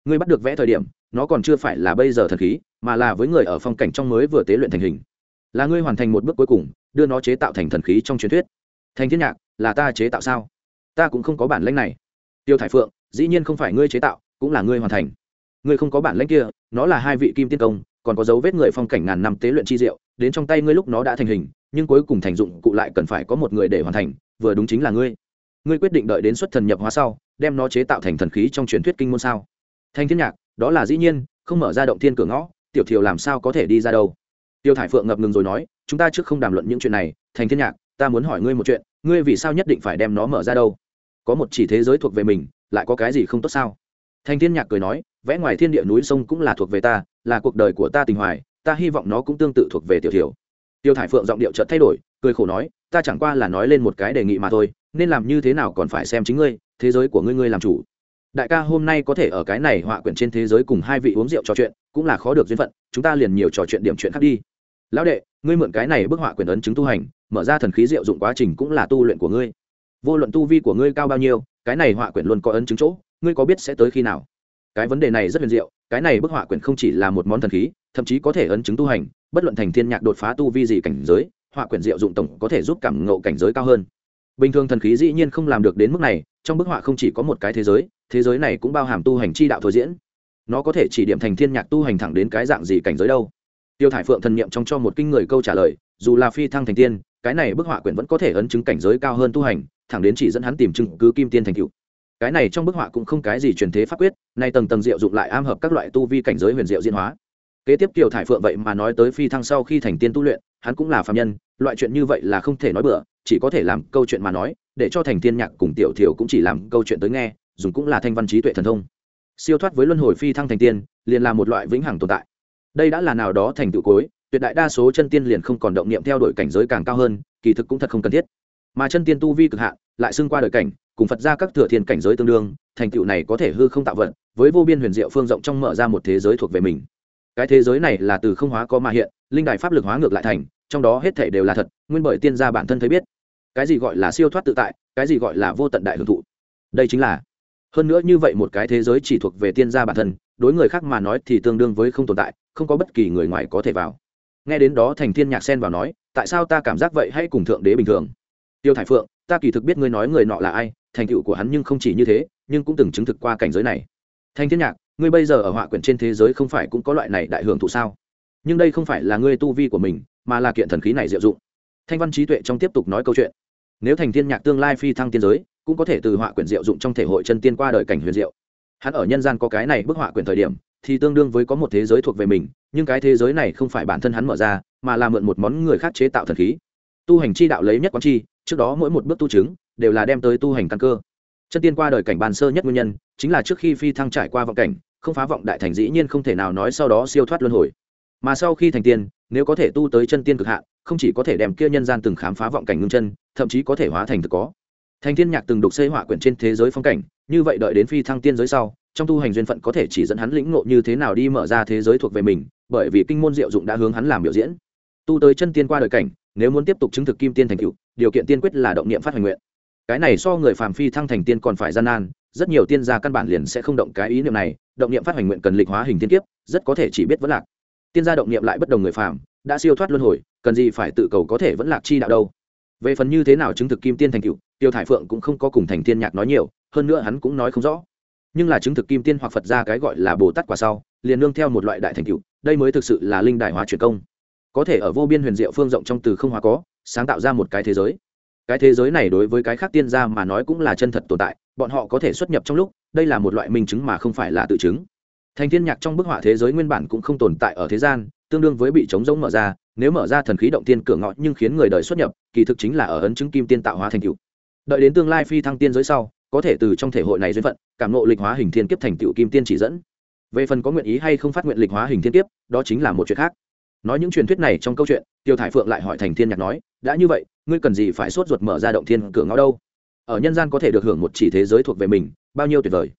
Ngươi bắt được vẽ thời điểm, nó còn chưa phải là bây giờ thần khí, mà là với người ở phong cảnh trong mới vừa tế luyện thành hình. Là ngươi hoàn thành một bước cuối cùng, đưa nó chế tạo thành thần khí trong truyền thuyết. Thành thiên nhạc là ta chế tạo sao? Ta cũng không có bản lãnh này. Tiêu thải phượng, dĩ nhiên không phải ngươi chế tạo, cũng là ngươi hoàn thành. Ngươi không có bản lãnh kia, nó là hai vị kim tiên công, còn có dấu vết người phong cảnh ngàn năm tế luyện chi diệu, đến trong tay ngươi lúc nó đã thành hình, nhưng cuối cùng thành dụng, cụ lại cần phải có một người để hoàn thành, vừa đúng chính là ngươi. Ngươi quyết định đợi đến xuất thần nhập hóa sau, đem nó chế tạo thành thần khí trong truyền thuyết kinh môn sao? Thanh thiên nhạc, đó là dĩ nhiên, không mở ra động thiên cửa ngõ, tiểu thiều làm sao có thể đi ra đâu? Tiêu thải phượng ngập ngừng rồi nói, chúng ta trước không đàm luận những chuyện này thành thiên nhạc, ta muốn hỏi ngươi một chuyện ngươi vì sao nhất định phải đem nó mở ra đâu? Có một chỉ thế giới thuộc về mình, lại có cái gì không tốt sao? Thanh thiên nhạc cười nói, vẽ ngoài thiên địa núi sông cũng là thuộc về ta, là cuộc đời của ta tình hoài, ta hy vọng nó cũng tương tự thuộc về tiểu thiểu. Tiêu thải phượng giọng điệu chợt thay đổi, cười khổ nói, ta chẳng qua là nói lên một cái đề nghị mà thôi, nên làm như thế nào còn phải xem chính ngươi, thế giới của ngươi ngươi làm chủ. Đại ca hôm nay có thể ở cái này họa quyển trên thế giới cùng hai vị uống rượu trò chuyện, cũng là khó được duyên phận, chúng ta liền nhiều trò chuyện điểm chuyện khác đi. Lão đệ, ngươi mượn cái này bức họa quyển ấn chứng tu hành mở ra thần khí diệu dụng quá trình cũng là tu luyện của ngươi. Vô luận tu vi của ngươi cao bao nhiêu, cái này họa quyển luôn có ấn chứng chỗ, ngươi có biết sẽ tới khi nào? Cái vấn đề này rất huyền diệu, cái này bức họa quyển không chỉ là một món thần khí, thậm chí có thể ấn chứng tu hành, bất luận thành thiên nhạc đột phá tu vi gì cảnh giới, họa quyển diệu dụng tổng có thể giúp cảm ngộ cảnh giới cao hơn. Bình thường thần khí dĩ nhiên không làm được đến mức này, trong bức họa không chỉ có một cái thế giới thế giới này cũng bao hàm tu hành chi đạo thôi diễn. Nó có thể chỉ điểm thành thiên nhạc tu hành thẳng đến cái dạng gì cảnh giới đâu? Tiêu thải phượng thần niệm trong cho một kinh người câu trả lời, dù là phi thăng thành tiên cái này bức họa quyển vẫn có thể ấn chứng cảnh giới cao hơn tu hành, thẳng đến chỉ dẫn hắn tìm chứng cứ kim tiên thành cựu cái này trong bức họa cũng không cái gì truyền thế pháp quyết, nay tầng tầng diệu dụng lại am hợp các loại tu vi cảnh giới huyền diệu diễn hóa. Kế tiếp tiểu thải phượng vậy mà nói tới phi thăng sau khi thành tiên tu luyện, hắn cũng là phạm nhân, loại chuyện như vậy là không thể nói bừa, chỉ có thể làm câu chuyện mà nói, để cho thành tiên nhạc cùng tiểu thiểu cũng chỉ làm câu chuyện tới nghe, dùng cũng là thanh văn trí tuệ thần thông. Siêu thoát với luân hồi phi thăng thành tiên, liền là một loại vĩnh hằng tồn tại. Đây đã là nào đó thành tựu cối tuyệt đại đa số chân tiên liền không còn động niệm theo đuổi cảnh giới càng cao hơn, kỳ thực cũng thật không cần thiết. Mà chân tiên tu vi cực hạn, lại xưng qua đời cảnh, cùng phật ra các thừa thiên cảnh giới tương đương, thành tựu này có thể hư không tạo vận, với vô biên huyền diệu phương rộng trong mở ra một thế giới thuộc về mình. Cái thế giới này là từ không hóa có mà hiện, linh đài pháp lực hóa ngược lại thành, trong đó hết thể đều là thật, nguyên bởi tiên gia bản thân thấy biết. Cái gì gọi là siêu thoát tự tại, cái gì gọi là vô tận đại hưởng thụ? Đây chính là, hơn nữa như vậy một cái thế giới chỉ thuộc về tiên gia bản thân, đối người khác mà nói thì tương đương với không tồn tại, không có bất kỳ người ngoài có thể vào nghe đến đó thành thiên nhạc xen vào nói, tại sao ta cảm giác vậy hay cùng thượng đế bình thường? Tiêu thải phượng, ta kỳ thực biết ngươi nói người nọ là ai, thành tựu của hắn nhưng không chỉ như thế, nhưng cũng từng chứng thực qua cảnh giới này. Thanh thiên nhạc, ngươi bây giờ ở họa quyển trên thế giới không phải cũng có loại này đại hưởng thụ sao? Nhưng đây không phải là ngươi tu vi của mình, mà là kiện thần khí này diệu dụng. Thanh văn trí tuệ trong tiếp tục nói câu chuyện. Nếu thành thiên nhạc tương lai phi thăng tiên giới, cũng có thể từ họa quyển diệu dụng trong thể hội chân tiên qua đời cảnh huyền diệu. Hắn ở nhân gian có cái này bức họa quyển thời điểm thì tương đương với có một thế giới thuộc về mình, nhưng cái thế giới này không phải bản thân hắn mở ra, mà là mượn một món người khác chế tạo thần khí. Tu hành chi đạo lấy nhất quán chi, trước đó mỗi một bước tu chứng, đều là đem tới tu hành căn cơ. Chân tiên qua đời cảnh bàn sơ nhất nguyên nhân, chính là trước khi phi thăng trải qua vọng cảnh, không phá vọng đại thành dĩ nhiên không thể nào nói sau đó siêu thoát luân hồi. Mà sau khi thành tiên, nếu có thể tu tới chân tiên cực hạn, không chỉ có thể đem kia nhân gian từng khám phá vọng cảnh ngưng chân, thậm chí có thể hóa thành thực có. Thành thiên nhạc từng đục xây họa quyển trên thế giới phong cảnh, như vậy đợi đến phi thăng tiên giới sau trong tu hành duyên phận có thể chỉ dẫn hắn lĩnh ngộ như thế nào đi mở ra thế giới thuộc về mình, bởi vì kinh môn diệu dụng đã hướng hắn làm biểu diễn. Tu tới chân tiên qua đời cảnh, nếu muốn tiếp tục chứng thực kim tiên thành cựu điều kiện tiên quyết là động niệm phát hành nguyện. Cái này so người phàm phi thăng thành tiên còn phải gian nan, rất nhiều tiên gia căn bản liền sẽ không động cái ý niệm này, động niệm phát hành nguyện cần lịch hóa hình tiên kiếp, rất có thể chỉ biết vẫn lạc. Tiên gia động niệm lại bất đồng người phàm, đã siêu thoát luân hồi, cần gì phải tự cầu có thể vẫn lạc chi đạo đâu. Về phần như thế nào chứng thực kim tiên thành cựu tiêu thải phượng cũng không có cùng thành tiên nhạc nói nhiều, hơn nữa hắn cũng nói không rõ nhưng là chứng thực kim tiên hoặc phật ra cái gọi là bồ tát quả sau, liền nương theo một loại đại thành cựu đây mới thực sự là linh đại hóa truyền công. Có thể ở vô biên huyền diệu phương rộng trong từ không hóa có, sáng tạo ra một cái thế giới. Cái thế giới này đối với cái khác tiên gia mà nói cũng là chân thật tồn tại, bọn họ có thể xuất nhập trong lúc, đây là một loại minh chứng mà không phải là tự chứng. Thành thiên nhạc trong bức họa thế giới nguyên bản cũng không tồn tại ở thế gian, tương đương với bị trống rỗng mở ra, nếu mở ra thần khí động tiên cửa ngõ nhưng khiến người đời xuất nhập, kỳ thực chính là ở ấn chứng kim tiên tạo hóa thành cựu đợi đến tương lai phi thăng tiên giới sau có thể từ trong thể hội này duyên phận, cảm nộ lịch hóa hình thiên kiếp thành tựu kim tiên chỉ dẫn. Về phần có nguyện ý hay không phát nguyện lịch hóa hình thiên kiếp, đó chính là một chuyện khác. Nói những truyền thuyết này trong câu chuyện, tiêu thải phượng lại hỏi thành thiên nhạc nói, đã như vậy, ngươi cần gì phải sốt ruột mở ra động thiên cửa ngõ đâu? Ở nhân gian có thể được hưởng một chỉ thế giới thuộc về mình, bao nhiêu tuyệt vời.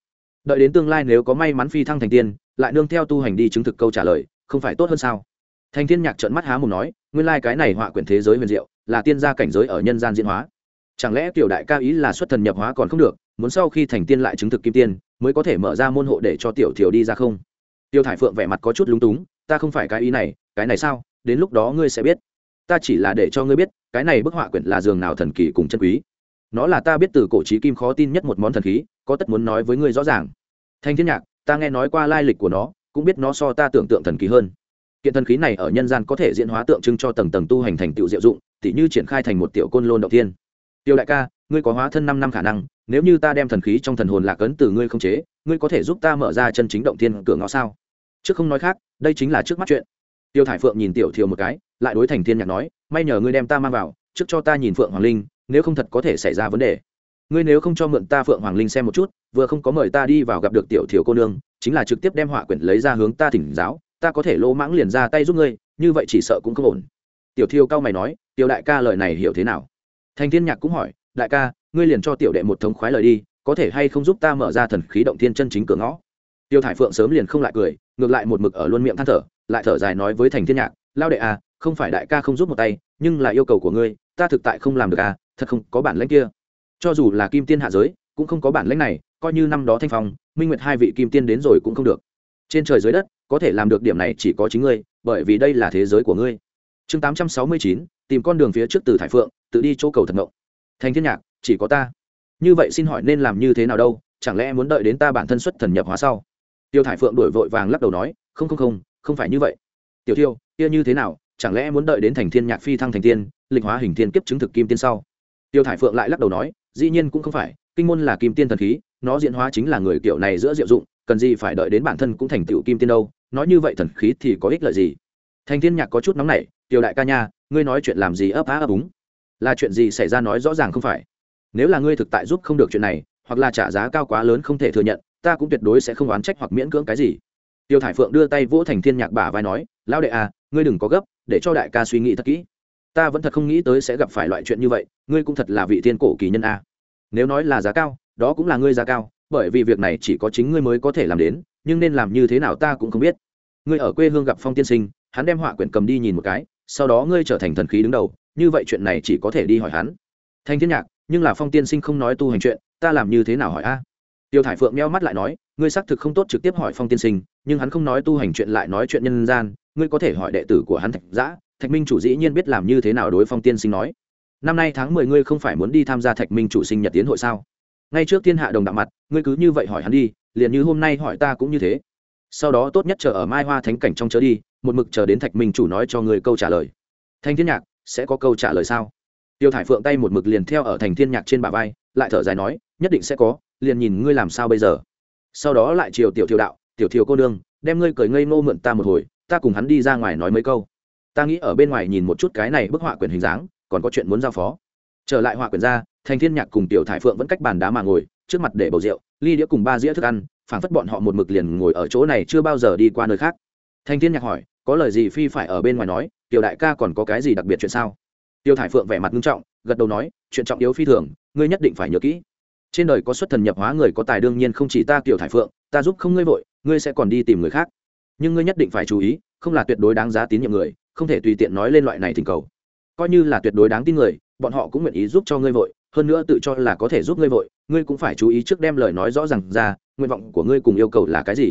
Đợi đến tương lai nếu có may mắn phi thăng thành tiên lại nương theo tu hành đi chứng thực câu trả lời, không phải tốt hơn sao? Thành thiên nhạc trợn mắt há mồm nói, nguyên lai cái này họa quyển thế giới huyền diệu, là tiên gia cảnh giới ở nhân gian diễn hóa chẳng lẽ tiểu đại ca ý là xuất thần nhập hóa còn không được, muốn sau khi thành tiên lại chứng thực kim tiên, mới có thể mở ra môn hộ để cho tiểu thiểu đi ra không? Tiêu thải phượng vẻ mặt có chút lúng túng, ta không phải cái ý này, cái này sao? Đến lúc đó ngươi sẽ biết. Ta chỉ là để cho ngươi biết, cái này bức họa quyển là giường nào thần kỳ cùng chân quý. Nó là ta biết từ cổ trí kim khó tin nhất một món thần khí, có tất muốn nói với ngươi rõ ràng. Thanh thiên nhạc, ta nghe nói qua lai lịch của nó, cũng biết nó so ta tưởng tượng thần kỳ hơn. Kiện thần khí này ở nhân gian có thể diễn hóa tượng trưng cho tầng tầng tu hành thành tựu diệu dụng, tỉ như triển khai thành một tiểu côn lôn đầu tiên tiêu đại ca, ngươi có hóa thân năm năm khả năng, nếu như ta đem thần khí trong thần hồn lạc ấn từ ngươi không chế, ngươi có thể giúp ta mở ra chân chính động thiên cửa ngõ sao? Chứ không nói khác, đây chính là trước mắt chuyện. Tiêu thải phượng nhìn tiểu thiều một cái, lại đối thành thiên nhạc nói, may nhờ ngươi đem ta mang vào, trước cho ta nhìn phượng hoàng linh, nếu không thật có thể xảy ra vấn đề. Ngươi nếu không cho mượn ta phượng hoàng linh xem một chút, vừa không có mời ta đi vào gặp được tiểu thiều cô nương, chính là trực tiếp đem họa quyển lấy ra hướng ta thỉnh giáo, ta có thể lỗ mãng liền ra tay giúp ngươi, như vậy chỉ sợ cũng không ổn. Tiểu thiêu cao mày nói tiểu đại ca lời này hiểu thế nào? Thành thiên nhạc cũng hỏi, đại ca, ngươi liền cho tiểu đệ một thống khoái lời đi, có thể hay không giúp ta mở ra thần khí động thiên chân chính cửa ngõ? Tiêu thải phượng sớm liền không lại cười, ngược lại một mực ở luôn miệng than thở, lại thở dài nói với thành thiên nhạc, lao đệ à không phải đại ca không giúp một tay, nhưng là yêu cầu của ngươi, ta thực tại không làm được à thật không có bản lãnh kia. Cho dù là kim tiên hạ giới, cũng không có bản lãnh này, coi như năm đó thanh phong, minh nguyệt hai vị kim tiên đến rồi cũng không được. Trên trời dưới đất, có thể làm được điểm này chỉ có chính ngươi, bởi vì đây là thế giới của ngươi. Chương tám trăm sáu mươi chín, tìm con đường phía trước từ thải phượng tự đi chỗ cầu thật ngộng. Thành thiên nhạc, chỉ có ta. Như vậy xin hỏi nên làm như thế nào đâu, chẳng lẽ muốn đợi đến ta bản thân xuất thần nhập hóa sau? Tiêu thải phượng đổi vội vàng lắc đầu nói, không không không không phải như vậy. Tiểu thiêu kia như thế nào, chẳng lẽ muốn đợi đến thành thiên nhạc phi thăng thành tiên, lịch hóa hình thiên kiếp chứng thực kim tiên sau? Tiêu thải phượng lại lắc đầu nói, dĩ nhiên cũng không phải, kinh môn là kim tiên thần khí, nó diễn hóa chính là người kiểu này giữa diệu dụng, cần gì phải đợi đến bản thân cũng thành tựu kim tiên đâu, nói như vậy thần khí thì có ích lợi gì? Thành thiên nhạc có chút nóng nảy tiểu đại ca nha, ngươi nói chuyện làm gì ấp á ấp úng? Là chuyện gì xảy ra nói rõ ràng không phải. Nếu là ngươi thực tại giúp không được chuyện này, hoặc là trả giá cao quá lớn không thể thừa nhận, ta cũng tuyệt đối sẽ không oán trách hoặc miễn cưỡng cái gì. Tiêu thải phượng đưa tay vỗ thành thiên nhạc bả vai nói, lão đệ à ngươi đừng có gấp, để cho đại ca suy nghĩ thật kỹ. Ta vẫn thật không nghĩ tới sẽ gặp phải loại chuyện như vậy, ngươi cũng thật là vị thiên cổ kỳ nhân a. À. nếu nói là giá cao, đó cũng là ngươi giá cao, bởi vì việc này chỉ có chính ngươi mới có thể làm đến, nhưng nên làm như thế nào ta cũng không biết. Ngươi ở quê hương gặp phong tiên sinh, hắn đem họa quyển cầm đi nhìn một cái sau đó ngươi trở thành thần khí đứng đầu, như vậy chuyện này chỉ có thể đi hỏi hắn. Thanh thiên nhạc, nhưng là phong tiên sinh không nói tu hành chuyện, ta làm như thế nào hỏi a? Tiêu thải phượng meo mắt lại nói, ngươi xác thực không tốt trực tiếp hỏi phong tiên sinh, nhưng hắn không nói tu hành chuyện lại nói chuyện nhân gian, ngươi có thể hỏi đệ tử của hắn thạch giã, thạch minh chủ dĩ nhiên biết làm như thế nào đối phong tiên sinh nói. Năm nay tháng mười ngươi không phải muốn đi tham gia thạch minh chủ sinh nhật tiến hội sao? Ngay trước thiên hạ đồng đạo mặt, ngươi cứ như vậy hỏi hắn đi, liền như hôm nay hỏi ta cũng như thế sau đó tốt nhất chờ ở mai hoa thánh cảnh trong chớ đi, một mực chờ đến thạch minh chủ nói cho người câu trả lời. Thanh thiên nhạc, sẽ có câu trả lời sao? Tiêu thải phượng tay một mực liền theo ở thành thiên nhạc trên bả vai, lại thở dài nói, nhất định sẽ có, liền nhìn ngươi làm sao bây giờ. Sau đó lại chiều tiểu thiều đạo, tiểu thiều cô đương đem ngươi cười ngây ngô mượn ta một hồi, ta cùng hắn đi ra ngoài nói mấy câu. Ta nghĩ ở bên ngoài nhìn một chút cái này bức họa quyển hình dáng, còn có chuyện muốn giao phó. Trở lại họa quyển ra, thành thiên nhạc cùng tiểu thải phượng vẫn cách bàn đá mà ngồi, trước mặt để bầu rượu ly đĩa cùng ba dĩa thức ăn phản phất bọn họ một mực liền ngồi ở chỗ này chưa bao giờ đi qua nơi khác. Thanh thiên nhạc hỏi, có lời gì phi phải ở bên ngoài nói? Tiểu đại ca còn có cái gì đặc biệt chuyện sao? Tiêu thải phượng vẻ mặt nghiêm trọng, gật đầu nói, chuyện trọng yếu phi thường, ngươi nhất định phải nhớ kỹ. Trên đời có xuất thần nhập hóa người có tài đương nhiên không chỉ ta, tiểu thải phượng, ta giúp không ngươi vội, ngươi sẽ còn đi tìm người khác. Nhưng ngươi nhất định phải chú ý, không là tuyệt đối đáng giá tín nhiệm người, không thể tùy tiện nói lên loại này thỉnh cầu. Coi như là tuyệt đối đáng tin người, bọn họ cũng nguyện ý giúp cho ngươi vội hơn nữa tự cho là có thể giúp ngươi vội, ngươi cũng phải chú ý trước đem lời nói rõ r à n g ra, nguyện vọng của ngươi cùng yêu cầu là cái gì.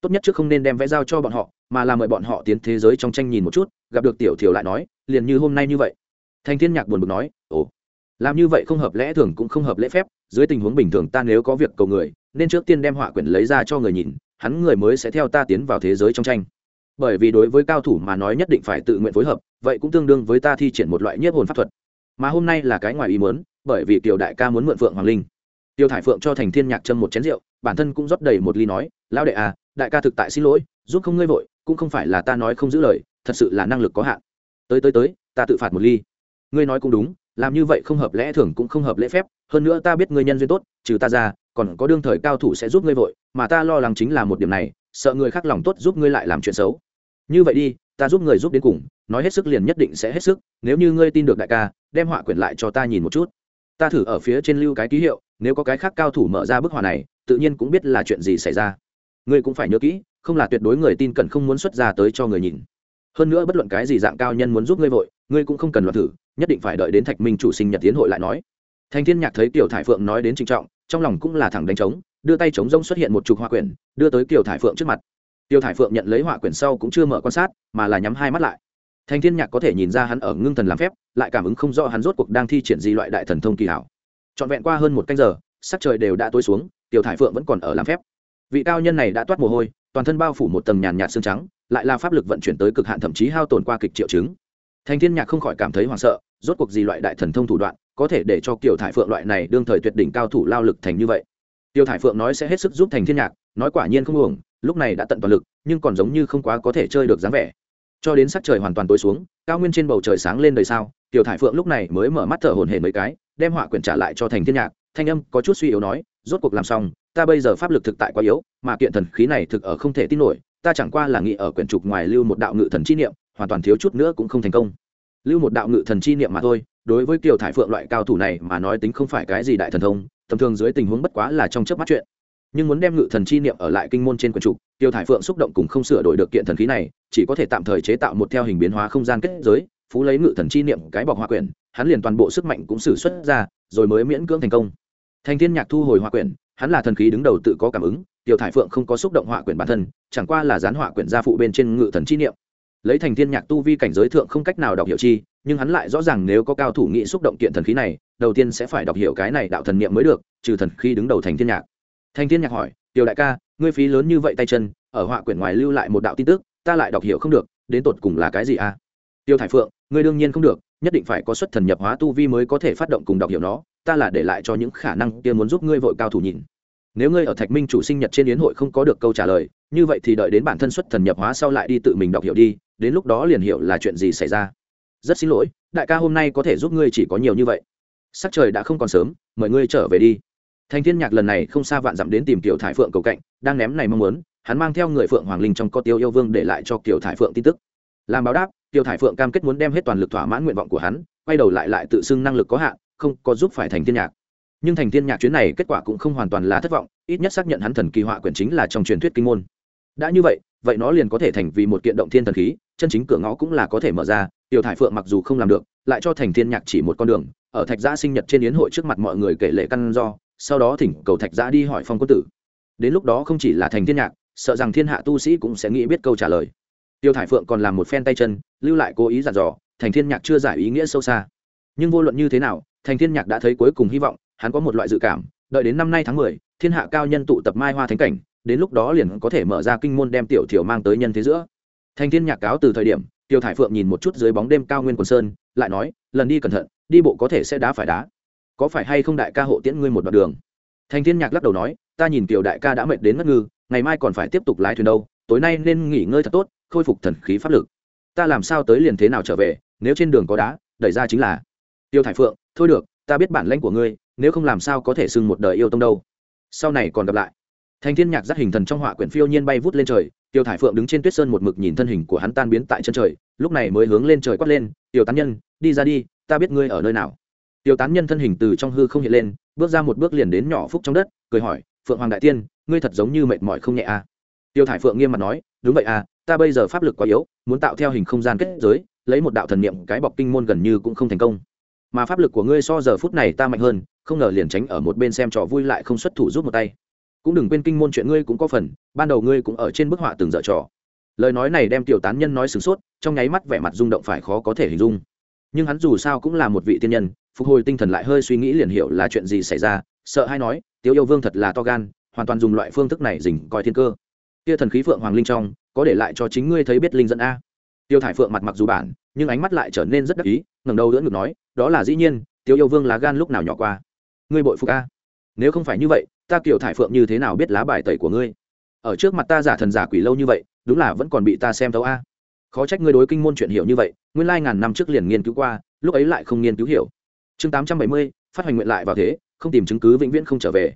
Tốt nhất trước không nên đem vẽ giao cho bọn họ, mà là mời bọn họ tiến thế giới trong tranh nhìn một chút, gặp được tiểu thiểu lại nói, liền như hôm nay như vậy. Thanh thiên nhạc buồn bực nói, ồ, làm như vậy không hợp lẽ thường cũng không hợp lễ phép, dưới tình huống bình thường ta nếu có việc cầu người, nên trước tiên đem họa quyển lấy ra cho người nhìn, hắn người mới sẽ theo ta tiến vào thế giới trong tranh. Bởi vì đối với cao thủ mà nói nhất định phải tự nguyện phối hợp, vậy cũng tương đương với ta thi triển một loại nhiếp hồn pháp thuật. Mà hôm nay là cái ngoài ý muốn bởi vì kiều đại ca muốn mượn phượng hoàng linh. Tiêu thải phượng cho thành thiên nhạc châm một chén rượu, bản thân cũng rót đầy một ly nói, lão đệ à đại ca thực tại xin lỗi, giúp không ngươi vội, cũng không phải là ta nói không giữ lời, thật sự là năng lực có hạn. Tới tới tới, ta tự phạt một ly. Ngươi nói cũng đúng, làm như vậy không hợp lẽ thường cũng không hợp lễ phép, hơn nữa ta biết ngươi nhân duyên tốt, trừ ta ra, còn có đương thời cao thủ sẽ giúp ngươi vội, mà ta lo lắng chính là một điểm này, sợ người khác lòng tốt giúp ngươi lại làm chuyện xấu. Như vậy đi, ta giúp người giúp đến cùng, nói hết sức liền nhất định sẽ hết sức, nếu như ngươi tin được đại ca, đem họa quyển lại cho ta nhìn một chút ta thử ở phía trên lưu cái ký hiệu, nếu có cái khác cao thủ mở ra bức họa này, tự nhiên cũng biết là chuyện gì xảy ra. Ngươi cũng phải nhớ kỹ, không là tuyệt đối người tin cần không muốn xuất ra tới cho người nhìn. Hơn nữa bất luận cái gì dạng cao nhân muốn giúp ngươi vội, ngươi cũng không cần loạn thử, nhất định phải đợi đến thạch minh chủ sinh nhật tiến hội lại nói. Thành thiên nhạc thấy tiểu thải phượng nói đến trinh trọng, trong lòng cũng là thẳng đánh trống, đưa tay trống rông xuất hiện một chục hoa quyển, đưa tới tiểu thải phượng trước mặt. Tiêu thải phượng nhận lấy họa quyển sau cũng chưa mở quan sát, mà là nhắm hai mắt lại thành thiên nhạc có thể nhìn ra hắn ở ngưng thần làm phép, lại cảm ứng không rõ hắn rốt cuộc đang thi triển gì loại đại thần thông kỳ hảo. Trọn vẹn qua hơn một canh giờ, sắc trời đều đã tối xuống, tiểu thải phượng vẫn còn ở làm phép. Vị cao nhân này đã toát mồ hôi, toàn thân bao phủ một tầng nhàn nhạt xương trắng, lại là pháp lực vận chuyển tới cực hạn thậm chí hao tổn qua kịch triệu chứng. Thành thiên nhạc không khỏi cảm thấy hoảng sợ, rốt cuộc gì loại đại thần thông thủ đoạn có thể để cho tiểu thải phượng loại này đương thời tuyệt đỉnh cao thủ lao lực thành như vậy? Tiêu thải phượng nói sẽ hết sức giúp thành thiên nhạc, nói quả nhiên không uổng, lúc này đã tận toàn lực, nhưng còn giống như không quá có thể chơi được dáng vẻ cho đến sắc trời hoàn toàn tối xuống, cao nguyên trên bầu trời sáng lên đời sao, tiểu thải phượng lúc này mới mở mắt thở hổn hển mấy cái, đem họa quyển trả lại cho thành thiên nhạc, thanh âm có chút suy yếu nói, rốt cuộc làm xong, ta bây giờ pháp lực thực tại quá yếu, mà kiện thần khí này thực ở không thể tin nổi, ta chẳng qua là nghĩ ở quyển trục ngoài lưu một đạo ngự thần chi niệm, hoàn toàn thiếu chút nữa cũng không thành công. Lưu một đạo ngự thần chi niệm mà thôi, đối với kiều thải phượng loại cao thủ này mà nói tính không phải cái gì đại thần thông, tầm thường dưới tình huống bất quá là trong chớp mắt chuyện. Nhưng muốn đem ngự thần chi niệm ở lại kinh môn trên quyển trục tiêu thải phượng xúc động cùng không sửa đổi được kiện thần khí này chỉ có thể tạm thời chế tạo một theo hình biến hóa không gian kết giới, phú lấy ngự thần chi niệm cái bọc hoa quyển, hắn liền toàn bộ sức mạnh cũng xử xuất ra, rồi mới miễn cưỡng thành công. Thành thiên nhạc thu hồi hoa quyển, hắn là thần khí đứng đầu tự có cảm ứng, tiểu thải phượng không có xúc động họa quyển bản thân, chẳng qua là dán họa quyển gia phụ bên trên ngự thần chi niệm. Lấy thành thiên nhạc tu vi cảnh giới thượng không cách nào đọc hiểu chi, nhưng hắn lại rõ ràng nếu có cao thủ nghị xúc động kiện thần khí này, đầu tiên sẽ phải đọc hiểu cái này đạo thần niệm mới được, trừ thần khí đứng đầu thành thiên nhạc. Thành thiên nhạc hỏi, tiểu đại ca, ngươi phí lớn như vậy tay chân, ở họa quyển ngoài lưu lại một đạo tin tức ta lại đọc hiểu không được, đến tột cùng là cái gì a à? tiêu thải phượng, ngươi đương nhiên không được, nhất định phải có xuất thần nhập hóa tu vi mới có thể phát động cùng đọc hiểu nó, ta là để lại cho những khả năng kia muốn giúp ngươi vội cao thủ nhìn. Nếu ngươi ở thạch minh chủ sinh nhật trên yến hội không có được câu trả lời, như vậy thì đợi đến bản thân xuất thần nhập hóa sau lại đi tự mình đọc hiểu đi, đến lúc đó liền hiểu là chuyện gì xảy ra. Rất xin lỗi, đại ca hôm nay có thể giúp ngươi chỉ có nhiều như vậy. Sắc trời đã không còn sớm, mời ngươi trở về đi. Thanh thiên nhạc lần này không xa vạn dặm đến tìm tiểu thải phượng cầu cạnh, đang ném này mong muốn hắn mang theo người phượng hoàng linh trong có tiêu yêu vương để lại cho tiểu thải phượng tin tức làm báo đáp tiểu thải phượng cam kết muốn đem hết toàn lực thỏa mãn nguyện vọng của hắn quay đầu lại lại tự xưng năng lực có hạn không có giúp phải thành thiên nhạc nhưng thành thiên nhạc chuyến này kết quả cũng không hoàn toàn là thất vọng ít nhất xác nhận hắn thần kỳ họa quyển chính là trong truyền thuyết kinh môn đã như vậy vậy nó liền có thể thành vì một kiện động thiên thần khí chân chính cửa ngõ cũng là có thể mở ra tiểu thải phượng mặc dù không làm được lại cho thành thiên nhạc chỉ một con đường ở thạch giã sinh nhật trên yến hội trước mặt mọi người kể lệ căn do sau đó thỉnh cầu thạch giã đi hỏi phong quân tử đến lúc đó không chỉ là thành thiên nhạc sợ rằng thiên hạ tu sĩ cũng sẽ nghĩ biết câu trả lời. Tiêu thải phượng còn làm một phen tay chân lưu lại cố ý dặn dò thành thiên nhạc chưa giải ý nghĩa sâu xa. Nhưng vô luận như thế nào thành thiên nhạc đã thấy cuối cùng hy vọng hắn có một loại dự cảm đợi đến năm nay tháng mười, thiên hạ cao nhân tụ tập mai hoa thánh cảnh đến lúc đó liền có thể mở ra kinh môn đem tiểu thiểu mang tới nhân thế giữa. Thành thiên nhạc cáo từ thời điểm tiêu thải phượng nhìn một chút dưới bóng đêm cao nguyên quần sơn lại nói lần đi cẩn thận đi bộ có thể sẽ đá phải đá. Có phải hay không đại ca hộ tiễn ngươi một đoạn đường? Thành thiên nhạc lắc đầu nói ta nhìn tiểu đại ca đã mệt đến ngất ngư ngày mai còn phải tiếp tục lái thuyền đâu, tối nay nên nghỉ ngơi thật tốt, khôi phục thần khí pháp lực. Ta làm sao tới liền thế nào trở về, nếu trên đường có đá, đẩy ra chính là. Tiêu thải phượng, thôi được, ta biết bản lãnh của ngươi, nếu không làm sao có thể sưng một đời yêu tông đâu. Sau này còn gặp lại. Thành thiên nhạc dắt hình thần trong họa quyển phiêu nhiên bay vút lên trời, tiêu thải phượng đứng trên tuyết sơn một mực nhìn thân hình của hắn tan biến tại chân trời, lúc này mới hướng lên trời quát lên, tiêu tán nhân, đi ra đi, ta biết ngươi ở nơi nào. Tiêu tán nhân thân hình từ trong hư không hiện lên, bước ra một bước liền đến nhỏ phúc trong đất, cười hỏi phượng hoàng đại tiên, ngươi thật giống như mệt mỏi không nhẹ à. Tiêu thải phượng nghiêm mặt nói, đúng vậy à ta bây giờ pháp lực quá yếu, muốn tạo theo hình không gian kết giới, lấy một đạo thần niệm, cái bọc kinh môn gần như cũng không thành công. Mà pháp lực của ngươi so giờ phút này ta mạnh hơn, không ngờ liền tránh ở một bên xem trò vui lại không xuất thủ giúp một tay. Cũng đừng quên kinh môn chuyện ngươi cũng có phần, ban đầu ngươi cũng ở trên bức họa từng dở trò. Lời nói này đem tiểu tán nhân nói sửng sốt, trong nháy mắt vẻ mặt rung động phải khó có thể hình dung. Nhưng hắn dù sao cũng là một vị tiên nhân, phục hồi tinh thần lại hơi suy nghĩ liền hiểu là chuyện gì xảy ra sợ hay nói tiêu yêu vương thật là to gan, hoàn toàn dùng loại phương thức này dình coi thiên cơ. Kia thần khí phượng hoàng linh trong, có để lại cho chính ngươi thấy biết linh dẫn a. Tiêu thải phượng mặt mặc dù bản, nhưng ánh mắt lại trở nên rất đắc ý, ngẩng đầu đỡ ngực nói, đó là dĩ nhiên tiêu yêu vương lá gan lúc nào nhỏ qua. Ngươi bội phục a. Nếu không phải như vậy, ta kiểu thải phượng như thế nào biết lá bài tẩy của ngươi? Ở trước mặt ta giả thần giả quỷ lâu như vậy, đúng là vẫn còn bị ta xem thấu a. Khó trách ngươi đối kinh môn chuyện hiểu như vậy, nguyên lai ngàn năm trước liền nghiên cứu qua, lúc ấy lại không nghiên cứu hiểu. Chương tám trăm bảy mươi, phát hoành nguyện lại vào thế không tìm chứng cứ vĩnh viễn không trở về.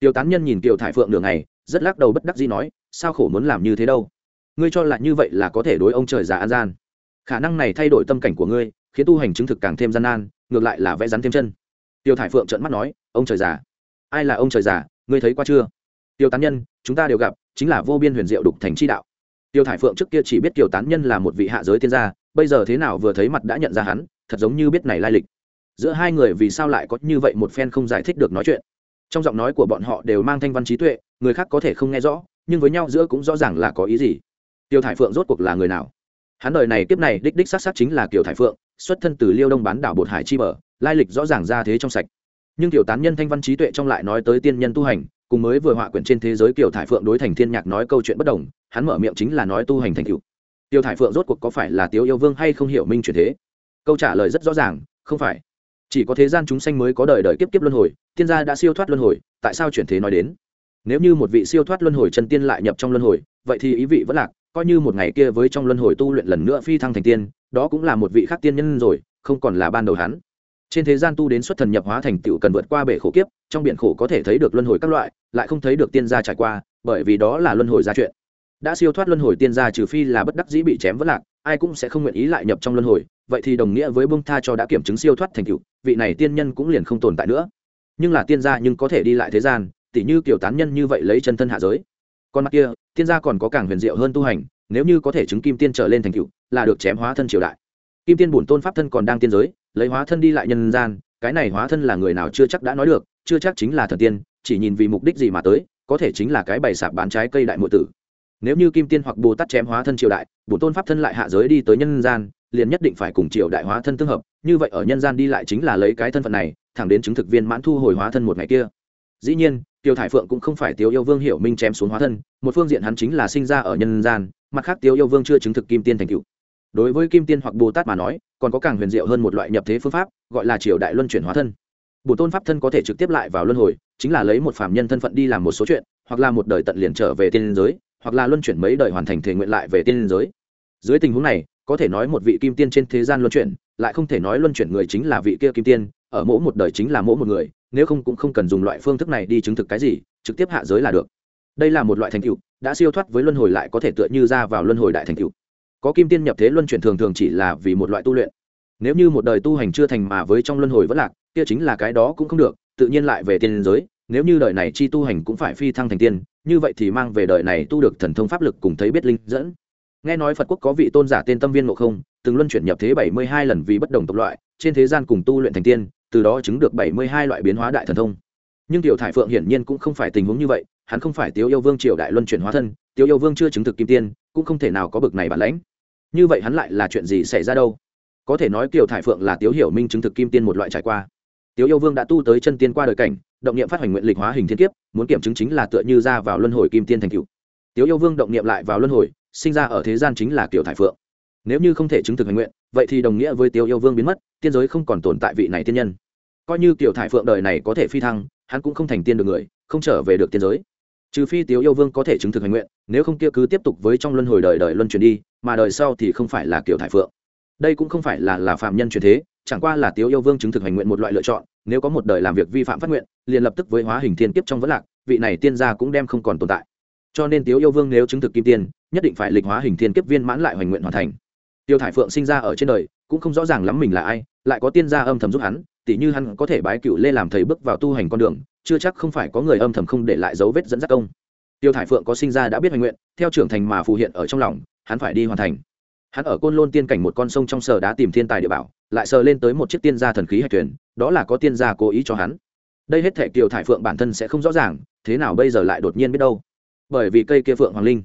Tiêu tán nhân nhìn kiều thải phượng đường này rất lắc đầu bất đắc dĩ nói, sao khổ muốn làm như thế đâu? Ngươi cho là như vậy là có thể đối ông trời già an gian. Khả năng này thay đổi tâm cảnh của ngươi, khiến tu hành chứng thực càng thêm gian nan, ngược lại là vẽ rắn thêm chân. Tiêu thải phượng trợn mắt nói, ông trời già. Ai là ông trời già? Ngươi thấy qua chưa? Tiêu tán nhân, chúng ta đều gặp, chính là vô biên huyền diệu đục thành chi đạo. Tiêu thải phượng trước kia chỉ biết tiêu tán nhân là một vị hạ giới tiên gia, bây giờ thế nào vừa thấy mặt đã nhận ra hắn, thật giống như biết này lai lịch giữa hai người vì sao lại có như vậy một phen không giải thích được nói chuyện. Trong giọng nói của bọn họ đều mang thanh văn trí tuệ, người khác có thể không nghe rõ, nhưng với nhau giữa cũng rõ ràng là có ý gì. Tiêu thải phượng rốt cuộc là người nào? Hắn đời này kiếp này đích đích s á t s á t chính là kiều thải phượng, xuất thân từ liêu đông bán đảo bột hải chi bờ, lai lịch rõ ràng ra thế trong sạch. Nhưng tiểu tán nhân thanh văn trí tuệ trong lại nói tới tiên nhân tu hành, cùng mới vừa họa quyển trên thế giới kiều thải phượng đối thành thiên nhạc nói câu chuyện bất đồng, hắn mở miệng chính là nói tu hành thành cựu tiêu thải phượng rốt cuộc có phải là tiêu yêu vương hay không hiểu minh chuyển thế? Câu trả lời rất rõ ràng, không phải chỉ có thế gian chúng sanh mới có đời đời kiếp kiếp luân hồi, tiên gia đã siêu thoát luân hồi, tại sao chuyển thế nói đến? Nếu như một vị siêu thoát luân hồi chân tiên lại nhập trong luân hồi, vậy thì ý vị vẫn lạc, coi như một ngày kia với trong luân hồi tu luyện lần nữa phi thăng thành tiên, đó cũng là một vị khác tiên nhân rồi, không còn là ban đầu hắn. Trên thế gian tu đến xuất thần nhập hóa thành tựu cần vượt qua bể khổ kiếp, trong biển khổ có thể thấy được luân hồi các loại, lại không thấy được tiên gia trải qua, bởi vì đó là luân hồi gia chuyện. Đã siêu thoát luân hồi tiên gia trừ phi là bất đắc dĩ bị chém vất lạc, ai cũng sẽ không nguyện ý lại nhập trong luân hồi vậy thì đồng nghĩa với bông tha cho đã kiểm chứng siêu thoát thành cựu vị này tiên nhân cũng liền không tồn tại nữa. Nhưng là tiên gia nhưng có thể đi lại thế gian, tỉ như kiểu tán nhân như vậy lấy chân thân hạ giới. Còn mặt kia, tiên gia còn có càng huyền diệu hơn tu hành, nếu như có thể chứng kim tiên trở lên thành cựu là được chém hóa thân triều đại. Kim tiên bổn tôn pháp thân còn đang tiên giới, lấy hóa thân đi lại nhân gian, cái này hóa thân là người nào chưa chắc đã nói được, chưa chắc chính là thần tiên, chỉ nhìn vì mục đích gì mà tới, có thể chính là cái bày sạp bán trái cây đại mộ tử. Nếu như kim tiên hoặc bồ tát chém hóa thân triều đại, bổn tôn pháp thân lại hạ giới đi tới nhân gian liền nhất định phải cùng triều đại hóa thân tương hợp, như vậy ở nhân gian đi lại chính là lấy cái thân phận này, thẳng đến chứng thực viên mãn thu hồi hóa thân một ngày kia. Dĩ nhiên, tiêu thải phượng cũng không phải tiêu yêu vương hiểu minh chém xuống hóa thân, một phương diện hắn chính là sinh ra ở nhân gian, mặt khác tiêu yêu vương chưa chứng thực kim tiên thành cựu đối với kim tiên hoặc bồ tát mà nói, còn có càng huyền diệu hơn một loại nhập thế phương pháp, gọi là triều đại luân chuyển hóa thân. Bồ tôn pháp thân có thể trực tiếp lại vào luân hồi, chính là lấy một phạm nhân thân phận đi làm một số chuyện, hoặc là một đời tận liền trở về tiên giới, hoặc là luân chuyển mấy đời hoàn thành thể nguyện lại về tiên giới. Dưới tình huống này có thể nói một vị kim tiên trên thế gian luân chuyển, lại không thể nói luân chuyển người chính là vị kia kim tiên, ở mỗi một đời chính là mỗi một người, nếu không cũng không cần dùng loại phương thức này đi chứng thực cái gì, trực tiếp hạ giới là được. Đây là một loại thành tựu, đã siêu thoát với luân hồi lại có thể tựa như ra vào luân hồi đại thành tựu. Có kim tiên nhập thế luân chuyển thường thường chỉ là vì một loại tu luyện. Nếu như một đời tu hành chưa thành mà với trong luân hồi vẫn lạc, kia chính là cái đó cũng không được, tự nhiên lại về tiên giới, nếu như đời này chi tu hành cũng phải phi thăng thành tiên, như vậy thì mang về đời này tu được thần thông pháp lực cùng thấy biết linh dẫn nghe nói phật quốc có vị tôn giả tên tâm viên ngộ không, từng luân chuyển nhập thế bảy mươi hai lần vì bất đồng tộc loại, trên thế gian cùng tu luyện thành tiên, từ đó chứng được bảy mươi hai loại biến hóa đại thần thông. Nhưng tiểu thải phượng hiển nhiên cũng không phải tình huống như vậy, hắn không phải tiếu yêu vương triều đại luân chuyển hóa thân, tiếu yêu vương chưa chứng thực kim tiên, cũng không thể nào có bực này bản lãnh. Như vậy hắn lại là chuyện gì xảy ra đâu? Có thể nói kiều thải phượng là tiếu hiểu minh chứng thực kim tiên một loại trải qua. Tiếu yêu vương đã tu tới chân tiên qua đời cảnh, động niệm phát hành nguyện lịch hóa hình thiên kiếp, muốn kiểm chứng chính là tựa như ra vào luân hồi kim tiên thành cựu tiếu yêu vương động niệm lại vào luân hồi sinh ra ở thế gian chính là kiểu thải phượng. Nếu như không thể chứng thực hành nguyện, vậy thì đồng nghĩa với Tiêu yêu vương biến mất, tiên giới không còn tồn tại vị này tiên nhân. Coi như kiểu thải phượng đời này có thể phi thăng, hắn cũng không thành tiên được người, không trở về được tiên giới. Trừ phi Tiêu yêu vương có thể chứng thực hành nguyện, nếu không kia cứ tiếp tục với trong luân hồi đời đời luân chuyển đi, mà đời sau thì không phải là kiểu thải phượng. Đây cũng không phải là là phạm nhân truyền thế, chẳng qua là Tiêu yêu vương chứng thực hành nguyện một loại lựa chọn, nếu có một đời làm việc vi phạm phát nguyện, liền lập tức với hóa hình thiên kiếp trong vấn lạc, vị này tiên gia cũng đem không còn tồn tại cho nên tiếu yêu vương nếu chứng thực kim tiên, nhất định phải lịch hóa hình thiên kiếp viên mãn lại hoành nguyện hoàn thành. Tiêu thải phượng sinh ra ở trên đời, cũng không rõ ràng lắm mình là ai, lại có tiên gia âm thầm giúp hắn, tỉ như hắn có thể bái cựu lê làm thầy bước vào tu hành con đường, chưa chắc không phải có người âm thầm không để lại dấu vết dẫn dắt công tiêu thải phượng có sinh ra đã biết hoành nguyện, theo trưởng thành mà phù hiện ở trong lòng, hắn phải đi hoàn thành. Hắn ở côn lôn tiên cảnh một con sông trong sở đá tìm thiên tài địa bảo, lại sờ lên tới một chiếc tiên gia thần khí hạch thuyền, đó là có tiên gia cố ý cho hắn. Đây hết thể kiều thải phượng bản thân sẽ không rõ ràng, thế nào bây giờ lại đột nhiên biết đâu? Bởi vì cây kia phượng hoàng linh.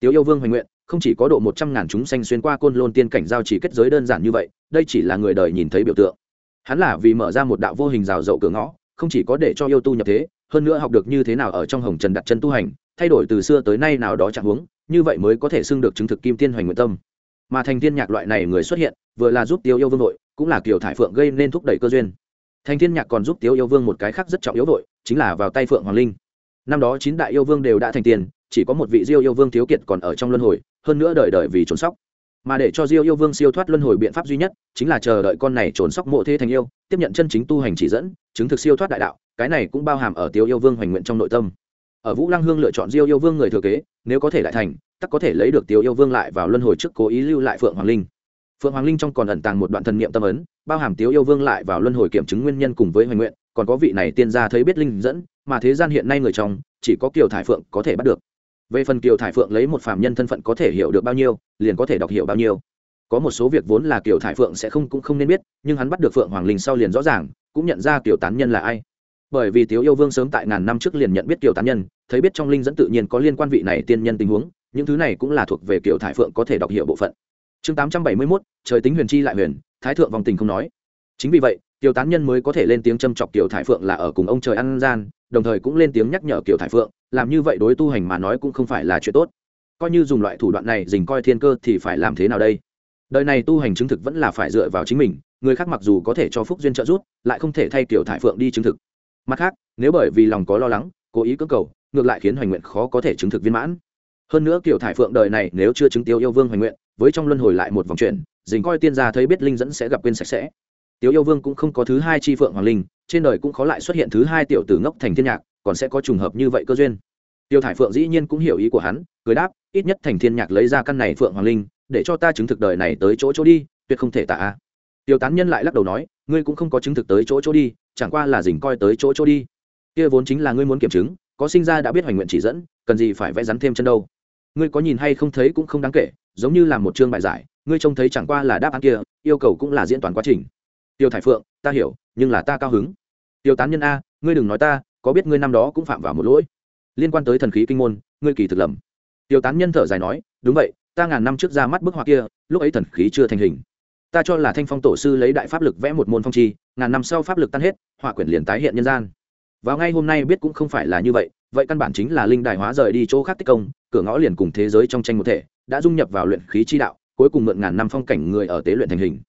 Tiếu yêu vương hoành nguyện, không chỉ có độ một trăm ngàn chúng sanh xuyên qua côn lôn tiên cảnh giao chỉ kết giới đơn giản như vậy, đây chỉ là người đời nhìn thấy biểu tượng. Hắn là vì mở ra một đạo vô hình rào rậu cửa ngõ, không chỉ có để cho yêu tu nhập thế, hơn nữa học được như thế nào ở trong hồng trần đặt chân tu hành, thay đổi từ xưa tới nay nào đó chẳng huống, như vậy mới có thể xưng được chứng thực kim tiên hoành nguyện tâm. Mà thành tiên nhạc loại này người xuất hiện, vừa là giúp tiêu yêu vương nội cũng là kiểu thải phượng gây nên thúc đẩy cơ duyên. Thành thiên nhạc còn giúp tiêu yêu vương một cái khác rất trọng yếu vội chính là vào tay phượng hoàng linh năm đó chín đại yêu vương đều đã thành tiền, chỉ có một vị diêu yêu vương thiếu kiệt còn ở trong luân hồi, hơn nữa đợi đợi vì trốn sóc. Mà để cho diêu yêu vương siêu thoát luân hồi biện pháp duy nhất, chính là chờ đợi con này trốn sóc mộ thế thành yêu, tiếp nhận chân chính tu hành chỉ dẫn, chứng thực siêu thoát đại đạo, cái này cũng bao hàm ở tiêu yêu vương hoành nguyện trong nội tâm. Ở vũ lăng hương lựa chọn diêu yêu vương người thừa kế, nếu có thể đại thành, tắc có thể lấy được tiêu yêu vương lại vào luân hồi trước cố ý lưu lại phượng hoàng linh. Phượng hoàng linh trong còn ẩn tàng một đoạn thần niệm tâm ấn, bao hàm tiêu yêu vương lại vào luân hồi kiểm chứng nguyên nhân cùng với hoành nguyện còn có vị này tiên gia thấy biết linh dẫn, mà thế gian hiện nay người trong, chỉ có kiều thải phượng có thể bắt được. Về phần kiều thải phượng lấy một phàm nhân thân phận có thể hiểu được bao nhiêu, liền có thể đọc hiểu bao nhiêu. Có một số việc vốn là kiều thải phượng sẽ không cũng không nên biết, nhưng hắn bắt được phượng hoàng linh sau liền rõ ràng, cũng nhận ra kiều tán nhân là ai. Bởi vì tiếu yêu vương sớm tại ngàn năm trước liền nhận biết kiều tán nhân, thấy biết trong linh dẫn tự nhiên có liên quan vị này tiên nhân tình huống, những thứ này cũng là thuộc về kiều thải phượng có thể đọc hiểu bộ phận. Chương tám trăm bảy mươi mốt, trời tính huyền chi lại huyền, thái thượng vòng tình không nói. Chính vì vậy kiều tán nhân mới có thể lên tiếng châm chọc kiều thải phượng là ở cùng ông trời ăn gian, đồng thời cũng lên tiếng nhắc nhở kiều thải phượng, làm như vậy đối tu hành mà nói cũng không phải là chuyện tốt. Coi như dùng loại thủ đoạn này dình coi thiên cơ thì phải làm thế nào đây? Đời này tu hành chứng thực vẫn là phải dựa vào chính mình, người khác mặc dù có thể cho phúc duyên trợ giúp, lại không thể thay kiều thải phượng đi chứng thực. Mặt khác, nếu bởi vì lòng có lo lắng, cố ý cưỡng cầu, ngược lại khiến hoành nguyện khó có thể chứng thực viên mãn. Hơn nữa kiều thải phượng đời này nếu chưa chứng tiêu yêu vương hoành nguyện, với trong luân hồi lại một vòng chuyện dình coi tiên gia thấy biết linh dẫn sẽ gặp quên sạch sẽ. Tiểu yêu vương cũng không có thứ hai chi phượng hoàng linh, trên đời cũng khó lại xuất hiện thứ hai tiểu tử ngốc thành thiên nhạc, còn sẽ có trùng hợp như vậy cơ duyên. Tiêu thải phượng dĩ nhiên cũng hiểu ý của hắn, cười đáp, ít nhất thành thiên nhạc lấy ra căn này phượng hoàng linh, để cho ta chứng thực đời này tới chỗ chỗ đi, tuyệt không thể tả. Tiêu tán nhân lại lắc đầu nói, ngươi cũng không có chứng thực tới chỗ chỗ đi, chẳng qua là dình coi tới chỗ chỗ đi. Kia vốn chính là ngươi muốn kiểm chứng, có sinh ra đã biết hoành nguyện chỉ dẫn, cần gì phải vẽ rắn thêm chân đâu. Ngươi có nhìn hay không thấy cũng không đáng kể, giống như là một chương bài giải, ngươi trông thấy chẳng qua là đáp án kia, yêu cầu cũng là diễn toàn quá trình tiêu thải phượng, ta hiểu, nhưng là ta cao hứng. Tiêu tán nhân a, ngươi đừng nói ta, có biết ngươi năm đó cũng phạm vào một lỗi. Liên quan tới thần khí kinh môn, ngươi kỳ thực lầm. Tiêu tán nhân thở dài nói, đúng vậy, ta ngàn năm trước ra mắt bức họa kia, lúc ấy thần khí chưa thành hình. Ta cho là thanh phong tổ sư lấy đại pháp lực vẽ một môn phong chi, ngàn năm sau pháp lực tan hết, họa quyển liền tái hiện nhân gian. Vào ngay hôm nay biết cũng không phải là như vậy vậy căn bản chính là linh đài hóa rời đi chỗ khác tích công, cửa ngõ liền cùng thế giới trong tranh một thể, đã dung nhập vào luyện khí chi đạo, cuối cùng mượn ngàn năm phong cảnh người ở tế luyện thành hình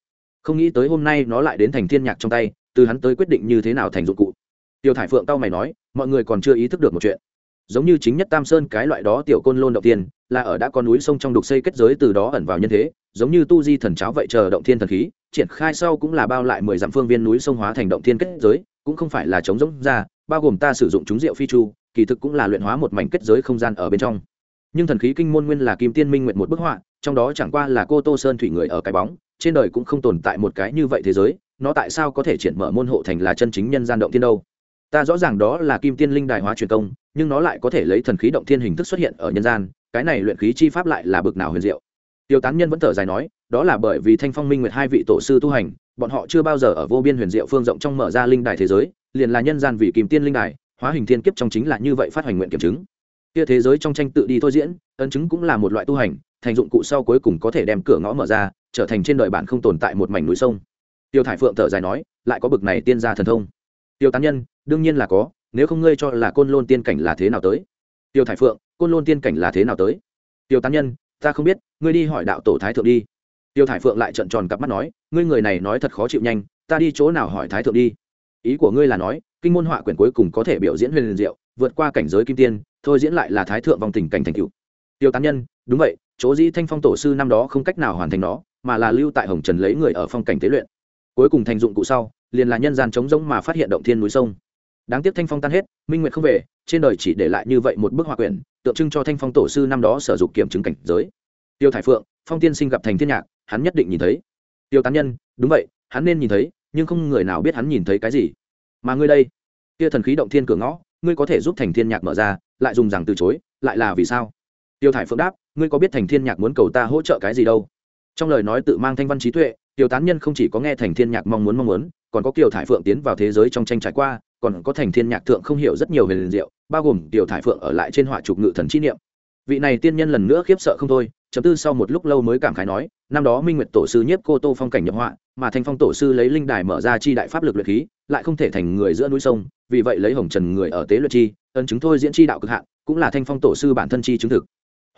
không nghĩ tới hôm nay nó lại đến thành thiên nhạc trong tay, từ hắn tới quyết định như thế nào thành dụng cụ. Tiêu thải phượng tao mày nói, mọi người còn chưa ý thức được một chuyện. Giống như chính nhất tam sơn cái loại đó tiểu côn lôn động tiên là ở đã có núi sông trong đục xây kết giới từ đó ẩn vào nhân thế, giống như tu di thần cháo vậy chờ động thiên thần khí, triển khai sau cũng là bao lại mười dặm phương viên núi sông hóa thành động thiên kết giới, cũng không phải là chống giống ra, bao gồm ta sử dụng chúng rượu phi chu, kỳ thực cũng là luyện hóa một mảnh kết giới không gian ở bên trong. Nhưng thần khí kinh môn nguyên là kim tiên minh nguyện một bức họa, trong đó chẳng qua là cô tô sơn thủy người ở cái bóng trên đời cũng không tồn tại một cái như vậy thế giới, nó tại sao có thể triển mở môn hộ thành là chân chính nhân gian động thiên đâu? Ta rõ ràng đó là kim tiên linh đại hóa truyền công, nhưng nó lại có thể lấy thần khí động thiên hình thức xuất hiện ở nhân gian, cái này luyện khí chi pháp lại là bực nào huyền diệu. Tiêu tán nhân vẫn thở dài nói, đó là bởi vì thanh phong minh nguyệt hai vị tổ sư tu hành, bọn họ chưa bao giờ ở vô biên huyền diệu phương rộng trong mở ra linh đài thế giới, liền là nhân gian vì kim tiên linh đài, hóa hình thiên kiếp trong chính là như vậy phát hành nguyện kiểm chứng. Kia thế giới trong tranh tự đi thôi diễn, ấn chứng cũng là một loại tu hành, thành dụng cụ sau cuối cùng có thể đem cửa ngõ mở ra trở thành trên đời bạn không tồn tại một mảnh núi sông. Tiêu thải phượng thở dài nói, lại có bực này tiên gia thần thông. Tiêu tán nhân, đương nhiên là có, nếu không ngươi cho là côn lôn tiên cảnh là thế nào tới? Tiêu thải phượng, côn lôn tiên cảnh là thế nào tới? Tiêu tán nhân, ta không biết, ngươi đi hỏi đạo tổ thái thượng đi. Tiêu thải phượng lại trận tròn cặp mắt nói, ngươi người này nói thật khó chịu nhanh, ta đi chỗ nào hỏi thái thượng đi? Ý của ngươi là nói, kinh môn họa quyển cuối cùng có thể biểu diễn huyền diệu, vượt qua cảnh giới kim tiên, thôi diễn lại là thái thượng vòng tình cảnh thành cựu tiêu tán nhân, đúng vậy, chỗ dĩ thanh phong tổ sư năm đó không cách nào hoàn thành nó mà là lưu tại hồng trần lấy người ở phong cảnh tế luyện. Cuối cùng thành dụng cụ sau, liền là nhân gian trống rỗng mà phát hiện động thiên núi sông. Đáng tiếc thanh phong tan hết, minh nguyệt không về, trên đời chỉ để lại như vậy một bức họa quyển, tượng trưng cho thanh phong tổ sư năm đó sử dụng kiểm chứng cảnh giới. Tiêu thải phượng, phong tiên sinh gặp thành thiên nhạc, hắn nhất định nhìn thấy. Tiêu tán nhân, đúng vậy, hắn nên nhìn thấy, nhưng không người nào biết hắn nhìn thấy cái gì. Mà ngươi đây, kia thần khí động thiên cửa ngõ, ngươi có thể giúp thành thiên nhạc mở ra, lại dùng rằng từ chối, lại là vì sao? Tiêu thải phượng đáp, ngươi có biết thành thiên nhạc muốn cầu ta hỗ trợ cái gì đâu? Trong lời nói tự mang thanh văn trí tuệ tiêu tán nhân không chỉ có nghe thành thiên nhạc mong muốn mong muốn, còn có kiều thải phượng tiến vào thế giới trong tranh trải qua, còn có thành thiên nhạc thượng không hiểu rất nhiều về liền diệu, bao gồm kiều thải phượng ở lại trên họa trục ngự thần chi niệm. Vị này tiên nhân lần nữa khiếp sợ không thôi, chấm tư sau một lúc lâu mới cảm khái nói, năm đó minh nguyệt tổ sư nhiếp cô tô phong cảnh nhập họa, mà thanh phong tổ sư lấy linh đài mở ra chi đại pháp lực luyện khí, lại không thể thành người giữa núi sông, vì vậy lấy hồng trần người ở tế luyện chi ân chứng thôi diễn chi đạo cực hạn, cũng là thanh phong tổ sư bản thân chi chứng thực.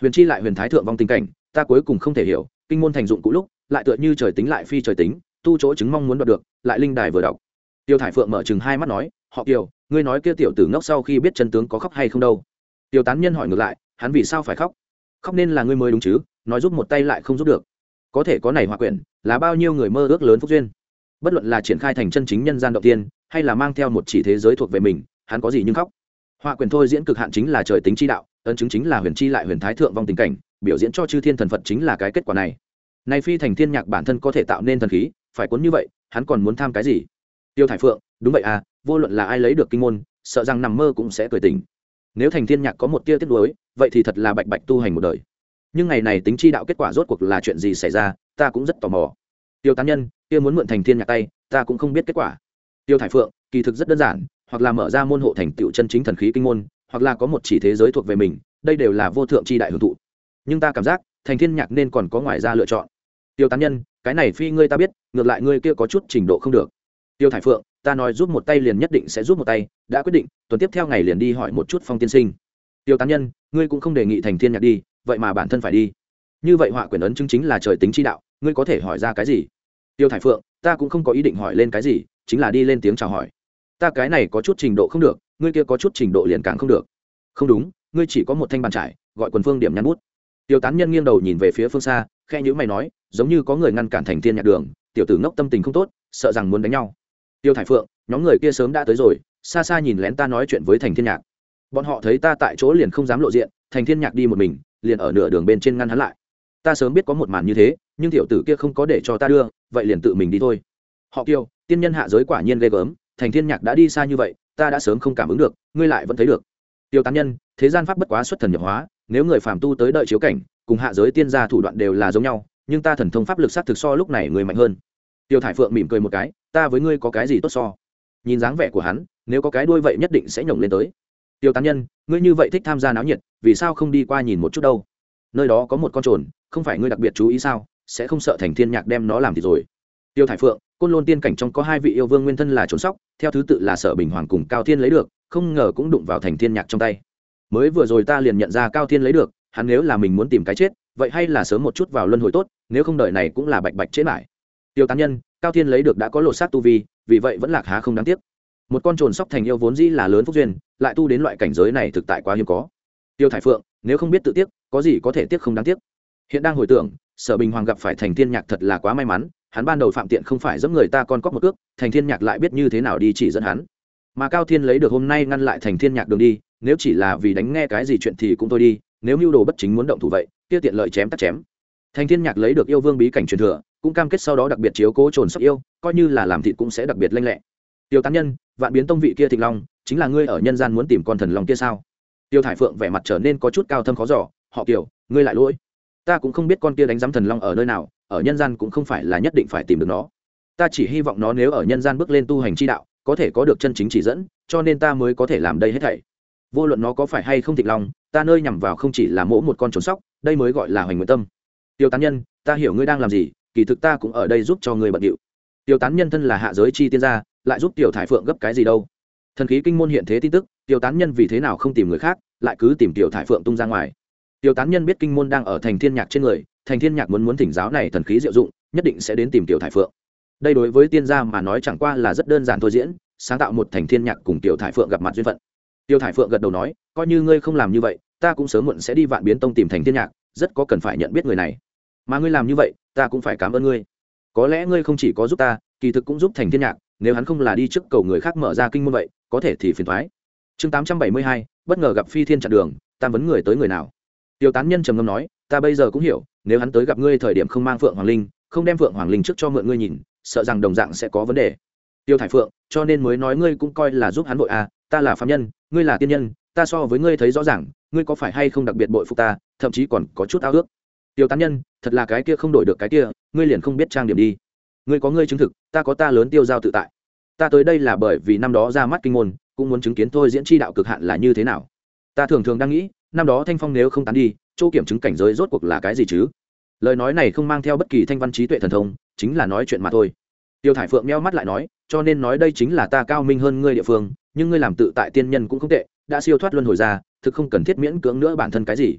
Huyền chi lại huyền thái thượng vong tình cảnh, ta cuối cùng không thể hiểu kinh môn thành dụng cũ lúc, lại tựa như trời tính lại phi trời tính, tu chỗ chứng mong muốn đoạt được, lại linh đài vừa đọc. Tiêu thải phượng mở chừng hai mắt nói, họ kiều, ngươi nói kia tiểu tử ngốc sau khi biết chân tướng có khóc hay không đâu? Tiêu tán nhân hỏi ngược lại, hắn vì sao phải khóc? Khóc nên là ngươi mới đúng chứ, nói giúp một tay lại không giúp được. Có thể có này hòa quyển, là bao nhiêu người mơ ước lớn phúc duyên. Bất luận là triển khai thành chân chính nhân gian đầu tiên, hay là mang theo một chỉ thế giới thuộc về mình, hắn có gì nhưng khóc. Hòa quyển thôi diễn cực hạn chính là trời tính chi đạo, ấn chứng chính là huyền chi lại huyền thái thượng vong tình cảnh biểu diễn cho chư thiên thần phật chính là cái kết quả này. Này phi thành thiên nhạc bản thân có thể tạo nên thần khí, phải cuốn như vậy, hắn còn muốn tham cái gì? Tiêu thải phượng, đúng vậy à vô luận là ai lấy được kinh môn, sợ rằng nằm mơ cũng sẽ cười tỉnh. Nếu thành thiên nhạc có một tia tiết đối vậy thì thật là bạch bạch tu hành một đời. Nhưng ngày này tính chi đạo kết quả rốt cuộc là chuyện gì xảy ra, ta cũng rất tò mò. Tiêu tán nhân, kia muốn mượn thành thiên nhạc tay, ta cũng không biết kết quả. Tiêu thải phượng, kỳ thực rất đơn giản, hoặc là mở ra môn hộ thành tựu chân chính thần khí kinh môn, hoặc là có một chỉ thế giới thuộc về mình, đây đều là vô thượng chi đại hưởng thụ nhưng ta cảm giác thành thiên nhạc nên còn có ngoài ra lựa chọn. Tiêu tán nhân, cái này phi ngươi ta biết, ngược lại ngươi kia có chút trình độ không được. Tiêu thải phượng, ta nói giúp một tay liền nhất định sẽ giúp một tay, đã quyết định, tuần tiếp theo ngày liền đi hỏi một chút phong tiên sinh. Tiêu tán nhân, ngươi cũng không đề nghị thành thiên nhạc đi, vậy mà bản thân phải đi. Như vậy họa quyền ấn chứng chính là trời tính chi đạo, ngươi có thể hỏi ra cái gì? Tiêu thải phượng, ta cũng không có ý định hỏi lên cái gì, chính là đi lên tiếng chào hỏi. Ta cái này có chút trình độ không được, ngươi kia có chút trình độ liền càng không được. Không đúng, ngươi chỉ có một thanh bàn trải, gọi quần phương điểm nhắn bút tiêu tán nhân nghiêng đầu nhìn về phía phương xa khe nhữ mày nói, giống như có người ngăn cản thành thiên nhạc đường, tiểu tử ngốc tâm tình không tốt, sợ rằng muốn đánh nhau. Tiêu thải phượng, nhóm người kia sớm đã tới rồi, xa xa nhìn lén ta nói chuyện với thành thiên nhạc. Bọn họ thấy ta tại chỗ liền không dám lộ diện, thành thiên nhạc đi một mình, liền ở nửa đường bên trên ngăn hắn lại. Ta sớm biết có một màn như thế, nhưng tiểu tử kia không có để cho ta đưa, vậy liền tự mình đi thôi. Họ kiêu tiên nhân hạ giới quả nhiên ghê gớm, thành thiên nhạc đã đi xa như vậy, ta đã sớm không cảm ứng được, ngươi lại vẫn thấy được tiêu tán nhân, thế gian pháp bất quá xuất thần nhập hóa, nếu người phàm tu tới đợi chiếu cảnh, cùng hạ giới tiên gia thủ đoạn đều là giống nhau, nhưng ta thần thông pháp lực sát thực so lúc này người mạnh hơn. Tiêu thải phượng mỉm cười một cái, ta với ngươi có cái gì tốt so? Nhìn dáng vẻ của hắn, nếu có cái đuôi vậy nhất định sẽ nhổng lên tới. Tiêu tán nhân, ngươi như vậy thích tham gia náo nhiệt, vì sao không đi qua nhìn một chút đâu? Nơi đó có một con trồn, không phải ngươi đặc biệt chú ý sao? Sẽ không sợ thành thiên nhạc đem nó làm thì rồi. Tiêu thải phượng, côn lôn tiên cảnh trong có hai vị yêu vương nguyên thân là trốn sóc, theo thứ tự là sở bình hoàng cùng cao thiên lấy được không ngờ cũng đụng vào thành thiên nhạc trong tay. Mới vừa rồi ta liền nhận ra cao thiên lấy được, hắn nếu là mình muốn tìm cái chết, vậy hay là sớm một chút vào luân hồi tốt, nếu không đợi này cũng là bạch bạch chết lại. Tiêu tán nhân, cao thiên lấy được đã có lột xác tu vi, vì vậy vẫn lạc há không đáng tiếc. Một con trồn sóc thành yêu vốn dĩ là lớn phúc duyên, lại tu đến loại cảnh giới này thực tại quá hiếm có. Tiêu thải phượng, nếu không biết tự tiếc, có gì có thể tiếc không đáng tiếc? Hiện đang hồi tưởng, sở bình hoàng gặp phải thành thiên nhạc thật là quá may mắn, hắn ban đầu phạm tiện không phải dẫn người ta con cóc một ước thành thiên nhạc lại biết như thế nào đi chỉ dẫn hắn mà cao thiên lấy được hôm nay ngăn lại thành thiên nhạc đường đi, nếu chỉ là vì đánh nghe cái gì chuyện thì cũng thôi đi, nếu mưu đồ bất chính muốn động thủ vậy, kia tiện lợi chém tắt chém. Thành thiên nhạc lấy được yêu vương bí cảnh truyền thừa, cũng cam kết sau đó đặc biệt chiếu cố trồn sắp yêu, coi như là làm thịt cũng sẽ đặc biệt lanh lẹ. Tiêu tán nhân, vạn biến tông vị kia thịnh long, chính là ngươi ở nhân gian muốn tìm con thần long kia sao? Tiêu thải phượng vẻ mặt trở nên có chút cao thâm khó giỏ họ kiểu ngươi lại lỗi. Ta cũng không biết con kia đánh giám thần long ở nơi nào, ở nhân gian cũng không phải là nhất định phải tìm được nó. Ta chỉ hy vọng nó nếu ở nhân gian bước lên tu hành chi đạo có thể có được chân chính chỉ dẫn, cho nên ta mới có thể làm đây hết thảy. Vô luận nó có phải hay không thịnh long ta nơi nhằm vào không chỉ là mỗ một con trốn sóc, đây mới gọi là hoành nguyện tâm. Tiêu tán nhân, ta hiểu ngươi đang làm gì, kỳ thực ta cũng ở đây giúp cho ngươi bận điệu. Tiêu tán nhân thân là hạ giới chi tiên gia, lại giúp tiểu thải phượng gấp cái gì đâu? Thần khí kinh môn hiện thế tin tức, tiêu tán nhân vì thế nào không tìm người khác, lại cứ tìm tiểu thải phượng tung ra ngoài. Tiêu tán nhân biết kinh môn đang ở thành thiên nhạc trên người, thành thiên nhạc muốn muốn thỉnh giáo này thần khí diệu dụng, nhất định sẽ đến tìm tiểu thải phượng đây đối với tiên gia mà nói chẳng qua là rất đơn giản thôi diễn, sáng tạo một thành thiên nhạc cùng tiểu thải phượng gặp mặt duyên phận. Tiêu thải phượng gật đầu nói, coi như ngươi không làm như vậy, ta cũng sớm muộn sẽ đi vạn biến tông tìm thành thiên nhạc, rất có cần phải nhận biết người này. Mà ngươi làm như vậy, ta cũng phải cảm ơn ngươi. Có lẽ ngươi không chỉ có giúp ta, kỳ thực cũng giúp thành thiên nhạc, nếu hắn không là đi trước cầu người khác mở ra kinh môn vậy, có thể thì phiền thoái chương tám trăm bảy mươi hai, bất ngờ gặp phi thiên chặn đường tam vấn người tới người nào? Tiêu tán nhân trầm ngâm nói, ta bây giờ cũng hiểu, nếu hắn tới gặp ngươi thời điểm không mang phượng hoàng linh, không đem phượng hoàng linh trước cho mượn ngươi nhìn sợ rằng đồng dạng sẽ có vấn đề. Tiêu thải phượng, cho nên mới nói ngươi cũng coi là giúp hắn vội à ta là phạm nhân, ngươi là tiên nhân, ta so với ngươi thấy rõ ràng, ngươi có phải hay không đặc biệt bội phục ta, thậm chí còn có chút ao ước. Tiêu tán nhân, thật là cái kia không đổi được cái kia, ngươi liền không biết trang điểm đi. Ngươi có ngươi chứng thực, ta có ta lớn tiêu giao tự tại. Ta tới đây là bởi vì năm đó ra mắt kinh môn, cũng muốn chứng kiến thôi diễn tri đạo cực hạn là như thế nào. Ta thường thường đang nghĩ, năm đó thanh phong nếu không tán đi, chỗ kiểm chứng cảnh giới rốt cuộc là cái gì chứ? Lời nói này không mang theo bất kỳ thanh văn trí tuệ thần thông chính là nói chuyện mà thôi. Tiêu thải phượng meo mắt lại nói, cho nên nói đây chính là ta cao minh hơn ngươi địa phương, nhưng ngươi làm tự tại tiên nhân cũng không tệ, đã siêu thoát luân hồi ra, thực không cần thiết miễn cưỡng nữa bản thân cái gì.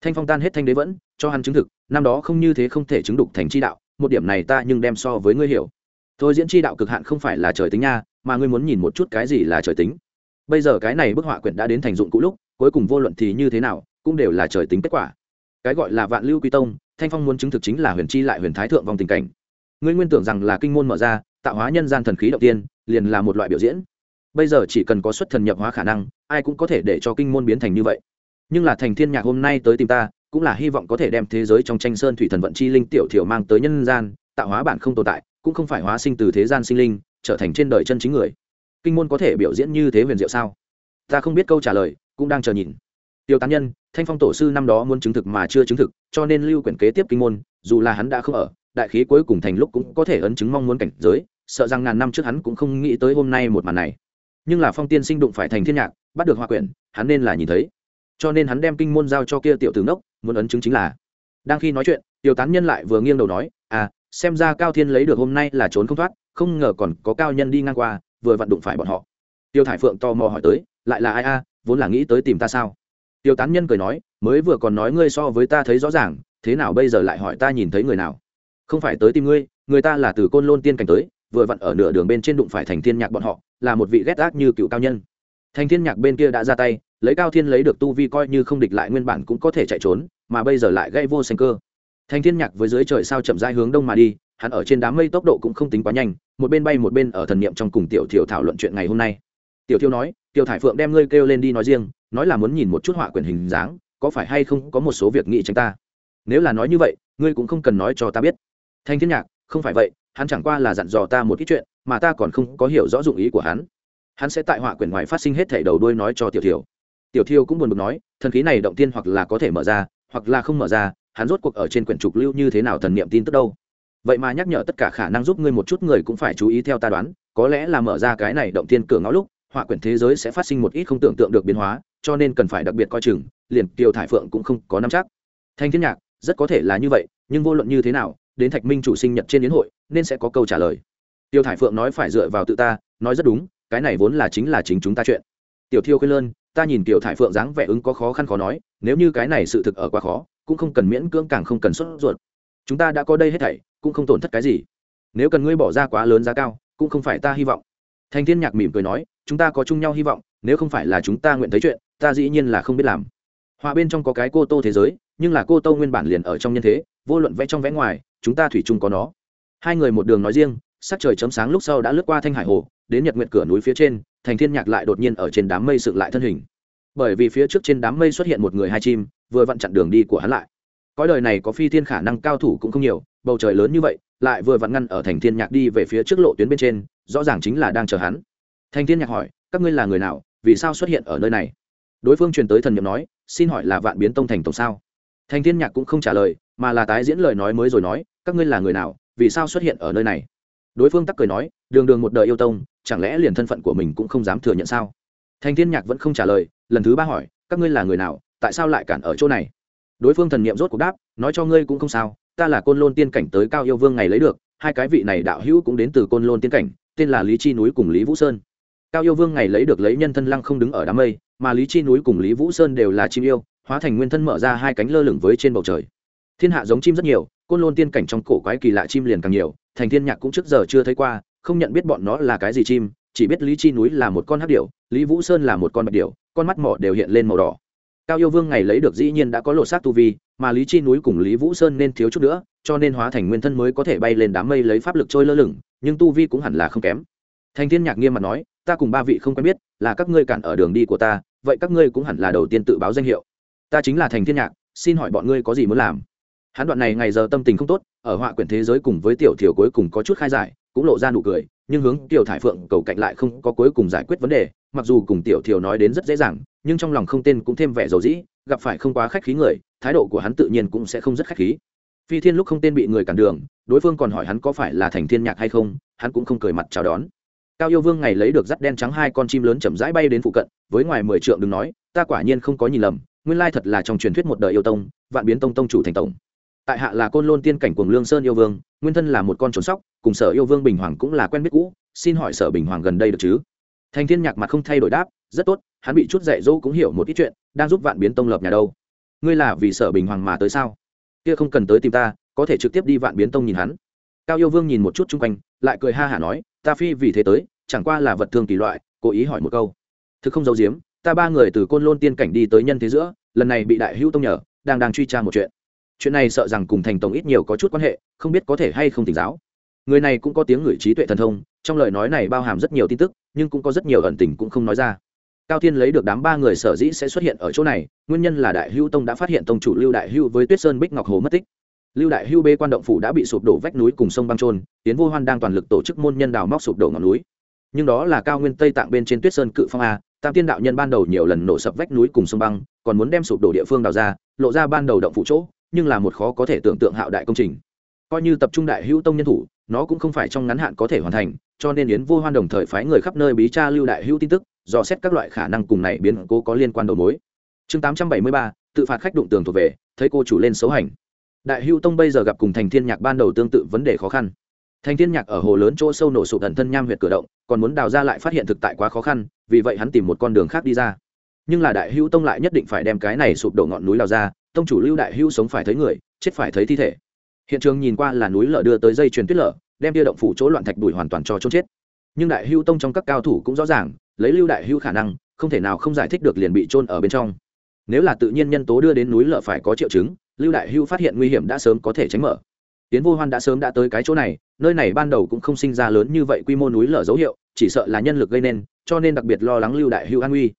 Thanh phong tan hết thanh đế vẫn, cho hắn chứng thực, năm đó không như thế không thể chứng đục thành chi đạo, một điểm này ta nhưng đem so với ngươi hiểu. Thôi diễn chi đạo cực hạn không phải là trời tính nha, mà ngươi muốn nhìn một chút cái gì là trời tính. Bây giờ cái này bức họa quyển đã đến thành dụng cũ lúc, cuối cùng vô luận thì như thế nào, cũng đều là trời tính kết quả. Cái gọi là vạn lưu quy tông, thanh phong muốn chứng thực chính là huyền chi lại huyền thái thượng vòng tình cảnh ngươi nguyên tưởng rằng là kinh môn mở ra, tạo hóa nhân gian thần khí đầu tiên, liền là một loại biểu diễn. Bây giờ chỉ cần có xuất thần nhập hóa khả năng, ai cũng có thể để cho kinh môn biến thành như vậy. Nhưng là thành thiên nhạc hôm nay tới tìm ta, cũng là hy vọng có thể đem thế giới trong tranh sơn thủy thần vận chi linh tiểu thiểu mang tới nhân gian, tạo hóa bản không tồn tại, cũng không phải hóa sinh từ thế gian sinh linh, trở thành trên đời chân chính người. Kinh môn có thể biểu diễn như thế huyền diệu sao? Ta không biết câu trả lời, cũng đang chờ nhìn. Tiêu tán nhân, thanh phong tổ sư năm đó muốn chứng thực mà chưa chứng thực, cho nên lưu quyển kế tiếp kinh môn, dù là hắn đã không ở đại khí cuối cùng thành lúc cũng có thể ấn chứng mong muốn cảnh giới, sợ rằng ngàn năm trước hắn cũng không nghĩ tới hôm nay một màn này. Nhưng là phong tiên sinh đụng phải thành thiên nhạc, bắt được hoa quyển, hắn nên là nhìn thấy. Cho nên hắn đem kinh môn giao cho kia tiểu tướng đốc muốn ấn chứng chính là. Đang khi nói chuyện, tiểu tán nhân lại vừa nghiêng đầu nói à xem ra cao thiên lấy được hôm nay là trốn không thoát, không ngờ còn có cao nhân đi ngang qua, vừa vặn đụng phải bọn họ. Tiêu thải phượng tò mò hỏi tới, lại là ai a? Vốn là nghĩ tới tìm ta sao? Tiêu tán nhân cười nói, mới vừa còn nói ngươi so với ta thấy rõ ràng, thế nào bây giờ lại hỏi ta nhìn thấy người nào? Không phải tới tìm ngươi, người ta là từ côn lôn tiên cảnh tới, vừa vặn ở nửa đường bên trên đụng phải thành thiên nhạc bọn họ, là một vị ghét ác như cựu cao nhân. Thành thiên nhạc bên kia đã ra tay, lấy cao thiên lấy được tu vi coi như không địch lại nguyên bản cũng có thể chạy trốn, mà bây giờ lại gây vô sinh cơ. Thành thiên nhạc với dưới trời sao chậm rãi hướng đông mà đi, hắn ở trên đám mây tốc độ cũng không tính quá nhanh, một bên bay một bên ở thần niệm trong cùng tiểu thiểu thảo luận chuyện ngày hôm nay. Tiểu thiêu nói, tiểu thải phượng đem ngươi kêu lên đi nói riêng, nói là muốn nhìn một chút họa quyền hình dáng, có phải hay không có một số việc nghị tránh ta? Nếu là nói như vậy, ngươi cũng không cần nói cho ta biết thanh thiên nhạc, không phải vậy, hắn chẳng qua là dặn dò ta một ít chuyện, mà ta còn không có hiểu rõ dụng ý của hắn. Hắn sẽ tại họa quyển ngoài phát sinh hết thảy đầu đuôi nói cho tiểu thiểu tiểu thiêu cũng buồn bực nói, thần khí này động tiên hoặc là có thể mở ra, hoặc là không mở ra, hắn rốt cuộc ở trên quyển trục lưu như thế nào thần niệm tin tức đâu. Vậy mà nhắc nhở tất cả khả năng giúp ngươi một chút người cũng phải chú ý theo ta đoán, có lẽ là mở ra cái này động tiên cửa ngõ lúc, họa quyển thế giới sẽ phát sinh một ít không tưởng tượng được biến hóa, cho nên cần phải đặc biệt coi chừng, liền tiêu thải phượng cũng không có nắm chắc. Thanh thiên nhạc, rất có thể là như vậy, nhưng vô luận như thế nào đến thạch minh chủ sinh nhật trên yến hội, nên sẽ có câu trả lời. Tiêu thải phượng nói phải dựa vào tự ta, nói rất đúng, cái này vốn là chính là chính chúng ta chuyện. Tiểu thiêu khuyên lơn, ta nhìn tiểu thải phượng dáng vẻ ứng có khó khăn khó nói, nếu như cái này sự thực ở quá khó, cũng không cần miễn cưỡng càng không cần xuất ruột. Chúng ta đã có đây hết thảy, cũng không tổn thất cái gì. Nếu cần ngươi bỏ ra quá lớn giá cao, cũng không phải ta hy vọng. Thanh thiên nhạc mỉm cười nói, chúng ta có chung nhau hy vọng, nếu không phải là chúng ta nguyện thấy chuyện, ta dĩ nhiên là không biết làm. Họa bên trong có cái cô tô thế giới, nhưng là cô tô nguyên bản liền ở trong nhân thế vô luận vẽ trong vẽ ngoài, chúng ta thủy chung có nó. Hai người một đường nói riêng, sắc trời chấm sáng lúc sau đã lướt qua thanh hải hồ, đến nhật Nguyệt cửa núi phía trên, thành thiên nhạc lại đột nhiên ở trên đám mây dựng lại thân hình. Bởi vì phía trước trên đám mây xuất hiện một người hai chim, vừa vặn chặn đường đi của hắn lại. Cõi đời này có phi thiên khả năng cao thủ cũng không nhiều, bầu trời lớn như vậy, lại vừa vặn ngăn ở thành thiên nhạc đi về phía trước lộ tuyến bên trên, rõ ràng chính là đang chờ hắn. Thành thiên nhạc hỏi, các ngươi là người nào? Vì sao xuất hiện ở nơi này? Đối phương truyền tới thần nhiệm nói, xin hỏi là vạn biến tông thành tổng sao? Thành thiên nhạc cũng không trả lời, mà là tái diễn lời nói mới rồi nói, các ngươi là người nào, vì sao xuất hiện ở nơi này? Đối phương tắc cười nói, đường đường một đời yêu tông, chẳng lẽ liền thân phận của mình cũng không dám thừa nhận sao? Thành thiên nhạc vẫn không trả lời, lần thứ ba hỏi, các ngươi là người nào, tại sao lại cản ở chỗ này? Đối phương thần niệm rốt cuộc đáp, nói cho ngươi cũng không sao, ta là côn lôn tiên cảnh tới cao yêu vương ngày lấy được, hai cái vị này đạo hữu cũng đến từ côn lôn tiên cảnh, tên là lý chi núi cùng lý vũ sơn. Cao yêu vương ngày lấy được lấy nhân thân lăng không đứng ở đám mây, mà lý chi núi cùng lý vũ sơn đều là chim yêu hóa thành nguyên thân mở ra hai cánh lơ lửng với trên bầu trời. Thiên hạ giống chim rất nhiều, côn lôn tiên cảnh trong cổ quái kỳ lạ chim liền càng nhiều, thành thiên nhạc cũng trước giờ chưa thấy qua, không nhận biết bọn nó là cái gì chim, chỉ biết lý chi núi là một con hắc điểu, lý vũ sơn là một con bạch điểu, con mắt mỏ đều hiện lên màu đỏ. Cao yêu vương ngày lấy được dĩ nhiên đã có lột xác tu vi, mà lý chi núi cùng lý vũ sơn nên thiếu chút nữa, cho nên hóa thành nguyên thân mới có thể bay lên đám mây lấy pháp lực trôi lơ lửng, nhưng tu vi cũng hẳn là không kém. Thành thiên nhạc nghiêm mặt nói, ta cùng ba vị không quen biết, là các ngươi cản ở đường đi của ta, vậy các ngươi cũng hẳn là đầu tiên tự báo danh hiệu ta chính là thành thiên nhạc, xin hỏi bọn ngươi có gì muốn làm? Hắn đoạn này ngày giờ tâm tình không tốt, ở họa quyển thế giới cùng với tiểu thiểu cuối cùng có chút khai giải, cũng lộ ra nụ cười, nhưng hướng tiểu thải phượng cầu cạnh lại không có cuối cùng giải quyết vấn đề, mặc dù cùng tiểu thiểu nói đến rất dễ dàng, nhưng trong lòng không tên cũng thêm vẻ dầu dĩ, gặp phải không quá khách khí người, thái độ của hắn tự nhiên cũng sẽ không rất khách khí. Phi thiên lúc không tên bị người cản đường, đối phương còn hỏi hắn có phải là thành thiên nhạc hay không, hắn cũng không cười mặt chào đón. Cao yêu vương ngày lấy được rắt đen trắng hai con chim lớn chậm rãi bay đến phụ cận, với ngoài mười trượng đừng nói, ta quả nhiên không có nhìn lầm nguyên lai thật là trong truyền thuyết một đời yêu tông, vạn biến tông tông chủ thành tổng. Tại hạ là côn lôn tiên cảnh cuồng lương sơn yêu vương, nguyên thân là một con trốn sóc, cùng sở yêu vương bình hoàng cũng là quen biết cũ, xin hỏi sở bình hoàng gần đây được chứ? Thành thiên nhạc mặt không thay đổi đáp, rất tốt, hắn bị chút dạy dỗ cũng hiểu một ít chuyện, đang giúp vạn biến tông lập nhà đâu. Ngươi là vì sở bình hoàng mà tới sao? Kia không cần tới tìm ta, có thể trực tiếp đi vạn biến tông nhìn hắn. Cao yêu vương nhìn một chút chung quanh, lại cười ha hả nói, ta phi vì thế tới, chẳng qua là vật thương kỳ loại, cố ý hỏi một câu. Thực không giấu giếm ta ba người từ côn lôn tiên cảnh đi tới nhân thế giữa, lần này bị đại hữu tông nhờ, đang đang truy tra một chuyện. Chuyện này sợ rằng cùng thành tổng ít nhiều có chút quan hệ, không biết có thể hay không tỉnh giáo. Người này cũng có tiếng người trí tuệ thần thông, trong lời nói này bao hàm rất nhiều tin tức, nhưng cũng có rất nhiều ẩn tình cũng không nói ra. Cao thiên lấy được đám ba người sở dĩ sẽ xuất hiện ở chỗ này, nguyên nhân là đại hưu tông đã phát hiện tông chủ lưu đại hưu với tuyết sơn bích ngọc hồ mất tích. Lưu đại hưu bê quan động phủ đã bị sụp đổ vách núi cùng sông băng trôn tiến vô hoan đang toàn lực tổ chức môn nhân đào móc sụp đổ ngọn núi. Nhưng đó là cao nguyên tây tạng bên trên tuyết sơn cự phong a tam tiên đạo nhân ban đầu nhiều lần nổ sập vách núi cùng sông băng, còn muốn đem sụp đổ địa phương đào ra, lộ ra ban đầu động phủ chỗ, nhưng là một khó có thể tưởng tượng hạo đại công trình. Coi như tập trung đại hữu tông nhân thủ, nó cũng không phải trong ngắn hạn có thể hoàn thành, cho nên yến vô hoan đồng thời phái người khắp nơi bí tra lưu đại hữu tin tức, dò xét các loại khả năng cùng này biến cố có liên quan đầu mối. Chương tám trăm bảy mươi ba, tự phạt khách đụng tường thuộc về, thấy cô chủ lên xấu hành. Đại hữu tông bây giờ gặp cùng thành thiên nhạc ban đầu tương tự vấn đề khó khăn. Thành thiên nhạc ở hồ lớn chỗ sâu nổ sụp thần thân nham huyệt cửa động, còn muốn đào ra lại phát hiện thực tại quá khó khăn vì vậy hắn tìm một con đường khác đi ra. Nhưng là đại hữu tông lại nhất định phải đem cái này sụp đổ ngọn núi lao ra, tông chủ lưu đại hữu sống phải thấy người, chết phải thấy thi thể. Hiện trường nhìn qua là núi lở đưa tới dây truyền tuyết lở, đem đưa động phủ chỗ loạn thạch đuổi hoàn toàn cho chốt chết. Nhưng đại hữu tông trong các cao thủ cũng rõ ràng, lấy lưu đại hữu khả năng, không thể nào không giải thích được liền bị trôn ở bên trong. Nếu là tự nhiên nhân tố đưa đến núi lở phải có triệu chứng, lưu đại hữu phát hiện nguy hiểm đã sớm có thể tránh mở. Tiến vô hoan đã sớm đã tới cái chỗ này, nơi này ban đầu cũng không sinh ra lớn như vậy quy mô núi lở dấu hiệu, chỉ sợ là nhân lực gây nên cho nên đặc biệt lo lắng lưu đại hữu an nguy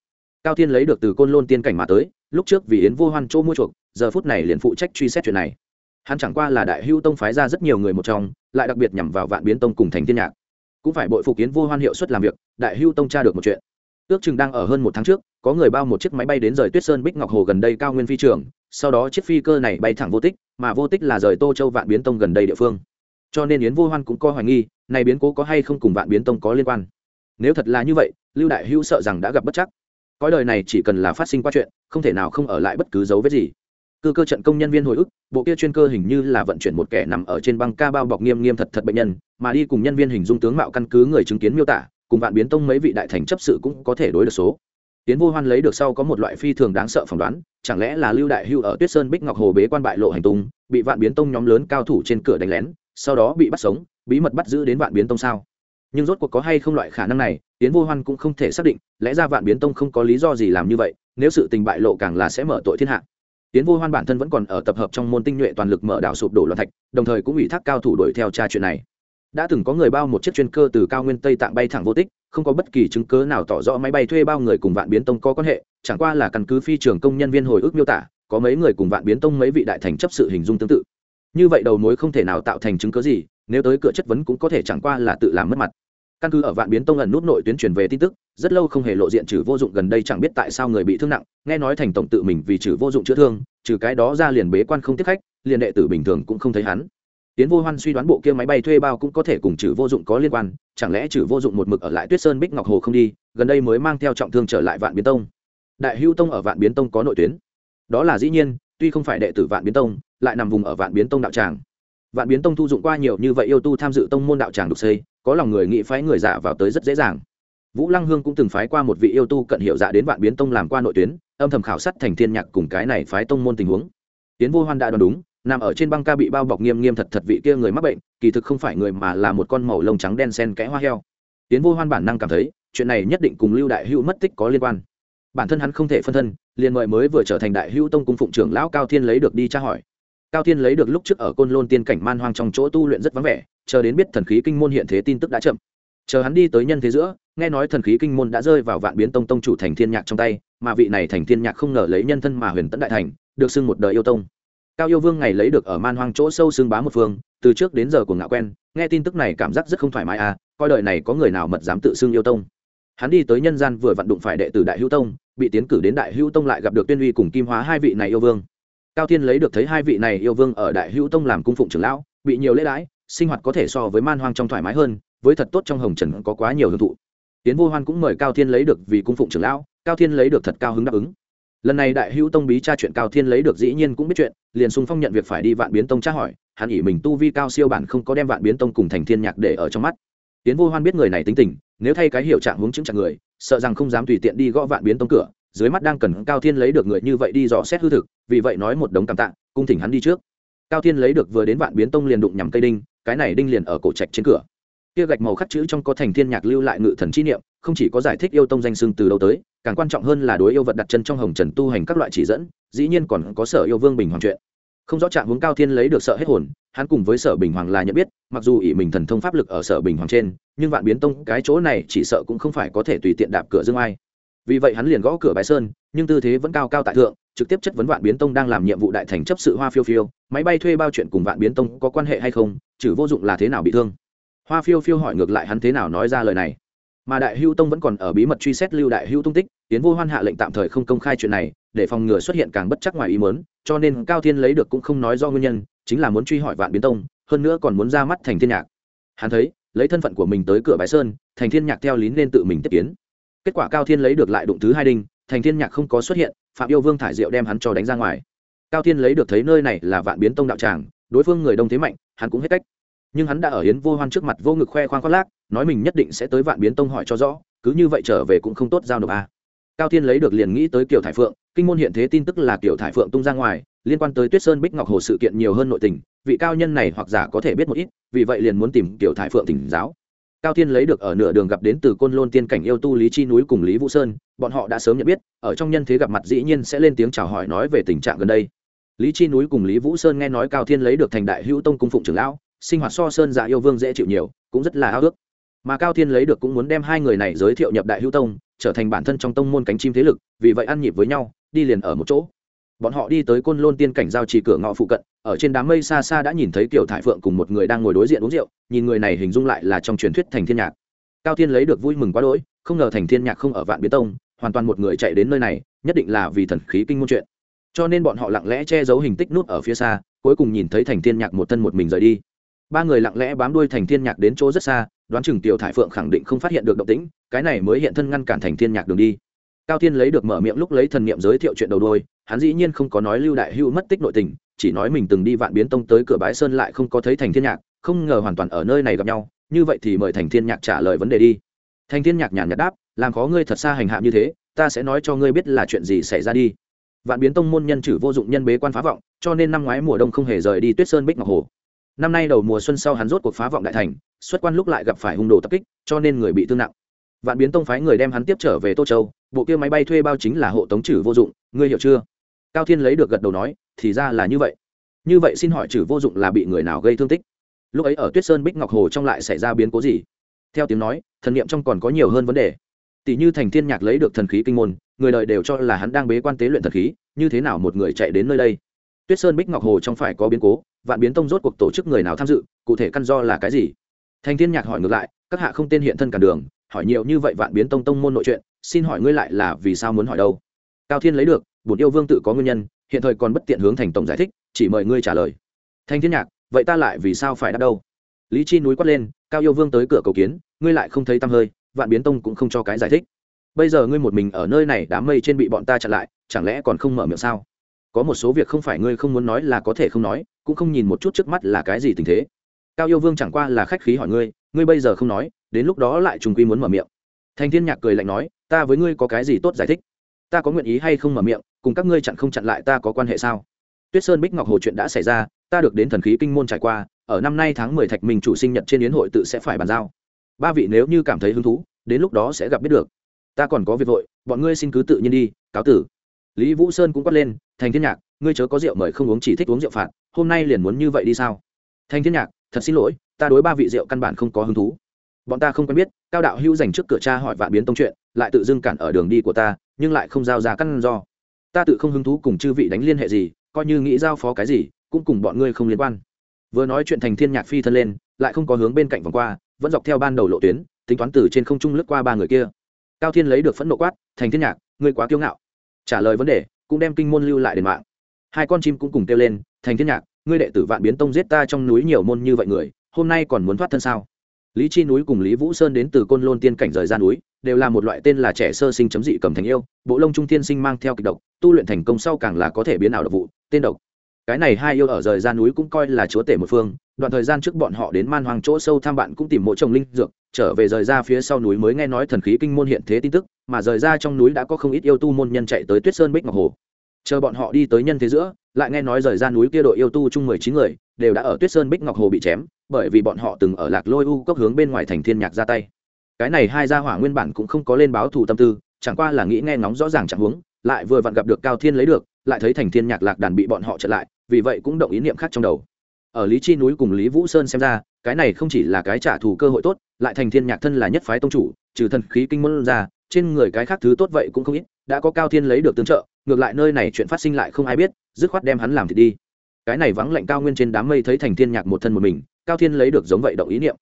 cao thiên lấy được từ côn lôn tiên cảnh mà tới, lúc trước vì yến vô hoan chỗ mua chuộc, giờ phút này liền phụ trách truy xét chuyện này. Hắn chẳng qua là đại hưu tông phái ra rất nhiều người một trong, lại đặc biệt nhằm vào vạn biến tông cùng thành thiên nhạc. Cũng phải bội phục yến vô hoan hiệu suất làm việc, đại hưu tông tra được một chuyện. Ước chừng đang ở hơn một tháng trước, có người bao một chiếc máy bay đến rời tuyết sơn bích ngọc hồ gần đây cao nguyên phi trường, sau đó chiếc phi cơ này bay thẳng vô tích, mà vô tích là rời tô châu vạn biến tông gần đây địa phương. Cho nên yến vô hoan cũng coi hoài nghi, này biến cố có hay không cùng vạn biến tông có liên quan nếu thật là như vậy, lưu đại hữu sợ rằng đã gặp bất chắc. Cõi đời này chỉ cần là phát sinh qua chuyện, không thể nào không ở lại bất cứ dấu vết gì. Cơ cơ trận công nhân viên hồi ức, bộ kia chuyên cơ hình như là vận chuyển một kẻ nằm ở trên băng ca bao bọc nghiêm nghiêm thật thật bệnh nhân, mà đi cùng nhân viên hình dung tướng mạo căn cứ người chứng kiến miêu tả, cùng vạn biến tông mấy vị đại thành chấp sự cũng có thể đối được số. Tiến vô hoan lấy được sau có một loại phi thường đáng sợ phỏng đoán, chẳng lẽ là lưu đại hưu ở tuyết sơn bích ngọc hồ bế quan bại lộ hành tung, bị vạn biến tông nhóm lớn cao thủ trên cửa đánh lén, sau đó bị bắt sống, bí mật bắt giữ đến vạn biến tông sao? Nhưng rốt cuộc có hay không loại khả năng này tiến vô hoan cũng không thể xác định, lẽ ra vạn biến tông không có lý do gì làm như vậy, nếu sự tình bại lộ càng là sẽ mở tội thiên hạ. Tiến vô hoan bản thân vẫn còn ở tập hợp trong môn tinh nhuệ toàn lực mở đảo sụp đổ loạn thạch, đồng thời cũng ủy thác cao thủ đuổi theo tra chuyện này. Đã từng có người bao một chiếc chuyên cơ từ cao nguyên tây tạng bay thẳng vô tích, không có bất kỳ chứng cớ nào tỏ rõ máy bay thuê bao người cùng vạn biến tông có quan hệ, chẳng qua là căn cứ phi trường công nhân viên hồi ức miêu tả, có mấy người cùng vạn biến tông mấy vị đại thành chấp sự hình dung tương tự. Như vậy đầu mối không thể nào tạo thành chứng cớ gì, nếu tới cửa chất vấn cũng có thể chẳng qua là tự làm mất mặt căn cứ ở vạn biến tông ẩn nút nội tuyến truyền về tin tức, rất lâu không hề lộ diện trừ vô dụng gần đây chẳng biết tại sao người bị thương nặng, nghe nói thành tổng tự mình vì trừ vô dụng chữa thương, trừ cái đó ra liền bế quan không tiếp khách, liền đệ tử bình thường cũng không thấy hắn. Tiến vô hoan suy đoán bộ kia máy bay thuê bao cũng có thể cùng trừ vô dụng có liên quan, chẳng lẽ trừ vô dụng một mực ở lại tuyết sơn bích ngọc hồ không đi, gần đây mới mang theo trọng thương trở lại vạn biến tông. Đại hưu tông ở vạn biến tông có nội tuyến. Đó là dĩ nhiên, tuy không phải đệ tử vạn biến tông, lại nằm vùng ở vạn biến tông đạo tràng vạn biến tông thu dụng qua nhiều như vậy yêu tu tham dự tông môn đạo tràng đục xây, có lòng người nghĩ phái người giả vào tới rất dễ dàng. Vũ lăng hương cũng từng phái qua một vị yêu tu cận hiệu dạ đến vạn biến tông làm qua nội tuyến, âm thầm khảo sát thành thiên nhạc cùng cái này phái tông môn tình huống. Tiến vô hoan đã đoán đúng, nằm ở trên băng ca bị bao bọc nghiêm nghiêm thật thật vị kia người mắc bệnh, kỳ thực không phải người mà là một con màu lông trắng đen sen kẽ hoa heo. Tiến vô hoan bản năng cảm thấy, chuyện này nhất định cùng lưu đại hữu mất tích có liên quan. Bản thân hắn không thể phân thân, liền mời mới vừa trở thành đại hữu tông cung phụng trưởng lão cao thiên lấy được đi tra hỏi cao thiên lấy được lúc trước ở côn lôn tiên cảnh man hoang trong chỗ tu luyện rất vắng vẻ, chờ đến biết thần khí kinh môn hiện thế tin tức đã chậm. Chờ hắn đi tới nhân thế giữa, nghe nói thần khí kinh môn đã rơi vào vạn biến tông tông chủ thành thiên nhạc trong tay, mà vị này thành thiên nhạc không ngờ lấy nhân thân mà huyền tấn đại thành, được xưng một đời yêu tông. Cao yêu vương ngày lấy được ở man hoang chỗ sâu xưng bá một phương, từ trước đến giờ của ngạo quen, nghe tin tức này cảm giác rất không thoải mái à coi đời này có người nào mật dám tự xưng yêu tông. Hắn đi tới nhân gian vừa vặn đụng phải đệ tử đại hữu tông, bị tiến cử đến đại hữu tông lại gặp được tuyên uy cùng kim hóa hai vị này yêu vương cao thiên lấy được thấy hai vị này yêu vương ở đại hữu tông làm cung phụng trưởng lão, bị nhiều lễ đãi, sinh hoạt có thể so với man hoang trong thoải mái hơn, với thật tốt trong hồng trần có quá nhiều hưởng thụ. Tiến vô hoan cũng mời cao thiên lấy được vì cung phụng trưởng lão, cao thiên lấy được thật cao hứng đáp ứng. Lần này đại hữu tông bí tra chuyện cao thiên lấy được dĩ nhiên cũng biết chuyện, liền sung phong nhận việc phải đi vạn biến tông tra hỏi, hắn ỉ mình tu vi cao siêu bản không có đem vạn biến tông cùng thành thiên nhạc để ở trong mắt. Tiến vô hoan biết người này tính tình, nếu thay cái hiệu trạng hướng chứng chặt người, sợ rằng không dám tùy tiện đi gõ vạn biến tông cửa dưới mắt đang cần cao thiên lấy được người như vậy đi dò xét hư thực, vì vậy nói một đống cảm tạ, cung thỉnh hắn đi trước. Cao thiên lấy được vừa đến vạn biến tông liền đụng nhằm cây đinh, cái này đinh liền ở cổ trạch trên cửa. Kia gạch màu khắc chữ trong có thành thiên nhạc lưu lại ngự thần chi niệm, không chỉ có giải thích yêu tông danh xưng từ đâu tới, càng quan trọng hơn là đối yêu vật đặt chân trong hồng trần tu hành các loại chỉ dẫn, dĩ nhiên còn có sở yêu vương bình hoàng chuyện. Không rõ trạng hướng cao thiên lấy được sợ hết hồn, hắn cùng với sở bình hoàng là nhận biết, mặc dù ỷ mình thần thông pháp lực ở sở bình hoàng trên, nhưng vạn biến tông cái chỗ này chỉ sợ cũng không phải có thể tùy tiện đạp cửa dương ai vì vậy hắn liền gõ cửa bái sơn, nhưng tư thế vẫn cao cao tại thượng, trực tiếp chất vấn vạn biến tông đang làm nhiệm vụ đại thành chấp sự hoa phiêu phiêu, máy bay thuê bao chuyện cùng vạn biến tông có quan hệ hay không chử vô dụng là thế nào bị thương. Hoa phiêu phiêu hỏi ngược lại hắn thế nào nói ra lời này. Mà đại hưu tông vẫn còn ở bí mật truy xét lưu đại hưu tung tích tiến vô hoan hạ lệnh tạm thời không công khai chuyện này, để phòng ngừa xuất hiện càng bất chắc ngoài ý mớn cho nên cao thiên lấy được cũng không nói do nguyên nhân, chính là muốn truy hỏi vạn biến tông, hơn nữa còn muốn ra mắt thành thiên nhạc. Hắn thấy, lấy thân phận của mình tới cửa bái sơn, thành thiên nhạc theo lý nên tự mình tiếp kiến kết quả cao thiên lấy được lại đụng thứ hai đinh, thành thiên nhạc không có xuất hiện, phạm yêu vương thải diệu đem hắn cho đánh ra ngoài. Cao thiên lấy được thấy nơi này là vạn biến tông đạo tràng, đối phương người đông thế mạnh, hắn cũng hết cách. Nhưng hắn đã ở hiến vô hoan trước mặt vô ngực khoe khoang khoác lác, nói mình nhất định sẽ tới vạn biến tông hỏi cho rõ, cứ như vậy trở về cũng không tốt giao nộp a. Cao thiên lấy được liền nghĩ tới kiểu thải phượng, kinh môn hiện thế tin tức là kiểu thải phượng tung ra ngoài, liên quan tới tuyết sơn bích ngọc hồ sự kiện nhiều hơn nội tình, vị cao nhân này hoặc giả có thể biết một ít, vì vậy liền muốn tìm kiểu thải phượng tỉnh giáo cao thiên lấy được ở nửa đường gặp đến từ côn lôn tiên cảnh yêu tu lý chi núi cùng lý vũ sơn, bọn họ đã sớm nhận biết, ở trong nhân thế gặp mặt dĩ nhiên sẽ lên tiếng chào hỏi nói về tình trạng gần đây. Lý chi núi cùng lý vũ sơn nghe nói cao thiên lấy được thành đại hữu tông cung phụng trưởng lão, sinh hoạt so sơn dạ yêu vương dễ chịu nhiều, cũng rất là ao ước mà cao thiên lấy được cũng muốn đem hai người này giới thiệu nhập đại hữu tông, trở thành bản thân trong tông môn cánh chim thế lực, vì vậy ăn nhịp với nhau, đi liền ở một chỗ bọn họ đi tới côn lôn tiên cảnh giao trì cửa ngõ phụ cận, ở trên đám mây xa xa đã nhìn thấy kiểu thải phượng cùng một người đang ngồi đối diện uống rượu, nhìn người này hình dung lại là trong truyền thuyết thành thiên nhạc. Cao thiên lấy được vui mừng quá đỗi, không ngờ thành thiên nhạc không ở vạn biến tông, hoàn toàn một người chạy đến nơi này, nhất định là vì thần khí kinh môn chuyện. Cho nên bọn họ lặng lẽ che giấu hình tích nút ở phía xa, cuối cùng nhìn thấy thành thiên nhạc một thân một mình rời đi. Ba người lặng lẽ bám đuôi thành thiên nhạc đến chỗ rất xa, đoán chừng tiểu thải phượng khẳng định không phát hiện được động tĩnh, cái này mới hiện thân ngăn cản thành thiên nhạc đường đi cao thiên lấy được mở miệng lúc lấy thần niệm giới thiệu chuyện đầu đôi hắn dĩ nhiên không có nói lưu đại hưu mất tích nội tình, chỉ nói mình từng đi vạn biến tông tới cửa bái sơn lại không có thấy thành thiên nhạc, không ngờ hoàn toàn ở nơi này gặp nhau, như vậy thì mời thành thiên nhạc trả lời vấn đề đi. Thành thiên nhạc nhàn nhạt đáp, làm khó ngươi thật xa hành hạ như thế, ta sẽ nói cho ngươi biết là chuyện gì xảy ra đi. Vạn biến tông môn nhân chử vô dụng nhân bế quan phá vọng, cho nên năm ngoái mùa đông không hề rời đi tuyết sơn bích ngọc hồ. Năm nay đầu mùa xuân sau hắn rốt cuộc phá vọng đại thành, xuất quan lúc lại gặp phải hung đồ tập kích, cho nên người bị thương nặng. Vạn biến tông phái người đem hắn tiếp trở về tô châu bộ kia máy bay thuê bao chính là hộ tống trừ vô dụng, ngươi hiểu chưa? Cao thiên lấy được gật đầu nói, thì ra là như vậy. Như vậy xin hỏi trừ vô dụng là bị người nào gây thương tích? Lúc ấy ở tuyết sơn bích ngọc hồ trong lại xảy ra biến cố gì? Theo tiếng nói, thần niệm trong còn có nhiều hơn vấn đề. Tỷ như thành thiên nhạc lấy được thần khí kinh môn, người đời đều cho là hắn đang bế quan tế luyện thần khí, như thế nào một người chạy đến nơi đây? Tuyết sơn bích ngọc hồ trong phải có biến cố, vạn biến tông rốt cuộc tổ chức người nào tham dự, cụ thể căn do là cái gì? Thành thiên nhạc hỏi ngược lại, các hạ không tên hiện thân cả đường, hỏi nhiều như vậy vạn biến tông tông môn nội chuyện xin hỏi ngươi lại là vì sao muốn hỏi đâu? Cao thiên lấy được, bổn yêu vương tự có nguyên nhân, hiện thời còn bất tiện hướng thành tổng giải thích, chỉ mời ngươi trả lời. Thanh thiên nhạc, vậy ta lại vì sao phải đáp đâu? Lý chi núi quát lên, cao yêu vương tới cửa cầu kiến, ngươi lại không thấy tăm hơi, vạn biến tông cũng không cho cái giải thích. Bây giờ ngươi một mình ở nơi này, đám mây trên bị bọn ta chặn lại, chẳng lẽ còn không mở miệng sao? Có một số việc không phải ngươi không muốn nói là có thể không nói, cũng không nhìn một chút trước mắt là cái gì tình thế. Cao yêu vương chẳng qua là khách khí hỏi ngươi ngươi bây giờ không nói, đến lúc đó lại trùng quy muốn mở miệng. Thành thiên nhạc cười lạnh nói ta với ngươi có cái gì tốt giải thích? Ta có nguyện ý hay không mở miệng, cùng các ngươi chặn không chặn lại ta có quan hệ sao? Tuyết sơn bích ngọc hồ chuyện đã xảy ra, ta được đến thần khí kinh môn trải qua, ở năm nay tháng mười thạch minh chủ sinh nhật trên yến hội tự sẽ phải bàn giao. Ba vị nếu như cảm thấy hứng thú, đến lúc đó sẽ gặp biết được. Ta còn có việc vội, bọn ngươi xin cứ tự nhiên đi, cáo tử. Lý vũ sơn cũng quát lên, thành thiên nhạc, ngươi chớ có rượu mời không uống, chỉ thích uống rượu phạt, hôm nay liền muốn như vậy đi sao? Thành thiên nhạc, thật xin lỗi, ta đối ba vị rượu căn bản không có hứng thú bọn ta không quen biết, cao đạo hữu dành trước cửa cha hỏi vạn biến tông chuyện, lại tự dưng cản ở đường đi của ta, nhưng lại không giao ra căn do. Ta tự không hứng thú cùng chư vị đánh liên hệ gì, coi như nghĩ giao phó cái gì, cũng cùng bọn ngươi không liên quan. Vừa nói chuyện thành thiên nhạc phi thân lên, lại không có hướng bên cạnh vòng qua, vẫn dọc theo ban đầu lộ tuyến, tính toán từ trên không trung lướt qua ba người kia. Cao thiên lấy được phẫn nộ quát, thành thiên nhạc, ngươi quá kiêu ngạo. Trả lời vấn đề, cũng đem kinh môn lưu lại đền mạng. Hai con chim cũng cùng kêu lên, thành thiên nhạc, ngươi đệ tử vạn biến tông giết ta trong núi nhiều môn như vậy người, hôm nay còn muốn thoát thân sao? Lý chi núi cùng lý vũ sơn đến từ côn lôn tiên cảnh rời ra núi, đều là một loại tên là trẻ sơ sinh chấm dị cầm thành yêu, bộ lông trung tiên sinh mang theo kịch độc, tu luyện thành công sau càng là có thể biến ảo độc vụ, tên độc. Cái này hai yêu ở rời ra núi cũng coi là chúa tể một phương, đoạn thời gian trước bọn họ đến man hoàng chỗ sâu tham bạn cũng tìm mộ trồng linh dược, trở về rời ra phía sau núi mới nghe nói thần khí kinh môn hiện thế tin tức, mà rời ra trong núi đã có không ít yêu tu môn nhân chạy tới tuyết sơn bích ngọc hồ. Chờ bọn họ đi tới nhân thế giữa, lại nghe nói rời ra núi kia đội yêu tu chung mười chín người, đều đã ở tuyết sơn bích ngọc hồ bị chém bởi vì bọn họ từng ở lạc lôi u cốc hướng bên ngoài thành thiên nhạc ra tay. Cái này hai gia hỏa nguyên bản cũng không có lên báo thù tâm tư, chẳng qua là nghĩ nghe ngóng rõ ràng chẳng huống, lại vừa vặn gặp được cao thiên lấy được, lại thấy thành thiên nhạc lạc đàn bị bọn họ trở lại, vì vậy cũng động ý niệm khác trong đầu. Ở lý chi núi cùng lý vũ sơn xem ra, cái này không chỉ là cái trả thù cơ hội tốt, lại thành thiên nhạc thân là nhất phái tông chủ, trừ thần khí kinh môn ra, trên người cái khác thứ tốt vậy cũng không ít, đã có cao thiên lấy được tương trợ, ngược lại nơi này chuyện phát sinh lại không ai biết, dứt khoát đem hắn làm thì đi cái này vắng lạnh cao nguyên trên đám mây thấy thành thiên nhạc một thân một mình, cao thiên lấy được giống vậy động ý niệm.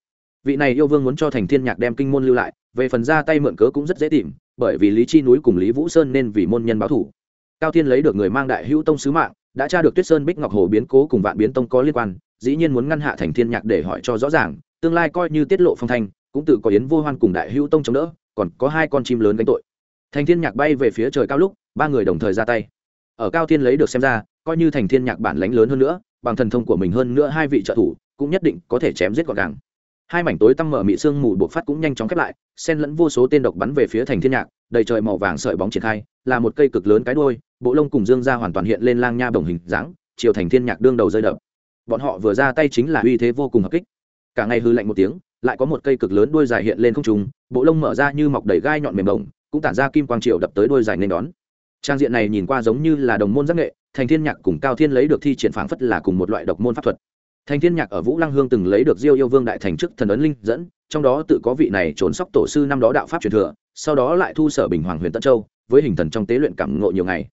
Vị này yêu vương muốn cho thành thiên nhạc đem kinh môn lưu lại, về phần ra tay mượn cớ cũng rất dễ tìm, bởi vì lý chi núi cùng lý vũ sơn nên vì môn nhân báo thủ. Cao thiên lấy được người mang đại hữu tông sứ mạng, đã tra được tuyết sơn bích ngọc hồ biến cố cùng vạn biến tông có liên quan, dĩ nhiên muốn ngăn hạ thành thiên nhạc để hỏi cho rõ ràng, tương lai coi như tiết lộ phong thanh, cũng tự có yến vô hoan cùng đại hữu tông chống đỡ, còn có hai con chim lớn gánh tội. Thành thiên nhạc bay về phía trời cao lúc, ba người đồng thời ra tay. Ở cao thiên lấy được xem ra coi như thành thiên nhạc bản lãnh lớn hơn nữa, bằng thần thông của mình hơn nữa hai vị trợ thủ, cũng nhất định có thể chém giết gọn gàng. Hai mảnh tối tăm mở mị sương mù buộc phát cũng nhanh chóng khép lại, xen lẫn vô số tên độc bắn về phía thành thiên nhạc, đầy trời màu vàng sợi bóng triển khai, là một cây cực lớn cái đuôi, bộ lông cùng dương ra hoàn toàn hiện lên lang nha bồng hình dáng, chiều thành thiên nhạc đương đầu rơi đập. Bọn họ vừa ra tay chính là uy thế vô cùng hợp kích. Cả ngày hư lạnh một tiếng, lại có một cây cực lớn đuôi dài hiện lên không trùng bộ lông mở ra như mọc đầy gai nhọn mềm bồng cũng tản ra kim quang triều đập tới đuôi dài nên đón trang diện này nhìn qua giống như là đồng môn giác nghệ, thành thiên nhạc cùng cao thiên lấy được thi triển phảng phất là cùng một loại độc môn pháp thuật. Thành thiên nhạc ở vũ lăng hương từng lấy được diêu yêu vương đại thành chức thần ấn linh dẫn, trong đó tự có vị này trốn sóc tổ sư năm đó đạo pháp truyền thừa, sau đó lại thu sở bình hoàng huyền tân châu, với hình thần trong tế luyện cảm ngộ nhiều ngày.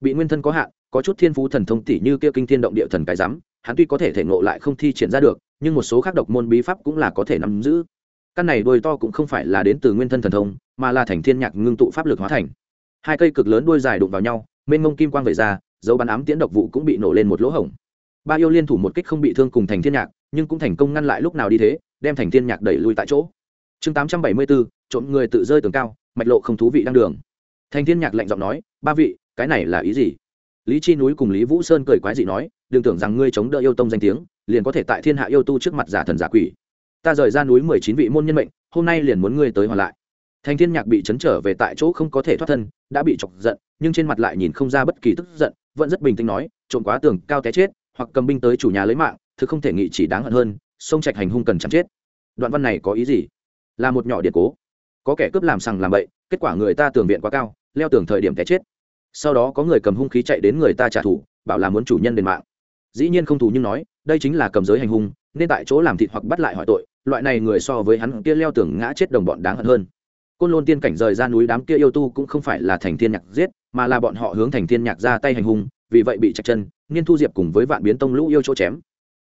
Bị nguyên thân có hạn, có chút thiên phú thần thông tỷ như kia kinh thiên động địa thần cái rắm hắn tuy có thể thể ngộ lại không thi triển ra được, nhưng một số khác độc môn bí pháp cũng là có thể nắm giữ. Căn này đôi to cũng không phải là đến từ nguyên thân thần thông, mà là thành thiên nhạc ngưng tụ pháp lực hóa thành hai cây cực lớn đuôi dài đụng vào nhau, mênh mông kim quang về ra, dấu bắn ám tiễn độc vụ cũng bị nổ lên một lỗ hổng. Ba yêu liên thủ một kích không bị thương cùng thành thiên nhạc, nhưng cũng thành công ngăn lại lúc nào đi thế, đem thành thiên nhạc đẩy lui tại chỗ. Chương tám trăm bảy mươi bốn trộm người tự rơi tường cao, mạch lộ không thú vị đang đường. Thành thiên nhạc lạnh giọng nói, ba vị, cái này là ý gì? Lý chi núi cùng lý vũ sơn cười quái dị nói, đừng tưởng rằng ngươi chống đỡ yêu tông danh tiếng, liền có thể tại thiên hạ yêu tu trước mặt giả thần giả quỷ. Ta rời ra núi mười chín vị môn nhân mệnh, hôm nay liền muốn ngươi tới hoàn lại thành thiên nhạc bị chấn trở về tại chỗ không có thể thoát thân, đã bị chọc giận, nhưng trên mặt lại nhìn không ra bất kỳ tức giận, vẫn rất bình tĩnh nói, trộm quá tường, cao té chết, hoặc cầm binh tới chủ nhà lấy mạng, thực không thể nghị chỉ đáng hận hơn, sông trạch hành hung cần chém chết. Đoạn văn này có ý gì? Là một nhỏ điện cố. Có kẻ cướp làm sằng làm bậy, kết quả người ta tường viện quá cao, leo tường thời điểm té chết. Sau đó có người cầm hung khí chạy đến người ta trả thù, bảo là muốn chủ nhân đền mạng. Dĩ nhiên không thù nhưng nói, đây chính là cầm giới hành hung, nên tại chỗ làm thịt hoặc bắt lại hỏi tội, loại này người so với hắn kia leo tường ngã chết đồng bọn đáng hận hơn côn lôn tiên cảnh rời ra núi đám kia yêu tu cũng không phải là thành thiên nhạc giết, mà là bọn họ hướng thành thiên nhạc ra tay hành hung, vì vậy bị chặt chân nghiên thu diệp cùng với vạn biến tông lũ yêu chỗ chém.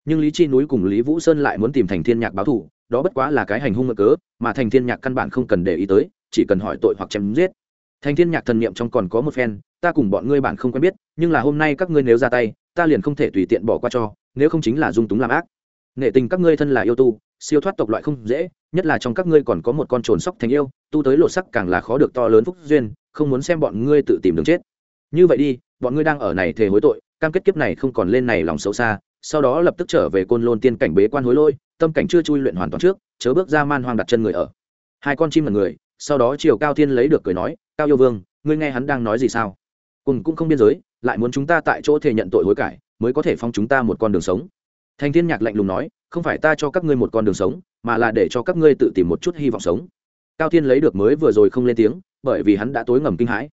Nhưng lý chi núi cùng lý vũ sơn lại muốn tìm thành thiên nhạc báo thù, đó bất quá là cái hành hung mơ cớ, mà thành thiên nhạc căn bản không cần để ý tới, chỉ cần hỏi tội hoặc chém giết. Thành thiên nhạc thần niệm trong còn có một phen, ta cùng bọn ngươi bạn không quen biết, nhưng là hôm nay các ngươi nếu ra tay, ta liền không thể tùy tiện bỏ qua cho, nếu không chính là dung túng làm ác nghệ tình các ngươi thân là yêu tu, siêu thoát tộc loại không dễ, nhất là trong các ngươi còn có một con trồn sóc thành yêu, tu tới lột sắc càng là khó được to lớn phúc duyên, không muốn xem bọn ngươi tự tìm đường chết. Như vậy đi, bọn ngươi đang ở này thề hối tội, cam kết kiếp này không còn lên này lòng xấu xa, sau đó lập tức trở về côn lôn tiên cảnh bế quan hối lôi tâm cảnh chưa chui luyện hoàn toàn trước, chớ bước ra man hoang đặt chân người ở. Hai con chim là người, sau đó chiều cao thiên lấy được cười nói, cao yêu vương, ngươi nghe hắn đang nói gì sao? Cùng cũng không biên giới, lại muốn chúng ta tại chỗ thể nhận tội hối cải, mới có thể phong chúng ta một con đường sống thành thiên nhạc lạnh lùng nói, không phải ta cho các ngươi một con đường sống, mà là để cho các ngươi tự tìm một chút hy vọng sống. Cao thiên lấy được mới vừa rồi không lên tiếng, bởi vì hắn đã tối ngầm kinh hãi.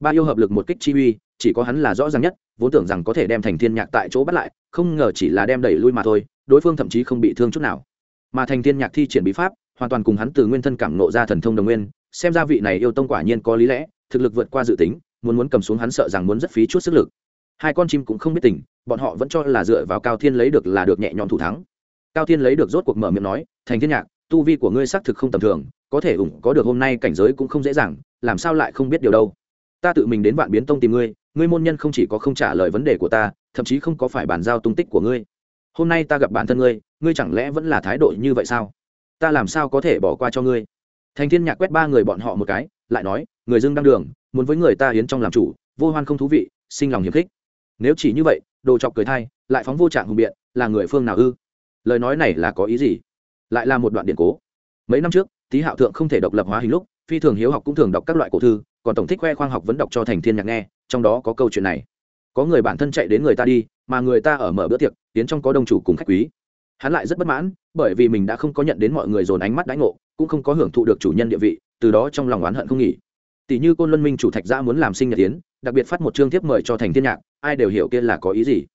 Ba yêu hợp lực một kích chi uy, chỉ có hắn là rõ ràng nhất, vốn tưởng rằng có thể đem thành thiên nhạc tại chỗ bắt lại, không ngờ chỉ là đem đẩy lui mà thôi, đối phương thậm chí không bị thương chút nào. Mà thành thiên nhạc thi triển bí pháp, hoàn toàn cùng hắn từ nguyên thân cảm nộ ra thần thông đồng nguyên, xem ra vị này yêu tông quả nhiên có lý lẽ, thực lực vượt qua dự tính, muốn muốn cầm xuống hắn sợ rằng muốn rất phí chút sức lực hai con chim cũng không biết tình, bọn họ vẫn cho là dựa vào cao thiên lấy được là được nhẹ nhõm thủ thắng. Cao thiên lấy được rốt cuộc mở miệng nói, thành thiên nhạc, tu vi của ngươi xác thực không tầm thường, có thể ủng, có được hôm nay cảnh giới cũng không dễ dàng, làm sao lại không biết điều đâu? Ta tự mình đến vạn biến tông tìm ngươi ngươi môn nhân không chỉ có không trả lời vấn đề của ta, thậm chí không có phải bàn giao tung tích của ngươi. Hôm nay ta gặp bản thân ngươi ngươi chẳng lẽ vẫn là thái độ như vậy sao? Ta làm sao có thể bỏ qua cho ngươi? Thành thiên nhạc quét ba người bọn họ một cái, lại nói, người dưng đang đường, muốn với người ta hiến trong làm chủ, vô hoan không thú vị, sinh lòng hiềm khích nếu chỉ như vậy, đồ chọc cười thai, lại phóng vô trạng hùng biện, là người phương nào ư? Lời nói này là có ý gì? Lại là một đoạn điện cố. Mấy năm trước, tý hạo thượng không thể độc lập hóa hình lúc, phi thường hiếu học cũng thường đọc các loại cổ thư, còn tổng thích khoe khoang học vẫn đọc cho thành thiên nhạc nghe, trong đó có câu chuyện này. Có người bản thân chạy đến người ta đi, mà người ta ở mở bữa tiệc, tiến trong có đông chủ cùng khách quý. Hắn lại rất bất mãn, bởi vì mình đã không có nhận đến mọi người dồn ánh mắt đánh ngộ, cũng không có hưởng thụ được chủ nhân địa vị, từ đó trong lòng oán hận không nghỉ. Tỷ như côn luân minh chủ thạch gia muốn làm sinh nhật tiến đặc biệt phát một chương tiếp mời cho thành thiên nhạc ai đều hiểu kia là có ý gì.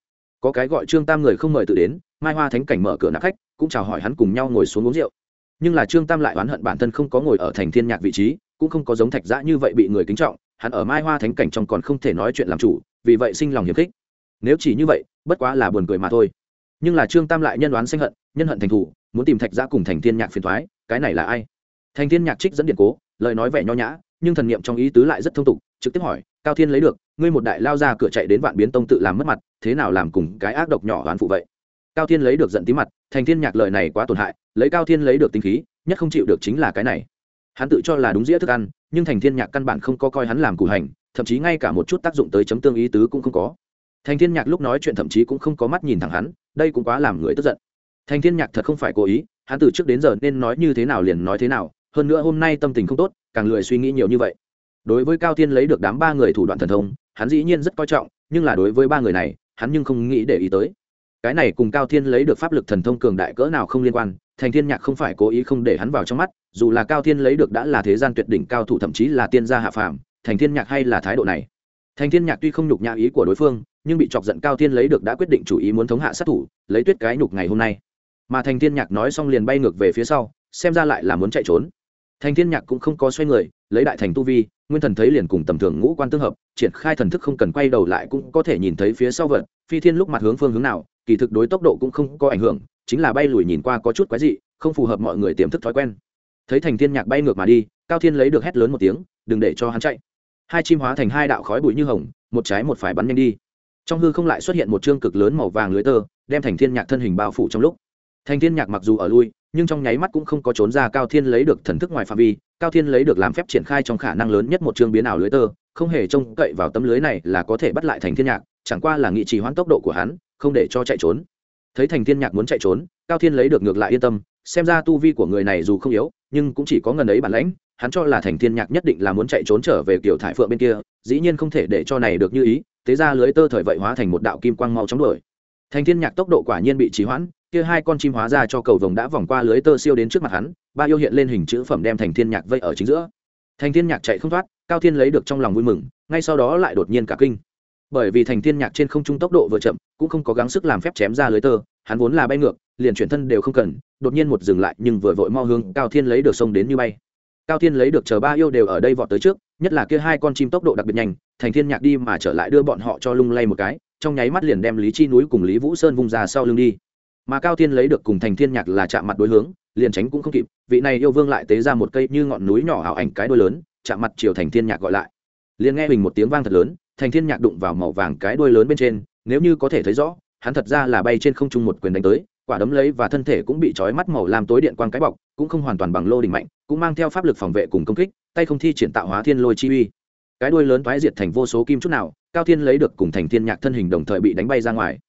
Có cái gọi trương tam người không mời tự đến, mai hoa thánh cảnh mở cửa nạp khách, cũng chào hỏi hắn cùng nhau ngồi xuống uống rượu. Nhưng là trương tam lại oán hận bản thân không có ngồi ở thành thiên nhạc vị trí, cũng không có giống thạch giã như vậy bị người kính trọng, hắn ở mai hoa thánh cảnh trong còn không thể nói chuyện làm chủ, vì vậy sinh lòng hiềm khích. Nếu chỉ như vậy, bất quá là buồn cười mà thôi. Nhưng là trương tam lại nhân đoán sanh hận, nhân hận thành thủ, muốn tìm thạch giã cùng thành thiên nhạc phiền thoái cái này là ai? Thành thiên nhạc trích dẫn điện cố, lời nói vẻ nho nhã, nhưng thần niệm trong ý tứ lại rất thông tục, trực tiếp hỏi, cao thiên lấy được ngươi một đại lao ra cửa chạy đến vạn biến tông tự làm mất mặt, thế nào làm cùng cái ác độc nhỏ oán phụ vậy? Cao thiên lấy được giận tí mặt, thành thiên nhạc lời này quá tổn hại, lấy cao thiên lấy được tinh khí, nhất không chịu được chính là cái này. Hắn tự cho là đúng dĩa thức ăn, nhưng thành thiên nhạc căn bản không có coi hắn làm củ hành, thậm chí ngay cả một chút tác dụng tới chấm tương ý tứ cũng không có. Thành thiên nhạc lúc nói chuyện thậm chí cũng không có mắt nhìn thẳng hắn, đây cũng quá làm người tức giận. Thành thiên nhạc thật không phải cố ý, hắn từ trước đến giờ nên nói như thế nào liền nói thế nào, hơn nữa hôm nay tâm tình không tốt, càng lười suy nghĩ nhiều như vậy. Đối với cao thiên lấy được đám ba người thủ đoạn thần thông hắn dĩ nhiên rất coi trọng, nhưng là đối với ba người này, hắn nhưng không nghĩ để ý tới. Cái này cùng cao thiên lấy được pháp lực thần thông cường đại cỡ nào không liên quan, thành thiên nhạc không phải cố ý không để hắn vào trong mắt, dù là cao thiên lấy được đã là thế gian tuyệt đỉnh cao thủ thậm chí là tiên gia hạ phàm, thành thiên nhạc hay là thái độ này. Thành thiên nhạc tuy không nhục nhã ý của đối phương, nhưng bị chọc giận cao thiên lấy được đã quyết định chủ ý muốn thống hạ sát thủ, lấy tuyết cái nhục ngày hôm nay. Mà thành thiên nhạc nói xong liền bay ngược về phía sau, xem ra lại là muốn chạy trốn. Thành thiên nhạc cũng không có xoay người, lấy đại thành tu vi nguyên thần thấy liền cùng tầm thường ngũ quan tương hợp, triển khai thần thức không cần quay đầu lại cũng có thể nhìn thấy phía sau vật, phi thiên lúc mặt hướng phương hướng nào, kỳ thực đối tốc độ cũng không có ảnh hưởng, chính là bay lùi nhìn qua có chút quái dị, không phù hợp mọi người tiềm thức thói quen. Thấy thành thiên nhạc bay ngược mà đi, cao thiên lấy được hét lớn một tiếng, đừng để cho hắn chạy. Hai chim hóa thành hai đạo khói bụi như hồng, một trái một phải bắn nhanh đi. Trong hư không lại xuất hiện một chương cực lớn màu vàng lưới tơ, đem thành thiên nhạc thân hình bao phủ trong lúc. Thành thiên nhạc mặc dù ở lui, nhưng trong nháy mắt cũng không có trốn ra cao thiên lấy được thần thức ngoài phạm vi cao thiên lấy được làm phép triển khai trong khả năng lớn nhất một chương biến ảo lưới tơ, không hề trông cậy vào tấm lưới này là có thể bắt lại thành thiên nhạc, chẳng qua là nghị trì hoãn tốc độ của hắn, không để cho chạy trốn. Thấy thành thiên nhạc muốn chạy trốn, cao thiên lấy được ngược lại yên tâm, xem ra tu vi của người này dù không yếu, nhưng cũng chỉ có ngần ấy bản lãnh, hắn cho là thành thiên nhạc nhất định là muốn chạy trốn trở về kiểu thải phượng bên kia, dĩ nhiên không thể để cho này được như ý, thế ra lưới tơ thời vậy hóa thành một đạo kim quang mau chóng đuổi. Thành thiên nhạc tốc độ quả nhiên bị trì hoãn kia hai con chim hóa ra cho cầu vồng đã vòng qua lưới tơ siêu đến trước mặt hắn, ba yêu hiện lên hình chữ phẩm đem thành thiên nhạc vây ở chính giữa. Thành thiên nhạc chạy không thoát, cao thiên lấy được trong lòng vui mừng, ngay sau đó lại đột nhiên cả kinh. Bởi vì thành thiên nhạc trên không trung tốc độ vừa chậm, cũng không có gắng sức làm phép chém ra lưới tơ, hắn vốn là bay ngược, liền chuyển thân đều không cần, đột nhiên một dừng lại nhưng vừa vội mo hướng cao thiên lấy được sông đến như bay. Cao thiên lấy được chờ ba yêu đều ở đây vọt tới trước, nhất là kia hai con chim tốc độ đặc biệt nhanh, thành thiên nhạc đi mà trở lại đưa bọn họ cho lung lay một cái, trong nháy mắt liền đem lý chi núi cùng lý vũ sơn vung ra sau lưng đi mà cao thiên lấy được cùng thành thiên nhạc là chạm mặt đối hướng, liền tránh cũng không kịp, vị này yêu vương lại tế ra một cây như ngọn núi nhỏ ảo ảnh cái đôi lớn, chạm mặt chiều thành thiên nhạc gọi lại. Liền nghe mình một tiếng vang thật lớn, thành thiên nhạc đụng vào màu vàng cái đuôi lớn bên trên, nếu như có thể thấy rõ, hắn thật ra là bay trên không trung một quyền đánh tới, quả đấm lấy và thân thể cũng bị trói mắt màu làm tối điện quang cái bọc, cũng không hoàn toàn bằng lô đỉnh mạnh, cũng mang theo pháp lực phòng vệ cùng công kích, tay không thi triển tạo hóa thiên lôi chi uy. Cái đuôi lớn thoái diệt thành vô số kim chút nào, cao thiên lấy được cùng thành thiên nhạc thân hình đồng thời bị đánh bay ra ngoài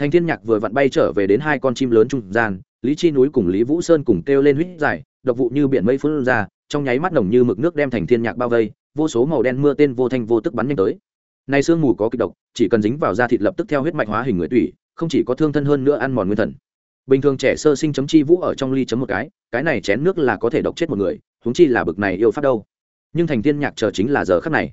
thành thiên nhạc vừa vặn bay trở về đến hai con chim lớn trung gian, lý chi núi cùng lý vũ sơn cùng kêu lên huýt dài độc vụ như biển mây phun ra, trong nháy mắt nồng như mực nước đem thành thiên nhạc bao vây, vô số màu đen mưa tên vô thanh vô tức bắn nhanh tới. Nay sương mù có kịch độc, chỉ cần dính vào da thịt lập tức theo huyết mạch hóa hình người tủy, không chỉ có thương thân hơn nữa ăn mòn nguyên thần. Bình thường trẻ sơ sinh chấm chi vũ ở trong ly chấm một cái cái này chén nước là có thể độc chết một người, huống chi là bực này yêu phát đâu. Nhưng thành thiên nhạc chờ chính là giờ khắc này.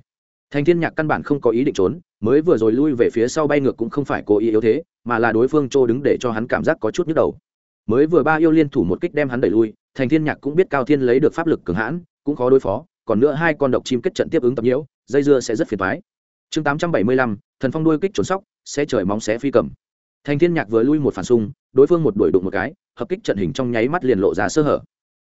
Thành thiên nhạc căn bản không có ý định trốn, mới vừa rồi lui về phía sau bay ngược cũng không phải cố ý yếu thế mà là đối phương trô đứng để cho hắn cảm giác có chút nhức đầu. Mới vừa ba yêu liên thủ một kích đem hắn đẩy lui, thành thiên nhạc cũng biết cao thiên lấy được pháp lực cường hãn, cũng khó đối phó, còn nữa hai con độc chim kết trận tiếp ứng tập nhiễu, dây dưa sẽ rất phiền toái. Chương tám trăm bảy mươi lăm, thần phong đuôi kích trốn sóc, sẽ trời móng sẽ phi cầm. Thành thiên nhạc vừa lui một phản xung, đối phương một đuổi đụng một cái, hợp kích trận hình trong nháy mắt liền lộ ra sơ hở.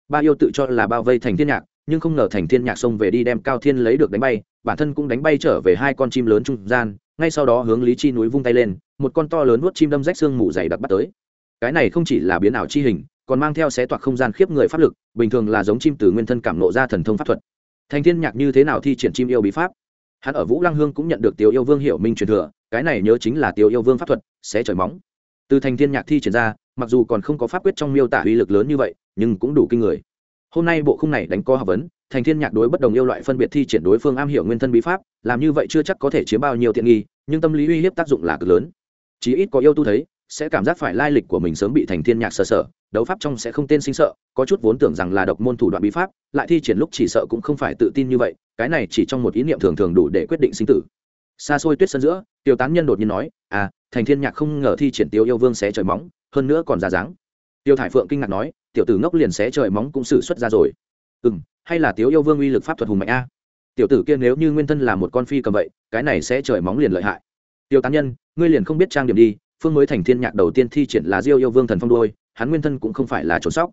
Ba yêu tự cho là bao vây thành thiên nhạc, nhưng không ngờ thành thiên nhạc xông về đi đem cao thiên lấy được đánh bay, bản thân cũng đánh bay trở về hai con chim lớn trung gian ngay sau đó hướng lý chi núi vung tay lên, một con to lớn nuốt chim đâm rách xương mù dày đặc bắt tới. Cái này không chỉ là biến ảo chi hình, còn mang theo xé toạc không gian khiếp người pháp lực, bình thường là giống chim từ nguyên thân cảm nộ ra thần thông pháp thuật. Thành thiên nhạc như thế nào thi triển chim yêu bí pháp? Hắn ở vũ lăng hương cũng nhận được tiêu yêu vương hiểu minh truyền thừa, cái này nhớ chính là tiêu yêu vương pháp thuật sẽ trời móng. Từ thành thiên nhạc thi triển ra, mặc dù còn không có pháp quyết trong miêu tả uy lực lớn như vậy, nhưng cũng đủ kinh người. Hôm nay bộ khung này đánh co học vấn thành thiên nhạc đối bất đồng yêu loại phân biệt thi triển đối phương am hiểu nguyên thân bí pháp, làm như vậy chưa chắc có thể chiếm bao nhiêu tiện nghi, nhưng tâm lý uy hiếp tác dụng là cực lớn. Chí ít có yêu tu thấy, sẽ cảm giác phải lai lịch của mình sớm bị thành thiên nhạc sờ sở đấu pháp trong sẽ không tên sinh sợ, có chút vốn tưởng rằng là độc môn thủ đoạn bí pháp, lại thi triển lúc chỉ sợ cũng không phải tự tin như vậy, cái này chỉ trong một ý niệm thường thường đủ để quyết định sinh tử. Xa xôi tuyết sân giữa, tiêu tán nhân đột nhiên nói à thành thiên nhạc không ngờ thi triển tiêu yêu vương xé trời móng, hơn nữa còn ra dáng. Tiêu thải phượng kinh ngạc nói, tiểu tử ngốc liền xé trời móng cũng xử xuất ra rồi ừ m hay là tiêu yêu vương uy lực pháp thuật hùng mạnh a? Tiểu tử kia nếu như nguyên thân là một con phi cầm vậy, cái này sẽ trời móng liền lợi hại. Tiêu tán nhân, ngươi liền không biết trang điểm đi, phương mới thành thiên nhạc đầu tiên thi triển là diêu yêu vương thần phong đôi hắn nguyên thân cũng không phải là trốn sóc.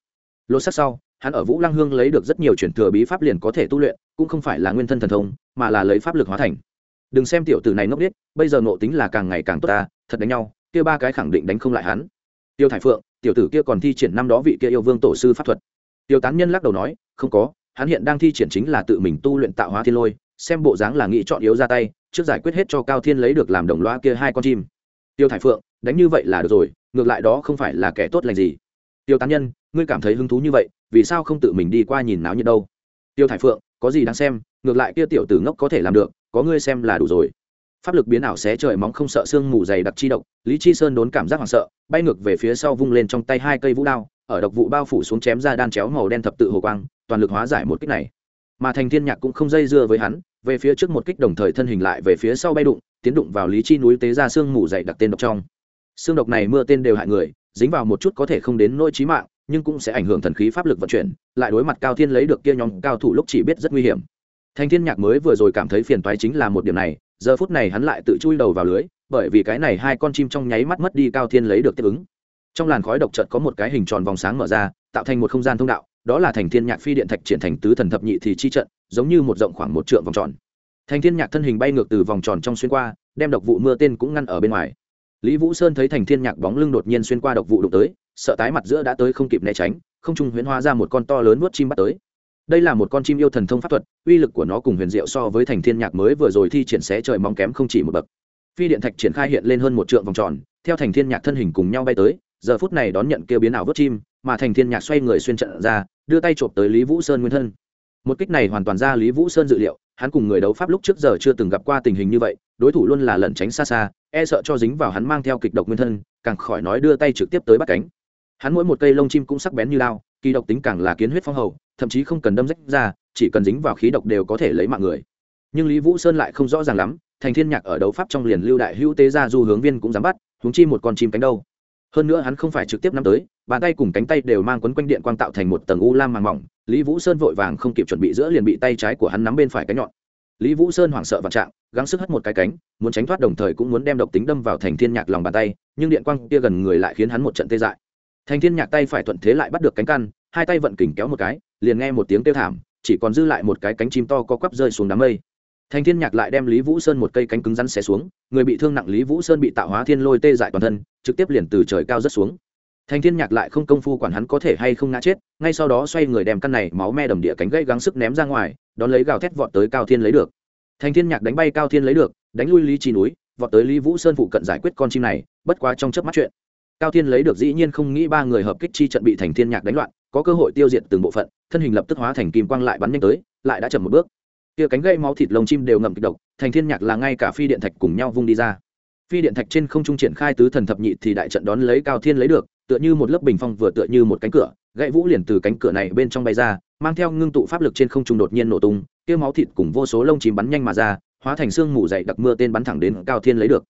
Lột sắc sau, hắn ở vũ lăng hương lấy được rất nhiều chuyển thừa bí pháp liền có thể tu luyện, cũng không phải là nguyên thân thần thông, mà là lấy pháp lực hóa thành. Đừng xem tiểu tử này ngốc biết bây giờ nộ tính là càng ngày càng tốt ta, thật đánh nhau, kia ba cái khẳng định đánh không lại hắn. Tiêu thải phượng, tiểu tử kia còn thi triển năm đó vị kia yêu vương tổ sư pháp thuật tiêu tán nhân lắc đầu nói, không có, hắn hiện đang thi triển chính là tự mình tu luyện tạo hóa thiên lôi, xem bộ dáng là nghĩ chọn yếu ra tay, trước giải quyết hết cho cao thiên lấy được làm đồng loa kia hai con chim. Tiêu thải phượng, đánh như vậy là được rồi, ngược lại đó không phải là kẻ tốt lành gì. Tiêu tán nhân, ngươi cảm thấy hứng thú như vậy, vì sao không tự mình đi qua nhìn náo như đâu? Tiêu thải phượng, có gì đáng xem, ngược lại kia tiểu tử ngốc có thể làm được, có ngươi xem là đủ rồi. Pháp lực biến ảo xé trời móng không sợ sương mù dày đặc chi độc, lý chi sơn đốn cảm giác hoảng sợ, bay ngược về phía sau vung lên trong tay hai cây vũ đao ở độc vụ bao phủ xuống chém ra đan chéo màu đen thập tự hồ quang, toàn lực hóa giải một kích này. Mà thành thiên nhạc cũng không dây dưa với hắn, về phía trước một kích đồng thời thân hình lại về phía sau bay đụng, tiến đụng vào lý chi núi tế ra xương mù dày đặc tên độc trong. Xương độc này mưa tên đều hại người, dính vào một chút có thể không đến nỗi chí mạng, nhưng cũng sẽ ảnh hưởng thần khí pháp lực vận chuyển, lại đối mặt cao thiên lấy được kia nhóm cao thủ lúc chỉ biết rất nguy hiểm. Thành thiên nhạc mới vừa rồi cảm thấy phiền toái chính là một điểm này, giờ phút này hắn lại tự chui đầu vào lưới, bởi vì cái này hai con chim trong nháy mắt mất đi cao thiên lấy được tiếp ứng trong làn khói độc chợt có một cái hình tròn vòng sáng mở ra, tạo thành một không gian thông đạo, đó là thành thiên nhạc phi điện thạch triển thành tứ thần thập nhị thì chi trận, giống như một rộng khoảng một trượng vòng tròn. Thành thiên nhạc thân hình bay ngược từ vòng tròn trong xuyên qua, đem độc vụ mưa tên cũng ngăn ở bên ngoài. Lý vũ sơn thấy thành thiên nhạc bóng lưng đột nhiên xuyên qua độc vụ đụng tới, sợ tái mặt giữa đã tới không kịp né tránh, không trung huyễn hóa ra một con to lớn nuốt chim bắt tới. Đây là một con chim yêu thần thông pháp thuật, uy lực của nó cùng huyền diệu so với thành thiên nhạc mới vừa rồi thi triển xé trời mong kém không chỉ một bậc. Phi điện thạch triển khai hiện lên hơn một trượng vòng tròn, theo thành thiên nhạc thân hình cùng nhau bay tới giờ phút này đón nhận kêu biến ảo vớt chim, mà thành thiên nhạc xoay người xuyên trận ra, đưa tay chộp tới lý vũ sơn nguyên thân. Một kích này hoàn toàn ra lý vũ sơn dự liệu, hắn cùng người đấu pháp lúc trước giờ chưa từng gặp qua tình hình như vậy, đối thủ luôn là lẩn tránh xa xa e sợ cho dính vào hắn mang theo kịch độc nguyên thân, càng khỏi nói đưa tay trực tiếp tới bắt cánh. Hắn mỗi một cây lông chim cũng sắc bén như lao, kỳ độc tính càng là kiến huyết phong hầu, thậm chí không cần đâm rách ra, chỉ cần dính vào khí độc đều có thể lấy mạng người. Nhưng lý vũ sơn lại không rõ ràng lắm, thành thiên nhạc ở đấu pháp trong liền lưu đại hữu tế ra du hướng viên cũng dám bắt, huống chi một con chim cánh đâu hơn nữa hắn không phải trực tiếp nắm tới, bàn tay cùng cánh tay đều mang quấn quanh điện quang tạo thành một tầng u lam màng mỏng. Lý vũ sơn vội vàng không kịp chuẩn bị giữa liền bị tay trái của hắn nắm bên phải cánh nhọn. Lý vũ sơn hoảng sợ vạn trạng gắng sức hất một cái cánh, muốn tránh thoát đồng thời cũng muốn đem độc tính đâm vào thành thiên nhạc lòng bàn tay, nhưng điện quang kia gần người lại khiến hắn một trận tê dại. Thành thiên nhạc tay phải thuận thế lại bắt được cánh căn, hai tay vận kình kéo một cái, liền nghe một tiếng kêu thảm, chỉ còn dư lại một cái cánh chim to có quắp rơi xuống đám mây. Thành thiên nhạc lại đem lý vũ sơn một cây cánh cứng rắn xé xuống, người bị thương nặng lý vũ sơn bị tạo hóa thiên lôi tê dại toàn thân trực tiếp liền từ trời cao rất xuống. Thành thiên nhạc lại không công phu quản hắn có thể hay không ngã chết, ngay sau đó xoay người đem căn này máu me đầm địa cánh gãy gắng sức ném ra ngoài, đón lấy gào thét vọt tới cao thiên lấy được. Thành thiên nhạc đánh bay cao thiên lấy được, đánh lui lý trì núi, vọt tới lý vũ sơn phụ cận giải quyết con chim này, bất quá trong chớp mắt chuyện. Cao thiên lấy được dĩ nhiên không nghĩ ba người hợp kích chi trận bị thành thiên nhạc đánh loạn, có cơ hội tiêu diệt từng bộ phận, thân hình lập tức hóa thành kim quang lại bắn nhanh tới, lại đã chậm một bước. Kia cánh gây máu thịt lông chim đều ngậm kịch độc, thành thiên nhạc là ngay cả phi điện thạch cùng nhau vung đi ra phi điện thạch trên không trung triển khai tứ thần thập nhị thì đại trận đón lấy cao thiên lấy được, tựa như một lớp bình phong vừa tựa như một cánh cửa, gãy vũ liền từ cánh cửa này bên trong bay ra, mang theo ngưng tụ pháp lực trên không trung đột nhiên nổ tung, kia máu thịt cùng vô số lông chim bắn nhanh mà ra, hóa thành xương mù dày đặc mưa tên bắn thẳng đến cao thiên lấy được.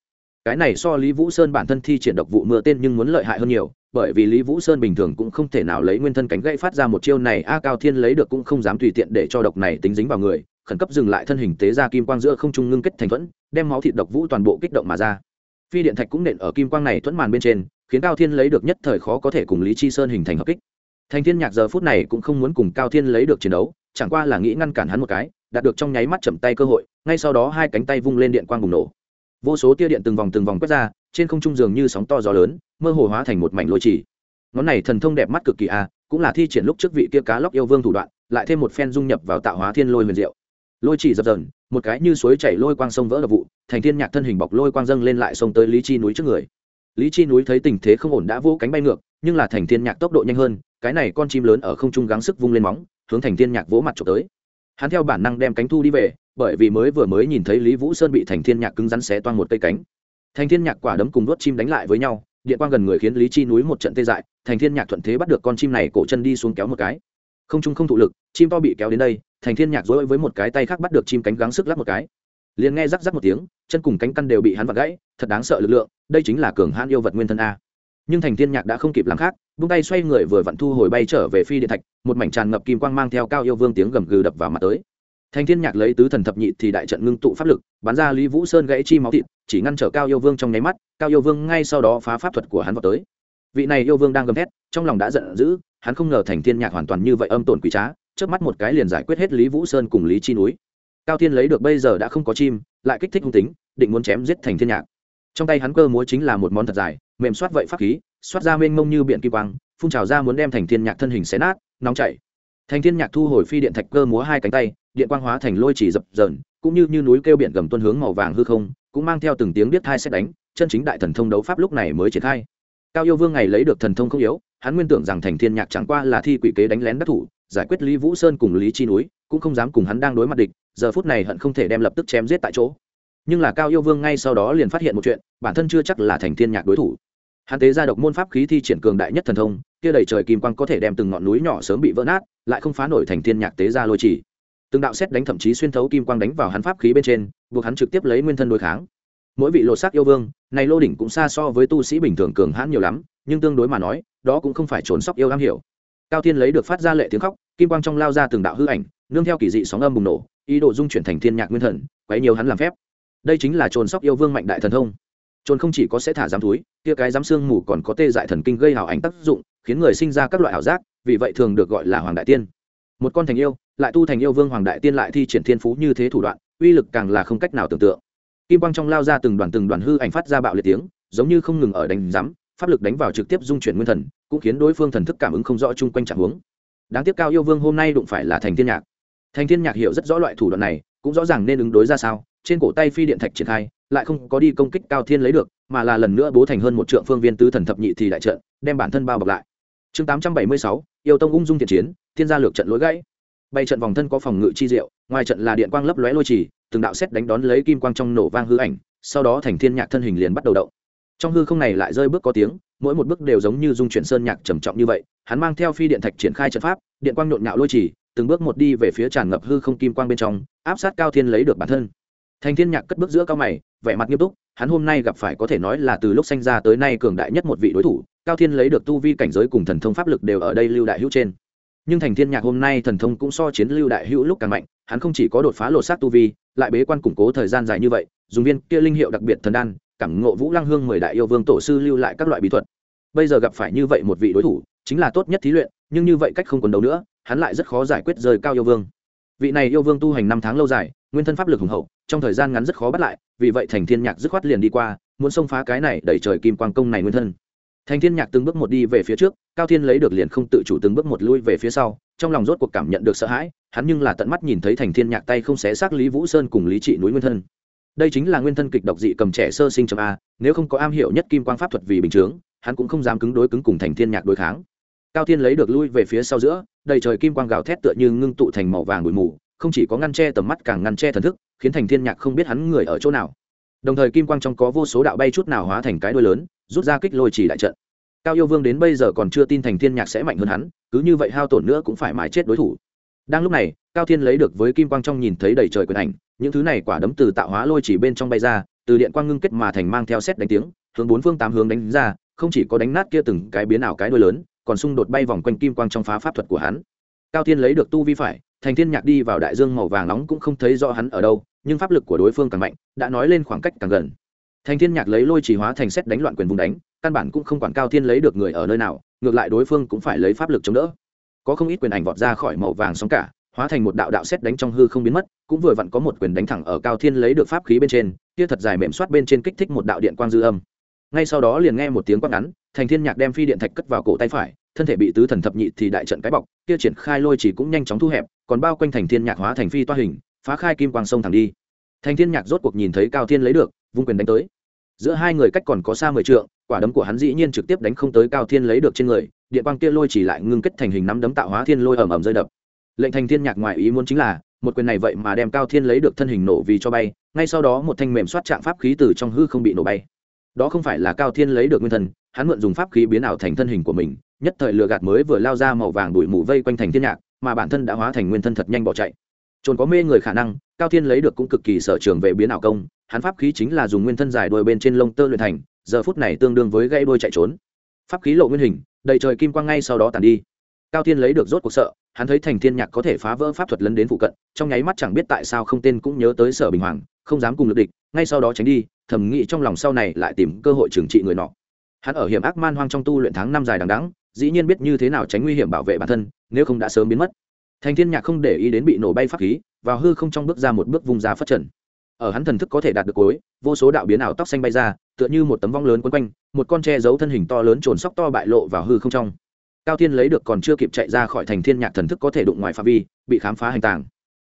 Cái này so lý vũ sơn bản thân thi triển độc vụ mưa tên nhưng muốn lợi hại hơn nhiều, bởi vì lý vũ sơn bình thường cũng không thể nào lấy nguyên thân cánh gãy phát ra một chiêu này, a cao thiên lấy được cũng không dám tùy tiện để cho độc này tính dính vào người, khẩn cấp dừng lại thân hình tế ra kim quang giữa không trung ngưng kết thành thuẫn, đem máu thịt độc vũ toàn bộ kích động mà ra phi điện thạch cũng nện ở kim quang này thuẫn màn bên trên, khiến cao thiên lấy được nhất thời khó có thể cùng lý chi sơn hình thành hợp kích. Thành thiên nhạc giờ phút này cũng không muốn cùng cao thiên lấy được chiến đấu, chẳng qua là nghĩ ngăn cản hắn một cái, đạt được trong nháy mắt chậm tay cơ hội, ngay sau đó hai cánh tay vung lên điện quang bùng nổ. Vô số tia điện từng vòng từng vòng quét ra, trên không trung dường như sóng to gió lớn, mơ hồ hóa thành một mảnh lôi chỉ. Ngón này thần thông đẹp mắt cực kỳ a cũng là thi triển lúc trước vị kia cá lóc yêu vương thủ đoạn, lại thêm một phen dung nhập vào tạo hóa thiên lôi huyền diệu. Lôi chỉ dập dần một cái như suối chảy lôi quang sông vỡ đập vụ, thành thiên nhạc thân hình bọc lôi quang dâng lên lại sông tới lý chi núi trước người. Lý chi núi thấy tình thế không ổn đã vỗ cánh bay ngược, nhưng là thành thiên nhạc tốc độ nhanh hơn, cái này con chim lớn ở không trung gắng sức vung lên móng, hướng thành thiên nhạc vỗ mặt trộm tới. Hắn theo bản năng đem cánh thu đi về, bởi vì mới vừa mới nhìn thấy lý vũ sơn bị thành thiên nhạc cứng rắn xé toang một cây cánh. Thành thiên nhạc quả đấm cùng đuốt chim đánh lại với nhau, điện quang gần người khiến lý chi núi một trận tê dại, thành thiên nhạc thuận thế bắt được con chim này cổ chân đi xuống kéo một cái. Không trung không thụ lực, chim to bị kéo đến đây thành thiên nhạc dối với một cái tay khác bắt được chim cánh gắng sức lắp một cái. Liền nghe rắc rắc một tiếng, chân cùng cánh căn đều bị hắn vặt gãy, thật đáng sợ lực lượng, đây chính là cường hãn yêu vật nguyên thân a. Nhưng thành thiên nhạc đã không kịp làm khác vung tay xoay người vừa vặn thu hồi bay trở về phi điện thạch, một mảnh tràn ngập kim quang mang theo cao yêu vương tiếng gầm gừ đập vào mặt tới. Thành thiên nhạc lấy tứ thần thập nhị thì đại trận ngưng tụ pháp lực, bắn ra lý vũ sơn gãy chi máu thịt, chỉ ngăn trở cao yêu vương trong nháy mắt, cao yêu vương ngay sau đó phá pháp thuật của hắn vào tới. Vị này yêu vương đang gầm thét, trong lòng đã giận dữ, hắn không ngờ thành thiên nhạc hoàn toàn như vậy âm tổn quỷ trá trước mắt một cái liền giải quyết hết lý vũ sơn cùng lý chi núi. Cao thiên lấy được bây giờ đã không có chim, lại kích thích hung tính, định muốn chém giết thành thiên nhạc. Trong tay hắn cơ múa chính là một món thật dài, mềm xoát vậy pháp khí xoát ra mênh mông như biển kim quang, phun trào ra muốn đem thành thiên nhạc thân hình xé nát, nóng chảy. Thành thiên nhạc thu hồi phi điện thạch cơ múa hai cánh tay, điện quang hóa thành lôi chỉ dập dờn, cũng như như núi kêu biển gầm tuân hướng màu vàng hư không, cũng mang theo từng tiếng biết thai xét đánh, chân chính đại thần thông đấu pháp lúc này mới triển khai. Cao yêu vương ngày lấy được thần thông không yếu, hắn nguyên tưởng rằng thành thiên nhạc chẳng qua là thi quỷ kế đánh lén đắc thủ giải quyết lý vũ sơn cùng lý chi núi, cũng không dám cùng hắn đang đối mặt địch, giờ phút này hận không thể đem lập tức chém giết tại chỗ. Nhưng là cao yêu vương ngay sau đó liền phát hiện một chuyện, bản thân chưa chắc là thành thiên nhạc đối thủ. Hắn tế ra độc môn pháp khí thi triển cường đại nhất thần thông, kia đầy trời kim quang có thể đem từng ngọn núi nhỏ sớm bị vỡ nát, lại không phá nổi thành thiên nhạc tế ra lôi chỉ. Từng đạo xét đánh thậm chí xuyên thấu kim quang đánh vào hắn pháp khí bên trên, buộc hắn trực tiếp lấy nguyên thân đối kháng. Mỗi vị lộ sắc yêu vương, này lô đỉnh cũng xa so với tu sĩ bình thường cường hãn nhiều lắm, nhưng tương đối mà nói, đó cũng không phải trốn sóc yêu am hiểu cao thiên lấy được phát ra lệ tiếng khóc, kim quang trong lao ra từng đạo hư ảnh, nương theo kỳ dị sóng âm bùng nổ, ý đồ dung chuyển thành thiên nhạc nguyên thần, quấy nhiều hắn làm phép. Đây chính là trồn sóc yêu vương mạnh đại thần thông. Trồn không chỉ có sẽ thả giám túi, kia cái giám xương mù còn có tê dại thần kinh gây hào ảnh tác dụng, khiến người sinh ra các loại ảo giác, vì vậy thường được gọi là hoàng đại tiên. Một con thành yêu, lại tu thành yêu vương hoàng đại tiên lại thi triển thiên phú như thế thủ đoạn, uy lực càng là không cách nào tưởng tượng. Kim quang trong lao ra từng đoàn từng đoàn hư ảnh phát ra bạo liệt tiếng, giống như không ngừng ở đánh giám pháp lực đánh vào trực tiếp dung chuyển nguyên thần, cũng khiến đối phương thần thức cảm ứng không rõ chung quanh trạng huống. Đáng tiếc cao yêu vương hôm nay đụng phải là thành thiên nhạc. Thành thiên nhạc hiểu rất rõ loại thủ đoạn này, cũng rõ ràng nên ứng đối ra sao, trên cổ tay phi điện thạch triển khai, lại không có đi công kích cao thiên lấy được, mà là lần nữa bố thành hơn một trượng phương viên tứ thần thập nhị thì đại trận, đem bản thân bao bọc lại. Chương tám trăm bảy mươi sáu, yêu tông ung dung thiện chiến, thiên gia lược trận lối gãy. Bay trận vòng thân có phòng ngự chi diệu, ngoài trận là điện quang lấp lóe lôi trì, từng đạo xét đánh đón lấy kim quang trong nổ vang hư ảnh, sau đó thành thiên nhạc thân hình liền bắt đầu động trong hư không này lại rơi bước có tiếng, mỗi một bước đều giống như dung chuyển sơn nhạc trầm trọng như vậy, hắn mang theo phi điện thạch triển khai trận pháp, điện quang nhộn nhạo lôi trì, từng bước một đi về phía tràn ngập hư không kim quang bên trong, áp sát cao thiên lấy được bản thân. Thành thiên nhạc cất bước giữa cao mày, vẻ mặt nghiêm túc, hắn hôm nay gặp phải có thể nói là từ lúc sinh ra tới nay cường đại nhất một vị đối thủ, cao thiên lấy được tu vi cảnh giới cùng thần thông pháp lực đều ở đây lưu đại hữu trên. Nhưng thành thiên nhạc hôm nay thần thông cũng so chiến lưu đại hữu lúc càng mạnh, hắn không chỉ có đột phá lột xác tu vi, lại bế quan củng cố thời gian dài như vậy, dùng viên kia linh hiệu đặc biệt thần đan cảm ngộ vũ lăng hương mười đại yêu vương tổ sư lưu lại các loại bí thuật. Bây giờ gặp phải như vậy một vị đối thủ, chính là tốt nhất thí luyện, nhưng như vậy cách không còn đấu nữa, hắn lại rất khó giải quyết rời cao yêu vương. Vị này yêu vương tu hành năm tháng lâu dài, nguyên thân pháp lực hùng hậu, trong thời gian ngắn rất khó bắt lại, vì vậy thành thiên nhạc dứt khoát liền đi qua, muốn xông phá cái này đẩy trời kim quang công này nguyên thân. Thành thiên nhạc từng bước một đi về phía trước, cao thiên lấy được liền không tự chủ từng bước một lui về phía sau, trong lòng rốt cuộc cảm nhận được sợ hãi, hắn nhưng là tận mắt nhìn thấy thành thiên nhạc tay không xé xác lý vũ sơn cùng lý trị núi nguyên thân đây chính là nguyên thân kịch độc dị cầm trẻ sơ sinh chấm a, nếu không có am hiểu nhất kim quang pháp thuật vì bình chướng, hắn cũng không dám cứng đối cứng cùng thành thiên nhạc đối kháng. Cao thiên lấy được lui về phía sau giữa, đầy trời kim quang gào thét tựa như ngưng tụ thành màu vàng bụi mù, không chỉ có ngăn che tầm mắt càng ngăn che thần thức, khiến thành thiên nhạc không biết hắn người ở chỗ nào. Đồng thời kim quang trong có vô số đạo bay chút nào hóa thành cái đuôi lớn, rút ra kích lôi chỉ đại trận. Cao yêu vương đến bây giờ còn chưa tin thành thiên nhạc sẽ mạnh hơn hắn, cứ như vậy hao tổn nữa cũng phải mãi chết đối thủ đang lúc này, cao thiên lấy được với kim quang trong nhìn thấy đầy trời quyền ảnh, những thứ này quả đấm từ tạo hóa lôi chỉ bên trong bay ra, từ điện quang ngưng kết mà thành mang theo xét đánh tiếng, hướng bốn phương tám hướng đánh ra, không chỉ có đánh nát kia từng cái biến ảo cái đuôi lớn, còn xung đột bay vòng quanh kim quang trong phá pháp thuật của hắn. Cao thiên lấy được tu vi phải, thành thiên nhạc đi vào đại dương màu vàng nóng cũng không thấy rõ hắn ở đâu, nhưng pháp lực của đối phương càng mạnh, đã nói lên khoảng cách càng gần. Thành thiên nhạc lấy lôi chỉ hóa thành xét đánh loạn quyền vùng đánh, căn bản cũng không quản cao thiên lấy được người ở nơi nào, ngược lại đối phương cũng phải lấy pháp lực chống đỡ có không ít quyền ảnh vọt ra khỏi màu vàng sóng cả, hóa thành một đạo đạo xét đánh trong hư không biến mất, cũng vừa vặn có một quyền đánh thẳng ở cao thiên lấy được pháp khí bên trên, kia thật dài mềm xoát bên trên kích thích một đạo điện quang dư âm. Ngay sau đó liền nghe một tiếng quát ngắn, thành thiên nhạc đem phi điện thạch cất vào cổ tay phải, thân thể bị tứ thần thập nhị thì đại trận cái bọc, kia triển khai lôi chỉ cũng nhanh chóng thu hẹp, còn bao quanh thành thiên nhạc hóa thành phi toa hình, phá khai kim quang sông thẳng đi. Thành thiên nhạc rốt cuộc nhìn thấy cao thiên lấy được, vung quyền đánh tới. Giữa hai người cách còn có xa mười trượng, quả đấm của hắn dĩ nhiên trực tiếp đánh không tới cao thiên lấy được trên người điện quang kia lôi chỉ lại ngưng kết thành hình nắm đấm tạo hóa thiên lôi ầm ầm rơi đập. Lệnh thành thiên nhạc ngoài ý muốn chính là, một quyền này vậy mà đem cao thiên lấy được thân hình nổ vì cho bay, ngay sau đó một thanh mềm xoát trạng pháp khí từ trong hư không bị nổ bay. Đó không phải là cao thiên lấy được nguyên thần, hắn mượn dùng pháp khí biến ảo thành thân hình của mình, nhất thời lừa gạt mới vừa lao ra màu vàng đuổi mù vây quanh thành thiên nhạc, mà bản thân đã hóa thành nguyên thân thật nhanh bỏ chạy. Trồn có mê người khả năng, cao thiên lấy được cũng cực kỳ sở trường về biến ảo công, hắn pháp khí chính là dùng nguyên thân dài đuôi bên trên lông tơ luyện thành, giờ phút này tương đương với gãy đuôi chạy trốn. Pháp khí lộ nguyên hình đầy trời kim quang ngay sau đó tàn đi. Cao thiên lấy được rốt cuộc sợ, hắn thấy thành thiên nhạc có thể phá vỡ pháp thuật lấn đến phụ cận, trong nháy mắt chẳng biết tại sao không tên cũng nhớ tới sở bình hoàng, không dám cùng lực địch, ngay sau đó tránh đi, thầm nghĩ trong lòng sau này lại tìm cơ hội trừng trị người nọ. Hắn ở hiểm ác man hoang trong tu luyện tháng năm dài đằng đẵng, dĩ nhiên biết như thế nào tránh nguy hiểm bảo vệ bản thân, nếu không đã sớm biến mất. Thành thiên nhạc không để ý đến bị nổ bay pháp khí, vào hư không trong bước ra một bước vùng ra phát trần ở hắn thần thức có thể đạt được cuối vô số đạo biến ảo tóc xanh bay ra, tựa như một tấm vong lớn quấn quanh, một con tre giấu thân hình to lớn trồn sóc to bại lộ vào hư không trong. Cao thiên lấy được còn chưa kịp chạy ra khỏi thành thiên nhạc thần thức có thể đụng ngoài phạm vi, bị khám phá hành tàng.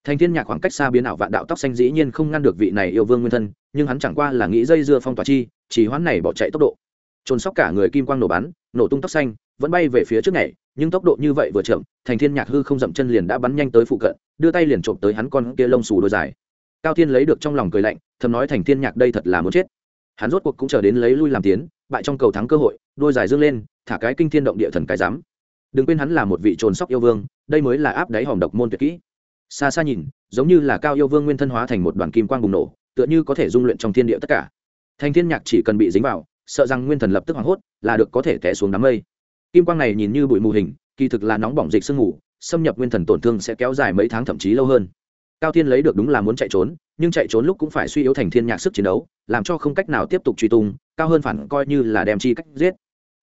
Thành thiên nhạc khoảng cách xa biến ảo vạn đạo tóc xanh dĩ nhiên không ngăn được vị này yêu vương nguyên thân, nhưng hắn chẳng qua là nghĩ dây dưa phong tỏa chi, chỉ hoán này bỏ chạy tốc độ. Trồn sóc cả người kim quang nổ bắn, nổ tung tóc xanh, vẫn bay về phía trước này nhưng tốc độ như vậy vừa chậm, thành thiên nhạc hư không dậm chân liền đã bắn nhanh tới phụ cận, đưa tay liền trộm tới hắn con kia lông xù đôi dài cao thiên lấy được trong lòng cười lạnh, thầm nói thành thiên nhạc đây thật là muốn chết. Hắn rốt cuộc cũng chờ đến lấy lui làm tiến, bại trong cầu thắng cơ hội, đôi dài dương lên, thả cái kinh thiên động địa thần cái dám đừng quên hắn là một vị trồn sóc yêu vương, đây mới là áp đáy hòm độc môn tuyệt kỹ. Xa xa nhìn, giống như là cao yêu vương nguyên thân hóa thành một đoàn kim quang bùng nổ, tựa như có thể dung luyện trong thiên địa tất cả. Thành thiên nhạc chỉ cần bị dính vào, sợ rằng nguyên thần lập tức hoảng hốt, là được có thể té xuống đám mây. Kim quang này nhìn như bụi mù hình, kỳ thực là nóng bỏng dịch sương mù, xâm nhập nguyên thần tổn thương sẽ kéo dài mấy tháng thậm chí lâu hơn cao thiên lấy được đúng là muốn chạy trốn, nhưng chạy trốn lúc cũng phải suy yếu thành thiên nhạc sức chiến đấu, làm cho không cách nào tiếp tục truy tung, cao hơn phản coi như là đem chi cách giết.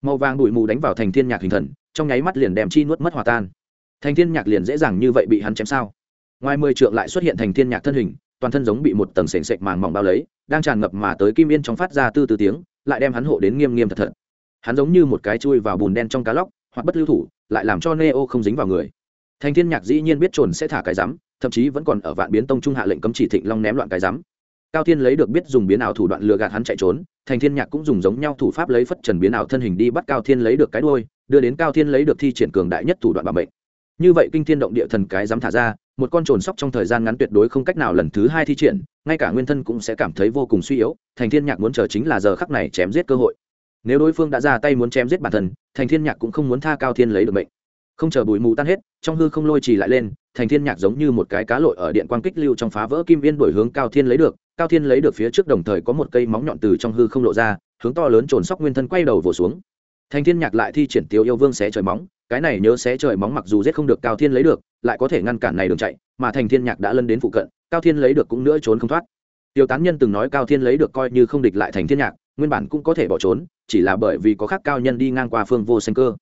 Màu vàng bụi mù đánh vào thành thiên nhạc hình thần, trong nháy mắt liền đem chi nuốt mất hòa tan. Thành thiên nhạc liền dễ dàng như vậy bị hắn chém sao? Ngoài mười trượng lại xuất hiện thành thiên nhạc thân hình, toàn thân giống bị một tầng sền sệt màng mỏng bao lấy, đang tràn ngập mà tới kim yên trong phát ra tư tư tiếng, lại đem hắn hộ đến nghiêm nghiêm thật thật. Hắn giống như một cái chui vào bùn đen trong cá lóc, hoặc bất lưu thủ, lại làm cho neo không dính vào người. Thành thiên nhạc dĩ nhiên biết trồn sẽ thả cái rắm thậm chí vẫn còn ở vạn biến tông trung hạ lệnh cấm chỉ thịnh long ném loạn cái rắm cao thiên lấy được biết dùng biến ảo thủ đoạn lừa gạt hắn chạy trốn, thành thiên nhạc cũng dùng giống nhau thủ pháp lấy phất trần biến ảo thân hình đi bắt cao thiên lấy được cái đuôi, đưa đến cao thiên lấy được thi triển cường đại nhất thủ đoạn bảo mệnh. Như vậy kinh thiên động địa thần cái dám thả ra, một con trồn sóc trong thời gian ngắn tuyệt đối không cách nào lần thứ hai thi triển, ngay cả nguyên thân cũng sẽ cảm thấy vô cùng suy yếu, thành thiên nhạc muốn chờ chính là giờ khắc này chém giết cơ hội. Nếu đối phương đã ra tay muốn chém giết bản thân, thành thiên nhạc cũng không muốn tha cao thiên lấy được mệnh. Không chờ bụi mù tan hết, trong hư không lôi trì lại lên thành thiên nhạc giống như một cái cá lội ở điện quang kích lưu trong phá vỡ kim viên đổi hướng cao thiên lấy được, cao thiên lấy được phía trước đồng thời có một cây móng nhọn từ trong hư không lộ ra, hướng to lớn trồn sóc nguyên thân quay đầu vồ xuống. Thành thiên nhạc lại thi triển tiêu yêu vương xé trời móng, cái này nhớ xé trời móng mặc dù giết không được cao thiên lấy được, lại có thể ngăn cản này đường chạy, mà thành thiên nhạc đã lân đến phụ cận, cao thiên lấy được cũng nữa trốn không thoát. Tiêu tán nhân từng nói cao thiên lấy được coi như không địch lại thành thiên nhạc, nguyên bản cũng có thể bỏ trốn, chỉ là bởi vì có khác cao nhân đi ngang qua phương vô sinh cơ.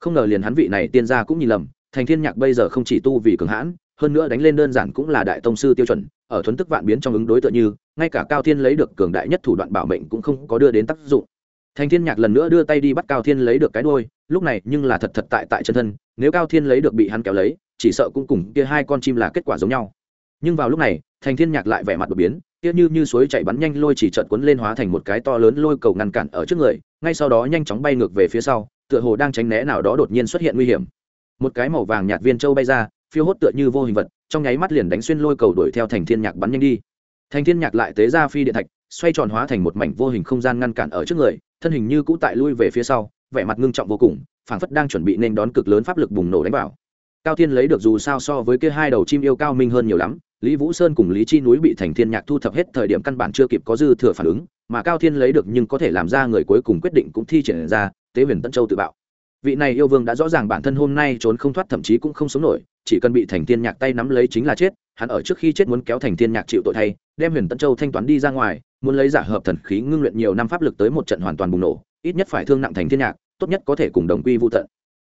Không ngờ liền hắn vị này tiên gia cũng nhìn lầm thành thiên nhạc bây giờ không chỉ tu vì cường hãn, hơn nữa đánh lên đơn giản cũng là đại tông sư tiêu chuẩn, ở thuấn tức vạn biến trong ứng đối tựa như, ngay cả cao thiên lấy được cường đại nhất thủ đoạn bảo mệnh cũng không có đưa đến tác dụng. Thành thiên nhạc lần nữa đưa tay đi bắt cao thiên lấy được cái đuôi, lúc này nhưng là thật thật tại tại chân thân, nếu cao thiên lấy được bị hắn kéo lấy, chỉ sợ cũng cùng kia hai con chim là kết quả giống nhau. Nhưng vào lúc này, thành thiên nhạc lại vẻ mặt đột biến, kia như như suối chảy bắn nhanh lôi chỉ chợt cuốn lên hóa thành một cái to lớn lôi cầu ngăn cản ở trước người, ngay sau đó nhanh chóng bay ngược về phía sau, tựa hồ đang tránh né nào đó đột nhiên xuất hiện nguy hiểm một cái màu vàng nhạt viên châu bay ra, phiêu hốt tựa như vô hình vật, trong nháy mắt liền đánh xuyên lôi cầu đuổi theo thành thiên nhạc bắn nhanh đi. Thành thiên nhạc lại tế ra phi điện thạch, xoay tròn hóa thành một mảnh vô hình không gian ngăn cản ở trước người, thân hình như cũ tại lui về phía sau, vẻ mặt ngưng trọng vô cùng, phảng phất đang chuẩn bị nên đón cực lớn pháp lực bùng nổ đánh vào. Cao thiên lấy được dù sao so với kia hai đầu chim yêu cao minh hơn nhiều lắm, lý vũ sơn cùng lý chi núi bị thành thiên nhạc thu thập hết thời điểm căn bản chưa kịp có dư thừa phản ứng, mà cao thiên lấy được nhưng có thể làm ra người cuối cùng quyết định cũng thi triển ra, tế huyền tân châu tự bạo vị này yêu vương đã rõ ràng bản thân hôm nay trốn không thoát, thậm chí cũng không sống nổi, chỉ cần bị thành thiên nhạc tay nắm lấy chính là chết. Hắn ở trước khi chết muốn kéo thành thiên nhạc chịu tội thay, đem huyền tân châu thanh toán đi ra ngoài, muốn lấy giả hợp thần khí ngưng luyện nhiều năm pháp lực tới một trận hoàn toàn bùng nổ, ít nhất phải thương nặng thành thiên nhạc, tốt nhất có thể cùng đồng quy vô tận.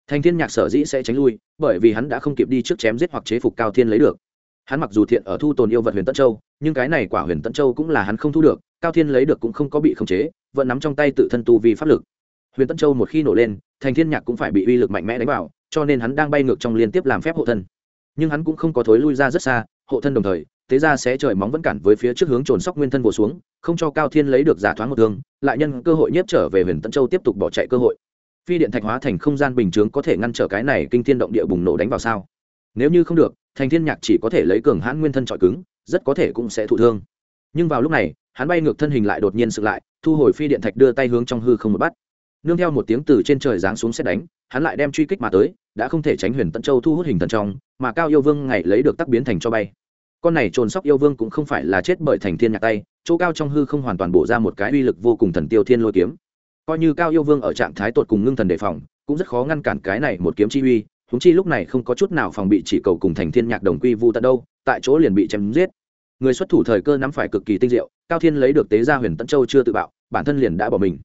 Thành thiên nhạc sở dĩ sẽ tránh lui, bởi vì hắn đã không kịp đi trước chém giết hoặc chế phục cao thiên lấy được. Hắn mặc dù thiện ở thu tồn yêu vật huyền tân châu, nhưng cái này quả huyền tân châu cũng là hắn không thu được, cao thiên lấy được cũng không có bị khống chế, vẫn nắm trong tay tự thân tu vì pháp lực huyền tân châu một khi nổ lên, thành thiên nhạc cũng phải bị uy lực mạnh mẽ đánh vào, cho nên hắn đang bay ngược trong liên tiếp làm phép hộ thân. Nhưng hắn cũng không có thối lui ra rất xa, hộ thân đồng thời tế ra sẽ trời móng vẫn cản với phía trước hướng trồn sóc nguyên thân vồ xuống, không cho cao thiên lấy được giả thoáng một thương, lại nhân cơ hội nhiếp trở về huyền tân châu tiếp tục bỏ chạy cơ hội. Phi điện thạch hóa thành không gian bình chướng có thể ngăn trở cái này kinh thiên động địa bùng nổ đánh vào sao? Nếu như không được, thành thiên nhạc chỉ có thể lấy cường hãn nguyên thân trọi cứng, rất có thể cũng sẽ thụ thương. Nhưng vào lúc này, hắn bay ngược thân hình lại đột nhiên sự lại, thu hồi phi điện thạch đưa tay hướng trong hư không một bắt nương theo một tiếng từ trên trời giáng xuống xét đánh, hắn lại đem truy kích mà tới, đã không thể tránh huyền tận châu thu hút hình thần trong, mà cao yêu vương ngày lấy được tắc biến thành cho bay. Con này trồn sóc yêu vương cũng không phải là chết bởi thành thiên nhạc tay, chỗ cao trong hư không hoàn toàn bổ ra một cái uy lực vô cùng thần tiêu thiên lôi kiếm. Coi như cao yêu vương ở trạng thái tột cùng ngưng thần đề phòng, cũng rất khó ngăn cản cái này một kiếm chi uy húng chi lúc này không có chút nào phòng bị chỉ cầu cùng thành thiên nhạc đồng quy vu tận đâu, tại chỗ liền bị chém giết. Người xuất thủ thời cơ nắm phải cực kỳ tinh diệu, cao thiên lấy được tế gia huyền tận châu chưa tự bạo, bản thân liền đã bỏ mình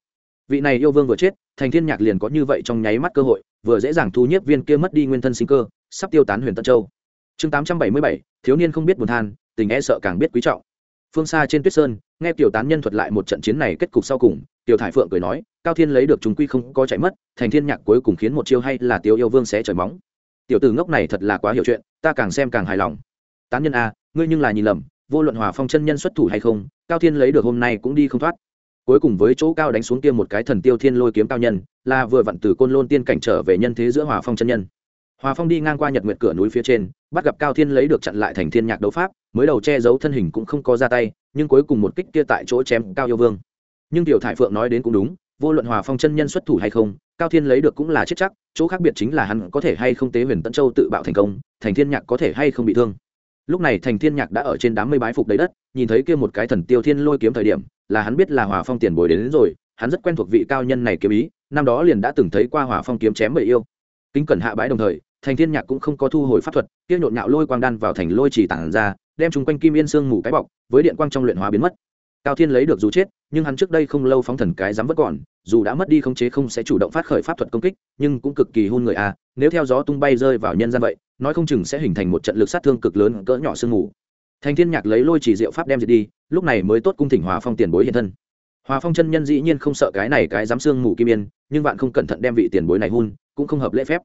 vị này yêu vương vừa chết thành thiên nhạc liền có như vậy trong nháy mắt cơ hội vừa dễ dàng thu nhiếp viên kia mất đi nguyên thân sinh cơ sắp tiêu tán huyền tận châu. Chương 877, thiếu niên không biết buồn than tình e sợ càng biết quý trọng. Phương xa trên tuyết sơn nghe tiểu tán nhân thuật lại một trận chiến này kết cục sau cùng tiểu thải phượng cười nói cao thiên lấy được chúng quy không có chạy mất thành thiên nhạc cuối cùng khiến một chiêu hay là tiêu yêu vương sẽ trời móng. Tiểu tử ngốc này thật là quá hiểu chuyện ta càng xem càng hài lòng. Tán nhân a ngươi nhưng là nhìn lầm vô luận hòa phong chân nhân xuất thủ hay không cao thiên lấy được hôm nay cũng đi không thoát cuối cùng với chỗ cao đánh xuống kia một cái thần tiêu thiên lôi kiếm cao nhân, là vừa vặn từ côn lôn tiên cảnh trở về nhân thế giữa hòa phong chân nhân. Hòa phong đi ngang qua nhật nguyệt cửa núi phía trên, bắt gặp cao thiên lấy được chặn lại thành thiên nhạc đấu pháp, mới đầu che giấu thân hình cũng không có ra tay, nhưng cuối cùng một kích kia tại chỗ chém cao yêu vương. Nhưng tiểu thải phượng nói đến cũng đúng, vô luận hòa phong chân nhân xuất thủ hay không, cao thiên lấy được cũng là chết chắc, chỗ khác biệt chính là hắn có thể hay không tế huyền tân châu tự bạo thành công, thành thiên nhạc có thể hay không bị thương. Lúc này thành thiên nhạc đã ở trên đám mây bái phục đầy đất, nhìn thấy kia một cái thần tiêu thiên lôi kiếm thời điểm là hắn biết là hòa phong tiền bồi đến, đến rồi hắn rất quen thuộc vị cao nhân này kiếm ý năm đó liền đã từng thấy qua hòa phong kiếm chém bậy yêu. Kính cẩn hạ bãi đồng thời thành thiên nhạc cũng không có thu hồi pháp thuật kia nhộn nhạo lôi quang đan vào thành lôi chỉ tản ra đem chúng quanh kim yên sương mù cái bọc với điện quang trong luyện hóa biến mất. Cao thiên lấy được dù chết nhưng hắn trước đây không lâu phóng thần cái dám vẫn còn dù đã mất đi khống chế không sẽ chủ động phát khởi pháp thuật công kích nhưng cũng cực kỳ hôn người a nếu theo gió tung bay rơi vào nhân gian vậy nói không chừng sẽ hình thành một trận lực sát thương cực lớn cỡ nhỏ sương mù thành thiên nhạc lấy lôi chỉ diệu pháp đem diệt đi, lúc này mới tốt cung thỉnh hòa phong tiền bối hiện thân. Hòa phong chân nhân dĩ nhiên không sợ cái này cái dám xương mù kim yên, nhưng bạn không cẩn thận đem vị tiền bối này hun, cũng không hợp lễ phép.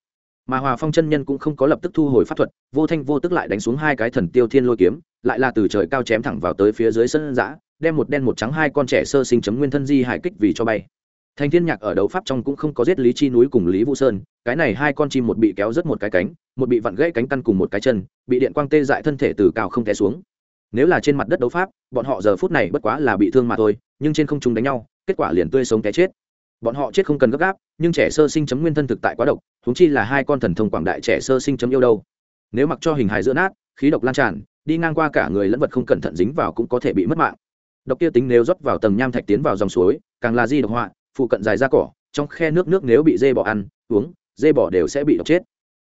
Mà hòa phong chân nhân cũng không có lập tức thu hồi pháp thuật, vô thanh vô tức lại đánh xuống hai cái thần tiêu thiên lôi kiếm, lại là từ trời cao chém thẳng vào tới phía dưới sân giã, đem một đen một trắng hai con trẻ sơ sinh chấm nguyên thân di hải kích vì cho bay thành thiên nhạc ở đấu pháp trong cũng không có giết lý chi núi cùng lý vũ sơn, cái này hai con chim một bị kéo rất một cái cánh, một bị vặn gãy cánh căn cùng một cái chân, bị điện quang tê dại thân thể từ cao không té xuống. Nếu là trên mặt đất đấu pháp, bọn họ giờ phút này bất quá là bị thương mà thôi, nhưng trên không trung đánh nhau, kết quả liền tươi sống té chết. Bọn họ chết không cần gấp gáp, nhưng trẻ sơ sinh chấm nguyên thân thực tại quá độc thúng chi là hai con thần thông quảng đại trẻ sơ sinh chấm yêu đâu. Nếu mặc cho hình hài giữa nát, khí độc lan tràn, đi ngang qua cả người lẫn vật không cẩn thận dính vào cũng có thể bị mất mạng. Độc kia tính nếu rót vào tầng nham thạch tiến vào dòng suối, càng là di độc họa phụ cận dài ra cỏ, trong khe nước nước nếu bị dê bỏ ăn, uống, dê bỏ đều sẽ bị độc chết.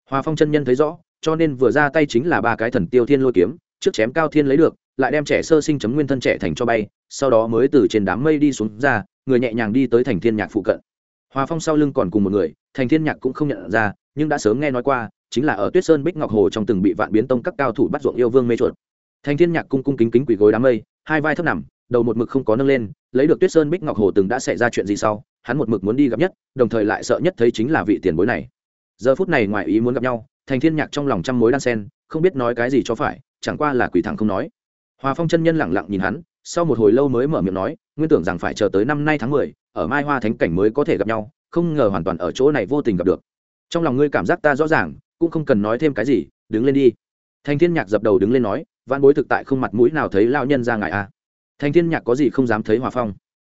Hòa phong chân nhân thấy rõ, cho nên vừa ra tay chính là ba cái thần tiêu thiên lôi kiếm, trước chém cao thiên lấy được, lại đem trẻ sơ sinh chấm nguyên thân trẻ thành cho bay, sau đó mới từ trên đám mây đi xuống ra, người nhẹ nhàng đi tới thành thiên nhạc phụ cận. Hòa phong sau lưng còn cùng một người, thành thiên nhạc cũng không nhận ra, nhưng đã sớm nghe nói qua, chính là ở tuyết sơn bích ngọc hồ trong từng bị vạn biến tông các cao thủ bắt ruộng yêu vương mê chuột. Thành thiên nhạc cung cung kính kính quỳ gối đám mây, hai vai thấp nằm đầu một mực không có nâng lên, lấy được tuyết sơn bích ngọc hồ từng đã xảy ra chuyện gì sau, hắn một mực muốn đi gặp nhất, đồng thời lại sợ nhất thấy chính là vị tiền bối này. Giờ phút này ngoài ý muốn gặp nhau, thành thiên nhạc trong lòng trăm mối đan sen, không biết nói cái gì cho phải, chẳng qua là quỷ thẳng không nói. Hòa phong chân nhân lẳng lặng nhìn hắn, sau một hồi lâu mới mở miệng nói, nguyên tưởng rằng phải chờ tới năm nay tháng mười, ở mai hoa thánh cảnh mới có thể gặp nhau, không ngờ hoàn toàn ở chỗ này vô tình gặp được. Trong lòng ngươi cảm giác ta rõ ràng, cũng không cần nói thêm cái gì, đứng lên đi. Thành thiên nhạc dập đầu đứng lên nói văn bối thực tại không mặt mũi nào thấy lao nhân ra ngài a à thành thiên nhạc có gì không dám thấy hòa phong?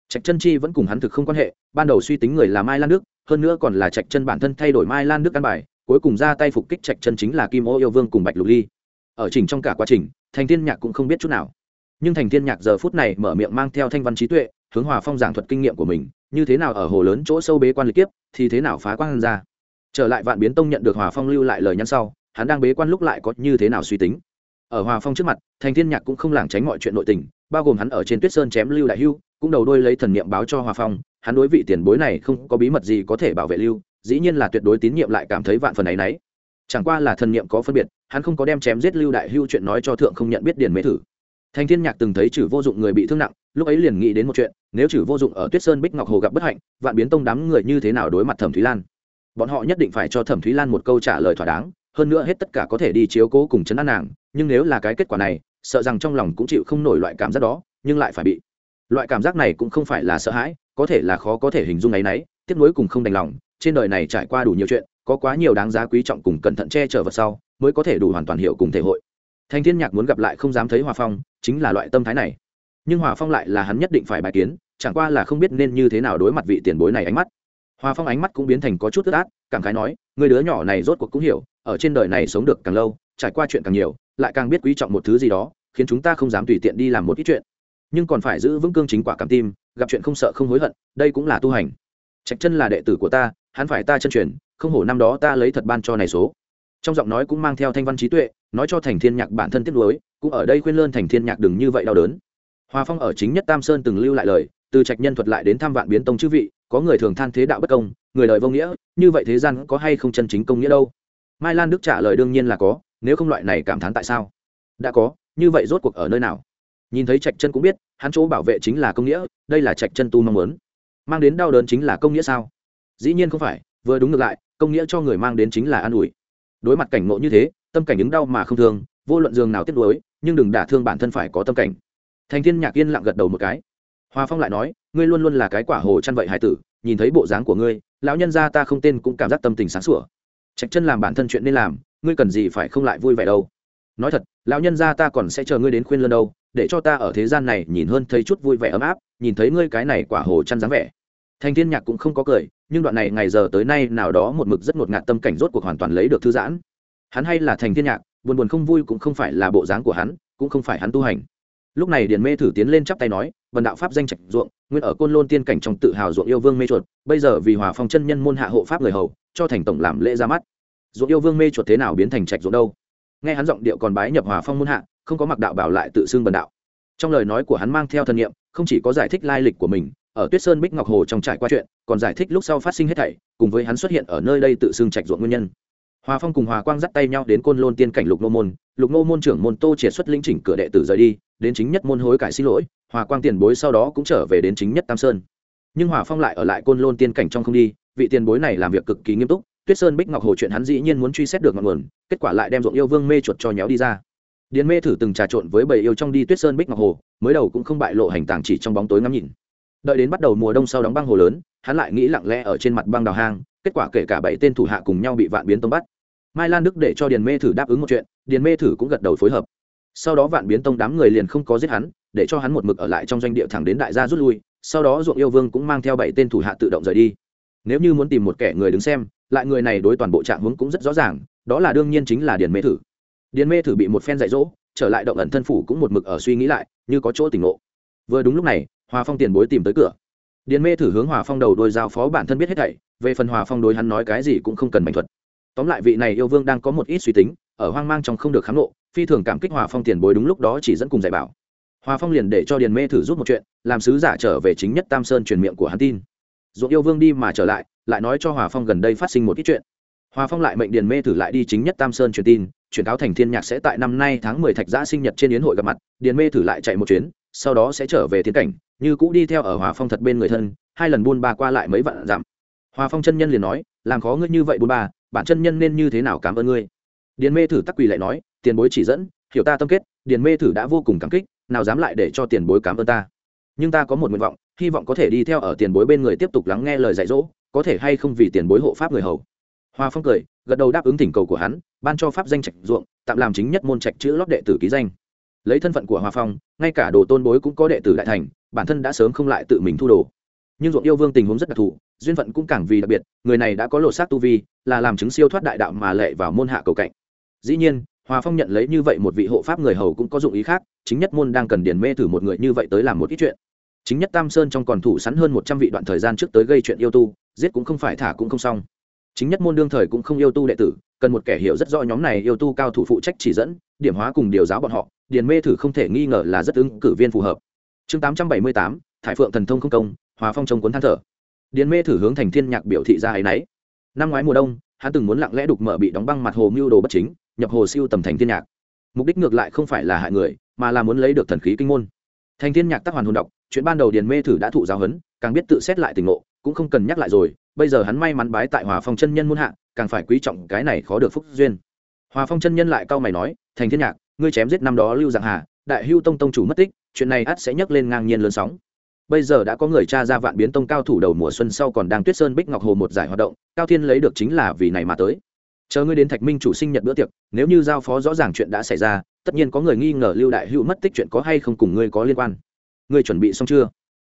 Trạch chân chi vẫn cùng hắn thực không quan hệ, ban đầu suy tính người là mai lan đức, hơn nữa còn là trạch chân bản thân thay đổi mai lan đức căn bài, cuối cùng ra tay phục kích trạch chân chính là kim ô yêu vương cùng bạch lục ly. Ở trình trong cả quá trình, thành thiên nhạc cũng không biết chút nào. Nhưng thành thiên nhạc giờ phút này mở miệng mang theo thanh văn trí tuệ, hướng hòa phong giảng thuật kinh nghiệm của mình, như thế nào ở hồ lớn chỗ sâu bế quan lịch kiếp, thì thế nào phá quan ra. Trở lại vạn biến tông nhận được hòa phong lưu lại lời nhắn sau, hắn đang bế quan lúc lại có như thế nào suy tính. Ở hòa phong trước mặt, thành thiên nhạc cũng không lảng tránh mọi chuyện nội tình bao gồm hắn ở trên tuyết sơn chém lưu đại hưu, cũng đầu đôi lấy thần niệm báo cho hòa phong, hắn đối vị tiền bối này không có bí mật gì có thể bảo vệ lưu, dĩ nhiên là tuyệt đối tín nhiệm lại cảm thấy vạn phần ấy nấy chẳng qua là thần niệm có phân biệt, hắn không có đem chém giết lưu đại hưu chuyện nói cho thượng không nhận biết điền mễ thử. Thành thiên nhạc từng thấy chử vô dụng người bị thương nặng, lúc ấy liền nghĩ đến một chuyện, nếu chử vô dụng ở tuyết sơn bích ngọc hồ gặp bất hạnh, vạn biến tông đám người như thế nào đối mặt thẩm thúy lan? Bọn họ nhất định phải cho thẩm thúy lan một câu trả lời thỏa đáng, hơn nữa hết tất cả có thể đi chiếu cố cùng chấn an nàng, nhưng nếu là cái kết quả này sợ rằng trong lòng cũng chịu không nổi loại cảm giác đó, nhưng lại phải bị. Loại cảm giác này cũng không phải là sợ hãi, có thể là khó có thể hình dung ấy nấy, tiếc nối cùng không đành lòng, trên đời này trải qua đủ nhiều chuyện, có quá nhiều đáng giá quý trọng cùng cẩn thận che chở vật sau, mới có thể đủ hoàn toàn hiểu cùng thể hội. Thanh thiên nhạc muốn gặp lại không dám thấy hòa phong, chính là loại tâm thái này. Nhưng hòa phong lại là hắn nhất định phải bài kiến, chẳng qua là không biết nên như thế nào đối mặt vị tiền bối này ánh mắt. Hòa phong ánh mắt cũng biến thành có chút tức át, cảm khái nói, người đứa nhỏ này rốt cuộc cũng hiểu, ở trên đời này sống được càng lâu, trải qua chuyện càng nhiều lại càng biết quý trọng một thứ gì đó, khiến chúng ta không dám tùy tiện đi làm một ít chuyện. Nhưng còn phải giữ vững cương chính quả cảm tim, gặp chuyện không sợ không hối hận, đây cũng là tu hành. Trạch chân là đệ tử của ta, hắn phải ta chân truyền, không hổ năm đó ta lấy thật ban cho này số. Trong giọng nói cũng mang theo thanh văn trí tuệ, nói cho thành thiên nhạc bản thân tiếp nối cũng ở đây khuyên lơn thành thiên nhạc đừng như vậy đau đớn. Hòa phong ở chính nhất tam sơn từng lưu lại lời, từ trạch nhân thuật lại đến tham vạn biến tông chư vị, có người thường than thế đạo bất công, người lời vô nghĩa, như vậy thế gian có hay không chân chính công nghĩa đâu? Mai lan đức trả lời đương nhiên là có nếu không loại này cảm thán tại sao? Đã có, như vậy rốt cuộc ở nơi nào? Nhìn thấy trạch chân cũng biết, hắn chỗ bảo vệ chính là công nghĩa, đây là trạch chân tu mong muốn. Mang đến đau đớn chính là công nghĩa sao? Dĩ nhiên không phải, vừa đúng ngược lại, công nghĩa cho người mang đến chính là an ủi. Đối mặt cảnh ngộ như thế, tâm cảnh những đau mà không thương, vô luận giường nào tiếp nối nhưng đừng đả thương bản thân phải có tâm cảnh. Thành thiên nhạc yên lặng gật đầu một cái. Hoa phong lại nói, ngươi luôn luôn là cái quả hồ chăn vậy hải tử, nhìn thấy bộ dáng của ngươi, lão nhân gia ta không tên cũng cảm giác tâm tình sáng sủa. Trạch chân làm bản thân chuyện nên làm ngươi cần gì phải không lại vui vẻ đâu. Nói thật, lão nhân gia ta còn sẽ chờ ngươi đến khuyên lân đâu, để cho ta ở thế gian này nhìn hơn thấy chút vui vẻ ấm áp, nhìn thấy ngươi cái này quả hồ chăn dáng vẻ. Thành thiên nhạc cũng không có cười, nhưng đoạn này ngày giờ tới nay nào đó một mực rất ngột ngạt tâm cảnh rốt cuộc hoàn toàn lấy được thư giãn. Hắn hay là thành thiên nhạc, buồn buồn không vui cũng không phải là bộ dáng của hắn, cũng không phải hắn tu hành. Lúc này điền mê thử tiến lên chắp tay nói vần đạo pháp danh trạch ruộng, nguyên ở côn lôn tiên cảnh trong tự hào ruộng yêu vương mê chuột, bây giờ vì hòa phong chân nhân môn hạ hộ pháp người hầu, cho thành tổng làm lễ ra mắt ruộng yêu vương mê chuột thế nào biến thành trạch ruộng đâu? Nghe hắn giọng điệu còn bái nhập hòa phong muôn hạ, không có mặc đạo bảo lại tự xưng bần đạo. Trong lời nói của hắn mang theo thân nhiệm không chỉ có giải thích lai lịch của mình, ở tuyết sơn bích ngọc hồ trong trải qua chuyện, còn giải thích lúc sau phát sinh hết thảy, cùng với hắn xuất hiện ở nơi đây tự xưng trạch ruộng nguyên nhân. Hòa phong cùng hòa quang dắt tay nhau đến côn lôn tiên cảnh lục nô môn, lục nô môn trưởng môn tô triệt xuất linh chỉnh cửa đệ tử rời đi, đến chính nhất môn hối cải xin lỗi, hòa quang tiền bối sau đó cũng trở về đến chính nhất tam sơn. Nhưng hòa phong lại ở lại côn lôn tiên cảnh trong không đi, vị tiền bối này làm việc cực kỳ nghiêm túc tuyết sơn bích ngọc hồ chuyện hắn dĩ nhiên muốn truy xét được ngọn nguồn, kết quả lại đem ruộng yêu vương mê chuột cho nhéo đi ra. Điền mê thử từng trà trộn với bầy yêu trong đi tuyết sơn bích ngọc hồ, mới đầu cũng không bại lộ hành tàng chỉ trong bóng tối ngắm nhìn. Đợi đến bắt đầu mùa đông sau đóng băng hồ lớn, hắn lại nghĩ lặng lẽ ở trên mặt băng đào hang, kết quả kể cả bảy tên thủ hạ cùng nhau bị vạn biến tông bắt. Mai lan đức để cho điền mê thử đáp ứng một chuyện, điền mê thử cũng gật đầu phối hợp. Sau đó vạn biến tông đám người liền không có giết hắn, để cho hắn một mực ở lại trong doanh địa thẳng đến đại gia rút lui, sau đó ruộng yêu vương cũng mang theo bảy tên thủ hạ tự động rời đi. Nếu như muốn tìm một kẻ người đứng xem lại người này đối toàn bộ trạng hướng cũng rất rõ ràng, đó là đương nhiên chính là điền mê thử. Điền mê thử bị một phen dạy dỗ, trở lại động ẩn thân phủ cũng một mực ở suy nghĩ lại, như có chỗ tỉnh ngộ. Vừa đúng lúc này, hòa phong tiền bối tìm tới cửa. Điền mê thử hướng hòa phong đầu đôi giao phó bản thân biết hết thảy, về phần hòa phong đối hắn nói cái gì cũng không cần bành thuật. Tóm lại vị này yêu vương đang có một ít suy tính, ở hoang mang trong không được kháng nộ phi thường cảm kích hòa phong tiền bối đúng lúc đó chỉ dẫn cùng dạy bảo. Hòa phong liền để cho điền mê thử rút một chuyện, làm sứ giả trở về chính nhất tam sơn truyền miệng của hắn tin. Ruộng yêu vương đi mà trở lại lại nói cho hòa phong gần đây phát sinh một ít chuyện. Hòa phong lại mệnh điền mê thử lại đi chính nhất tam sơn truyền tin, truyền cáo thành thiên nhạc sẽ tại năm nay tháng mười thạch giã sinh nhật trên yến hội gặp mặt, điền mê thử lại chạy một chuyến, sau đó sẽ trở về tiến cảnh, như cũ đi theo ở hòa phong thật bên người thân, hai lần buôn ba qua lại mấy vạn dặm. Hòa phong chân nhân liền nói, làm khó ngươi như vậy buôn ba, bản chân nhân nên như thế nào cảm ơn ngươi? Điền mê thử tắc quỳ lại nói, tiền bối chỉ dẫn, hiểu ta tâm kết, điền mê thử đã vô cùng cảm kích, nào dám lại để cho tiền bối cảm ơn ta. Nhưng ta có một nguyện vọng, hy vọng có thể đi theo ở tiền bối bên người tiếp tục lắng nghe lời dạy dỗ có thể hay không vì tiền bối hộ pháp người hầu. Hoa phong cười, gật đầu đáp ứng thỉnh cầu của hắn, ban cho pháp danh trạch ruộng, tạm làm chính nhất môn trạch chữ lót đệ tử ký danh. Lấy thân phận của hoa phong, ngay cả đồ tôn bối cũng có đệ tử đại thành, bản thân đã sớm không lại tự mình thu đồ. Nhưng ruộng yêu vương tình huống rất đặc thù, duyên phận cũng càng vì đặc biệt, người này đã có lộ sát tu vi, là làm chứng siêu thoát đại đạo mà lệ vào môn hạ cầu cạnh. Dĩ nhiên hòa phong nhận lấy như vậy một vị hộ pháp người hầu cũng có dụng ý khác, chính nhất môn đang cần điền mê thử một người như vậy tới làm một ít chuyện. Chính nhất tam sơn trong còn thủ sẵn hơn một trăm vị đoạn thời gian trước tới gây chuyện yêu tu giết cũng không phải thả cũng không xong. Chính nhất môn đương thời cũng không yêu tu đệ tử, cần một kẻ hiểu rất rõ nhóm này yêu tu cao thủ phụ trách chỉ dẫn, điểm hóa cùng điều giáo bọn họ, điền mê thử không thể nghi ngờ là rất ứng cử viên phù hợp. Chương tám trăm bảy mươi tám, thải phượng thần thông không công, hòa phong trông cuốn than thở. Điền mê thử hướng thành thiên nhạc biểu thị ra ấy nấy. Năm ngoái mùa đông, hắn từng muốn lặng lẽ đục mở bị đóng băng mặt hồ mưu đồ bất chính, nhập hồ siêu tầm thành thiên nhạc. Mục đích ngược lại không phải là hại người, mà là muốn lấy được thần khí kinh môn. Thành thiên nhạc tác hoàn hồn đọc chuyện ban đầu điền mê thử đã thụ giáo huấn, càng biết tự xét lại tình ngộ cũng không cần nhắc lại rồi, bây giờ hắn may mắn bái tại hòa phong chân nhân muôn hạ, càng phải quý trọng cái này khó được phúc duyên. Hòa phong chân nhân lại cau mày nói, thành thiên nhạc, ngươi chém giết năm đó lưu dạng hà, đại hưu tông tông chủ mất tích, chuyện này ắt sẽ nhấc lên ngang nhiên lớn sóng. Bây giờ đã có người tra ra vạn biến tông cao thủ đầu mùa xuân sau còn đang tuyết sơn bích ngọc hồ một giải hoạt động, cao thiên lấy được chính là vì này mà tới. Chờ ngươi đến thạch minh chủ sinh nhật bữa tiệc, nếu như giao phó rõ ràng chuyện đã xảy ra, tất nhiên có người nghi ngờ lưu đại hữu mất tích chuyện có hay không cùng ngươi có liên quan. Ngươi chuẩn bị xong chưa?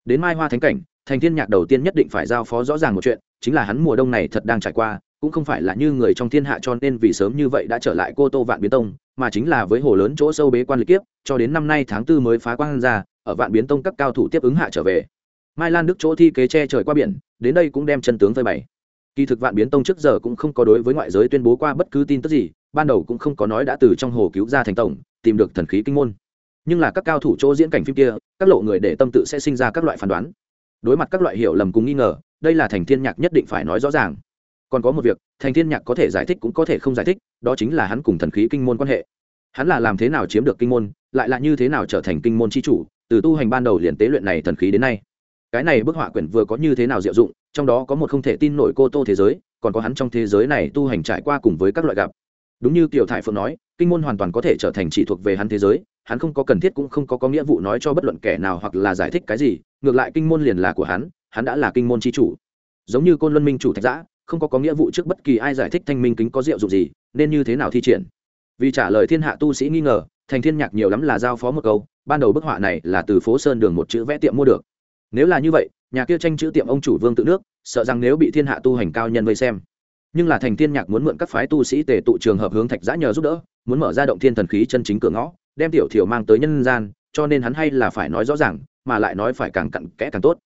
Đến mai hoa thánh cảnh thành thiên nhạc đầu tiên nhất định phải giao phó rõ ràng một chuyện, chính là hắn mùa đông này thật đang trải qua, cũng không phải là như người trong thiên hạ cho nên vì sớm như vậy đã trở lại cô tô vạn biến tông, mà chính là với hồ lớn chỗ sâu bế quan lịch kiếp, cho đến năm nay tháng tư mới phá quan ra, ở vạn biến tông các cao thủ tiếp ứng hạ trở về. Mai lan đức chỗ thi kế che trời qua biển, đến đây cũng đem chân tướng phơi bày. Kỳ thực vạn biến tông trước giờ cũng không có đối với ngoại giới tuyên bố qua bất cứ tin tức gì, ban đầu cũng không có nói đã từ trong hồ cứu ra thành tổng, tìm được thần khí kinh môn. Nhưng là các cao thủ chỗ diễn cảnh phim kia, các lộ người để tâm tự sẽ sinh ra các loại phán đoán đối mặt các loại hiểu lầm cùng nghi ngờ, đây là thành thiên nhạc nhất định phải nói rõ ràng. Còn có một việc, thành thiên nhạc có thể giải thích cũng có thể không giải thích, đó chính là hắn cùng thần khí kinh môn quan hệ. Hắn là làm thế nào chiếm được kinh môn, lại là như thế nào trở thành kinh môn chi chủ, từ tu hành ban đầu liền tế luyện này thần khí đến nay. Cái này bức họa quyển vừa có như thế nào diệu dụng, trong đó có một không thể tin nổi cô tô thế giới, còn có hắn trong thế giới này tu hành trải qua cùng với các loại gặp. Đúng như tiểu thải phượng nói, kinh môn hoàn toàn có thể trở thành chỉ thuộc về hắn thế giới, hắn không có cần thiết cũng không có có nghĩa vụ nói cho bất luận kẻ nào hoặc là giải thích cái gì ngược lại kinh môn liền là của hắn hắn đã là kinh môn chi chủ. Giống như côn luân minh chủ thạch giã, không có có nghĩa vụ trước bất kỳ ai giải thích thanh minh kính có diệu dụng gì, nên như thế nào thi triển. Vì trả lời thiên hạ tu sĩ nghi ngờ, thành thiên nhạc nhiều lắm là giao phó một câu, ban đầu bức họa này là từ phố sơn đường một chữ vẽ tiệm mua được. Nếu là như vậy, nhà kia tranh chữ tiệm ông chủ vương tự nước, sợ rằng nếu bị thiên hạ tu hành cao nhân vây xem. Nhưng là thành thiên nhạc muốn mượn các phái tu sĩ tề tụ trường hợp hướng thạch giã nhờ giúp đỡ, muốn mở ra động thiên thần khí chân chính cửa ngõ, đem tiểu thiểu mang tới nhân gian, cho nên hắn hay là phải nói rõ ràng mà lại nói phải càng cặn kẽ càng tốt.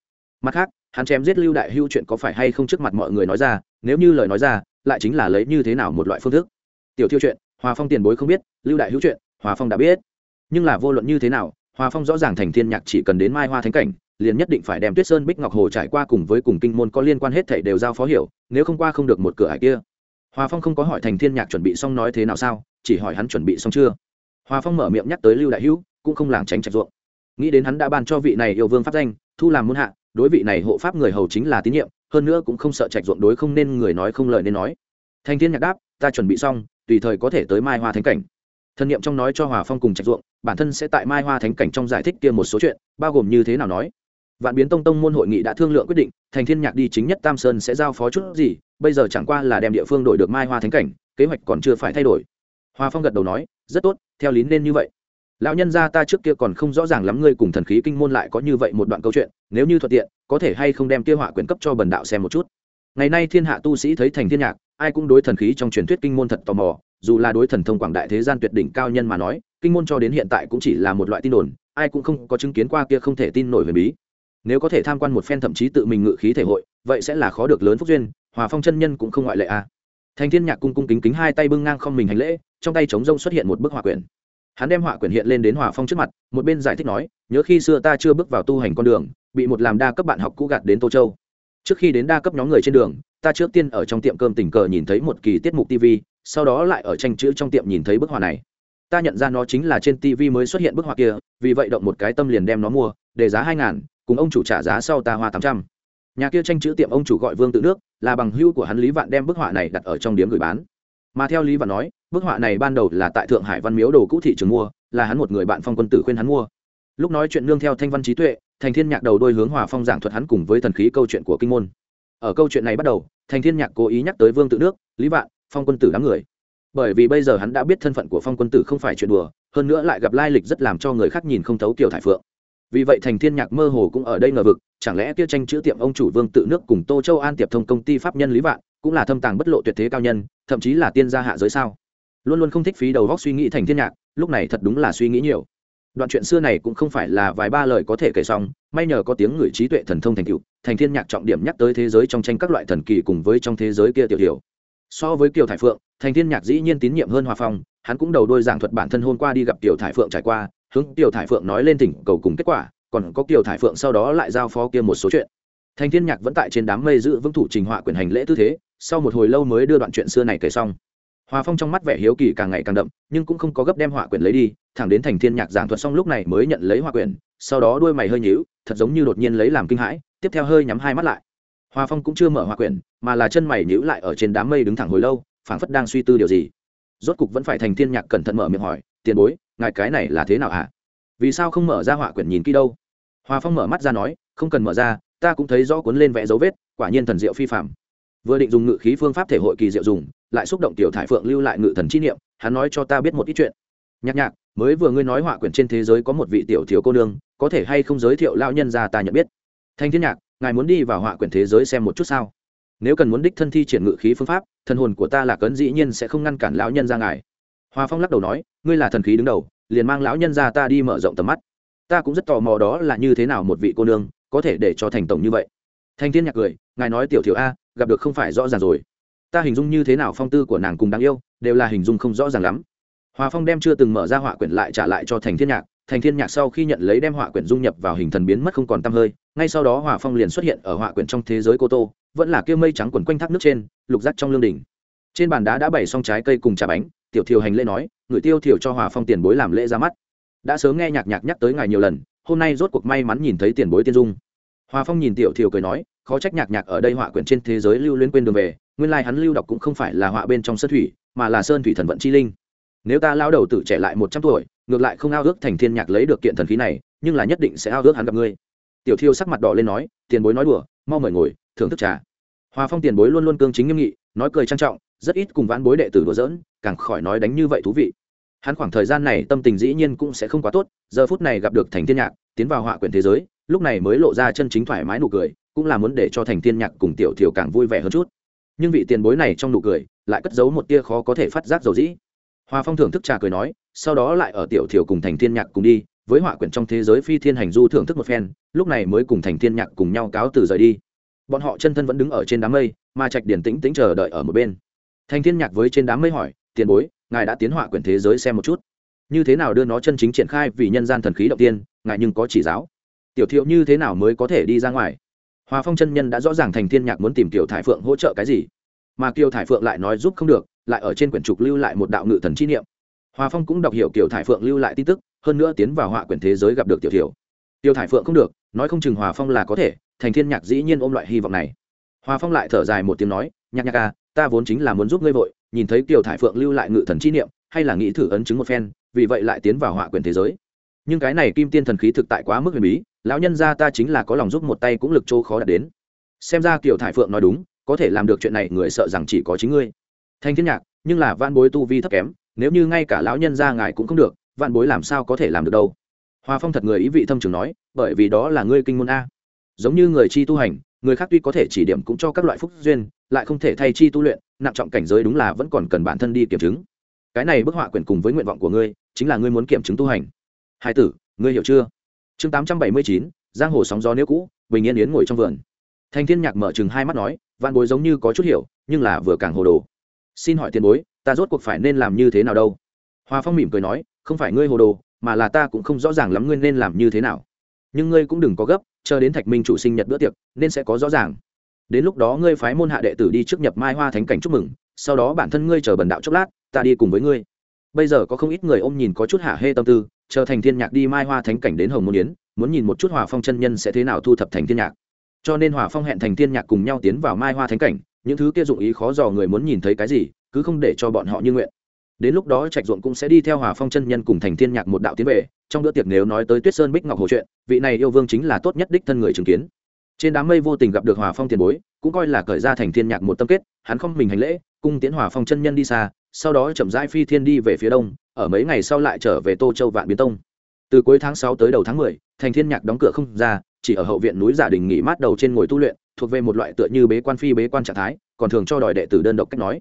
Mặt khác, hắn chém giết lưu đại hưu chuyện có phải hay không trước mặt mọi người nói ra, nếu như lời nói ra, lại chính là lấy như thế nào một loại phương thức. Tiểu thiêu chuyện, hòa phong tiền bối không biết, lưu đại hữu chuyện, hòa phong đã biết. Nhưng là vô luận như thế nào, hòa phong rõ ràng thành thiên nhạc chỉ cần đến mai hoa thánh cảnh, liền nhất định phải đem tuyết sơn bích ngọc hồ trải qua cùng với cùng kinh môn có liên quan hết thảy đều giao phó hiểu, nếu không qua không được một cửa hải kia. Hòa phong không có hỏi thành thiên nhạc chuẩn bị xong nói thế nào sao, chỉ hỏi hắn chuẩn bị xong chưa. Hòa phong mở miệng nhắc tới lưu đại hữu cũng không làng tránh trạch ruộng nghĩ đến hắn đã ban cho vị này yêu vương pháp danh, thu làm muôn hạ, đối vị này hộ pháp người hầu chính là tín nhiệm, hơn nữa cũng không sợ trạch ruộng đối không nên người nói không lời nên nói. Thành thiên nhạc đáp, ta chuẩn bị xong, tùy thời có thể tới mai hoa thánh cảnh. Thân nhiệm trong nói cho hòa phong cùng trạch ruộng, bản thân sẽ tại mai hoa thánh cảnh trong giải thích kia một số chuyện, bao gồm như thế nào nói. Vạn biến tông tông môn hội nghị đã thương lượng quyết định thành thiên nhạc đi chính nhất tam sơn sẽ giao phó chút gì, bây giờ chẳng qua là đem địa phương đổi được mai hoa thánh cảnh, kế hoạch còn chưa phải thay đổi. Hoa phong gật đầu nói, rất tốt, theo lý nên như vậy lão nhân gia ta trước kia còn không rõ ràng lắm ngươi cùng thần khí kinh môn lại có như vậy một đoạn câu chuyện, nếu như thuận tiện, có thể hay không đem kia họa quyển cấp cho bần đạo xem một chút. Ngày nay thiên hạ tu sĩ thấy thành thiên nhạc, ai cũng đối thần khí trong truyền thuyết kinh môn thật tò mò, dù là đối thần thông quảng đại thế gian tuyệt đỉnh cao nhân mà nói, kinh môn cho đến hiện tại cũng chỉ là một loại tin đồn, ai cũng không có chứng kiến qua kia không thể tin nổi huyền bí. Nếu có thể tham quan một phen thậm chí tự mình ngự khí thể hội, vậy sẽ là khó được lớn phúc duyên, hòa phong chân nhân cũng không ngoại lệ a à. thành thiên nhạc cung cung kính kính hai tay bưng ngang không mình hành lễ, trong tay trống rông xuất hiện một bức họa quyển hắn đem họa quyển hiện lên đến hòa phong trước mặt, một bên giải thích nói, nhớ khi xưa ta chưa bước vào tu hành con đường, bị một làm đa cấp bạn học cũ gạt đến tô châu. Trước khi đến đa cấp nhóm người trên đường, ta trước tiên ở trong tiệm cơm tình cờ nhìn thấy một kỳ tiết mục tv sau đó lại ở tranh chữ trong tiệm nhìn thấy bức họa này. Ta nhận ra nó chính là trên tv mới xuất hiện bức họa kia, vì vậy động một cái tâm liền đem nó mua, để giá hai ngàn, cùng ông chủ trả giá sau ta hoa tám trăm. Nhà kia tranh chữ tiệm ông chủ gọi vương tự nước, là bằng hưu của hắn lý vạn đem bức họa này đặt ở trong điếm gửi bán. Mà theo lý vạn nói bức họa này ban đầu là tại thượng hải văn miếu đồ cũ thị trường mua, là hắn một người bạn phong quân tử khuyên hắn mua. Lúc nói chuyện nương theo thanh văn trí tuệ, thành thiên nhạc đầu đôi hướng hòa phong giảng thuật hắn cùng với thần khí câu chuyện của kinh môn. Ở câu chuyện này bắt đầu, thành thiên nhạc cố ý nhắc tới vương tự nước, lý vạn, phong quân tử đám người. Bởi vì bây giờ hắn đã biết thân phận của phong quân tử không phải chuyện đùa, hơn nữa lại gặp lai lịch rất làm cho người khác nhìn không thấu kiểu thải phượng. Vì vậy thành thiên nhạc mơ hồ cũng ở đây ngờ vực, chẳng lẽ kia tranh chữ tiệm ông chủ vương tự nước cùng tô châu an tiệp thông công ty pháp nhân lý vạn, cũng là thâm tàng bất lộ tuyệt thế cao nhân, thậm chí là tiên gia hạ giới sao? Luôn luôn không thích phí đầu góc suy nghĩ thành thiên nhạc, lúc này thật đúng là suy nghĩ nhiều. Đoạn chuyện xưa này cũng không phải là vài ba lời có thể kể xong, may nhờ có tiếng người trí tuệ thần thông thành cựu thành thiên nhạc trọng điểm nhắc tới thế giới trong tranh các loại thần kỳ cùng với trong thế giới kia tiểu tiểu so với kiều thải phượng, thành thiên nhạc dĩ nhiên tín nhiệm hơn hòa phong, hắn cũng đầu đôi giảng thuật bản thân hôm qua đi gặp kiều thải phượng trải qua, hướng kiều thải phượng nói lên tỉnh cầu cùng kết quả, còn có kiều thải phượng sau đó lại giao phó kia một số chuyện. Thành thiên nhạc vẫn tại trên đám mây giữ vững thủ trình họa quyền hành lễ tư thế, sau một hồi lâu mới đưa đoạn chuyện xưa này kể xong hòa phong trong mắt vẻ hiếu kỳ càng ngày càng đậm nhưng cũng không có gấp đem họa quyển lấy đi thẳng đến thành thiên nhạc giảng thuật xong lúc này mới nhận lấy họa quyển. sau đó đuôi mày hơi nhíu thật giống như đột nhiên lấy làm kinh hãi tiếp theo hơi nhắm hai mắt lại. Hòa phong cũng chưa mở họa quyển, mà là chân mày nhíu lại ở trên đám mây đứng thẳng hồi lâu phảng phất đang suy tư điều gì. Rốt cục vẫn phải thành thiên nhạc cẩn thận mở miệng hỏi tiền bối ngài cái này là thế nào hả? Vì sao không mở ra họa quyển nhìn kỹ đâu? Hòa phong mở mắt ra nói không cần mở ra ta cũng thấy rõ cuốn lên vẽ dấu vết quả nhiên thần diệu phi phạm vừa định dùng ngự khí phương pháp thể hội kỳ diệu dùng lại xúc động tiểu thải phượng lưu lại ngự thần chi niệm, hắn nói cho ta biết một ít chuyện. Nhạc nhạc, mới vừa ngươi nói họa quyển trên thế giới có một vị tiểu thiếu cô nương, có thể hay không giới thiệu lao nhân ra ta nhận biết? Thanh thiên nhạc, ngài muốn đi vào họa quyển thế giới xem một chút sao? Nếu cần muốn đích thân thi triển ngự khí phương pháp, thần hồn của ta là cấn dĩ nhiên sẽ không ngăn cản lão nhân ra ngài. Hoa phong lắc đầu nói, ngươi là thần khí đứng đầu, liền mang lão nhân ra ta đi mở rộng tầm mắt. Ta cũng rất tò mò đó là như thế nào một vị cô nương có thể để cho thành tổng như vậy. Thanh thiên nhạc cười, ngài nói tiểu thiếu a, gặp được không phải rõ ràng rồi ta hình dung như thế nào phong tư của nàng cùng đáng yêu, đều là hình dung không rõ ràng lắm. Hòa phong đem chưa từng mở ra họa quyển lại trả lại cho thành thiên nhạc, thành thiên nhạc sau khi nhận lấy đem họa quyển dung nhập vào hình thần biến mất không còn tăm hơi, ngay sau đó hòa phong liền xuất hiện ở họa quyển trong thế giới cô tô, vẫn là kia mây trắng quần quanh thác nước trên, lục rắc trong lương đỉnh. Trên bàn đá đã bày xong trái cây cùng trà bánh, tiểu thiều hành lễ nói, người tiêu thiều cho hòa phong tiền bối làm lễ ra mắt. Đã sớm nghe nhạc nhạc nhắc tới ngài nhiều lần, hôm nay rốt cuộc may mắn nhìn thấy tiền bối tiên dung. Hòa phong nhìn tiểu thiều cười nói, khó trách nhạc nhạc ở đây họa quyển trên thế giới lưu luyến quên đường về nguyên lai hắn lưu đọc cũng không phải là họa bên trong sơn thủy, mà là sơn thủy thần vận chi linh. Nếu ta lao đầu tự trẻ lại một trăm tuổi, ngược lại không ao ước thành thiên nhạc lấy được kiện thần khí này, nhưng là nhất định sẽ ao ước hắn gặp ngươi. Tiểu thiêu sắc mặt đỏ lên nói, tiền bối nói đùa, mau mời ngồi, thưởng thức trà. Hòa phong tiền bối luôn luôn cương chính nghiêm nghị, nói cười trang trọng, rất ít cùng vãn bối đệ tử đùa giỡn, càng khỏi nói đánh như vậy thú vị. Hắn khoảng thời gian này tâm tình dĩ nhiên cũng sẽ không quá tốt, giờ phút này gặp được thành thiên nhạc, tiến vào họa quyển thế giới, lúc này mới lộ ra chân chính thoải mái nụ cười, cũng là muốn để cho thành thiên nhạc cùng tiểu thiều càng vui vẻ hơn chút nhưng vị tiền bối này trong nụ cười lại cất giấu một tia khó có thể phát giác dầu dĩ. Hòa phong thưởng thức trà cười nói, sau đó lại ở tiểu thiểu cùng thành thiên nhạc cùng đi, với họa quyển trong thế giới phi thiên hành du thưởng thức một phen, lúc này mới cùng thành thiên nhạc cùng nhau cáo từ rời đi. Bọn họ chân thân vẫn đứng ở trên đám mây, mà trạch điển tĩnh tĩnh chờ đợi ở một bên. Thành thiên nhạc với trên đám mây hỏi, tiền bối, ngài đã tiến họa quyển thế giới xem một chút. Như thế nào đưa nó chân chính triển khai vì nhân gian thần khí động tiên, ngài nhưng có chỉ giáo? Tiểu thiệu như thế nào mới có thể đi ra ngoài? Hòa phong chân nhân đã rõ ràng thành thiên nhạc muốn tìm kiều thải phượng hỗ trợ cái gì. Mà kiều thải phượng lại nói giúp không được, lại ở trên quyển trục lưu lại một đạo ngự thần chi niệm. Hòa phong cũng đọc hiểu kiều thải phượng lưu lại tin tức, hơn nữa tiến vào họa quyển thế giới gặp được tiểu thiểu. Tiêu thải phượng không được, nói không chừng hòa phong là có thể, thành thiên nhạc dĩ nhiên ôm loại hy vọng này. Hòa phong lại thở dài một tiếng nói, nhạc nhạc à ta vốn chính là muốn giúp ngươi vội, nhìn thấy kiều thải phượng lưu lại ngự thần chi niệm, hay là nghĩ thử ấn chứng một phen, vì vậy lại tiến vào họa quyển thế giới nhưng cái này kim tiên thần khí thực tại quá mức huyền bí, lão nhân gia ta chính là có lòng giúp một tay cũng lực chỗ khó đạt đến. Xem ra kiểu thải phượng nói đúng, có thể làm được chuyện này, người sợ rằng chỉ có chính ngươi. Thanh thiên nhạc, nhưng là van bối tu vi thấp kém, nếu như ngay cả lão nhân gia ngài cũng không được van bối làm sao có thể làm được đâu? Hoa phong thật người ý vị thâm trường nói, bởi vì đó là ngươi kinh môn a. Giống như người chi tu hành, người khác tuy có thể chỉ điểm cũng cho các loại phúc duyên, lại không thể thay chi tu luyện, nặng trọng cảnh giới đúng là vẫn còn cần bản thân đi kiểm chứng. Cái này bức họa quyển cùng với nguyện vọng của ngươi, chính là ngươi muốn kiểm chứng tu hành hai tử, ngươi hiểu chưa? Chương tám trăm bảy mươi chín, giang hồ sóng gió nếu cũ, bình yên yến ngồi trong vườn. Thanh thiên nhạc mở chừng hai mắt nói văn bối giống như có chút hiểu, nhưng là vừa càng hồ đồ. Xin hỏi tiền bối, ta rốt cuộc phải nên làm như thế nào đâu? Hoa phong mỉm cười nói, không phải ngươi hồ đồ, mà là ta cũng không rõ ràng lắm ngươi nên làm như thế nào. Nhưng ngươi cũng đừng có gấp, chờ đến thạch minh chủ sinh nhật bữa tiệc, nên sẽ có rõ ràng. Đến lúc đó ngươi phái môn hạ đệ tử đi trước nhập mai hoa thánh cảnh chúc mừng, sau đó bản thân ngươi chờ bần đạo chốc lát, ta đi cùng với ngươi bây giờ có không ít người ôm nhìn có chút hạ hê tâm tư, chờ thành thiên nhạc đi mai hoa thánh cảnh đến hồng môn yến, muốn nhìn một chút hòa phong chân nhân sẽ thế nào thu thập thành thiên nhạc. Cho nên hòa phong hẹn thành thiên nhạc cùng nhau tiến vào mai hoa thánh cảnh, những thứ kia dụng ý khó dò người muốn nhìn thấy cái gì, cứ không để cho bọn họ như nguyện. Đến lúc đó trạch ruộng cũng sẽ đi theo hòa phong chân nhân cùng thành thiên nhạc một đạo tiến về, trong bữa tiệc nếu nói tới tuyết sơn bích ngọc hồ chuyện, vị này yêu vương chính là tốt nhất đích thân người chứng kiến. Trên đám mây vô tình gặp được hòa phong tiền bối, cũng coi là cởi ra thành thiên nhạc một tâm kết, hắn không mình hành lễ, cung tiến hòa phong chân nhân đi xa sau đó chậm rãi phi thiên đi về phía đông ở mấy ngày sau lại trở về tô châu vạn biến tông. Từ cuối tháng sáu tới đầu tháng mười, thành thiên nhạc đóng cửa không ra chỉ ở hậu viện núi giả đình nghỉ mát đầu trên ngồi tu luyện thuộc về một loại tựa như bế quan phi bế quan trạng thái còn thường cho đòi đệ tử đơn độc cách nói.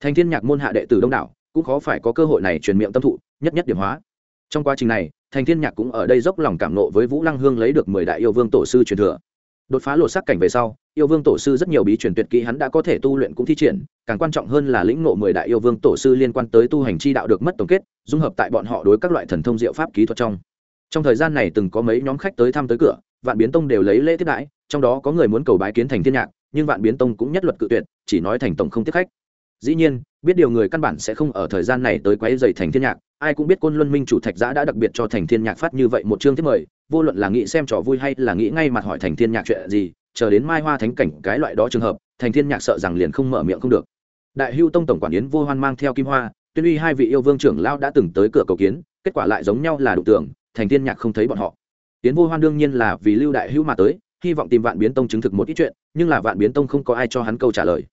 Thành thiên nhạc môn hạ đệ tử đông đảo cũng khó phải có cơ hội này truyền miệng tâm thụ nhất nhất điểm hóa. Trong quá trình này thành thiên nhạc cũng ở đây dốc lòng cảm nộ với vũ lăng hương lấy được mười đại yêu vương tổ sư truyền thừa. Đột phá lộ sắc cảnh về sau yêu vương tổ sư rất nhiều bí truyền tuyệt kỹ hắn đã có thể tu luyện cũng thi triển, càng quan trọng hơn là lĩnh ngộ mười đại yêu vương tổ sư liên quan tới tu hành chi đạo được mất tổng kết, dung hợp tại bọn họ đối các loại thần thông diệu pháp kỹ thuật trong. Trong thời gian này từng có mấy nhóm khách tới thăm tới cửa, vạn biến tông đều lấy lễ tiếp đãi, trong đó có người muốn cầu bái kiến thành thiên nhạc, nhưng vạn biến tông cũng nhất luật cự tuyệt, chỉ nói thành tổng không tiếp khách. Dĩ nhiên, biết điều người căn bản sẽ không ở thời gian này tới quấy dày thành thiên nhạc, ai cũng biết côn luân minh chủ thạch giã đã đặc biệt cho thành thiên nhạc phát như vậy một chương tiếp mời, vô luận là nghĩ xem trò vui hay là nghĩ ngay mặt hỏi thành thiên nhạc chuyện gì chờ đến mai hoa thánh cảnh cái loại đó trường hợp, thành thiên nhạc sợ rằng liền không mở miệng không được. Đại hưu tông tổng quản yến vô hoan mang theo kim hoa, tuyên uy hai vị yêu vương trưởng lao đã từng tới cửa cầu kiến, kết quả lại giống nhau là đủ tưởng thành thiên nhạc không thấy bọn họ. Yến vô hoan đương nhiên là vì lưu đại hưu mà tới, hy vọng tìm vạn biến tông chứng thực một ít chuyện, nhưng là vạn biến tông không có ai cho hắn câu trả lời.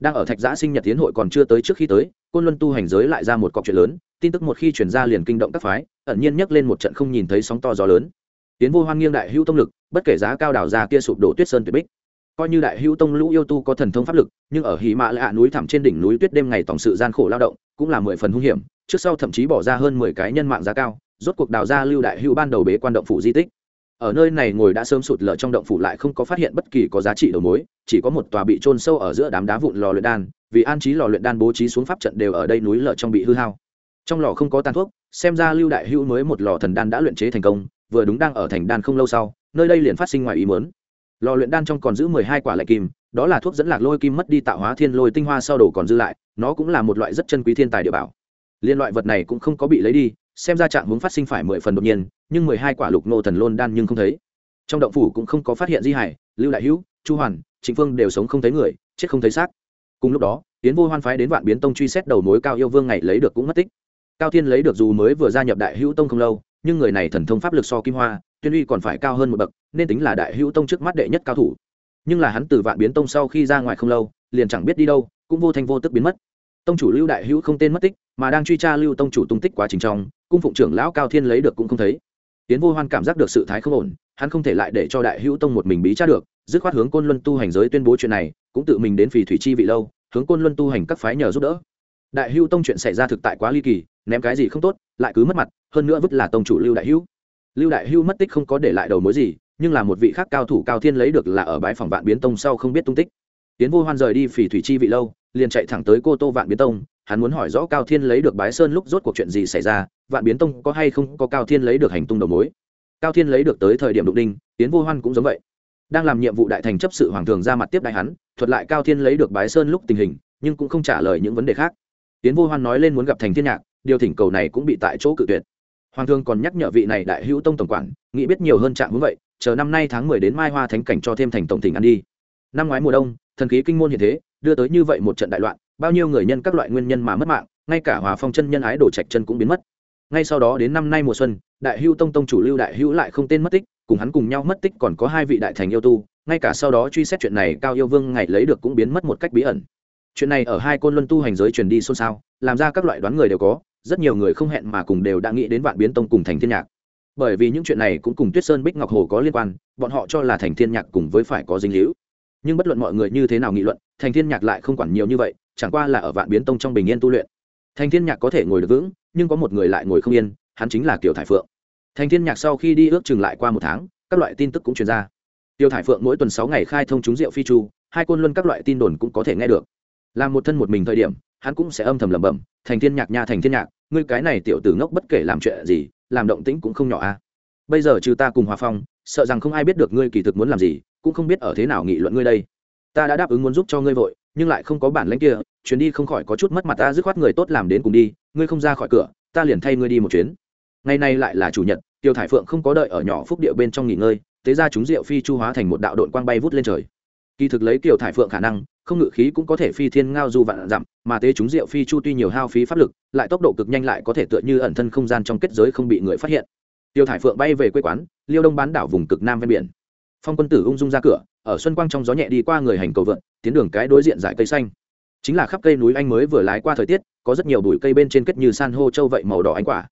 Đang ở thạch giã sinh nhật tiến hội còn chưa tới trước khi tới, côn luân tu hành giới lại ra một cọc chuyện lớn, tin tức một khi chuyển ra liền kinh động các phái, ẩn nhiên nhấc lên một trận không nhìn thấy sóng to gió lớn tiến vô hoan nghiêng đại hữu tông lực, bất kể giá cao đảo ra kia sụp đổ tuyết sơn tuyệt bích. Coi như đại hữu tông lũ yêu tu có thần thông pháp lực, nhưng ở hì mạ lạ núi thẳm trên đỉnh núi tuyết đêm ngày tổng sự gian khổ lao động, cũng là mười phần hung hiểm, trước sau thậm chí bỏ ra hơn mười cái nhân mạng giá cao, rốt cuộc đào ra lưu đại hữu ban đầu bế quan động phủ di tích. Ở nơi này ngồi đã sớm sụt lở trong động phủ lại không có phát hiện bất kỳ có giá trị đầu mối, chỉ có một tòa bị trôn sâu ở giữa đám đá vụn lò luyện đan, vì an trí lò luyện đan bố trí xuống pháp trận đều ở đây núi lở trong bị hư hao. Trong lò không có tàn thuốc, xem ra lưu đại hữu mới một lò thần đan đã luyện chế thành công vừa đúng đang ở thành đan không lâu sau, nơi đây liền phát sinh ngoài ý muốn. Lò luyện đan trong còn giữ mười hai quả lệ kim, đó là thuốc dẫn lạc lôi kim mất đi tạo hóa thiên lôi tinh hoa sau đổ còn dư lại, nó cũng là một loại rất chân quý thiên tài địa bảo. Liên loại vật này cũng không có bị lấy đi, xem ra trạng muốn phát sinh phải mười phần đột nhiên, nhưng mười hai quả lục nô thần lôn đan nhưng không thấy. Trong động phủ cũng không có phát hiện di hải, lưu đại hữu, chu hoàn, trịnh phương đều sống không thấy người, chết không thấy xác. Cùng lúc đó tiến vô hoan phái đến vạn biến tông truy xét đầu mối cao yêu vương ngày lấy được cũng mất tích. Cao thiên lấy được dù mới vừa gia nhập đại hữu tông không lâu nhưng người này thần thông pháp lực so kim hoa, tuyên uy còn phải cao hơn một bậc, nên tính là đại hữu tông trước mắt đệ nhất cao thủ. Nhưng là hắn từ vạn biến tông sau khi ra ngoài không lâu, liền chẳng biết đi đâu, cũng vô thanh vô tức biến mất. Tông chủ lưu đại hữu không tên mất tích, mà đang truy tra lưu tông chủ tung tích quá trình trong, cung phụng trưởng lão cao thiên lấy được cũng không thấy. Tiến vô hoan cảm giác được sự thái không ổn, hắn không thể lại để cho đại hữu tông một mình bí tra được, dứt khoát hướng côn luân tu hành giới tuyên bố chuyện này, cũng tự mình đến phì thủy chi vị lâu, hướng côn luân tu hành các phái nhờ giúp đỡ. Đại hữu tông chuyện xảy ra thực tại quá ly kỳ, ném cái gì không tốt lại cứ mất mặt, hơn nữa vứt là tông chủ lưu đại hữu. Lưu đại hữu mất tích không có để lại đầu mối gì, nhưng là một vị khác cao thủ cao thiên lấy được là ở bãi phòng vạn biến tông sau không biết tung tích. Tiến vô hoan rời đi phỉ thủy chi vị lâu, liền chạy thẳng tới cô tô vạn biến tông, hắn muốn hỏi rõ cao thiên lấy được bái sơn lúc rốt cuộc chuyện gì xảy ra, vạn biến tông có hay không có cao thiên lấy được hành tung đầu mối? Cao thiên lấy được tới thời điểm đụng đinh, tiến vô hoan cũng giống vậy. Đang làm nhiệm vụ đại thành chấp sự hoàng thường ra mặt tiếp đại hắn, thuật lại cao thiên lấy được bái sơn lúc tình hình, nhưng cũng không trả lời những vấn đề khác. Tiến vô hoan nói lên muốn gặp thành thiên nhạc điều thỉnh cầu này cũng bị tại chỗ cự tuyệt. Hoàng thương còn nhắc nhở vị này đại hữu tông tổng quản, nghĩ biết nhiều hơn trạng muốn vậy, chờ năm nay tháng mười đến mai hoa thánh cảnh cho thêm thành tổng thỉnh ăn đi. Năm ngoái mùa đông, thần khí kinh môn hiện thế, đưa tới như vậy một trận đại loạn, bao nhiêu người nhân các loại nguyên nhân mà mất mạng, ngay cả hòa phong chân nhân ái đổ trạch chân cũng biến mất. Ngay sau đó đến năm nay mùa xuân, đại hưu tông tông chủ lưu đại hữu lại không tên mất tích, cùng hắn cùng nhau mất tích còn có hai vị đại thành yêu tu, ngay cả sau đó truy xét chuyện này, cao yêu vương ngày lấy được cũng biến mất một cách bí ẩn. Chuyện này ở hai côn luân tu hành giới truyền đi xôn xao, làm ra các loại đoán người đều có rất nhiều người không hẹn mà cùng đều đã nghĩ đến vạn biến tông cùng thành thiên nhạc. Bởi vì những chuyện này cũng cùng tuyết sơn bích ngọc hồ có liên quan, bọn họ cho là thành thiên nhạc cùng với phải có dinh hữu nhưng bất luận mọi người như thế nào nghị luận, thành thiên nhạc lại không quản nhiều như vậy, chẳng qua là ở vạn biến tông trong bình yên tu luyện. Thành thiên nhạc có thể ngồi được vững, nhưng có một người lại ngồi không yên, hắn chính là kiều thải phượng. Thành thiên nhạc sau khi đi ước chừng lại qua một tháng, các loại tin tức cũng truyền ra. Tiêu thải phượng mỗi tuần sáu ngày khai thông chúng rượu phi chu, hai côn luân các loại tin đồn cũng có thể nghe được. Làm một thân một mình thời điểm hắn cũng sẽ âm thầm lẩm bẩm, thành thiên nhạc nha, thành thiên nhạc, ngươi cái này tiểu tử ngốc bất kể làm chuyện gì, làm động tĩnh cũng không nhỏ a. Bây giờ trừ ta cùng hòa phong, sợ rằng không ai biết được ngươi kỳ thực muốn làm gì, cũng không biết ở thế nào nghị luận ngươi đây. Ta đã đáp ứng muốn giúp cho ngươi vội, nhưng lại không có bản lãnh kia, chuyến đi không khỏi có chút mất mặt ta dứt khoát người tốt làm đến cùng đi, ngươi không ra khỏi cửa, ta liền thay ngươi đi một chuyến. Ngày nay lại là chủ nhật, tiêu thải phượng không có đợi ở nhỏ phúc địa bên trong nghỉ ngơi, thế ra chúng rượu phi chu hóa thành một đạo đội quang bay vút lên trời. Kỳ thực lấy tiểu thải phượng khả năng không ngự khí cũng có thể phi thiên ngao du vạn dặm mà tế chúng rượu phi chu tuy nhiều hao phí pháp lực, lại tốc độ cực nhanh lại có thể tựa như ẩn thân không gian trong kết giới không bị người phát hiện. Tiêu thải phượng bay về quê quán, liêu đông bán đảo vùng cực nam ven biển. Phong quân tử ung dung ra cửa, ở xuân quang trong gió nhẹ đi qua người hành cầu vượn, tiến đường cái đối diện dải cây xanh. Chính là khắp cây núi anh mới vừa lái qua thời tiết, có rất nhiều bụi cây bên trên kết như san hô châu vậy màu đỏ anh quả.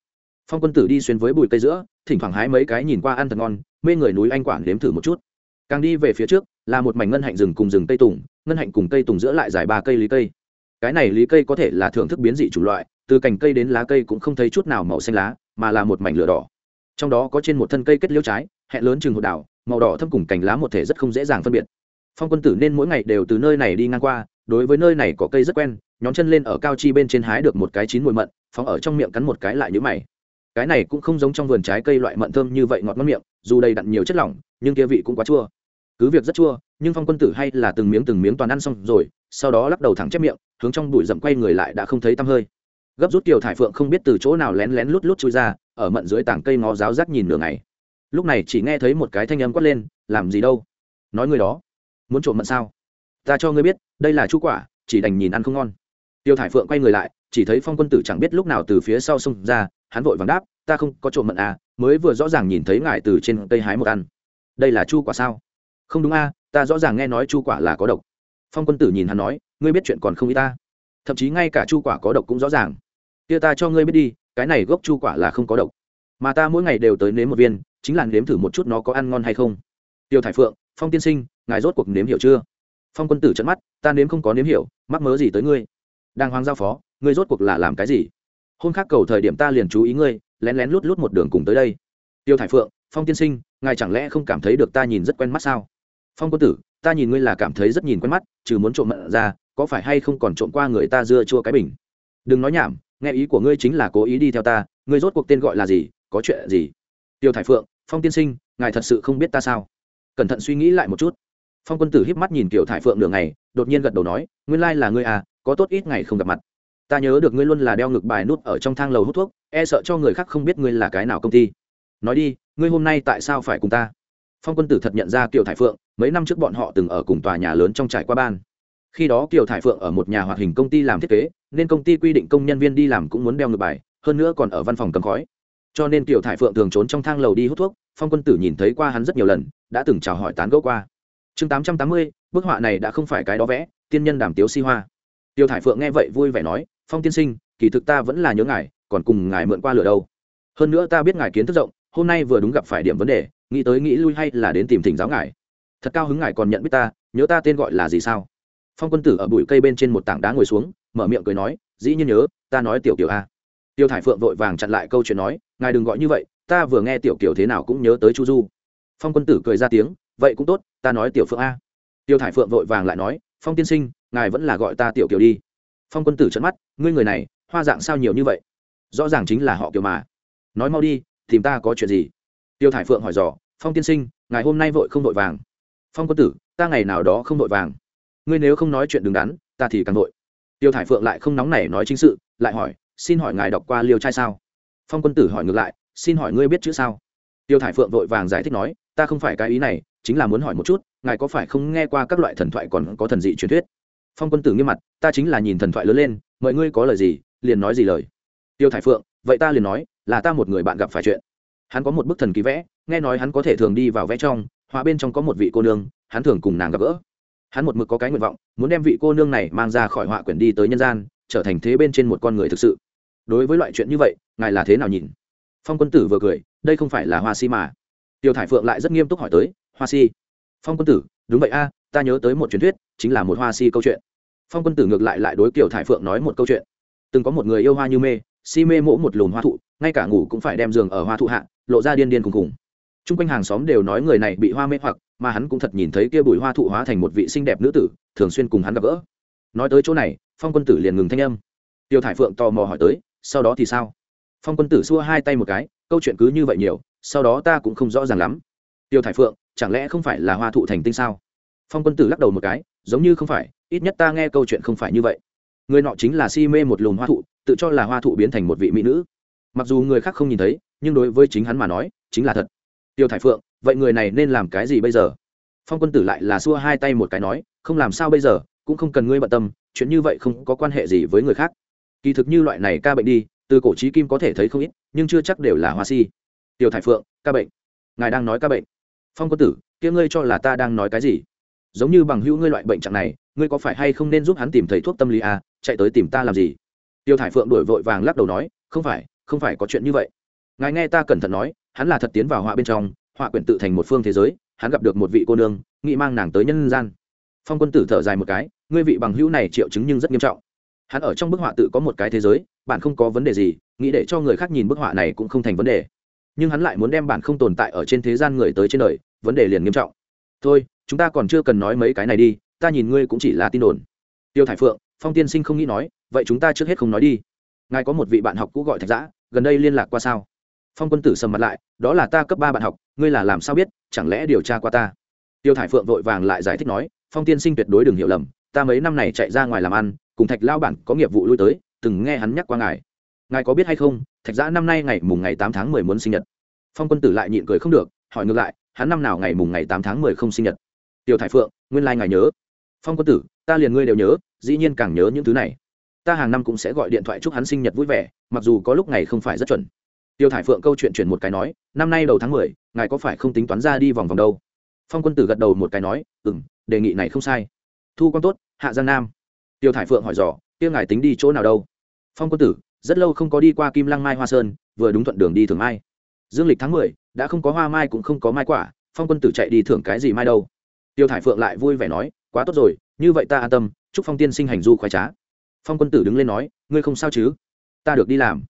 Phong quân tử đi xuyên với bụi cây giữa, thỉnh thoảng hái mấy cái nhìn qua ăn thật ngon, mê người núi anh quả nếm thử một chút càng đi về phía trước, là một mảnh ngân hạnh rừng cùng rừng cây tùng, ngân hạnh cùng cây tùng giữa lại dài ba cây lý cây. Cái này lý cây có thể là thưởng thức biến dị c loại, từ cành cây đến lá cây cũng không thấy chút nào màu xanh lá, mà là một mảnh lửa đỏ. Trong đó có trên một thân cây kết liễu trái, hẹn lớn chừng hột đảo, màu đỏ thâm cùng cành lá một thể rất không dễ dàng phân biệt. Phong quân tử nên mỗi ngày đều từ nơi này đi ngang qua, đối với nơi này có cây rất quen, nhón chân lên ở cao chi bên trên hái được một cái chín mùi mận, phóng ở trong miệng cắn một cái lại nhữ mày. Cái này cũng không giống trong vườn trái cây loại mận thơm như vậy ngọt ngon miệng, dù đầy đặn nhiều chất lỏng nhưng kia vị cũng quá chua. Cứ việc rất chua, nhưng phong quân tử hay là từng miếng từng miếng toàn ăn xong rồi, sau đó lắc đầu thẳng chép miệng, hướng trong bụi rậm quay người lại đã không thấy tăm hơi. Gấp rút kiều thải phượng không biết từ chỗ nào lén lén lút lút chui ra, ở mận dưới tảng cây ngó giáo rác nhìn nửa ngày. Lúc này chỉ nghe thấy một cái thanh âm quát lên, làm gì đâu? Nói người đó, muốn trộm mận sao? Ta cho ngươi biết, đây là chú quả, chỉ đành nhìn ăn không ngon. Tiêu thải phượng quay người lại, chỉ thấy phong quân tử chẳng biết lúc nào từ phía sau xông ra, hắn vội vàng đáp, ta không có trộm mận à mới vừa rõ ràng nhìn thấy ngài từ trên cây hái một ăn đây là chu quả sao? Không đúng a à, ta rõ ràng nghe nói chu quả là có độc. Phong quân tử nhìn hắn nói ngươi biết chuyện còn không y ta. Thậm chí ngay cả chu quả có độc cũng rõ ràng. Kia ta cho ngươi biết đi cái này gốc chu quả là không có độc. Mà ta mỗi ngày đều tới nếm một viên chính là nếm thử một chút nó có ăn ngon hay không. Tiêu thải phượng phong tiên sinh ngài rốt cuộc nếm hiểu chưa? Phong quân tử trận mắt ta nếm không có nếm hiểu mắc mớ gì tới ngươi? Đang hoang giao phó ngươi rốt cuộc là làm cái gì? Hôm khác cầu thời điểm ta liền chú ý ngươi lén lén lút lút một đường cùng tới đây. Tiêu thải phượng phong tiên sinh ngài chẳng lẽ không cảm thấy được ta nhìn rất quen mắt sao? Phong quân tử, ta nhìn ngươi là cảm thấy rất nhìn quen mắt, trừ muốn trộm mận ra, có phải hay không còn trộm qua người ta dưa chua cái bình? Đừng nói nhảm, nghe ý của ngươi chính là cố ý đi theo ta, ngươi rốt cuộc tên gọi là gì, có chuyện gì? Tiêu thải phượng, phong tiên sinh, ngài thật sự không biết ta sao? Cẩn thận suy nghĩ lại một chút. Phong quân tử híp mắt nhìn tiểu thải phượng nửa ngày, đột nhiên gật đầu nói, nguyên lai là ngươi à có tốt ít ngày không gặp mặt. Ta nhớ được ngươi luôn là đeo ngực bài nút ở trong thang lầu hút thuốc e sợ cho người khác không biết ngươi là cái nào công ty nói đi, ngươi hôm nay tại sao phải cùng ta? Phong quân tử thật nhận ra kiều thải phượng, mấy năm trước bọn họ từng ở cùng tòa nhà lớn trong trải qua ban. Khi đó kiều thải phượng ở một nhà hoạt hình công ty làm thiết kế, nên công ty quy định công nhân viên đi làm cũng muốn đeo ngược bài, hơn nữa còn ở văn phòng cầm khói. Cho nên kiều thải phượng thường trốn trong thang lầu đi hút thuốc, phong quân tử nhìn thấy qua hắn rất nhiều lần, đã từng chào hỏi tán gẫu qua. Chương tám trăm tám mươi, bức họa này đã không phải cái đó vẽ, tiên nhân đàm tiếu si hoa. Tiêu thải phượng nghe vậy vui vẻ nói, phong tiên sinh, kỳ thực ta vẫn là nhớ ngài, còn cùng ngài mượn qua lửa đâu. Hơn nữa ta biết ngài kiến thức rộng hôm nay vừa đúng gặp phải điểm vấn đề, nghĩ tới nghĩ lui hay là đến tìm thỉnh giáo ngài. Thật cao hứng ngài còn nhận biết ta, nhớ ta tên gọi là gì sao? Phong quân tử ở bụi cây bên trên một tảng đá ngồi xuống, mở miệng cười nói, dĩ nhiên nhớ, ta nói tiểu kiểu a. Tiêu thải phượng vội vàng chặn lại câu chuyện nói, ngài đừng gọi như vậy, ta vừa nghe tiểu kiểu thế nào cũng nhớ tới chu du. Phong quân tử cười ra tiếng, vậy cũng tốt, ta nói tiểu phượng a. Tiêu thải phượng vội vàng lại nói, phong tiên sinh, ngài vẫn là gọi ta tiểu kiểu đi. Phong quân tử trận mắt, ngươi người này, hoa dạng sao nhiều như vậy? Rõ ràng chính là họ kiểu mà. Nói mau đi tìm ta có chuyện gì? Tiêu thải phượng hỏi dò, phong tiên sinh ngày hôm nay vội không vội vàng? Phong quân tử, ta ngày nào đó không vội vàng. Ngươi nếu không nói chuyện đứng đắn, ta thì càng vội. Tiêu thải phượng lại không nóng nảy nói chính sự, lại hỏi, xin hỏi ngài đọc qua liêu trai sao? Phong quân tử hỏi ngược lại, xin hỏi ngươi biết chữ sao? Tiêu thải phượng vội vàng giải thích nói, ta không phải cái ý này, chính là muốn hỏi một chút, ngài có phải không nghe qua các loại thần thoại còn có thần dị truyền thuyết? Phong quân tử nghiêm mặt, ta chính là nhìn thần thoại lớn lên mọi ngươi có lời gì, liền nói gì lời. Tiêu thải phượng, vậy ta liền nói là ta một người bạn gặp phải chuyện. Hắn có một bức thần ký vẽ, nghe nói hắn có thể thường đi vào vẽ trong họa bên trong có một vị cô nương, hắn thường cùng nàng gặp gỡ. Hắn một mực có cái nguyện vọng, muốn đem vị cô nương này mang ra khỏi họa quyển đi tới nhân gian, trở thành thế bên trên một con người thực sự. Đối với loại chuyện như vậy, ngài là thế nào nhìn? Phong quân tử vừa cười, đây không phải là hoa si mà. Tiêu thải phượng lại rất nghiêm túc hỏi tới, hoa si, phong quân tử, đúng vậy a, ta nhớ tới một truyền thuyết, chính là một hoa si câu chuyện. Phong quân tử ngược lại lại đối Tiêu thải phượng nói một câu chuyện. Từng có một người yêu hoa như mê, si mê mỗ một lùn hoa thụ ngay cả ngủ cũng phải đem giường ở hoa thụ hạ, lộ ra điên điên cùng cùng t r u n g quanh hàng xóm đều nói người này bị hoa mê hoặc, mà hắn cũng thật nhìn thấy kia bùi hoa thụ hóa thành một vị xinh đẹp nữ tử, thường xuyên cùng hắn gặp gỡ. Nói tới chỗ này, phong quân tử liền ngừng thanh âm. Tiêu thải phượng tò mò hỏi tới, sau đó thì sao? Phong quân tử xua hai tay một cái, câu chuyện cứ như vậy nhiều, sau đó ta cũng không rõ ràng lắm. Tiêu thải phượng, chẳng lẽ không phải là hoa thụ thành tinh sao? Phong quân tử lắc đầu một cái, giống như không phải, ít nhất ta nghe câu chuyện không phải như vậy. Người nọ chính là si mê một lùm hoa thụ, tự cho là hoa thụ biến thành một vị mỹ nữ mặc dù người khác không nhìn thấy nhưng đối với chính hắn mà nói chính là thật. Tiêu thải phượng vậy người này nên làm cái gì bây giờ? Phong quân tử lại là xua hai tay một cái nói không làm sao bây giờ cũng không cần ngươi bận tâm chuyện như vậy không có quan hệ gì với người khác. Kỳ thực như loại này ca bệnh đi từ cổ trí kim có thể thấy không ít nhưng chưa chắc đều là hoa si. Tiêu thải phượng ca bệnh. Ngài đang nói ca bệnh. Phong quân tử kia ngươi cho là ta đang nói cái gì? Giống như bằng hữu ngươi loại bệnh trạng này ngươi có phải hay không nên giúp hắn tìm thầy thuốc tâm lý à, chạy tới tìm ta làm gì? Tiêu thải phượng đổi vội vàng lắc đầu nói không phải không phải có chuyện như vậy. Ngài nghe ta cẩn thận nói, hắn là thật tiến vào họa bên trong, họa quyển tự thành một phương thế giới, hắn gặp được một vị cô nương, nghĩ mang nàng tới nhân gian. Phong quân tử thở dài một cái, ngươi vị bằng hữu này triệu chứng nhưng rất nghiêm trọng. Hắn ở trong bức họa tự có một cái thế giới, bạn không có vấn đề gì, nghĩ để cho người khác nhìn bức họa này cũng không thành vấn đề. Nhưng hắn lại muốn đem bạn không tồn tại ở trên thế gian người tới trên đời, vấn đề liền nghiêm trọng. Thôi, chúng ta còn chưa cần nói mấy cái này đi, ta nhìn ngươi cũng chỉ là tin đồn. Tiêu thải phượng, phong tiên sinh không nghĩ nói, vậy chúng ta trước hết không nói đi ngài có một vị bạn học cũ gọi thạch giã, gần đây liên lạc qua sao? Phong quân tử sầm mặt lại, đó là ta cấp ba bạn học, ngươi là làm sao biết, chẳng lẽ điều tra qua ta? Tiêu thải phượng vội vàng lại giải thích nói, phong tiên sinh tuyệt đối đừng hiểu lầm, ta mấy năm này chạy ra ngoài làm ăn, cùng thạch lao bản có nghiệp vụ lui tới, từng nghe hắn nhắc qua ngài. Ngài có biết hay không, thạch giã năm nay ngày mùng ngày tám tháng mười muốn sinh nhật? Phong quân tử lại nhịn cười không được, hỏi ngược lại, hắn năm nào ngày mùng ngày tám tháng mười không sinh nhật? Tiêu thải phượng, nguyên lai ngài nhớ. Phong quân tử, ta liền ngươi đều nhớ, dĩ nhiên càng nhớ những thứ này ta hàng năm cũng sẽ gọi điện thoại chúc hắn sinh nhật vui vẻ, mặc dù có lúc ngày không phải rất chuẩn. Tiêu thải phượng câu chuyện chuyển một cái nói, năm nay đầu tháng mười, ngài có phải không tính toán ra đi vòng vòng đâu? Phong quân tử gật đầu một cái nói ừ m đề nghị này không sai. Thu quan tốt, hạ giang nam. Tiêu thải phượng hỏi dò tiêu ngài tính đi chỗ nào đâu? Phong quân tử, rất lâu không có đi qua kim lăng mai hoa sơn, vừa đúng thuận đường đi thường mai. Dương lịch tháng mười, đã không có hoa mai cũng không có mai quả, phong quân tử chạy đi thưởng cái gì mai đâu? Tiêu thải phượng lại vui vẻ nói, quá tốt rồi, như vậy ta an tâm, chúc phong tiên sinh hành du khoái trá phong quân tử đứng lên nói, ngươi không sao chứ? Ta được đi làm.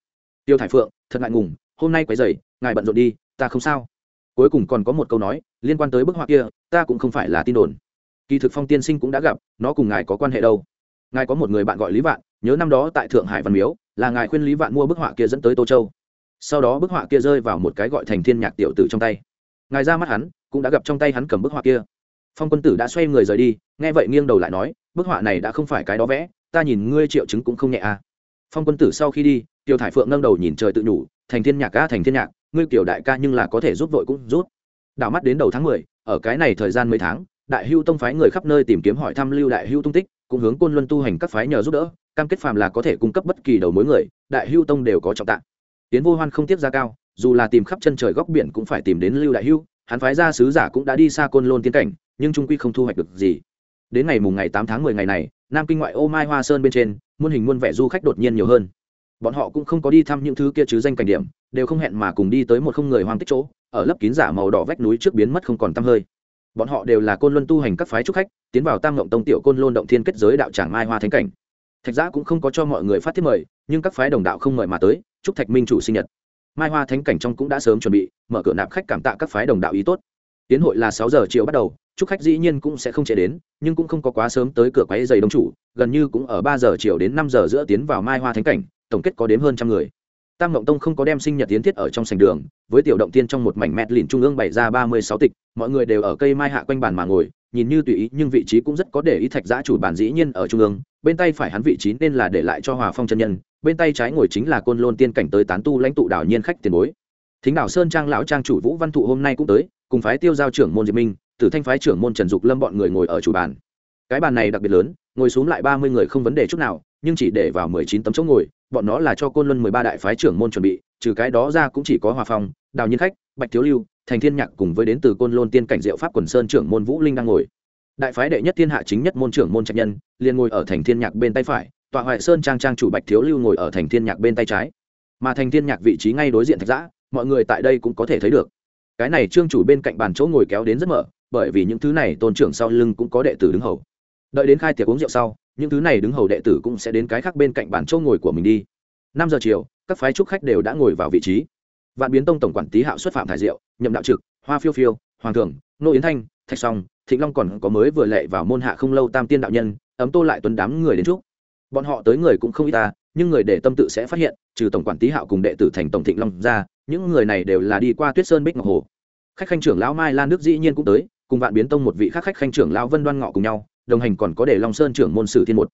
Tiêu thải phượng, thật ngại ngùng, hôm nay quấy dày ngài bận rộn đi, ta không sao. Cuối cùng còn có một câu nói, liên quan tới bức họa kia, ta cũng không phải là tin đồn. Kỳ thực phong tiên sinh cũng đã gặp, nó cùng ngài có quan hệ đâu. Ngài có một người bạn gọi lý vạn, nhớ năm đó tại thượng hải văn miếu, là ngài khuyên lý vạn mua bức họa kia dẫn tới tô châu. Sau đó bức họa kia rơi vào một cái gọi thành thiên nhạc tiểu tử trong tay. Ngài ra mắt hắn, cũng đã gặp trong tay hắn cầm bức họa kia. Phong quân tử đã xoay người rời đi, nghe vậy nghiêng đầu lại nói, bức họa này đã không phải cái đó vẽ ta nhìn ngươi triệu chứng cũng không nhẹ à. Phong quân tử sau khi đi, tiểu thải phượng nâng đầu nhìn trời tự nhủ, thành thiên nhạc ca thành thiên nhạc, ngươi kiểu đại ca nhưng là có thể giúp vội cũng rút đảo mắt đến đầu tháng mười, ở cái này thời gian mấy tháng, đại hưu tông phái người khắp nơi tìm kiếm hỏi thăm lưu đại hưu tung tích, cũng hướng côn luân tu hành các phái nhờ giúp đỡ, cam kết phàm là có thể cung cấp bất kỳ đầu mối người, đại hưu tông đều có trọng tạng. Tiến vô hoan không tiếp ra cao, dù là tìm khắp chân trời góc biển cũng phải tìm đến lưu đại hưu, hắn phái ra sứ giả cũng đã đi xa côn lôn tiến cảnh, nhưng trung quy không thu hoạch được gì đến ngày mùng ngày tám tháng mười ngày này, nam kinh ngoại ô mai hoa sơn bên trên, muôn hình muôn vẻ du khách đột nhiên nhiều hơn. Bọn họ cũng không có đi thăm những thứ kia chứ danh cảnh điểm, đều không hẹn mà cùng đi tới một không người hoang tích chỗ, ở lớp kín giả màu đỏ vách núi trước biến mất không còn tăm hơi. Bọn họ đều là côn luân tu hành các phái trúc khách, tiến vào tam ngộng tông tiểu côn lôn động thiên kết giới đạo tràng mai hoa thánh cảnh. Thạch giã cũng không có cho mọi người phát thiết mời, nhưng các phái đồng đạo không mời mà tới, chúc thạch minh chủ sinh nhật. Mai hoa thánh cảnh trong cũng đã sớm chuẩn bị, mở cửa nạp khách cảm tạ các phái đồng đạo ý tốt. Tiến hội là sáu giờ chiều bắt đầu chúc khách dĩ nhiên cũng sẽ không chạy đến, nhưng cũng không có quá sớm tới cửa quáy dày đông chủ, gần như cũng ở ba giờ chiều đến năm giờ giữa tiến vào mai hoa thánh cảnh, tổng kết có đếm hơn trăm người. Tam ngộng tông không có đem sinh nhật tiến thiết ở trong sành đường, với tiểu động tiên trong một mảnh mẹt lìn trung ương bày ra ba mươi sáu tịch, mọi người đều ở cây mai hạ quanh bàn mà ngồi, nhìn như tùy ý, nhưng vị trí cũng rất có để ý thạch giã chủ bản dĩ nhiên ở trung ương, bên tay phải hắn vị trí nên là để lại cho hòa phong chân nhân, bên tay trái ngồi chính là côn lôn tiên cảnh tới tán tu lãnh tụ đảo nhiên khách tiền bối. Thính đảo sơn trang lão trang chủ vũ văn thụ hôm nay cũng tới, cùng phái tiêu giao trưởng môn diệp minh tử thanh phái trưởng môn trần dục lâm bọn người ngồi ở chủ bàn. Cái bàn này đặc biệt lớn, ngồi xuống lại ba mươi người không vấn đề chút nào, nhưng chỉ để vào mười chín tấm chỗ ngồi, bọn nó là cho côn luân mười ba đại phái trưởng môn chuẩn bị, trừ cái đó ra cũng chỉ có hòa phong, đào nhiên khách, bạch thiếu lưu, thành thiên nhạc cùng với đến từ côn lôn tiên cảnh diệu pháp quần sơn trưởng môn vũ linh đang ngồi. Đại phái đệ nhất thiên hạ chính nhất môn trưởng môn trạch nhân, liền ngồi ở thành thiên nhạc bên tay phải, tọa hoại sơn trang trang chủ bạch thiếu lưu ngồi ở thành thiên nhạc bên tay trái. Mà thành thiên nhạc vị trí ngay đối diện thạch giã, mọi người tại đây cũng có thể thấy được. Cái này trương chủ bên cạnh bàn chỗ ngồi kéo đến rất mở bởi vì những thứ này tôn trưởng sau lưng cũng có đệ tử đứng hầu. Đợi đến khai tiệc uống rượu sau, những thứ này đứng hầu đệ tử cũng sẽ đến cái khác bên cạnh bàn chỗ ngồi của mình đi. Năm giờ chiều, các phái trúc khách đều đã ngồi vào vị trí. Vạn biến tông tổng quản tý hạo xuất phạm thải diệu nhậm đạo trực, hoa phiêu phiêu, hoàng thượng, nô yến thanh, thạch song, thịnh long còn có mới vừa lệ vào môn hạ không lâu tam tiên đạo nhân, ấm tô lại tuấn đám người đến chúc bọn họ tới người cũng không ít ta nhưng người để tâm tự sẽ phát hiện, trừ tổng quản tý hạo cùng đệ tử thành tổng thịnh long ra, những người này đều là đi qua tuyết sơn bích ngọc hồ. Khách khanh trưởng lão mai lan nước dĩ nhiên cũng tới cùng vạn biến tông một vị khác khách khanh trưởng lão vân đoan ngọ cùng nhau, đồng hành còn có để long sơn trưởng môn sử thiên một.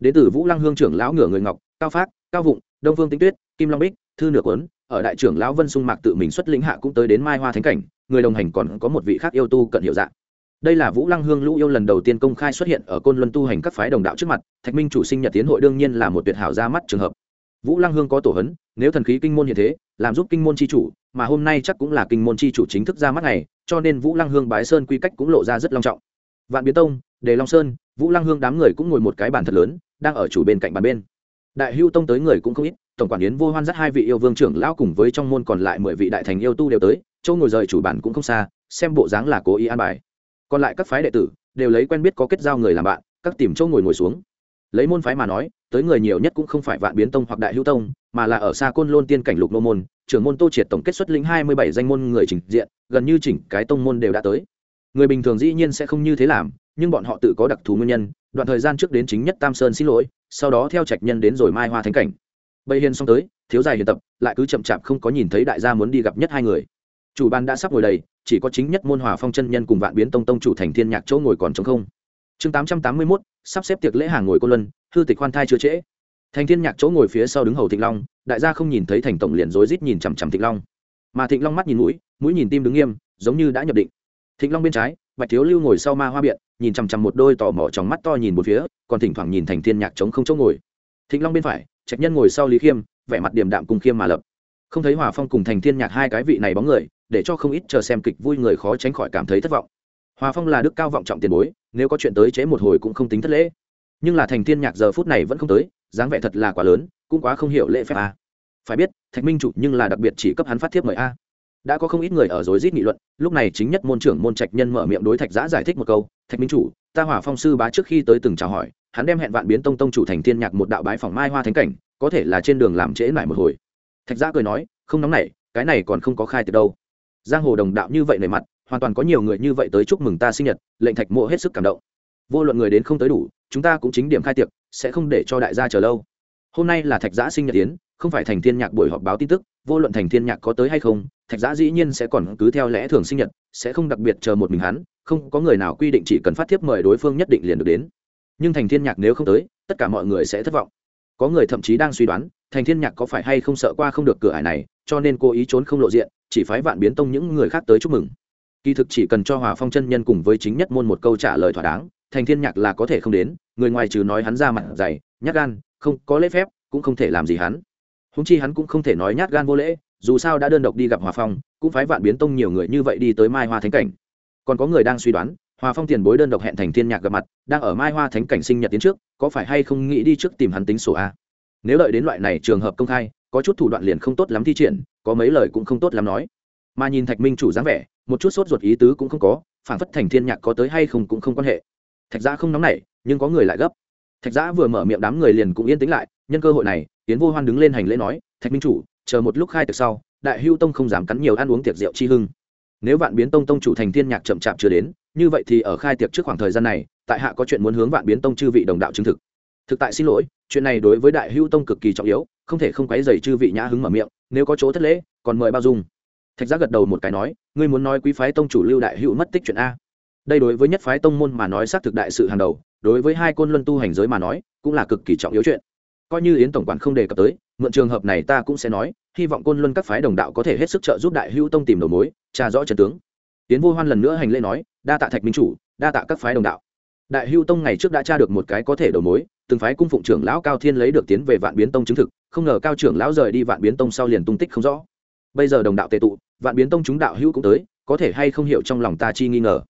Đến từ vũ lăng hương trưởng lão ngửa người ngọc, cao phát, cao vụng, đông phương tinh tuyết, kim long bích, thư nửa quấn, ở đại trưởng lão vân sung mạc tự mình xuất lĩnh hạ cũng tới đến mai hoa thánh cảnh, người đồng hành còn có một vị khác yêu tu cận hiệu dạng. Đây là vũ lăng hương lũ yêu lần đầu tiên công khai xuất hiện ở côn luân tu hành các phái đồng đạo trước mặt, thạch minh chủ sinh nhật tiến hội đương nhiên là một tuyệt hảo ra mắt trường hợp vũ lăng hương có tổ hấn, nếu thần khí kinh môn như thế, làm giúp kinh môn c h i chủ, mà hôm nay chắc cũng là kinh môn c h i chủ chính thức ra mắt này cho nên vũ lăng hương bái sơn quy cách cũng lộ ra rất long trọng. Vạn biến tông, đề long sơn, vũ lăng hương đám người cũng ngồi một cái bàn thật lớn, đang ở chủ bên cạnh bàn bên. Đại hưu tông tới người cũng không ít, tổng quản yến vô hoan dắt hai vị yêu vương trưởng lão cùng với trong môn còn lại mười vị đại thành yêu tu đều tới châu ngồi rời chủ bản cũng không xa, xem bộ dáng là cố ý an bài. Còn lại các phái đệ tử, đều lấy quen biết có kết giao người làm bạn, các tìm châu ngồi ngồi xuống. Lấy môn phái mà nói tới người nhiều nhất cũng không phải vạn biến tông hoặc đại hữu tông, mà là ở xa côn lôn tiên cảnh lục nô môn, trưởng môn tô triệt tổng kết xuất lĩnh hai mươi bảy danh môn người trình diện, gần như chỉnh cái tông môn đều đã tới. Người bình thường dĩ nhiên sẽ không như thế làm, nhưng bọn họ tự có đặc thù nguyên nhân, đoạn thời gian trước đến chính nhất tam sơn xin lỗi, sau đó theo trạch nhân đến rồi mai hoa thánh cảnh. Bầy hiền xong tới, thiếu dài hiền tập, lại cứ chậm chạp không có nhìn thấy đại gia muốn đi gặp nhất hai người. Chủ ban đã sắp ngồi đầy, chỉ có chính nhất môn hòa phong chân nhân cùng vạn biến tông tông chủ thành thiên nhạc chỗ ngồi còn trống không. Chương tám trăm tám mươi mốt, sắp xếp tiệc lễ hàng ngồi cô luân thư tịch khoan thai chưa trễ. Thành thiên nhạc chỗ ngồi phía sau đứng hầu thịnh long, đại gia không nhìn thấy thành tổng liền rối rít nhìn chằm chằm thịnh long. Mà thịnh long mắt nhìn mũi mũi nhìn tim đứng nghiêm, giống như đã nhập định. Thịnh long bên trái, bạch thiếu lưu ngồi sau ma hoa biện, nhìn chằm chằm một đôi tò mò trong mắt to nhìn một phía, còn thỉnh thoảng nhìn thành thiên nhạc trống không chỗ ngồi. Thịnh long bên phải, trạch nhân ngồi sau lý khiêm, vẻ mặt điềm đạm cùng khiêm mà lập. Không thấy hòa phong cùng thành thiên nhạc hai cái vị này bóng người, để cho không ít chờ xem kịch vui người khó tránh khỏi cảm thấy thất vọng. Hòa phong là đức cao vọng trọng tiền bối, nếu có chuyện tới chế một hồi cũng không tính thất lễ nhưng là thành thiên nhạc giờ phút này vẫn không tới, dáng vẻ thật là quá lớn, cũng quá không hiểu lễ phép a. Phải biết, thạch minh chủ nhưng là đặc biệt chỉ cấp hắn phát thiếp mời a. Đã có không ít người ở rối rít nghị luận, lúc này chính nhất môn trưởng môn trạch nhân mở miệng đối thạch giã giải thích một câu, thạch minh chủ, ta hỏa phong sư bá trước khi tới từng chào hỏi, hắn đem hẹn vạn biến tông tông chủ thành thiên nhạc một đạo bái phòng mai hoa thánh cảnh, có thể là trên đường làm trễ lại một hồi. Thạch giã cười nói, không nóng nảy, cái này còn không có khai từ đâu. Giang hồ đồng đạo như vậy nề mặt, hoàn toàn có nhiều người như vậy tới chúc mừng ta sinh nhật, lệnh thạch mộ hết sức cảm động vô luận người đến không tới đủ, chúng ta cũng chính điểm khai tiệc, sẽ không để cho đại gia chờ lâu. Hôm nay là thạch giã sinh nhật tiến không phải thành thiên nhạc buổi họp báo tin tức, vô luận thành thiên nhạc có tới hay không, thạch giã dĩ nhiên sẽ còn cứ theo lẽ thường sinh nhật, sẽ không đặc biệt chờ một mình hắn, không có người nào quy định chỉ cần phát thiếp mời đối phương nhất định liền được đến. Nhưng thành thiên nhạc nếu không tới, tất cả mọi người sẽ thất vọng. Có người thậm chí đang suy đoán, thành thiên nhạc có phải hay không sợ qua không được cửa ải này, cho nên cố ý trốn không lộ diện, chỉ phái vạn biến tông những người khác tới chúc mừng. Kỳ thực chỉ cần cho hòa phong chân nhân cùng với chính nhất môn một câu trả lời thỏa đáng thành thiên nhạc là có thể không đến, người ngoài trừ nói hắn ra mặt dày, nhát gan, không có lễ phép, cũng không thể làm gì hắn. Húng chi hắn cũng không thể nói nhát gan vô lễ, dù sao đã đơn độc đi gặp hòa phong, cũng phái vạn biến tông nhiều người như vậy đi tới mai hoa thánh cảnh. Còn có người đang suy đoán, hòa phong tiền bối đơn độc hẹn thành thiên nhạc gặp mặt, đang ở mai hoa thánh cảnh sinh nhật tiến trước, có phải hay không nghĩ đi trước tìm hắn tính sổ a? Nếu đợi đến loại này trường hợp công khai, có chút thủ đoạn liền không tốt lắm thi triển, có mấy lời cũng không tốt lắm nói. Mà nhìn thạch minh chủ dáng vẻ, một chút sốt ruột ý tứ cũng không có, phản phất thành thiên nhạc có tới hay không cũng không quan hệ thạch giã không nóng nảy, nhưng có người lại gấp. Thạch giã vừa mở miệng đám người liền cũng yên tĩnh lại, nhân cơ hội này tiến vô hoan đứng lên hành lễ nói, thạch minh chủ, chờ một lúc khai tiệc sau, đại hưu tông không dám cắn nhiều ăn uống tiệc rượu chi hưng. Nếu vạn biến tông tông chủ thành thiên nhạc chậm chạp chưa đến, như vậy thì ở khai tiệc trước khoảng thời gian này, tại hạ có chuyện muốn hướng vạn biến tông chư vị đồng đạo chứng thực. Thực tại xin lỗi, chuyện này đối với đại hưu tông cực kỳ trọng yếu, không thể không quấy dày chư vị nhã hứng mở miệng, nếu có chỗ thất lễ, còn mời bao dung. Thạch giác gật đầu một cái nói, ngươi muốn nói quý phái tông chủ lưu đại hữu mất tích chuyện a? Đây đối với nhất phái tông môn mà nói xác thực đại sự hàng đầu, đối với hai côn luân tu hành giới mà nói, cũng là cực kỳ trọng yếu chuyện. Coi như yến tổng quản không đề cập tới, mượn trường hợp này ta cũng sẽ nói, hy vọng côn luân các phái đồng đạo có thể hết sức trợ giúp đại hữu tông tìm đầu mối, tra rõ trận tướng. Tiến vô hoan lần nữa hành lễ nói, đa tạ thạch minh chủ, đa tạ các phái đồng đạo. Đại hữu tông ngày trước đã tra được một cái có thể đầu mối, từng phái cung phụng trưởng lão cao thiên lấy được tiến về vạn biến tông chứng thực, không ngờ cao trưởng lão rời đi vạn biến tông sau liền tung tích không rõ. Bây giờ đồng đạo tệ tụ, vạn biến tông chúng đạo hữu cũng tới, có thể hay không hiểu trong lòng ta chi nghi ngờ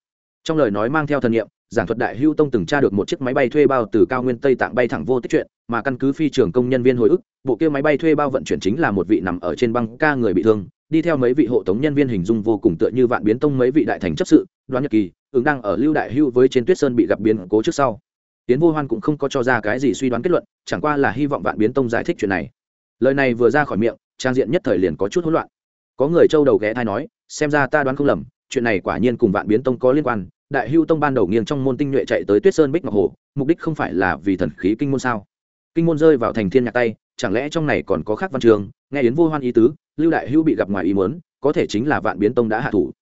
trong lời nói mang theo thần nghiệm giảng thuật đại hưu tông từng tra được một chiếc máy bay thuê bao từ cao nguyên tây tạng bay thẳng vô tích chuyện, mà căn cứ phi trường công nhân viên hồi ức, bộ kia máy bay thuê bao vận chuyển chính là một vị nằm ở trên băng ca người bị thương, đi theo mấy vị hộ tống nhân viên hình dung vô cùng tựa như vạn biến tông mấy vị đại thành chấp sự, đoán nhật kỳ, ứng đang ở lưu đại hưu với trên tuyết sơn bị gặp biến cố trước sau. Tiến vô hoan cũng không có cho ra cái gì suy đoán kết luận, chẳng qua là hy vọng vạn biến tông giải thích chuyện này. Lời này vừa ra khỏi miệng, trang diện nhất thời liền có chút hỗn loạn. Có người trâu đầu ghé thai nói, xem ra ta đoán không lầm, chuyện này quả nhiên cùng vạn biến tông có liên quan đại hưu tông ban đầu nghiêng trong môn tinh nhuệ chạy tới tuyết sơn bích ngọc hồ, mục đích không phải là vì thần khí kinh môn sao? Kinh môn rơi vào thành thiên nhạc tay, chẳng lẽ trong này còn có khác văn trường? Nghe yến vô hoan ý tứ, lưu đại hưu bị gặp ngoài ý muốn, có thể chính là vạn biến tông đã hạ thủ.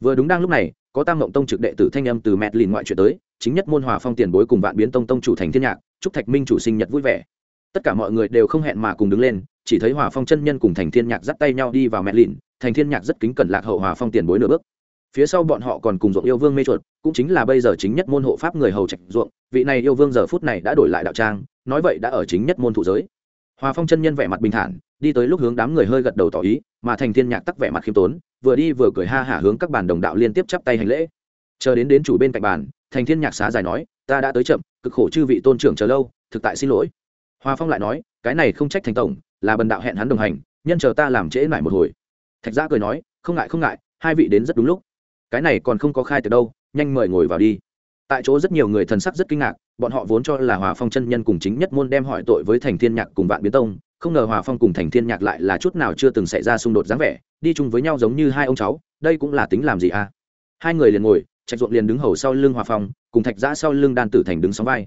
Vừa đúng đang lúc này, có tam mộng tông trực đệ tử thanh âm từ mẹ lìn ngoại chuyện tới, chính nhất môn hòa phong tiền bối cùng vạn biến tông tông chủ thành thiên nhạc, chúc thạch minh chủ sinh nhật vui vẻ. Tất cả mọi người đều không hẹn mà cùng đứng lên, chỉ thấy hòa phong chân nhân cùng thành thiên nhạc dắt tay nhau đi vào mẹ lìn, thành thiên nhạc rất kính cẩn lạc hậu hòa phong tiền bối nửa bước phía sau bọn họ còn cùng ruộng yêu vương mê chuột, cũng chính là bây giờ chính nhất môn hộ pháp người hầu trạch ruộng, vị này yêu vương giờ phút này đã đổi lại đạo trang, nói vậy đã ở chính nhất môn thụ giới. Hòa phong chân nhân vẻ mặt bình thản, đi tới lúc hướng đám người hơi gật đầu tỏ ý, mà thành thiên nhạc tắc vẻ mặt khiêm tốn, vừa đi vừa cười ha hả hướng các bàn đồng đạo liên tiếp chắp tay hành lễ. Chờ đến đến chủ bên cạnh bàn, thành thiên nhạc xá dài nói, ta đã tới chậm, cực khổ chư vị tôn trưởng chờ lâu, thực tại xin lỗi. Hòa phong lại nói, cái này không trách thành tổng, là bần đạo hẹn hắn đồng hành, nhân chờ ta làm trễ lại một hồi. Thạch gia cười nói, không ngại không ngại, hai vị đến rất đúng lúc cái này còn không có khai từ đâu, nhanh mời ngồi vào đi. Tại chỗ rất nhiều người thần sắc rất kinh ngạc, bọn họ vốn cho là hòa phong chân nhân cùng chính nhất môn đem hỏi tội với thành thiên nhạc cùng vạn biến tông, không ngờ hòa phong cùng thành thiên nhạc lại là chút nào chưa từng xảy ra xung đột dáng vẻ, đi chung với nhau giống như hai ông cháu, đây cũng là tính làm gì à? Hai người liền ngồi, trạch ruộng liền đứng hầu sau lưng hòa phong, cùng thạch giã sau lưng đan tử thành đứng sóng vai.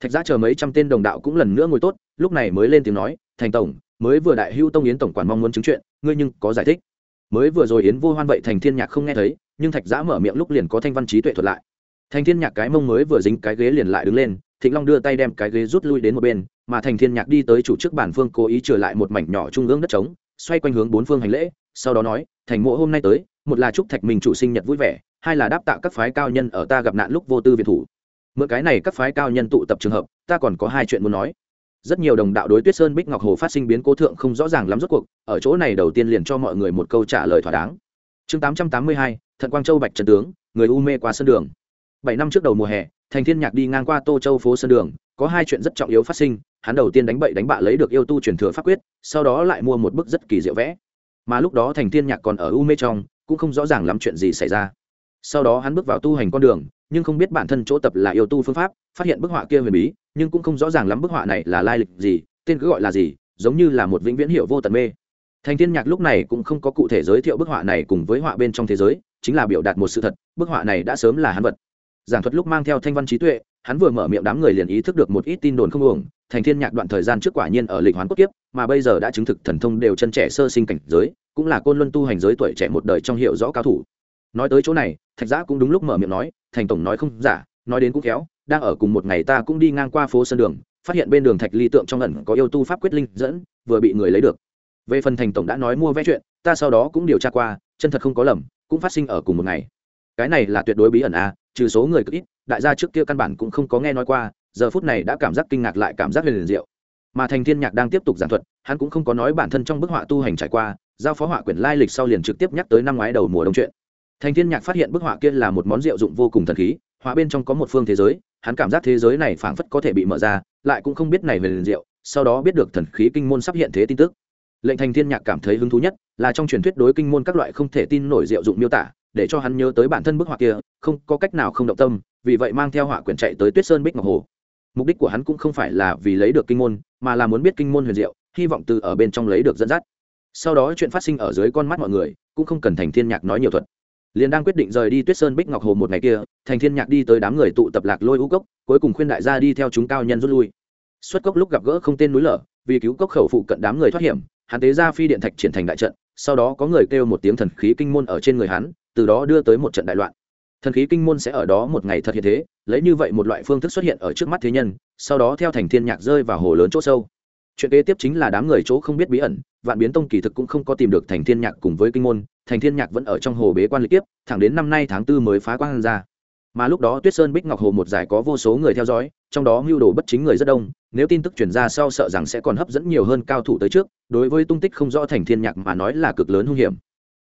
Thạch giã chờ mấy trăm tên đồng đạo cũng lần nữa ngồi tốt, lúc này mới lên tiếng nói, thành tổng, mới vừa đại hưu tông yến tổng quản mong muốn chứng chuyện, ngươi nhưng có giải thích mới vừa rồi yến vô hoan vậy thành thiên nhạc không nghe thấy, nhưng thạch giã mở miệng lúc liền có thanh văn trí tuệ thuật lại. Thành thiên nhạc cái mông mới vừa dính cái ghế liền lại đứng lên, thịnh long đưa tay đem cái ghế rút lui đến một bên, mà thành thiên nhạc đi tới chủ trước bản phương cố ý trở lại một mảnh nhỏ trung ương đất trống, xoay quanh hướng bốn phương hành lễ, sau đó nói, thành mộ hôm nay tới, một là chúc thạch mình chủ sinh nhật vui vẻ, hai là đáp tạ các phái cao nhân ở ta gặp nạn lúc vô tư viện thủ. Mượn cái này các phái cao nhân tụ tập trường hợp, ta còn có hai chuyện muốn nói rất nhiều đồng đạo đối tuyết sơn bích ngọc hồ phát sinh biến cố thượng không rõ ràng lắm rốt cuộc, ở chỗ này đầu tiên liền cho mọi người một câu trả lời thỏa đáng. Chương tám trăm tám mươi hai, thận quang châu bạch trần tướng, người u mê qua sân đường. Bảy năm trước đầu mùa hè, thành thiên nhạc đi ngang qua tô châu phố sân đường, có hai chuyện rất trọng yếu phát sinh, hắn đầu tiên đánh bậy đánh bạ lấy được yêu tu truyền thừa pháp quyết, sau đó lại mua một bức rất kỳ diệu vẽ. Mà lúc đó thành thiên nhạc còn ở u mê trong, cũng không rõ ràng lắm chuyện gì xảy ra. Sau đó hắn bước vào tu hành con đường nhưng không biết bản thân chỗ tập là yêu tu phương pháp, phát hiện bức họa kia huyền bí, nhưng cũng không rõ ràng lắm bức họa này là lai lịch gì, tên cứ gọi là gì, giống như là một vĩnh viễn hiệu vô tận mê. Thành thiên nhạc lúc này cũng không có cụ thể giới thiệu bức họa này cùng với họa bên trong thế giới, chính là biểu đạt một sự thật, bức họa này đã sớm là hắn vật. Giảng thuật lúc mang theo thanh văn trí tuệ, hắn vừa mở miệng đám người liền ý thức được một ít tin đồn không uổng thành thiên nhạc đoạn thời gian trước quả nhiên ở lịch hoán cốt kiếp, mà bây giờ đã chứng thực thần thông đều chân trẻ sơ sinh cảnh giới, cũng là côn luân tu hành giới tuổi trẻ một đời trong hiệu rõ cao thủ nói tới chỗ này, thạch giã cũng đúng lúc mở miệng nói, thành tổng nói không giả, nói đến cũng khéo, đang ở cùng một ngày ta cũng đi ngang qua phố sân đường, phát hiện bên đường thạch ly tượng trong ẩn có yêu tu pháp quyết linh dẫn, vừa bị người lấy được. Về phần thành tổng đã nói mua vé chuyện, ta sau đó cũng điều tra qua, chân thật không có lầm, cũng phát sinh ở cùng một ngày. Cái này là tuyệt đối bí ẩn à trừ số người cực ít, đại gia trước kia căn bản cũng không có nghe nói qua, giờ phút này đã cảm giác kinh ngạc lại cảm giác huyền liền diệu. Mà thành thiên nhạc đang tiếp tục giảng thuật, hắn cũng không có nói bản thân trong bức họa tu hành trải qua, giao phó họa quyển lai lịch sau liền trực tiếp nhắc tới năm ngoái đầu mùa đông chuyện thành thiên nhạc phát hiện bức họa kia là một món rượu dụng vô cùng thần khí, họa bên trong có một phương thế giới, hắn cảm giác thế giới này phảng phất có thể bị mở ra, lại cũng không biết này về liền sau đó biết được thần khí kinh môn sắp hiện thế tin tức. Lệnh thành thiên nhạc cảm thấy hứng thú nhất là trong truyền thuyết đối kinh môn các loại không thể tin nổi diệu dụng miêu tả, để cho hắn nhớ tới bản thân bức họa kia, không có cách nào không động tâm, vì vậy mang theo họa quyển chạy tới tuyết sơn bích ngọc hồ. Mục đích của hắn cũng không phải là vì lấy được kinh môn, mà là muốn biết kinh môn huyền diệu, hy vọng từ ở bên trong lấy được dẫn dắt. Sau đó chuyện phát sinh ở dưới con mắt mọi người, cũng không cần thành thiên nhạc nói nhiều thuật liền đang quyết định rời đi tuyết sơn bích ngọc hồ một ngày kia, thành thiên nhạc đi tới đám người tụ tập lạc lôi u cốc, cuối cùng khuyên đại gia đi theo chúng cao nhân rút lui. Xuất cốc lúc gặp gỡ không tên núi lở, vì cứu cốc khẩu phụ cận đám người thoát hiểm, hắn tế ra phi điện thạch triển thành đại trận, sau đó có người kêu một tiếng thần khí kinh môn ở trên người hắn, từ đó đưa tới một trận đại loạn. Thần khí kinh môn sẽ ở đó một ngày thật hiện thế, lấy như vậy một loại phương thức xuất hiện ở trước mắt thế nhân, sau đó theo thành thiên nhạc rơi vào hồ lớn chỗ sâu. Chuyện kế tiếp chính là đám người chỗ không biết bí ẩn vạn biến tông kỳ thực cũng không có tìm được thành thiên nhạc cùng với kinh môn, thành thiên nhạc vẫn ở trong hồ bế quan lịch tiếp thẳng đến năm nay tháng tư mới phá quan ra. Mà lúc đó tuyết sơn bích ngọc hồ một giải có vô số người theo dõi, trong đó mưu đồ bất chính người rất đông, nếu tin tức truyền ra sau sợ rằng sẽ còn hấp dẫn nhiều hơn cao thủ tới trước, đối với tung tích không rõ thành thiên nhạc mà nói là cực lớn hung hiểm.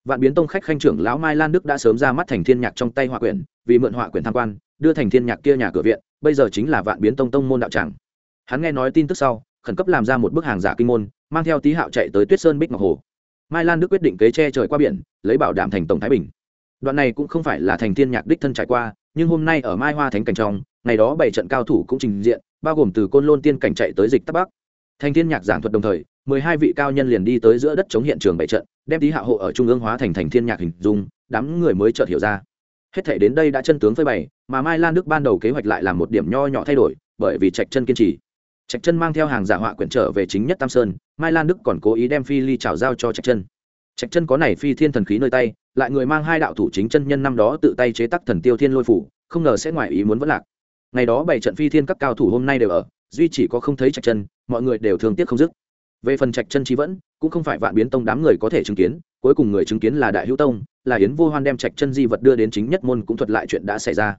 Vạn biến tông khách khanh trưởng lão mai lan đức đã sớm ra mắt thành thiên nhạc trong tay họa quyển, vì mượn họa quyển tham quan, đưa thành thiên nhạc kia nhà cửa viện, bây giờ chính là vạn biến tông tông môn đạo tràng. Hắn nghe nói tin tức sau, khẩn cấp làm ra một bức hàng giả kinh môn mang theo tý hạo chạy tới tuyết sơn bích ngọc hồ. Mai lan đức quyết định kế che trời qua biển, lấy bảo đảm thành tổng thái bình. Đoạn này cũng không phải là thành thiên nhạc đích thân trải qua, nhưng hôm nay ở mai hoa thánh cảnh trong, ngày đó bảy trận cao thủ cũng trình diện, bao gồm từ côn lôn tiên cảnh chạy tới dịch tắc bắc. Thành thiên nhạc giảng thuật đồng thời, mười hai vị cao nhân liền đi tới giữa đất chống hiện trường bảy trận, đem tí hạ hộ ở trung ương hóa thành thành thiên nhạc hình dung, đám người mới chợt hiểu ra. Hết thể đến đây đã chân tướng phơi bày, mà mai lan đức ban đầu kế hoạch lại là một điểm nho nhỏ thay đổi, bởi vì trạch chân kiên trì trạch chân mang theo hàng giả họa quyển trở về chính nhất tam sơn, mai lan đức còn cố ý đem phi ly trào giao cho trạch chân. Trạch chân có này phi thiên thần khí nơi tay, lại người mang hai đạo thủ chính chân nhân năm đó tự tay chế tác thần tiêu thiên lôi phủ, không ngờ sẽ ngoài ý muốn vẫn lạc. Ngày đó bảy trận phi thiên các cao thủ hôm nay đều ở, duy chỉ có không thấy trạch chân, mọi người đều thương tiếc không dứt. Về phần trạch chân trí vẫn, cũng không phải vạn biến tông đám người có thể chứng kiến, cuối cùng người chứng kiến là đại hữu tông, là yến vô hoan đem trạch chân di vật đưa đến chính nhất môn cũng thuật lại chuyện đã xảy ra.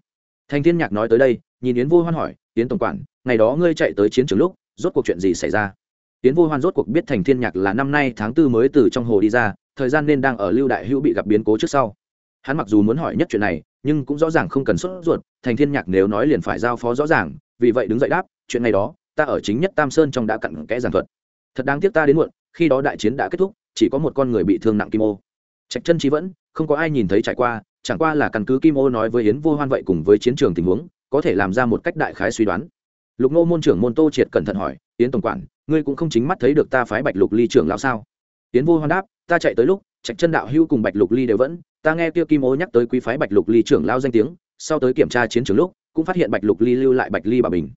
Thành thiên nhạc nói tới đây, nhìn yến vô hoan hỏi, yến tổng quản ngày đó ngươi chạy tới chiến trường lúc, rốt cuộc chuyện gì xảy ra? Tiến vô hoan rốt cuộc biết thành thiên nhạc là năm nay tháng tư mới từ trong hồ đi ra, thời gian nên đang ở lưu đại hữu bị gặp biến cố trước sau. Hắn mặc dù muốn hỏi nhất chuyện này, nhưng cũng rõ ràng không cần sốt ruột, thành thiên nhạc nếu nói liền phải giao phó rõ ràng, vì vậy đứng dậy đáp, chuyện này đó, ta ở chính nhất tam sơn trong đã cặn kẽ giảng thuật. Thật đáng tiếc ta đến muộn, khi đó đại chiến đã kết thúc, chỉ có một con người bị thương nặng kim ô. Trạch chân trí vẫn, không có ai nhìn thấy trải qua, chẳng qua là căn cứ kim ô nói với yến vô hoan vậy cùng với chiến trường tình huống, có thể làm ra một cách đại khái suy đoán lục nô môn trưởng môn tô triệt cẩn thận hỏi tiến tổng quản, ngươi cũng không chính mắt thấy được ta phái bạch lục ly trưởng lão sao? Tiến vô hoan đáp, ta chạy tới lúc, trạch chân đạo hưu cùng bạch lục ly đều vẫn, ta nghe kia kim ô nhắc tới quý phái bạch lục ly trưởng lao danh tiếng, sau tới kiểm tra chiến trường lúc, cũng phát hiện bạch lục ly lưu lại bạch ly bà bình.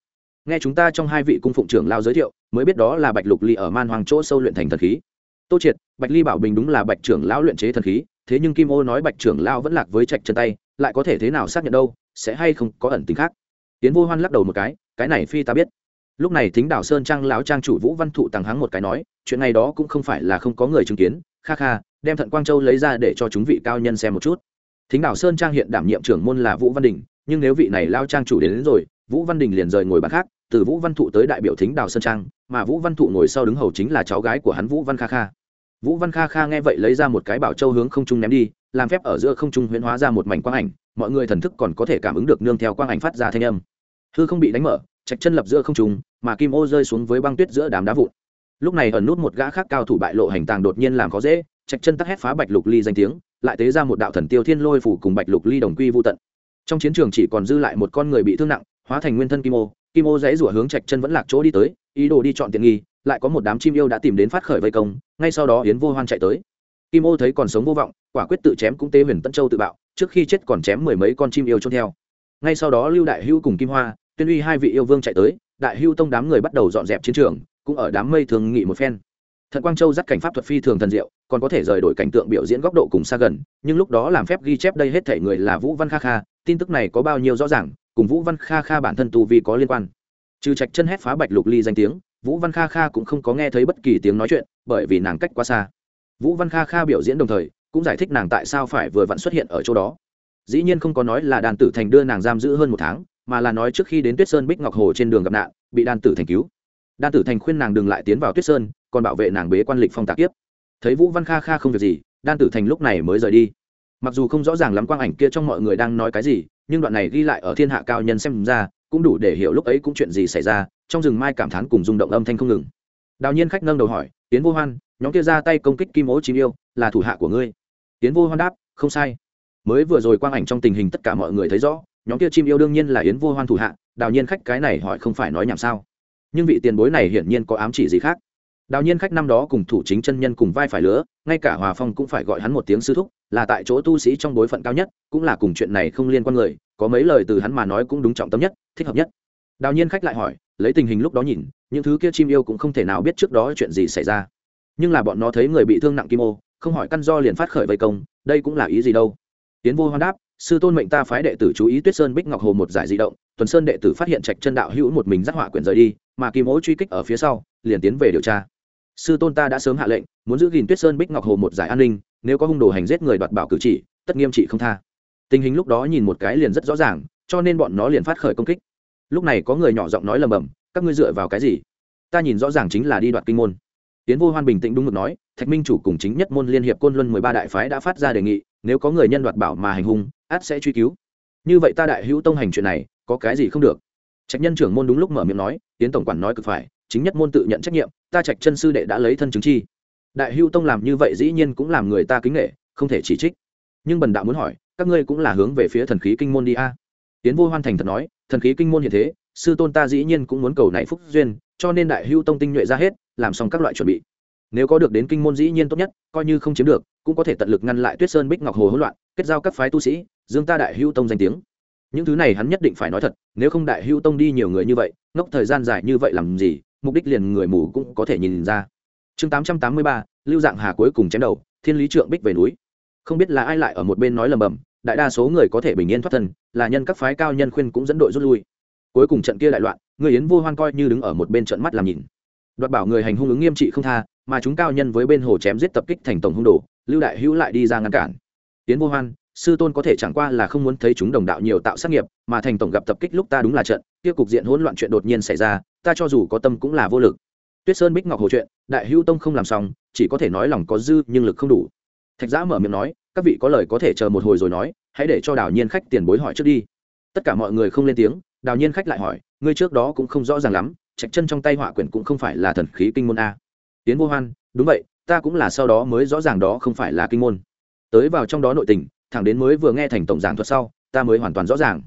Nghe chúng ta trong hai vị cung phụng trưởng lao giới thiệu, mới biết đó là bạch lục ly ở man hoàng chỗ sâu luyện thành thần khí. Tô triệt, bạch ly bảo bình đúng là bạch trưởng lão luyện chế thần khí, thế nhưng kim ô nói bạch trưởng lão vẫn lạc với trạch chân tay, lại có thể thế nào xác nhận đâu, sẽ hay không có ẩn tính khác? Tiến vô hoan lắc đầu một cái cái này phi ta biết. Lúc này thính đảo sơn trang lão trang chủ vũ văn thụ tàng hắng một cái nói chuyện này đó cũng không phải là không có người chứng kiến kha kha đem thận quang châu lấy ra để cho chúng vị cao nhân xem một chút. Thính đảo sơn trang hiện đảm nhiệm trưởng môn là vũ văn đình nhưng nếu vị này lao trang chủ đến, đến rồi vũ văn đình liền rời ngồi bàn khác từ vũ văn thụ tới đại biểu thính đảo sơn trang mà vũ văn thụ ngồi sau đứng hầu chính là cháu gái của hắn vũ văn kha kha. Vũ văn kha kha nghe vậy lấy ra một cái bảo châu hướng không trung ném đi làm phép ở giữa không trung huyễn hóa ra một mảnh quang ảnh mọi người thần thức còn có thể cảm ứng được nương theo quang ảnh phát ra thanh âm hư không bị đánh mở trạch chân lập giữa không trùng, mà kim ô rơi xuống với băng tuyết giữa đám đá vụn. Lúc này ẩn nút một gã khác cao thủ bại lộ hành tàng đột nhiên làm khó dễ trạch chân tắc hét phá bạch lục ly danh tiếng lại tế ra một đạo thần tiêu thiên lôi phủ cùng bạch lục ly đồng quy vô tận. Trong chiến trường chỉ còn dư lại một con người bị thương nặng hóa thành nguyên thân kim ô kim ô dãy rủa hướng trạch chân vẫn lạc chỗ đi tới ý đồ đi chọn tiện nghi lại có một đám chim yêu đã tìm đến phát khởi vây công ngay sau đó yến vô hoan chạy tới. Kim ô thấy còn sống vô vọng quả quyết tự chém cũng tế huyền tân châu tự bạo trước khi chết còn chém mười mấy con chim yêu trôn theo ngay sau đó lưu đại hưu cùng kim hoa, tuyên uy hai vị yêu vương chạy tới, đại hưu tông đám người bắt đầu dọn dẹp chiến trường, cũng ở đám mây thường nghị một phen. Thận quang châu dắt cảnh pháp thuật phi thường thần diệu, còn có thể rời đổi cảnh tượng biểu diễn góc độ cùng xa gần, nhưng lúc đó làm phép ghi chép đây hết thể người là vũ văn kha kha, tin tức này có bao nhiêu rõ ràng, cùng vũ văn kha kha bản thân tu vi có liên quan. Trừ trạch chân hét phá bạch lục ly danh tiếng, vũ văn kha kha cũng không có nghe thấy bất kỳ tiếng nói chuyện, bởi vì nàng cách quá xa. Vũ văn kha kha biểu diễn đồng thời, cũng giải thích nàng tại sao phải vừa vặn xuất hiện ở chỗ đó dĩ nhiên không có nói là đàn tử thành đưa nàng giam giữ hơn một tháng, mà là nói trước khi đến tuyết sơn bích ngọc hồ trên đường gặp nạn, bị đàn tử thành cứu. Đan tử thành khuyên nàng đừng lại tiến vào tuyết sơn, còn bảo vệ nàng bế quan lịch phong tạc tiếp thấy vũ văn kha kha không việc gì, đan tử thành lúc này mới rời đi. Mặc dù không rõ ràng lắm quang ảnh kia trong mọi người đang nói cái gì, nhưng đoạn này ghi lại ở thiên hạ cao nhân xem ra, cũng đủ để hiểu lúc ấy cũng chuyện gì xảy ra, trong rừng mai cảm thán cùng rung động âm thanh không ngừng. Đào nhiên khách nâng đầu hỏi tiến vô hoan, nhóm kia ra tay công kích kim ố chim yêu là thủ hạ của ngươi? Tiến vô hoan đáp, không sai mới vừa rồi quang ảnh trong tình hình tất cả mọi người thấy rõ, nhóm kia chim yêu đương nhiên là yến vô hoan thủ hạ, đào nhiên khách cái này hỏi không phải nói nhảm sao. Nhưng vị tiền bối này hiển nhiên có ám chỉ gì khác. Đào nhiên khách năm đó cùng thủ chính chân nhân cùng vai phải lứa, ngay cả hòa phong cũng phải gọi hắn một tiếng sư thúc, là tại chỗ tu sĩ trong bối phận cao nhất, cũng là cùng chuyện này không liên quan người, có mấy lời từ hắn mà nói cũng đúng trọng tâm nhất, thích hợp nhất. Đào nhiên khách lại hỏi, lấy tình hình lúc đó nhìn, những thứ kia chim yêu cũng không thể nào biết trước đó chuyện gì xảy ra. Nhưng là bọn nó thấy người bị thương nặng kim ô, không hỏi căn do liền phát khởi vây công, đây cũng là ý gì đâu? Tiến vô hoan đáp, sư tôn mệnh ta phái đệ tử chú ý tuyết sơn bích ngọc hồ một giải di động, tuần sơn đệ tử phát hiện trạch chân đạo hữu một mình giác họa quyển rời đi, mà kim ô truy kích ở phía sau, liền tiến về điều tra. Sư tôn ta đã sớm hạ lệnh, muốn giữ gìn tuyết sơn bích ngọc hồ một giải an ninh, nếu có hung đồ hành giết người đoạt bảo cử chỉ, tất nghiêm trị không tha. Tình hình lúc đó nhìn một cái liền rất rõ ràng, cho nên bọn nó liền phát khởi công kích. Lúc này có người nhỏ giọng nói lầm bầm, các ngươi dựa vào cái gì? Ta nhìn rõ ràng chính là đi đoạt kinh môn. Tiến vô hoan bình tĩnh đúng mực nói, thạch minh chủ cùng chính nhất môn liên hiệp côn luân mười ba đại phái đã phát ra đề nghị nếu có người nhân đoạt bảo mà hành hung át sẽ truy cứu. Như vậy ta đại hữu tông hành chuyện này, có cái gì không được? Trạch nhân trưởng môn đúng lúc mở miệng nói, tiến tổng quản nói cực phải, chính nhất môn tự nhận trách nhiệm, ta trạch chân sư đệ đã lấy thân chứng chi. Đại hữu tông làm như vậy dĩ nhiên cũng làm người ta kính nghệ không thể chỉ trích. Nhưng bần đạo muốn hỏi, các ngươi cũng là hướng về phía thần khí kinh môn đi a? Tiến vô hoan thành thật nói, thần khí kinh môn hiện thế, sư tôn ta dĩ nhiên cũng muốn cầu này phúc duyên, cho nên đại hữu tông tinh nhuệ ra hết, làm xong các loại chuẩn bị nếu có được đến kinh môn dĩ nhiên tốt nhất, coi như không chiếm được, cũng có thể tận lực ngăn lại tuyết sơn bích ngọc hồ hỗn loạn, kết giao các phái tu sĩ, dương ta đại hưu tông danh tiếng. Những thứ này hắn nhất định phải nói thật, nếu không đại hưu tông đi nhiều người như vậy, ngốc thời gian dài như vậy làm gì, mục đích liền người mù cũng có thể nhìn ra. Chương tám trăm tám mươi ba, lưu dạng hà cuối cùng chém đầu, thiên lý trượng bích về núi. Không biết là ai lại ở một bên nói lầm bầm, đại đa số người có thể bình yên thoát thân, là nhân các phái cao nhân khuyên cũng dẫn đội rút lui. Cuối cùng trận kia đại loạn, người yến vô hoan coi như đứng ở một bên trận mắt làm nhìn đoạt bảo người hành hung ứng nghiêm trị không tha, mà chúng cao nhân với bên hồ chém giết tập kích thành tổng hung đồ, lưu đại hữu lại đi ra ngăn cản. Tiến vô hoan, sư tôn có thể chẳng qua là không muốn thấy chúng đồng đạo nhiều tạo sát nghiệp, mà thành tổng gặp tập kích lúc ta đúng là trận, kia cục diện hỗn loạn chuyện đột nhiên xảy ra, ta cho dù có tâm cũng là vô lực. Tuyết sơn bích ngọc hồ chuyện, đại hữu tông không làm xong, chỉ có thể nói lòng có dư nhưng lực không đủ. Thạch giã mở miệng nói, các vị có lời có thể chờ một hồi rồi nói, hãy để cho đào nhiên khách tiền bối hỏi trước đi. Tất cả mọi người không lên tiếng đào nhiên khách lại hỏi, ngươi trước đó cũng không rõ ràng lắm trạch chân trong tay họa quyển cũng không phải là thần khí kinh môn a. Tiến vô hoan, đúng vậy, ta cũng là sau đó mới rõ ràng đó không phải là kinh môn. Tới vào trong đó nội tình, thẳng đến mới vừa nghe thành tổng giảng thuật sau, ta mới hoàn toàn rõ ràng.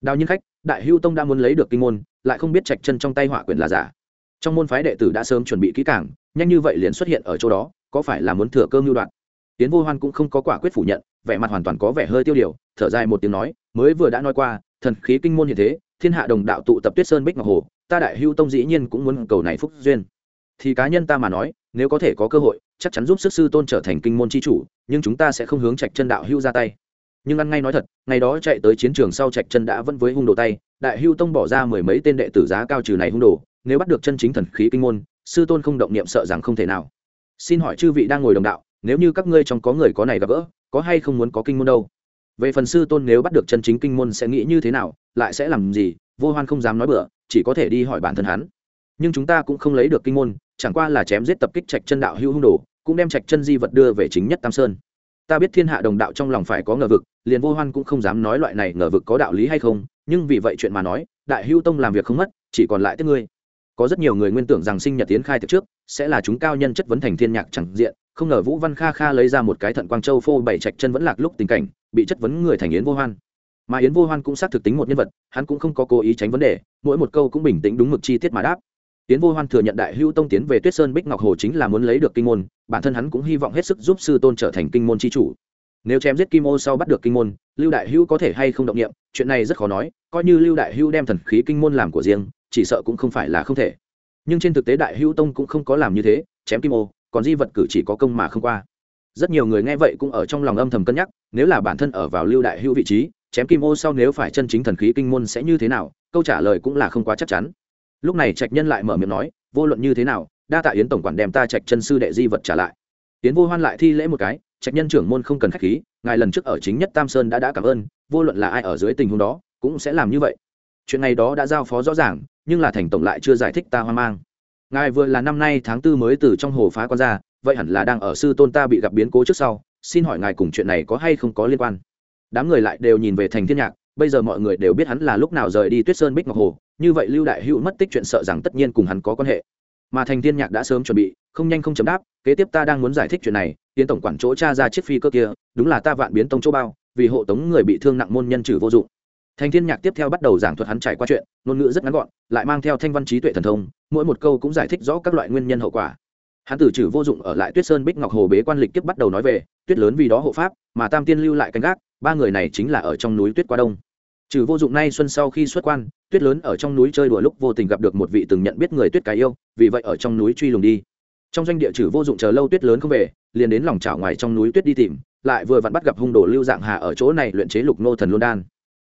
Đào nhiên khách, đại hưu tông đã muốn lấy được kinh môn, lại không biết trạch chân trong tay họa quyển là giả. Trong môn phái đệ tử đã sớm chuẩn bị kỹ càng, nhanh như vậy liền xuất hiện ở chỗ đó, có phải là muốn thừa cơ mưu đoạn tiến vô hoan cũng không có quả quyết phủ nhận, vẻ mặt hoàn toàn có vẻ hơi tiêu điều, thở dài một tiếng nói, mới vừa đã nói qua, thần khí kinh môn như thế, thiên hạ đồng đạo tụ tập tuyết sơn bích ngọc hồ ta đại hưu tông dĩ nhiên cũng muốn cầu này phúc duyên. Thì cá nhân ta mà nói, nếu có thể có cơ hội, chắc chắn giúp sức sư tôn trở thành kinh môn c h i chủ, nhưng chúng ta sẽ không hướng trạch chân đạo hưu ra tay. Nhưng ăn ngay nói thật, ngày đó chạy tới chiến trường sau trạch chân đã vẫn với hung đồ tay, đại hưu tông bỏ ra mười mấy tên đệ tử giá cao trừ này hung đồ, nếu bắt được chân chính thần khí kinh môn, sư tôn không động niệm sợ rằng không thể nào. Xin hỏi chư vị đang ngồi đồng đạo, nếu như các ngươi trong có người có này gặp gỡ, có hay không muốn có kinh môn đâu? Về phần sư tôn nếu bắt được chân chính kinh môn sẽ nghĩ như thế nào, lại sẽ làm gì, vô hoan không dám nói bừa chỉ có thể đi hỏi bản thân hắn. Nhưng chúng ta cũng không lấy được kinh môn, chẳng qua là chém giết tập kích trạch chân đạo hữu hung đồ, cũng đem trạch chân di vật đưa về chính nhất tam sơn. Ta biết thiên hạ đồng đạo trong lòng phải có ngờ vực, liền vô hoan cũng không dám nói loại này ngờ vực có đạo lý hay không, nhưng vì vậy chuyện mà nói, đại hữu tông làm việc không mất, chỉ còn lại tiếc ngươi. Có rất nhiều người nguyên tưởng rằng sinh nhật tiến khai từ trước, sẽ là chúng cao nhân chất vấn thành thiên nhạc chẳng diện, không ngờ vũ văn kha kha lấy ra một cái thận quang châu phô bảy trạch chân vẫn lạc lúc tình cảnh, bị chất vấn người thành yến vô hoan mà yến vô hoan cũng xác thực tính một nhân vật, hắn cũng không có cố ý tránh vấn đề, mỗi một câu cũng bình tĩnh đúng mực chi tiết mà đáp. Yến vô hoan thừa nhận đại hữu tông tiến về tuyết sơn bích ngọc hồ chính là muốn lấy được kinh môn, bản thân hắn cũng hy vọng hết sức giúp sư tôn trở thành kinh môn chi chủ. Nếu chém giết kim ô sau bắt được kinh môn, lưu đại hữu có thể hay không động nghiệm chuyện này rất khó nói, coi như lưu đại hữu đem thần khí kinh môn làm của riêng, chỉ sợ cũng không phải là không thể. Nhưng trên thực tế đại hữu tông cũng không có làm như thế, chém kim ô, còn di vật cử chỉ có công mà không qua. Rất nhiều người nghe vậy cũng ở trong lòng âm thầm cân nhắc, nếu là bản thân ở vào lưu đại hữu vị trí chém kim ô sau nếu phải chân chính thần khí kinh môn sẽ như thế nào, câu trả lời cũng là không quá chắc chắn. Lúc này trạch nhân lại mở miệng nói, vô luận như thế nào, đa tạ yến tổng quản đem ta trạch chân sư đệ di vật trả lại. Yến vô hoan lại thi lễ một cái, trạch nhân trưởng môn không cần khách khí, ngài lần trước ở chính nhất tam sơn đã đã cảm ơn, vô luận là ai ở dưới tình huống đó, cũng sẽ làm như vậy. Chuyện này đó đã giao phó rõ ràng, nhưng là thành tổng lại chưa giải thích ta hoang mang. Ngài vừa là năm nay tháng tư mới từ trong hồ phá con ra, vậy hẳn là đang ở sư tôn ta bị gặp biến cố trước sau, xin hỏi ngài cùng chuyện này có hay không có liên quan? Đám người lại đều nhìn về thành thiên nhạc, bây giờ mọi người đều biết hắn là lúc nào rời đi tuyết sơn bích ngọc hồ, như vậy lưu đại hữu mất tích chuyện sợ rằng tất nhiên cùng hắn có quan hệ. Mà thành thiên nhạc đã sớm chuẩn bị, không nhanh không chấm đáp, kế tiếp ta đang muốn giải thích chuyện này, tiến tổng quản chỗ cha ra chiếc phi cơ kia, đúng là ta vạn biến tông chỗ bao, vì hộ tống người bị thương nặng môn nhân trừ vô dụng. Thành thiên nhạc tiếp theo bắt đầu giảng thuật hắn trải qua chuyện, ngôn ngữ rất ngắn gọn, lại mang theo thanh văn trí tuệ thần thông, mỗi một câu cũng giải thích rõ các loại nguyên nhân hậu quả hắn tử trừ vô dụng ở lại tuyết sơn bích ngọc hồ bế quan lịch tiếp bắt đầu nói về, tuyết lớn vì đó hộ pháp, mà tam tiên lưu lại canh gác, ba người này chính là ở trong núi tuyết qua đông. Trừ vô dụng nay xuân sau khi xuất quan, tuyết lớn ở trong núi chơi đùa lúc vô tình gặp được một vị từng nhận biết người tuyết cái yêu, vì vậy ở trong núi truy lùng đi. Trong doanh địa trừ vô dụng chờ lâu tuyết lớn không về, liền đến lòng chảo ngoài trong núi tuyết đi tìm, lại vừa vặn bắt gặp hung đồ lưu dạng hà ở chỗ này luyện chế lục nô thần luân đan.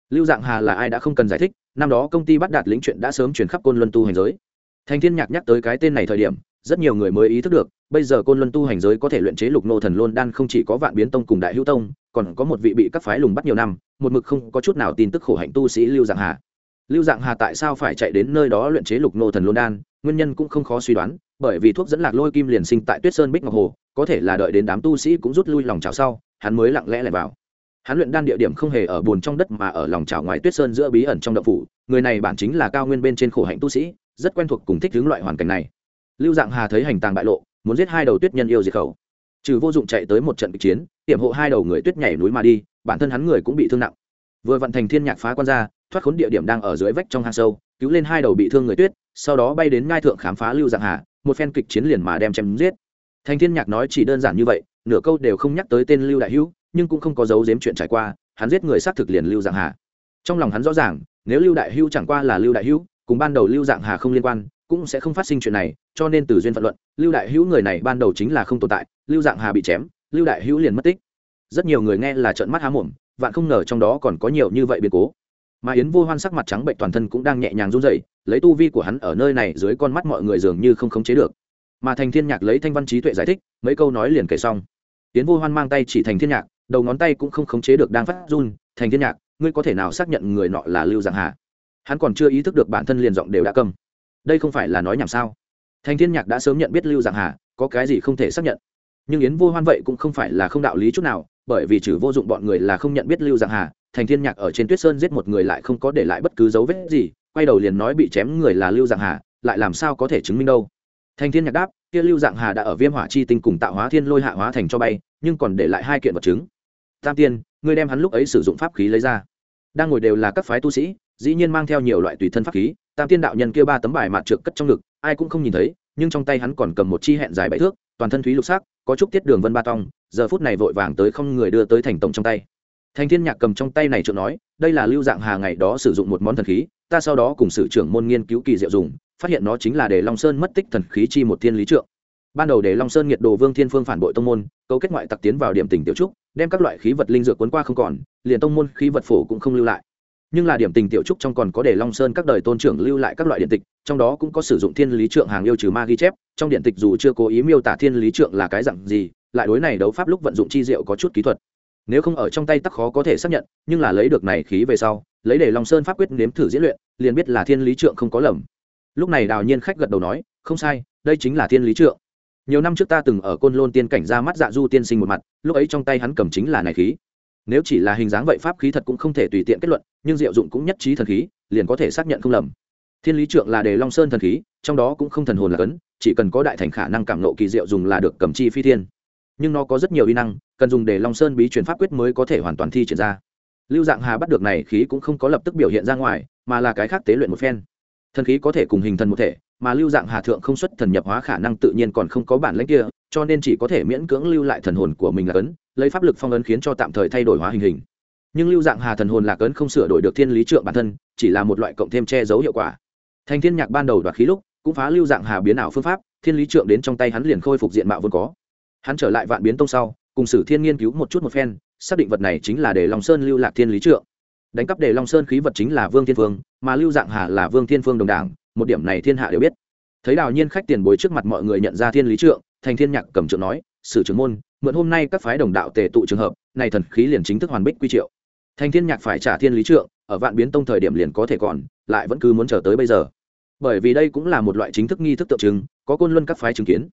Lưu dạng hà là ai đã không cần giải thích, năm đó công ty bắt đạt lĩnh chuyện đã sớm chuyển khắp côn luân tu hành giới. Thành thiên nhạc nhắc tới cái tên này thời điểm rất nhiều người mới ý thức được, bây giờ côn luân tu hành giới có thể luyện chế lục nô thần luân đan không chỉ có vạn biến tông cùng đại hữu tông, còn có một vị bị các phái lùng bắt nhiều năm, một mực không có chút nào tin tức khổ hạnh tu sĩ lưu dạng hà. Lưu dạng hà tại sao phải chạy đến nơi đó luyện chế lục nô thần luân đan, nguyên nhân cũng không khó suy đoán, bởi vì thuốc dẫn lạc lôi kim liền sinh tại tuyết sơn bích ngọc hồ, có thể là đợi đến đám tu sĩ cũng rút lui lòng trào sau, hắn mới lặng lẽ lại vào. Hắn luyện đan địa điểm không hề ở bùn trong đất mà ở lòng trào ngoài tuyết sơn giữa bí ẩn trong đậu phủ, người này bản chính là cao nguyên bên trên khổ hạnh tu sĩ, rất quen thuộc cùng thích hướng loại hoàn cảnh này lưu dạng hà thấy hành tàng bại lộ, muốn giết hai đầu tuyết nhân yêu diệt khẩu. Trừ vô dụng chạy tới một trận kịch chiến, hiểm hộ hai đầu người tuyết nhảy núi mà đi, bản thân hắn người cũng bị thương nặng. Vừa vận thành thiên nhạc phá quan ra, thoát khốn địa điểm đang ở dưới vách trong hang sâu, cứu lên hai đầu bị thương người tuyết, sau đó bay đến ngai thượng khám phá lưu dạng hà, một phen kịch chiến liền mà đem chém giết. Thành thiên nhạc nói chỉ đơn giản như vậy, nửa câu đều không nhắc tới tên lưu đại hữu, nhưng cũng không có giấu giếm chuyện trải qua, hắn giết người xác thực liền lưu dạng hà. Trong lòng hắn rõ ràng, nếu lưu đại hữu chẳng qua là lưu đại hữu, cùng ban đầu lưu dạng hà không liên quan cũng sẽ không phát sinh chuyện này, cho nên từ duyên phận luận, lưu đại hữu người này ban đầu chính là không tồn tại, lưu dạng hà bị chém, lưu đại hữu liền mất tích. Rất nhiều người nghe là trợn mắt há mồm, vạn không ngờ trong đó còn có nhiều như vậy biến cố. Mà yến vô hoan sắc mặt trắng bệnh toàn thân cũng đang nhẹ nhàng run rẩy, lấy tu vi của hắn ở nơi này dưới con mắt mọi người dường như không khống chế được. Mà thành thiên nhạc lấy thanh văn trí tuệ giải thích, mấy câu nói liền kể xong. Yến vô hoan mang tay chỉ thành thiên nhạc, đầu ngón tay cũng không khống chế được đang phát run, thành thiên nhạc, ngươi có thể nào xác nhận người nọ là lưu dạng hà? Hắn còn chưa ý thức được bản thân liền giọng đều đã câm đây không phải là nói nhảm sao? Thành thiên nhạc đã sớm nhận biết lưu dạng hà, có cái gì không thể xác nhận. Nhưng yến vô hoan vậy cũng không phải là không đạo lý chút nào, bởi vì trừ vô dụng bọn người là không nhận biết lưu dạng hà, thành thiên nhạc ở trên tuyết sơn giết một người lại không có để lại bất cứ dấu vết gì, quay đầu liền nói bị chém người là lưu dạng hà, lại làm sao có thể chứng minh đâu? Thành thiên nhạc đáp, kia lưu dạng hà đã ở viêm hỏa chi tinh cùng tạo hóa thiên lôi hạ hóa thành cho bay, nhưng còn để lại hai kiện vật chứng. Tam tiên, ngươi đem hắn lúc ấy sử dụng pháp khí lấy ra. Đang ngồi đều là các phái tu sĩ, dĩ nhiên mang theo nhiều loại tùy thân pháp khí tam tiên đạo nhân kia ba tấm bài mạt trượt cất trong ngực, ai cũng không nhìn thấy, nhưng trong tay hắn còn cầm một chi hẹn dài bảy thước, toàn thân thúy lục sắc, có chút tiết đường vân ba tong, giờ phút này vội vàng tới không người đưa tới thành tổng trong tay. Thành thiên nhạc cầm trong tay này trượt nói, đây là lưu dạng hà ngày đó sử dụng một món thần khí, ta sau đó cùng sử trưởng môn nghiên cứu kỳ diệu dùng, phát hiện nó chính là để long sơn mất tích thần khí chi một thiên lý trượng. Ban đầu để long sơn nhiệt đồ vương thiên phương phản bội tông môn, cấu kết ngoại tặc tiến vào điểm tỉnh tiểu trúc, đem các loại khí vật linh dược cuốn qua không còn, liền tông môn khí vật phổ cũng không lưu lại nhưng là điểm tình tiểu trúc trong còn có để long sơn các đời tôn trưởng lưu lại các loại điện tịch, trong đó cũng có sử dụng thiên lý trượng hàng yêu trừ ma ghi chép, trong điện tịch dù chưa cố ý miêu tả thiên lý trượng là cái dặn gì, lại đối này đấu pháp lúc vận dụng chi diệu có chút kỹ thuật. Nếu không ở trong tay tắc khó có thể xác nhận, nhưng là lấy được này khí về sau, lấy để long sơn pháp quyết nếm thử diễn luyện, liền biết là thiên lý trượng không có lầm. Lúc này đào nhiên khách gật đầu nói, không sai, đây chính là thiên lý trượng. Nhiều năm trước ta từng ở côn lôn tiên cảnh ra mắt dạ du tiên sinh một mặt, lúc ấy trong tay hắn cầm chính là này khí nếu chỉ là hình dáng vậy pháp khí thật cũng không thể tùy tiện kết luận, nhưng diệu dụng cũng nhất trí thần khí, liền có thể xác nhận không lầm. Thiên lý trượng là đề long sơn thần khí, trong đó cũng không thần hồn là cấn, chỉ cần có đại thành khả năng cảm nộ kỳ diệu dùng là được cầm chi phi thiên. Nhưng nó có rất nhiều y năng, cần dùng để long sơn bí truyền pháp quyết mới có thể hoàn toàn thi triển ra. Lưu dạng hà bắt được này khí cũng không có lập tức biểu hiện ra ngoài, mà là cái khác tế luyện một phen. Thần khí có thể cùng hình thần một thể mà lưu dạng hà thượng không xuất thần nhập hóa khả năng tự nhiên còn không có bản lãnh kia, cho nên chỉ có thể miễn cưỡng lưu lại thần hồn của mình là cấn lấy pháp lực phong ấn khiến cho tạm thời thay đổi hóa hình hình. Nhưng lưu dạng hà thần hồn lạc ấn không sửa đổi được thiên lý trượng bản thân, chỉ là một loại cộng thêm che giấu hiệu quả. Thành thiên nhạc ban đầu đoạt khí lúc, cũng phá lưu dạng hà biến ảo phương pháp, thiên lý trượng đến trong tay hắn liền khôi phục diện mạo vốn có. Hắn trở lại vạn biến tông sau, cùng sử thiên nghiên cứu một chút một phen, xác định vật này chính là để long sơn lưu lạc thiên lý trượng. Đánh cắp để long sơn khí vật chính là vương thiên phương mà lưu dạng hà là vương thiên phương đồng đảng một điểm này thiên hạ đều biết. Thấy đào nhiên khách tiền bối trước mặt mọi người nhận ra thiên lý trượng, thành thiên nhạc cầm trượng nói, sử trưởng môn, mượn hôm nay các phái đồng đạo tề tụ trường hợp, này thần khí liền chính thức hoàn bích quy triệu. Thành thiên nhạc phải trả thiên lý trượng, ở vạn biến tông thời điểm liền có thể còn, lại vẫn cứ muốn chờ tới bây giờ. Bởi vì đây cũng là một loại chính thức nghi thức tượng trưng, có côn luân các phái chứng kiến.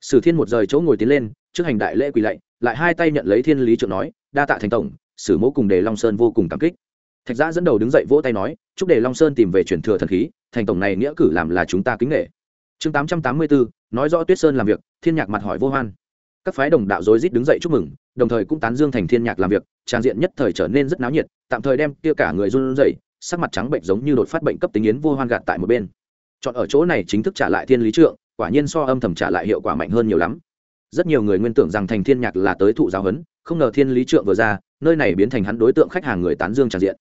Sử thiên một rời chỗ ngồi tiến lên, trước hành đại lễ quỳ lạy, lại hai tay nhận lấy thiên lý trượng nói, đa tạ thành tổng, sử mẫu cùng đề long sơn vô cùng cảm kích. Thạch giã dẫn đầu đứng dậy vỗ tay nói, chúc đề long sơn tìm về truyền thừa thần khí thành tổng này nghĩa cử làm là chúng ta kính nghệ chương tám trăm tám mươi bốn nói rõ tuyết sơn làm việc, thiên nhạc mặt hỏi vô hoan. Các phái đồng đạo rối rít đứng dậy chúc mừng, đồng thời cũng tán dương thành thiên nhạc làm việc trang diện nhất thời trở nên rất náo nhiệt, tạm thời đem kia cả người run rẩy, sắc mặt trắng bệnh giống như đột phát bệnh cấp tính yến vô hoan gạt tại một bên. Chọn ở chỗ này chính thức trả lại thiên lý trượng, quả nhiên so âm thầm trả lại hiệu quả mạnh hơn nhiều lắm. Rất nhiều người nguyên tưởng rằng thành thiên nhạc là tới thụ giáo huấn, không ngờ thiên lý trượng vừa ra, nơi này biến thành hắn đối tượng khách hàng người tán dương tràn diện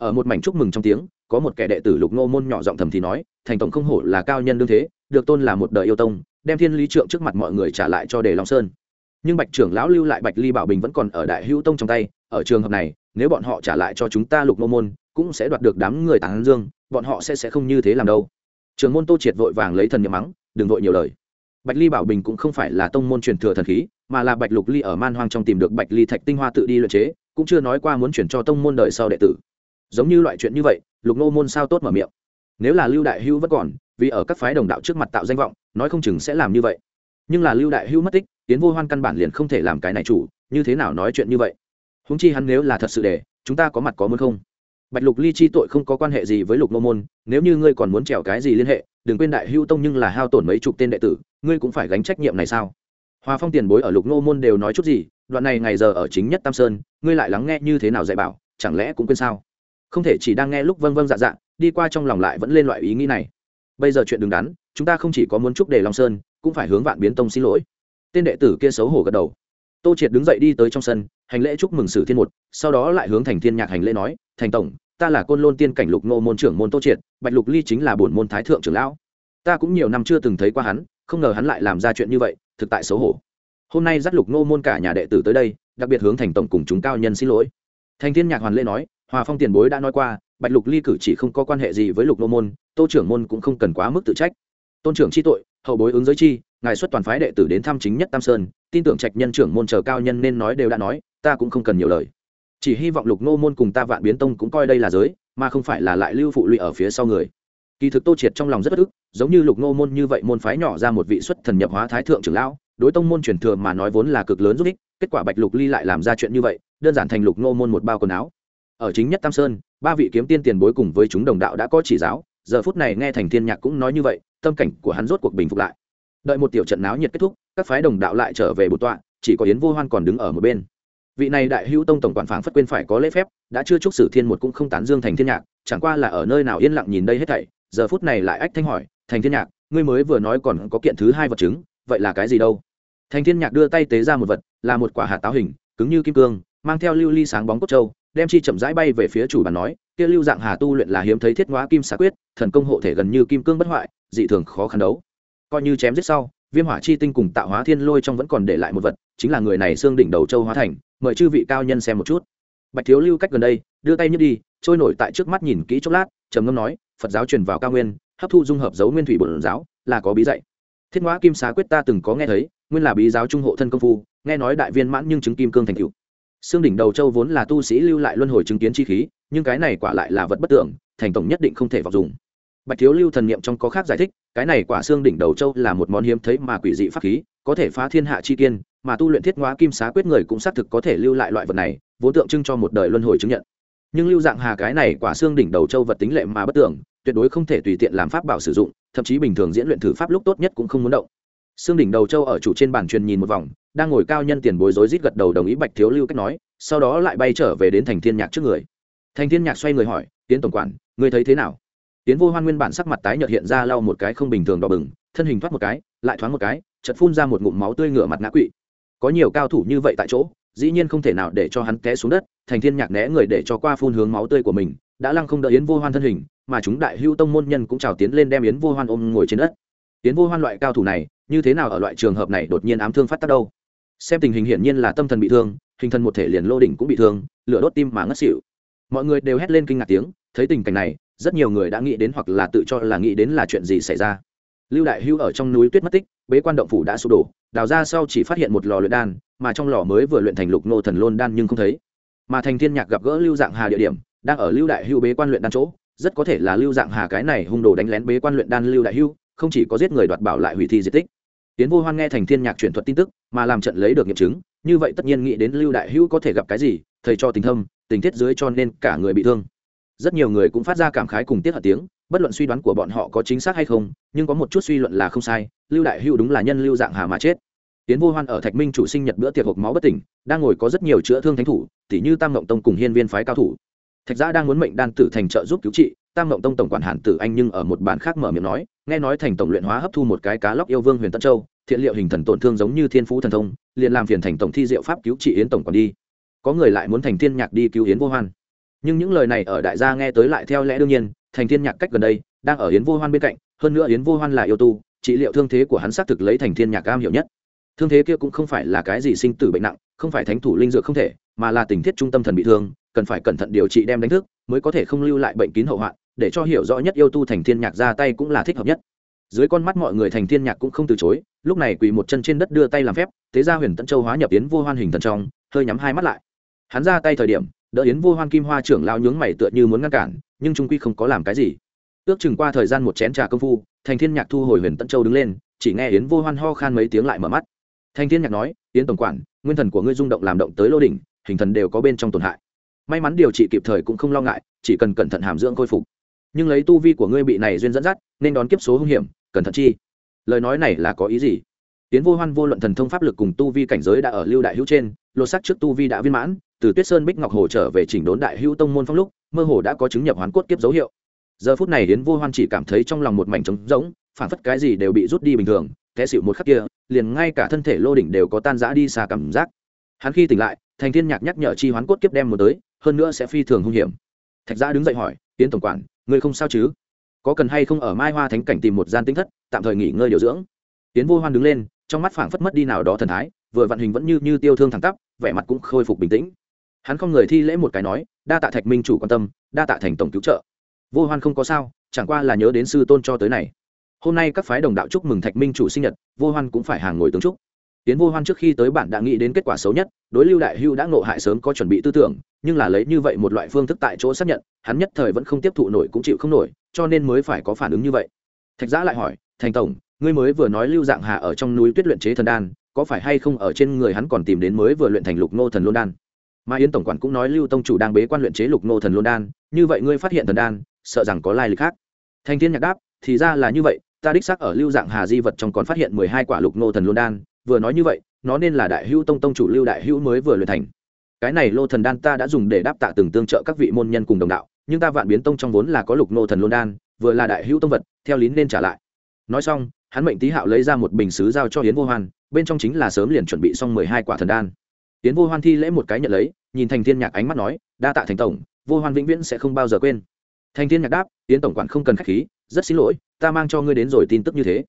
ở một mảnh chúc mừng trong tiếng, có một kẻ đệ tử lục nô môn nhỏ giọng thầm thì nói, thành tổng không hổ là cao nhân đương thế, được tôn là một đời yêu tông, đem thiên lý trượng trước mặt mọi người trả lại cho đề long sơn. Nhưng bạch trưởng lão lưu lại bạch ly bảo bình vẫn còn ở đại hữu tông trong tay, ở trường hợp này, nếu bọn họ trả lại cho chúng ta lục nô môn, cũng sẽ đoạt được đám người tán dương, bọn họ sẽ sẽ không như thế làm đâu. Trường môn tô triệt vội vàng lấy thần nhậm mắng, đừng vội nhiều lời. Bạch ly bảo bình cũng không phải là tông môn truyền thừa thần khí, mà là bạch lục ly ở man hoang trong tìm được bạch ly thạch tinh hoa tự đi luyện chế, cũng chưa nói qua muốn chuyển cho tông môn đời sau đệ tử giống như loại chuyện như vậy, lục nô môn sao tốt mở miệng. Nếu là lưu đại hưu vẫn còn, vì ở các phái đồng đạo trước mặt tạo danh vọng, nói không chừng sẽ làm như vậy. Nhưng là lưu đại hưu mất tích, tiến vô hoan căn bản liền không thể làm cái này chủ, như thế nào nói chuyện như vậy? Húng chi hắn nếu là thật sự để, chúng ta có mặt có muốn không? Bạch lục ly chi tội không có quan hệ gì với lục nô môn, nếu như ngươi còn muốn trèo cái gì liên hệ, đừng quên đại hưu tông nhưng là hao tổn mấy chục tên đệ tử, ngươi cũng phải gánh trách nhiệm này sao? Hòa phong tiền bối ở lục nô môn đều nói chút gì, đoạn này ngày giờ ở chính nhất tam sơn, ngươi lại lắng nghe như thế nào dạy bảo, chẳng lẽ cũng quên sao? Không thể chỉ đang nghe lúc vâng vâng dạ dạ đi qua trong lòng lại vẫn lên loại ý nghĩ này. Bây giờ chuyện đứng đắn, chúng ta không chỉ có muốn chúc đề long sơn, cũng phải hướng vạn biến tông xin lỗi. Tên đệ tử kia xấu hổ gật đầu. Tô triệt đứng dậy đi tới trong sân, hành lễ chúc mừng sử thiên một, sau đó lại hướng thành thiên nhạc hành lễ nói, thành tổng, ta là côn lôn tiên cảnh lục nô môn trưởng môn tô triệt, bạch lục ly chính là bổn môn thái thượng trưởng lão. Ta cũng nhiều năm chưa từng thấy qua hắn, không ngờ hắn lại làm ra chuyện như vậy, thực tại xấu hổ. Hôm nay dắt lục nô môn cả nhà đệ tử tới đây, đặc biệt hướng thành tổng cùng chúng cao nhân xin lỗi. Thành thiên nhạc hoàn lễ nói hòa phong tiền bối đã nói qua, bạch lục ly cử chỉ không có quan hệ gì với lục nô môn, tô trưởng môn cũng không cần quá mức tự trách. Tôn trưởng chi tội, hậu bối ứng giới chi, ngài xuất toàn phái đệ tử đến thăm chính nhất tam sơn, tin tưởng trạch nhân trưởng môn chờ cao nhân nên nói đều đã nói, ta cũng không cần nhiều lời. Chỉ hy vọng lục nô môn cùng ta vạn biến tông cũng coi đây là giới, mà không phải là lại lưu phụ lụy ở phía sau người. Kỳ thực tô triệt trong lòng rất bất ức, giống như lục nô môn như vậy môn phái nhỏ ra một vị xuất thần nhập hóa thái thượng trưởng lão, đối tông môn truyền thừa mà nói vốn là cực lớn giúp ích, kết quả bạch lục ly lại làm ra chuyện như vậy, đơn giản thành lục nô môn một bao quần áo ở chính nhất tam sơn, ba vị kiếm tiên tiền bối cùng với chúng đồng đạo đã có chỉ giáo, giờ phút này nghe thành thiên nhạc cũng nói như vậy, tâm cảnh của hắn rốt cuộc bình phục lại. Đợi một tiểu trận náo nhiệt kết thúc, các phái đồng đạo lại trở về bột tọa, chỉ có yến vô hoan còn đứng ở một bên. Vị này đại hữu tông tổng quản phảng phất quên phải có lễ phép, đã chưa chúc sử thiên một cũng không tán dương thành thiên nhạc, chẳng qua là ở nơi nào yên lặng nhìn đây hết thảy, giờ phút này lại ách thanh hỏi, thành thiên nhạc, ngươi mới vừa nói còn có kiện thứ hai vật chứng, vậy là cái gì đâu? Thành thiên nhạc đưa tay tế ra một vật, là một quả hạt táo hình, cứng như kim cương, mang theo lưu ly sáng bóng cốt châu đem chi chậm rãi bay về phía chủ bàn nói, kia lưu dạng hà tu luyện là hiếm thấy thiết hóa kim xá quyết, thần công hộ thể gần như kim cương bất hoại, dị thường khó khăn đấu. Coi như chém giết sau, viêm hỏa chi tinh cùng tạo hóa thiên lôi trong vẫn còn để lại một vật, chính là người này xương đỉnh đầu châu hóa thành, mời chư vị cao nhân xem một chút. Bạch thiếu lưu cách gần đây, đưa tay nhấc đi, trôi nổi tại trước mắt nhìn kỹ chốc lát, trầm ngâm nói, phật giáo truyền vào cao nguyên, hấp thu dung hợp dấu nguyên thủy bổn giáo, là có bí dạy. Thiết hóa kim xá quyết ta từng có nghe thấy, nguyên là bí giáo trung hộ thân công phu, nghe nói đại viên mãn nhưng chứng kim cương thành cựu xương đỉnh đầu châu vốn là tu sĩ lưu lại luân hồi chứng kiến chi khí, nhưng cái này quả lại là vật bất tưởng, thành tổng nhất định không thể vào dùng. Bạch thiếu lưu thần niệm trong có khác giải thích, cái này quả xương đỉnh đầu châu là một món hiếm thấy mà quỷ dị pháp khí, có thể phá thiên hạ chi kiên, mà tu luyện thiết hóa kim xá quyết người cũng xác thực có thể lưu lại loại vật này, vốn tượng trưng cho một đời luân hồi chứng nhận. Nhưng lưu dạng hà cái này quả xương đỉnh đầu châu vật tính lệ mà bất tưởng, tuyệt đối không thể tùy tiện làm pháp bảo sử dụng, thậm chí bình thường diễn luyện thử pháp lúc tốt nhất cũng không muốn động. Xương đỉnh đầu châu ở chủ trên bản truyền nhìn một vòng đang ngồi cao nhân tiền bối rối rít gật đầu đồng ý bạch thiếu lưu cách nói, sau đó lại bay trở về đến thành thiên nhạc trước người. Thành thiên nhạc xoay người hỏi, tiến tổng quản, ngươi thấy thế nào? Tiến vô hoan nguyên bản sắc mặt tái nhợt hiện ra lau một cái không bình thường đỏ bừng, thân hình thoát một cái, lại thoáng một cái, chợt phun ra một ngụm máu tươi ngửa mặt ngã quỵ. Có nhiều cao thủ như vậy tại chỗ, dĩ nhiên không thể nào để cho hắn té xuống đất, thành thiên nhạc né người để cho qua phun hướng máu tươi của mình, đã lăng không đợi yến vô hoan thân hình, mà chúng đại hưu tông môn nhân cũng chào tiến lên đem yến vô hoan ôm ngồi trên đất. Yến vô hoan loại cao thủ này, như thế nào ở loại trường hợp này đột nhiên ám thương phát tác đâu? Xem tình hình hiển nhiên là tâm thần bị thương, hình thân một thể liền lô đỉnh cũng bị thương, lửa đốt tim mà ngất xỉu. Mọi người đều hét lên kinh ngạc tiếng, thấy tình cảnh này, rất nhiều người đã nghĩ đến hoặc là tự cho là nghĩ đến là chuyện gì xảy ra. Lưu đại hưu ở trong núi tuyết mất tích, bế quan động phủ đã sụp đổ, đào ra sau chỉ phát hiện một lò luyện đan, mà trong lò mới vừa luyện thành lục nô thần lôn đan nhưng không thấy. Mà thành thiên nhạc gặp gỡ lưu dạng hà địa điểm, đang ở lưu đại hưu bế quan luyện đan chỗ, rất có thể là lưu dạng hà cái này hung đồ đánh lén bế quan luyện đan lưu đại hưu không chỉ có giết người đoạt bảo lại hủy thi di tích tiến vô hoan nghe thành thiên nhạc chuyển thuật tin tức, mà làm trận lấy được nghiệm chứng, như vậy tất nhiên nghĩ đến lưu đại hưu có thể gặp cái gì, thầy cho tình thâm, tình tiết dưới cho nên cả người bị thương. Rất nhiều người cũng phát ra cảm khái cùng tiết hận tiếng, bất luận suy đoán của bọn họ có chính xác hay không, nhưng có một chút suy luận là không sai, lưu đại hưu đúng là nhân lưu dạng hà mà chết. Tiến vô hoan ở thạch minh chủ sinh nhật bữa tiệc hộp máu bất tỉnh, đang ngồi có rất nhiều chữa thương thánh thủ tỷ như tam ngộng tông cùng hiên viên phái cao thủ. Thạch giã đang muốn mệnh đan tử thành trợ giúp cứu trị, tam ngộng tông tổng quản hàn tử anh nhưng ở một bàn khác mở miệng nói nghe nói thành tổng luyện hóa hấp thu một cái cá lóc yêu vương huyền tân châu, thiện liệu hình thần tổn thương giống như thiên phú thần thông, liền làm phiền thành tổng thi diệu pháp cứu trị yến tổng còn đi. Có người lại muốn thành thiên nhạc đi cứu yến vô hoan. Nhưng những lời này ở đại gia nghe tới lại theo lẽ đương nhiên, thành thiên nhạc cách gần đây, đang ở yến vô hoan bên cạnh, hơn nữa yến vô hoan là yêu tu, trị liệu thương thế của hắn xác thực lấy thành thiên nhạc cam hiểu nhất. Thương thế kia cũng không phải là cái gì sinh tử bệnh nặng, không phải thánh thủ linh dược không thể, mà là tình tiết trung tâm thần bị thương, cần phải cẩn thận điều trị đem đánh thức, mới có thể không lưu lại bệnh kín hậu hoạn để cho hiểu rõ nhất yêu tu thành thiên nhạc ra tay cũng là thích hợp nhất. Dưới con mắt mọi người thành thiên nhạc cũng không từ chối, lúc này quỳ một chân trên đất đưa tay làm phép, thế ra huyền tận châu hóa nhập yến vô hoan hình thần trong, hơi nhắm hai mắt lại. Hắn ra tay thời điểm, đỡ yến vô hoan kim hoa trưởng lao nhướng mày tựa như muốn ngăn cản, nhưng trung quy không có làm cái gì. Ước chừng qua thời gian một chén trà công phu, thành thiên nhạc thu hồi huyền tận châu đứng lên, chỉ nghe yến vô hoan ho khan mấy tiếng lại mở mắt. Thành thiên nhạc nói, yến tổng quản, nguyên thần của ngươi rung động làm động tới lô đỉnh, hình thần đều có bên trong tổn hại. May mắn điều trị kịp thời cũng không lo ngại, chỉ cần cẩn thận hàm dưỡng khôi phục nhưng lấy tu vi của ngươi bị này duyên dẫn dắt, nên đón kiếp số hung hiểm, cẩn thận chi. Lời nói này là có ý gì? Tiến vô hoan vô luận thần thông pháp lực cùng tu vi cảnh giới đã ở lưu đại hữu trên, lột sắc trước tu vi đã viên mãn, từ tuyết sơn bích ngọc hồ trở về chỉnh đốn đại hữu tông môn phong lúc, mơ hồ đã có chứng nhập hoán cốt kiếp dấu hiệu. Giờ phút này tiến vô hoan chỉ cảm thấy trong lòng một mảnh trống rỗng phản phất cái gì đều bị rút đi bình thường, té xịu một khắc kia, liền ngay cả thân thể lô đỉnh đều có tan rã đi xa cảm giác. Hắn khi tỉnh lại, thành thiên nhạc nhắc nhở chi hoán cốt kiếp đem một tới, hơn nữa sẽ phi thường hung hiểm. Thạch gia đứng dậy hỏi tiến tổng quản ngươi không sao chứ? Có cần hay không ở mai hoa thánh cảnh tìm một gian tinh thất, tạm thời nghỉ ngơi điều dưỡng? Tiến vô hoan đứng lên, trong mắt phảng phất mất đi nào đó thần thái, vừa vận hình vẫn như như tiêu thương thẳng tắp, vẻ mặt cũng khôi phục bình tĩnh. Hắn không người thi lễ một cái nói, đa tạ thạch minh chủ quan tâm, đa tạ thành tổng cứu trợ. Vô hoan không có sao, chẳng qua là nhớ đến sư tôn cho tới này. Hôm nay các phái đồng đạo chúc mừng thạch minh chủ sinh nhật, vô hoan cũng phải hàng ngồi tướng chúc tiến vô hoan trước khi tới bản đã nghĩ đến kết quả xấu nhất, đối lưu đại hưu đã ngộ hại sớm có chuẩn bị tư tưởng, nhưng là lấy như vậy một loại phương thức tại chỗ xác nhận, hắn nhất thời vẫn không tiếp thụ nổi cũng chịu không nổi, cho nên mới phải có phản ứng như vậy. Thạch giã lại hỏi, thành tổng, ngươi mới vừa nói lưu dạng hà ở trong núi tuyết luyện chế thần đan, có phải hay không ở trên người hắn còn tìm đến mới vừa luyện thành lục nô thần lôn đan? Mà yến tổng quản cũng nói lưu tông chủ đang bế quan luyện chế lục nô thần lôn đan, như vậy ngươi phát hiện thần đan, sợ rằng có lai lịch khác. Thành thiên nhạc đáp, thì ra là như vậy, ta đích xác ở lưu dạng hà di vật trong còn phát hiện mười hai quả lục nô thần lôn đan vừa nói như vậy, nó nên là đại hữu tông tông chủ lưu đại hữu mới vừa luyện thành. Cái này lô thần đan ta đã dùng để đáp tạ từng tương trợ các vị môn nhân cùng đồng đạo, nhưng ta vạn biến tông trong vốn là có lục nô thần lôn đan, vừa là đại hữu tông vật, theo lý nên trả lại. Nói xong, hắn mệnh tý hạo lấy ra một bình xứ giao cho hiến vô hoan, bên trong chính là sớm liền chuẩn bị xong mười hai quả thần đan. Hiến vô hoan thi lễ một cái nhận lấy, nhìn thành thiên nhạc ánh mắt nói, đa tạ thành tổng, vô hoan vĩnh viễn sẽ không bao giờ quên. Thành thiên nhạc đáp hiến tổng quản không cần khách khí, rất xin lỗi, ta mang cho ngươi đến rồi tin tức như thế.